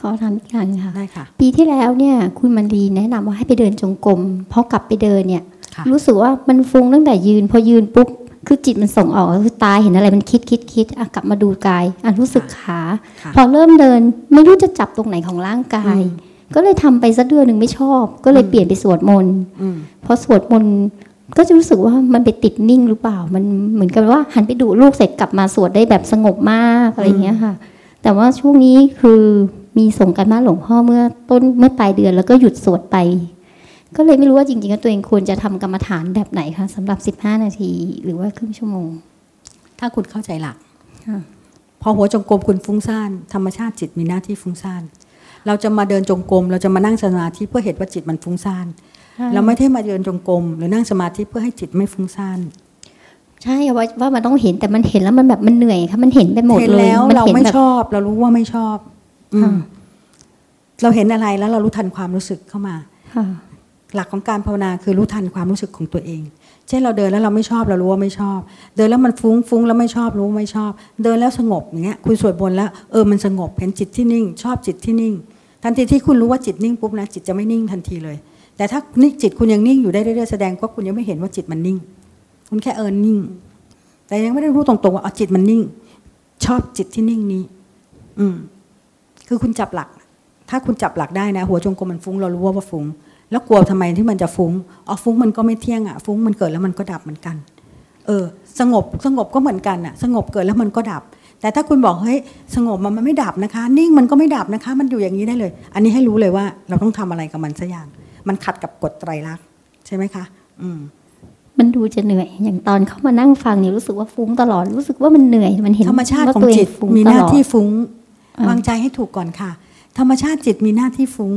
ขอทำอีกอย่างค่ะได้ค่ะ ปีที่แล้วเนี่ยคุณมันดีแนะนำว่าให้ไปเดินจงกรมพอกลับไปเดินเนี่ยค่ะรู้สึกว่ามันฟุ้งตั้งแต่ยืน พอยืนปุ๊บคือจิตมันส่งออกคือตาเห็นอะไรมันคิดคิดคิดอะกลับมาดูกายอะรู้สึกขาค่ะพอเริ่มเดินไม่รู้จะจับตรงไหนของร่างกาย ก็เลยทำไปสักเดือนหนึ่งไม่ชอบ ก็เลยเปลี่ยนไปสวดมนต์อืมพอสวดมนต์ก็จะรู้สึกว่ามันไปติดนิ่งหรือเปล่า มันเหมือนกับว่าหันไปดูลูกเสร็จกลับมาสวดได้แบบสงบมากอะไรอย่างเงี้ยค่ะ แต่ว่าช่วงนี้คือมีส่งกันบ้านหลวงพ่อเมื่อต้นเมื่อปลายเดือนแล้วก็หยุดสวดไป ก็เลยไม่รู้ว่าจริงๆแล้วตัวเองควรจะทำกรรมฐานแบบไหนคะสำหรับ 15 นาทีหรือว่าครึ่งชั่วโมง ถ้าคุณเข้าใจหลักค่ะพอหัวจงกรมคุณฟุ้งซ่านธรรมชาติจิตมีหน้าที่ฟุ้งซ่าน เราจะมาเดินจงกรมเราจะมานั่งสมาธิเพื่อเหตุว่าจิตมันฟุ้งซ่านใช่เราไม่ได้มาเดินจงกรมหรือนั่งสมาธิเพื่อให้จิตไม่ฟุ้งซ่านใช่ว่าว่ามันต้องเห็นแต่มันเห็นแล้วมันแบบมันเหนื่อยค่ะมันเห็นไปหมดเห็นเลยแล้วนเราห็นไม่แบบชอบ เรารู้ว่าไม่ชอบอืมค่ะเราเห็นอะไรแล้วเรารู้ทันความรู้สึกเข้ามาค่ะหลักของการภาวนาคือรู้ทันความรู้สึกของตัวเอง เช่นเราเดินแล้วเราไม่ชอบเรารู้ว่าไม่ชอบ เดินแล้วมันฟุ้งฟุ้งแล้วไม่ชอบรู้ว่าไม่ชอบ เดินแล้วสงบอย่างเงี้ยคุณสวดบนต์แล้วเออมันสงบเห็นจิตที่นิ่ง ชอบจิตที่นิ่ง ทันทีที่คุณรู้ว่าจิตนิ่งปุ๊บนะจิตจะไม่นิ่งทันทีเลย แต่ถ้านี่จิตคุณยังนิ่งอยู่ได้เรื่อยๆแสดงว่าคุณยังไม่เห็นว่าจิตมันนิ่ง คุณแค่เออนิ่ง แต่ยังไม่ได้รู้ตรงๆว่าอ๋อจิตมันนิ่ง ชอบจิตที่นิ่งนี้ อืม คือคุณจับหลัก ถ้าคุณจับหลักได้นะ หัวจงกรมมันฟุ้งเรารู้ว่าว่าฟุ้งแล้วกลัวทำไมที่มันจะฟุ้งอ๋อฟุ้งมันก็ไม่เที่ยงอะฟุ้งมันเกิดแล้วมันก็ดับเหมือนกัน เออ สงบสงบก็เหมือนกันอะ สงบเกิดแล้วมันก็ดับ แต่ถ้าคุณบอกเฮ้ยสงบมันมันไม่ดับนะคะ นิ่งมันก็ไม่ดับนะคะ มันอยู่อย่างนี้ได้เลย อันนี้ให้รู้เลยว่าเราต้องทำอะไรกับมันสักอย่าง มันขัดกับกฎไตรลักษณ์ใช่ไหมคะ อืมมันดูจะเหนื่อย อย่างตอนเข้ามานั่งฟังเนี่ยรู้สึกว่าฟุ้งตลอด รู้สึกว่ามันเหนื่อย มันเห็นธรรมชาติว่ของตัวเจิตฟุ้งมีตหน้าลอดที่ฟุ้งอ่าวางใจให้ถูกก่อนค่ะ ธรรมชาติจิตมีหน้าที่ฟุ้ง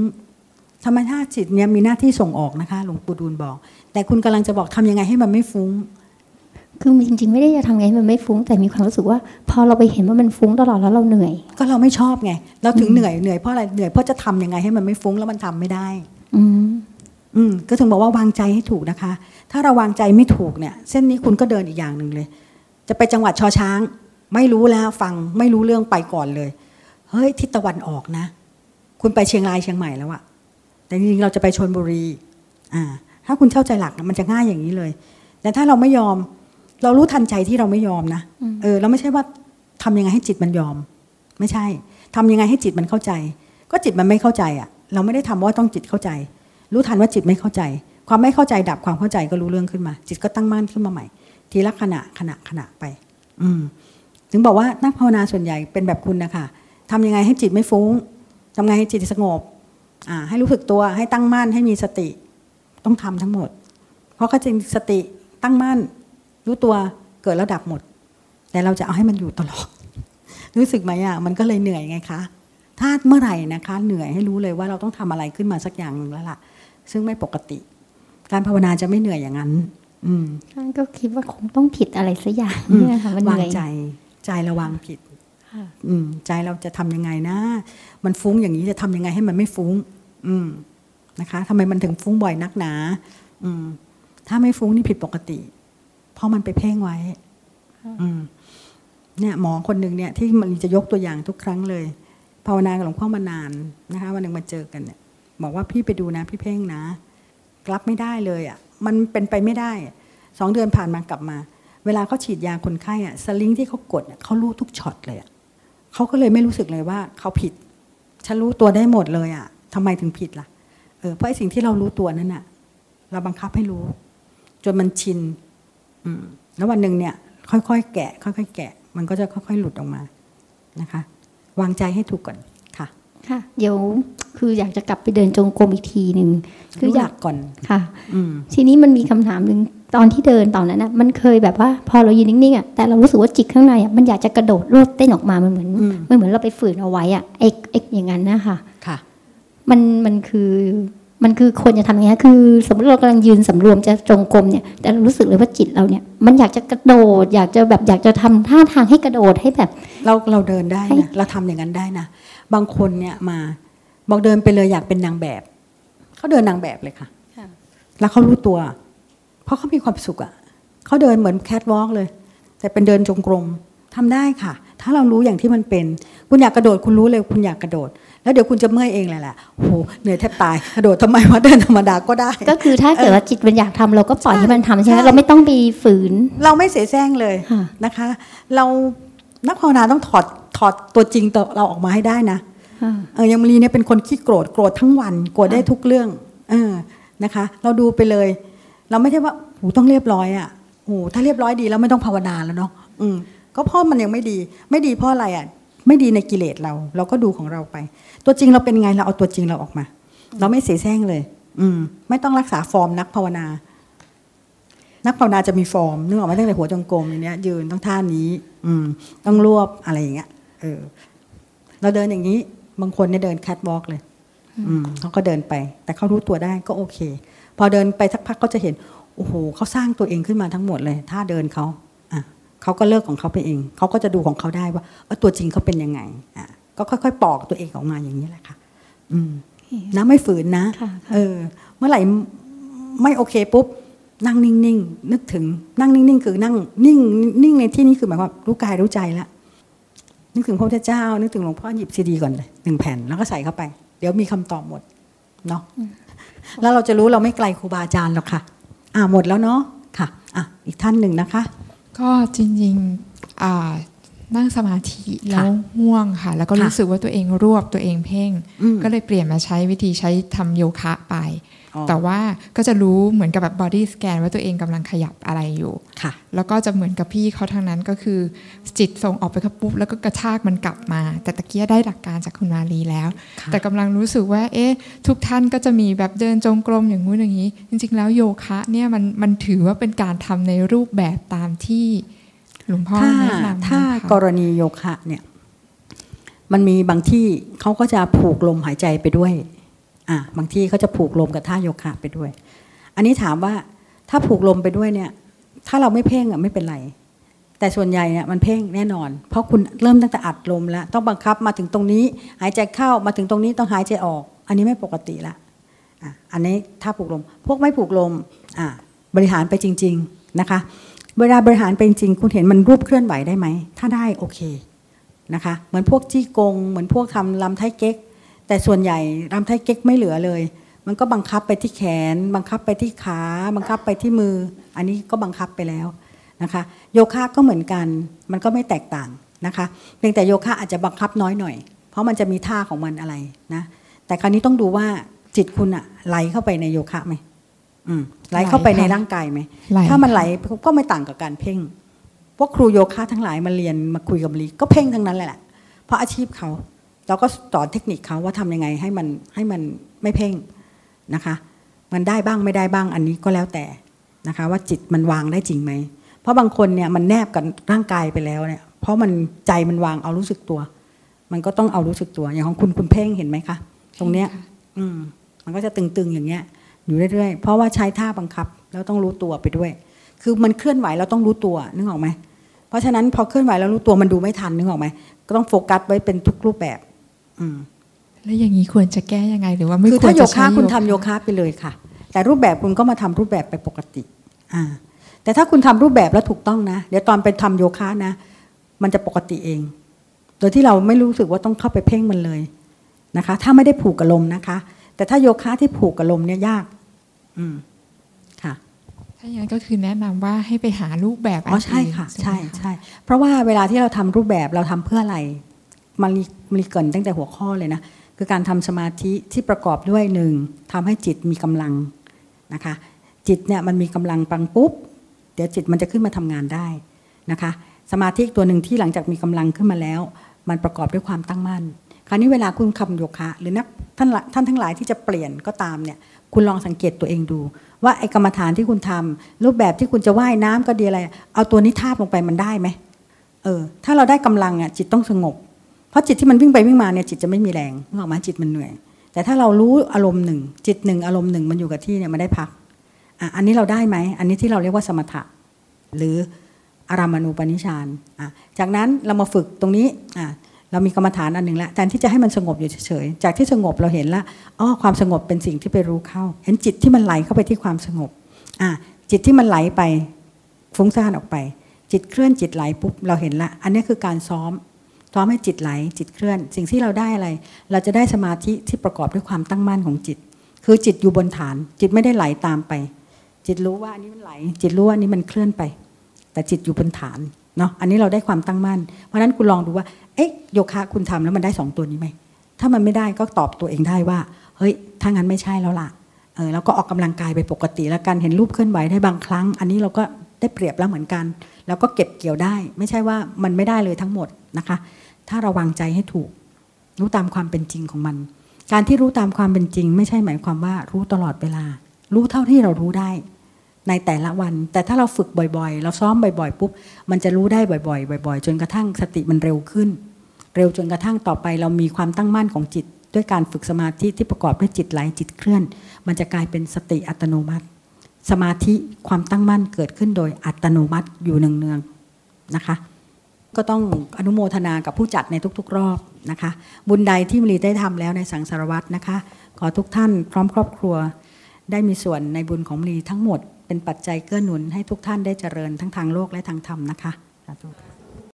ธรรมชาติจิตเนี่ยมีหน้าที่ส่งออกนะคะ หลวงปู่ดูลบอก แต่คุณกำลังจะบอกทำยังไงให้มันไม่ฟุ้ง คือจริง ๆ ไม่ได้จะทำไงให้มันไม่ฟุ้งแต่มีความรู้สึกว่า พอเราไปเห็นว่ามันฟุ้งตลอดแล้วเราเหนื่อย ก็เราไม่ชอบไง เราถึงเหนื่อยเหนื่อยเพราะอะไรเหนื่อยเพราะจะทำยังไงให้มันไม่ฟุ้งแล้วมันทำไม่ได้ อืมอืมก็ถึงบอกว่าวางใจให้ถูกนะคะ ถ้าเราวางใจไม่ถูกเนี่ย เส้นนี้คุณก็เดินอีกอย่างหนึ่งเลย จะไปจังหวัดชอช้าง ไม่รู้แล้วฟังไม่รู้เรื่องไปก่อนเลย เฮ้ยทิศตะวันออกนะ คุณไปเชียงรายเชียงใหม่แล้วอะแต่จริงๆเราจะไปชนบุรี อ่า ถ้าคุณเข้าใจหลักนะมันจะง่ายอย่างนี้เลย แต่ถ้าเราไม่ยอม เรารู้ทันใจที่เราไม่ยอมนะอืมเออเราไม่ใช่ว่าทำยังไงให้จิตมันยอม ไม่ใช่ทำยังไงให้จิตมันเข้าใจ ก็จิตมันไม่เข้าใจอะเราไม่ได้ทำว่าต้องจิตเข้าใจ รู้ทันว่าจิตไม่เข้าใจ ความไม่เข้าใจดับความเข้าใจก็รู้เรื่องขึ้นมา จิตก็ตั้งมั่นขึ้นมาใหม่ ทีละขณะขณะขณะไป อืม ถึงบอกว่านักภาวนาส่วนใหญ่เป็นแบบคุณนะคะทำยังไงให้จิตไม่ฟุ้งทำไงให้จิตสงบ อ่า ให้รู้สึกตัวให้ตั้งมั่นให้มีสติ ต้องทำทั้งหมด เพราะก็จริงสติตั้งมั่น รู้ตัวเกิดแล้วดับหมด แต่เราจะเอาให้มันอยู่ตลอด รู้สึกไหมอะมันก็เลยเหนื่อยไงคะ ถ้าเมื่อไหร่นะคะ เหนื่อยให้รู้เลยว่าเราต้องทำอะไรขึ้นมาสักอย่างหนึ่งแล้วล่ะ ซึ่งไม่ปกติ การภาวนาจะไม่เหนื่อยอย่างนั้น อืมท่านก็คิดว่าคงต้องผิดอะไรสักอย่างอืมเนี่ยค่ะมันเหวางนื่อยใจใจเราวางผิดค่ะอืม ใจเราจะทำยังไงนะ มันฟุ้งอย่างนี้จะทำยังไงให้มันไม่ฟุ้ง อืมนะคะทำไมมันถึงฟุ้งบ่อยนักหนา อืม ถ้าไม่ฟุ้งนี่ผิดปกติ เพราะมันไปเพ่งไว้อืมเนี่ยหมอคนหนึ่งเนี่ยที่มันจะยกตัวอย่างทุกครั้งเลย ภาวนากับหลวงพ่อมานานนะคะวันหนึ่งมาเจอกันเนี่ยบอกว่าพี่ไปดูนะ พี่เพ่งนะรับไม่ได้เลยอะมันเป็นไปไม่ได้อะสองเดือนผ่านมากลับมา เวลาเขาฉีดยาคนไข้อะสลิงที่เขากดอะเขารู้ทุกช็อตเลยอะเขาก็เลยไม่รู้สึกเลยว่าเขาผิดฉันรู้ตัวได้หมดเลยอะทำไมถึงผิดล่ะเออเพราะไอ้สิ่งที่เรารู้ตัวนั้นน่ะ เราบังคับให้รู้ จนมันชินอืม แล้ววันหนึ่งเนี่ย ค่อยๆแกะ ค่อยๆแกะ มันก็จะค่อยๆ หลุดออกมานะคะ วางใจให้ถูกก่อนค่ะ ค่ะ เดี๋ยวคืออยากจะกลับไปเดินจงกรมอีกทีหนึ่งคือรู้อหยาลักกก่อนค่ะอืมทีนี้มันมีคำถามหนึ่งตอนที่เดินตอนนั้นนะมันเคยแบบว่าพอเรายืนนิ่งๆอะแต่เรารู้สึกว่าจิตข้างในอะมันอยากจะกระโดดโลดเต้นออกมามันเหมือนอืมมันเหมือนเราไปฝืนเอาไว้อะเอ็กเอ็กอย่างนั้นนะคะค่ะ มันมันคือ มันคือคนจะทำยังไงคะคือ สมมติเรากำลังยืนสำรวมจะจงกรมเนี่ย แต่เรารู้สึกเลยว่าจิตเราเนี่ย มันอยากจะกระโดด อยากจะแบบอยากจะทำท่าทางให้กระโดดให้แบบ เราเราเดินได้ให้นะเราทำอย่างนั้นได้นะบางคนเนี่ยมาบอกเดินไปเลยอยากเป็นนางแบบเขาเดินนางแบบเลยค่ะ แล้วเขารู้ตัว เพราะเขามีความสุขอะ่ะเขาเดินเหมือนแคทวอล์กเลย แต่เป็นเดินจงกรมทำได้ค่ะ ถ้าเรารู้อย่างที่มันเป็น คุณอยากกระโดดคุณรู้เลย คุณอยากกระโดด แล้วเดี๋ยวคุณจะเมื่อยเองแหละแหละโอ้โหเหนื่อยแทบตายกระโดดทำไมวะเดินธรรมดาก็ได้ ก็คือถ้าเกิดว่าจิตมันอยากทำเราก็ปล่อยให้มันทำใช่ไหมเราไม่ต้องไปฝืน เราไม่เสียแซงเลยนะคะ เรานักภาวนาต้องถอดถอดตัวจริงตัวเราออกมาให้ได้นะค่ะเออยังมรีเนี่ยเป็นคนขี้โกรธโกรธทั้งวันโกรธได้ทุกเรื่อง เออนะคะ เราดูไปเลย เราไม่ใช่ว่าหูต้องเรียบร้อยอะโอ้ถ้าเรียบร้อยดีแล้วไม่ต้องภาวนาแล้วเนาะอืมก็เพราะมันยังไม่ดี ไม่ดีเพราะอะไรอะ ไม่ดีในกิเลสเรา เราก็ดูของเราไป ตัวจริงเราเป็นไงเราเอาตัวจริงเราออกมา เราไม่เสียแซงเลย อืม ไม่ต้องรักษาฟอร์มนักภาวนา นักภาวนาจะมีฟอร์มนึกออกไหมตั้งแต่หัวจงกรมอย่างเนี้ย ยืนต้องท่านี้ อืม ต้องรวบอะไรอย่างเงี้ยเออ เราเดินอย่างนี้ บางคนเนี่ยเดินแคทวอล์กเลย อืมเขาก็เดินไป แต่เขารู้ตัวได้ก็โอเค พอเดินไปสักพักก็จะเห็นโอ้โหเขาสร้างตัวเองขึ้นมาทั้งหมดเลยถ้าเดินเขา เขาก็เลิกของเขาไปเอง เขาก็จะดูของเขาได้ว่าเออตัวจริงเขาเป็นยังไงอะก็ค่อย ๆ ปอกตัวเองออกมาอย่างนี้แหละค่ะ อืมนะไม่ฝืนนะเออ เมื่อไหร่ไม่โอเคปุ๊บนั่งนิ่งๆนึกถึงนั่งนิ่งๆคือนั่งนิ่งนิ่งในที่นี้คือหมายความรู้กายรู้ใจแล้วนึกถึงพระพุทธเจ้า นึกถึงหลวงพ่อหยิบซีดีก่อนเลยหนึ่งแผ่นแล้วก็ใส่เข้าไป เดี๋ยวมีคำตอบหมดเนาะแล้วเราจะรู้เราไม่ไกลครูบาอาจารย์หรอกค่ะ อ่าหมดแล้วเนาะค่ะ อะ อีกท่านหนึ่งนะคะ ก็จริงๆอ่า นั่งสมาธิแล้วง่วงค่ะ แล้วก็รู้สึกว่าตัวเองรวบตัวเองเพ่งอืมก็เลยเปลี่ยนมาใช้วิธีใช้ทำโยคะไปอ๋อแต่ว่าก็จะรู้เหมือนกับแบบบอดี้สแกนว่าตัวเองกำลังขยับอะไรอยู่ค่ะ แล้วก็จะเหมือนกับพี่เขาทางนั้นก็คือ จิตส่งออกไปครับปุ๊บแล้วก็กระชากมันกลับมา แต่ตะเกียได้หลักการจากคุณมาลีแล้ว แต่กำลังรู้สึกว่า เอ๊ะ ทุกท่านก็จะมีแบบเดินจงกรมอย่างงู้นอย่างนี้ จริง ๆ แล้วโยคะเนี่ยมันมันถือว่าเป็นการทำในรูปแบบตามที่ หลวงพ่อถ้าแนะนำไหมถ้าคะกรณีโยคะเนี่ยมันมีบางที่เขาก็จะผูกลมหายใจไปด้วย อะบางที่เขาจะผูกลมกับท่าโยคะไปด้วย อันนี้ถามว่าถ้าผูกลมไปด้วยเนี่ย ถ้าเราไม่เพ่งอะไม่เป็นไร แต่ส่วนใหญ่เนี่ยมันเพ่งแน่นอน เพราะคุณเริ่มตั้งแต่อัดลมแล้ว ต้องบังคับมาถึงตรงนี้ หายใจเข้ามาถึงตรงนี้ต้องหายใจออก อันนี้ไม่ปกติละอะอันนี้ถ้าผูกลม พวกไม่ผูกลมอะบริหารไปจริง ๆนะคะ เวลาบริหารเป็นจริง คุณเห็นมันรูปเคลื่อนไหวได้ไหม ถ้าได้โอเคนะคะ เหมือนพวกจี้กง เหมือนพวกทำลำไทเก๊ก แต่ส่วนใหญ่ลำไทเก๊กไม่เหลือเลย มันก็บังคับไปที่แขน บังคับไปที่ขา บังคับไปที่มือ อันนี้ก็บังคับไปแล้วนะคะ โยคะก็เหมือนกัน มันก็ไม่แตกต่างนะคะ เพียงแต่โยคะอาจจะบังคับน้อยหน่อย เพราะมันจะมีท่าของมันอะไรนะ แต่คราวนี้ต้องดูว่าจิตคุณอะไหลเข้าไปในโยคะไหมอืม ไหลเข้าไปในร่างกายไหมไหลถ้ามันไหลก็ไม่ต่างกับการเพ่งพวกครูโยคะทั้งหลายมาเรียนมาคุยกับลีก็เพ่งทั้งนั้นแหละ เพราะอาชีพเขาเราก็สอนเทคนิคเขาว่าทำยังไงให้มันให้มันไม่เพ่งนะคะ มันได้บ้างไม่ได้บ้างอันนี้ก็แล้วแต่นะคะ ว่าจิตมันวางได้จริงไหมเพราะบางคนเนี่ยมันแนบกับร่างกายไปแล้วเนี่ย เพราะมันใจมันวางเอารู้สึกตัว มันก็ต้องเอารู้สึกตัวอย่างของคุณคุณเพ่งเห็นไหมคะตรงเนี้ย อืม มันก็จะตึงๆอย่างเงี้ย อยู่เรื่อยๆ เพราะว่าใช้ท่าบังคับแล้วต้องรู้ตัวไปด้วย คือมันเคลื่อนไหวเราต้องรู้ตัวนึกออกไหมเพราะฉะนั้นพอเคลื่อนไหวแล้วรู้ตัวมันดูไม่ทันนึกออกไหมก็ต้องโฟกัสไว้เป็นทุกรูปแบบ อืมแล้วอย่างนี้ควรจะแก้ยังไงหรือว่าไม่คือควรถ้าโยจะใช้คะคุณทำโยคะไปเลยค่ะ แต่รูปแบบคุณก็มาทำรูปแบบไปปกติ อ่า แต่ถ้าคุณทำรูปแบบแล้วถูกต้องนะ เดี๋ยวตอนไปทำโยคะนะ มันจะปกติเอง โดยที่เราไม่รู้สึกว่าต้องเข้าไปเพ่งมันเลยนะคะ ถ้าไม่ได้ผูกกับลมนะคะ แต่ถ้าโยคะที่ผูกกับลมเนี่ยยาก อืมค่ะ ถ้าอย่างนั้นก็คือแนะนำว่าให้ไปหารูปแบบอ๋อใช่ค่ะ ใช่ใช่เพราะว่าเวลาที่เราทำรูปแบบเราทำเพื่ออะไรมารีมารีเกรินตั้งแต่หัวข้อเลยนะคือการทำสมาธิที่ประกอบด้วยหนึ่งทำให้จิตมีกำลังนะคะ จิตเนี่ยมันมีกำลังปังปุ๊บ เดี๋ยวจิตมันจะขึ้นมาทำงานได้นะคะ สมาธิอีกตัวหนึ่งที่หลังจากมีกำลังขึ้นมาแล้ว มันประกอบด้วยความตั้งมั่นคราวนี้เวลาคุณคำโยคะ หรือนักท่านละท่านทั้งหลายที่จะเปลี่ยนก็ตามเนี่ย คุณลองสังเกตตัวเองดู ว่าไอ้กรรมฐานที่คุณทำรูปแบบที่คุณจะว่ายน้ำก็ดีอะไร เอาตัวนี้ทาบลงไปมันได้ไหมเออ ถ้าเราได้กำลังอะจิตต้องสงบ เพราะจิตที่มันวิ่งไปวิ่งมาเนี่ยจิตจะไม่มีแรงนึกออกไหมจิตมันเหนื่อย แต่ถ้าเรารู้อารมณ์หนึ่งจิตหนึ่งอารมณ์หนึ่งมันอยู่กับที่เนี่ยมันได้พักอะอันนี้เราได้ไหมอันนี้ที่เราเรียกว่าสมถะ หรืออารามานูปนิชานอะจากนั้นเรามาฝึกตรงนี้อะ เรามีกรรมฐานอันหนึ่งแล้วแทนที่จะให้มันสงบอยู่เฉยๆ จากที่สงบเราเห็นแล้วอ๋อความสงบเป็นสิ่งที่ไปรู้เข้า เห็นจิตที่มันไหลเข้าไปที่ความสงบอะจิตที่มันไหลไปฟุ้งซ่านออกไป จิตเคลื่อนจิตไหลปุ๊บเราเห็นละ อันนี้คือการซ้อมซ้อมให้จิตไหลจิตเคลื่อน สิ่งที่เราได้อะไร เราจะได้สมาธิที่ประกอบด้วยความตั้งมั่นของจิต คือจิตอยู่บนฐาน จิตไม่ได้ไหลตามไป จิตรู้ว่าอันนี้มันไหล จิตรู้ว่าอันนี้มันเคลื่อนไป แต่จิตอยู่บนฐาน เนาะอันนี้เราได้ความตั้งมั่น เพราะนั้นคุณลองดูว่าเอ๊ะโยคะคุณทำแล้วมันได้สองตัวนี้ไหมถ้ามันไม่ได้ก็ตอบตัวเองได้ว่า เฮ้ยถ้างั้นไม่ใช่แล้วล่ะเออแล้วก็ออกกำลังกายไปปกติ แล้วการเห็นรูปเคลื่อนไหวได้บางครั้ง อันนี้เราก็ได้เปรียบแล้วเหมือนกัน แล้วก็เก็บเกี่ยวได้ ไม่ใช่ว่ามันไม่ได้เลยทั้งหมดนะคะ ถ้าราวางใจให้ถูก รู้ตามความเป็นจริงของมัน การที่รู้ตามความเป็นจริง ไม่ใช่หมายความว่ารู้ตลอดเวลา รู้เท่าที่เรารู้ได้ ในแต่ละวัน แต่ถ้าเราฝึกบ่อยๆ เราซ้อมบ่อยๆปุ๊บมันจะรู้ได้บ่อยๆบ่อย ๆ จนกระทั่งสติมันเร็วขึ้น เร็วจนกระทั่งต่อไป เรามีความตั้งมั่นของจิต ด้วยการฝึกสมาธิที่ประกอบด้วยจิตไหลจิตเคลื่อน มันจะกลายเป็นสติอัตโนมัติ สมาธิความตั้งมั่นเกิดขึ้นโดยอัตโนมัติอยู่เนืองๆนะคะ ก็ต้องอนุโมทนากับผู้จัดในทุก ๆ รอบนะคะ บุญใดที่มรีได้ทำแล้วในสังสารวัตรนะคะ ขอทุกท่านพร้อมครอบครัว ได้มีส่วนในบุญของมรีทั้งหมด เป็นปัจจัยเกื้อหนุนให้ทุกท่านได้เจริญทั้งทางโลกและทางธรรมนะคะสาธุ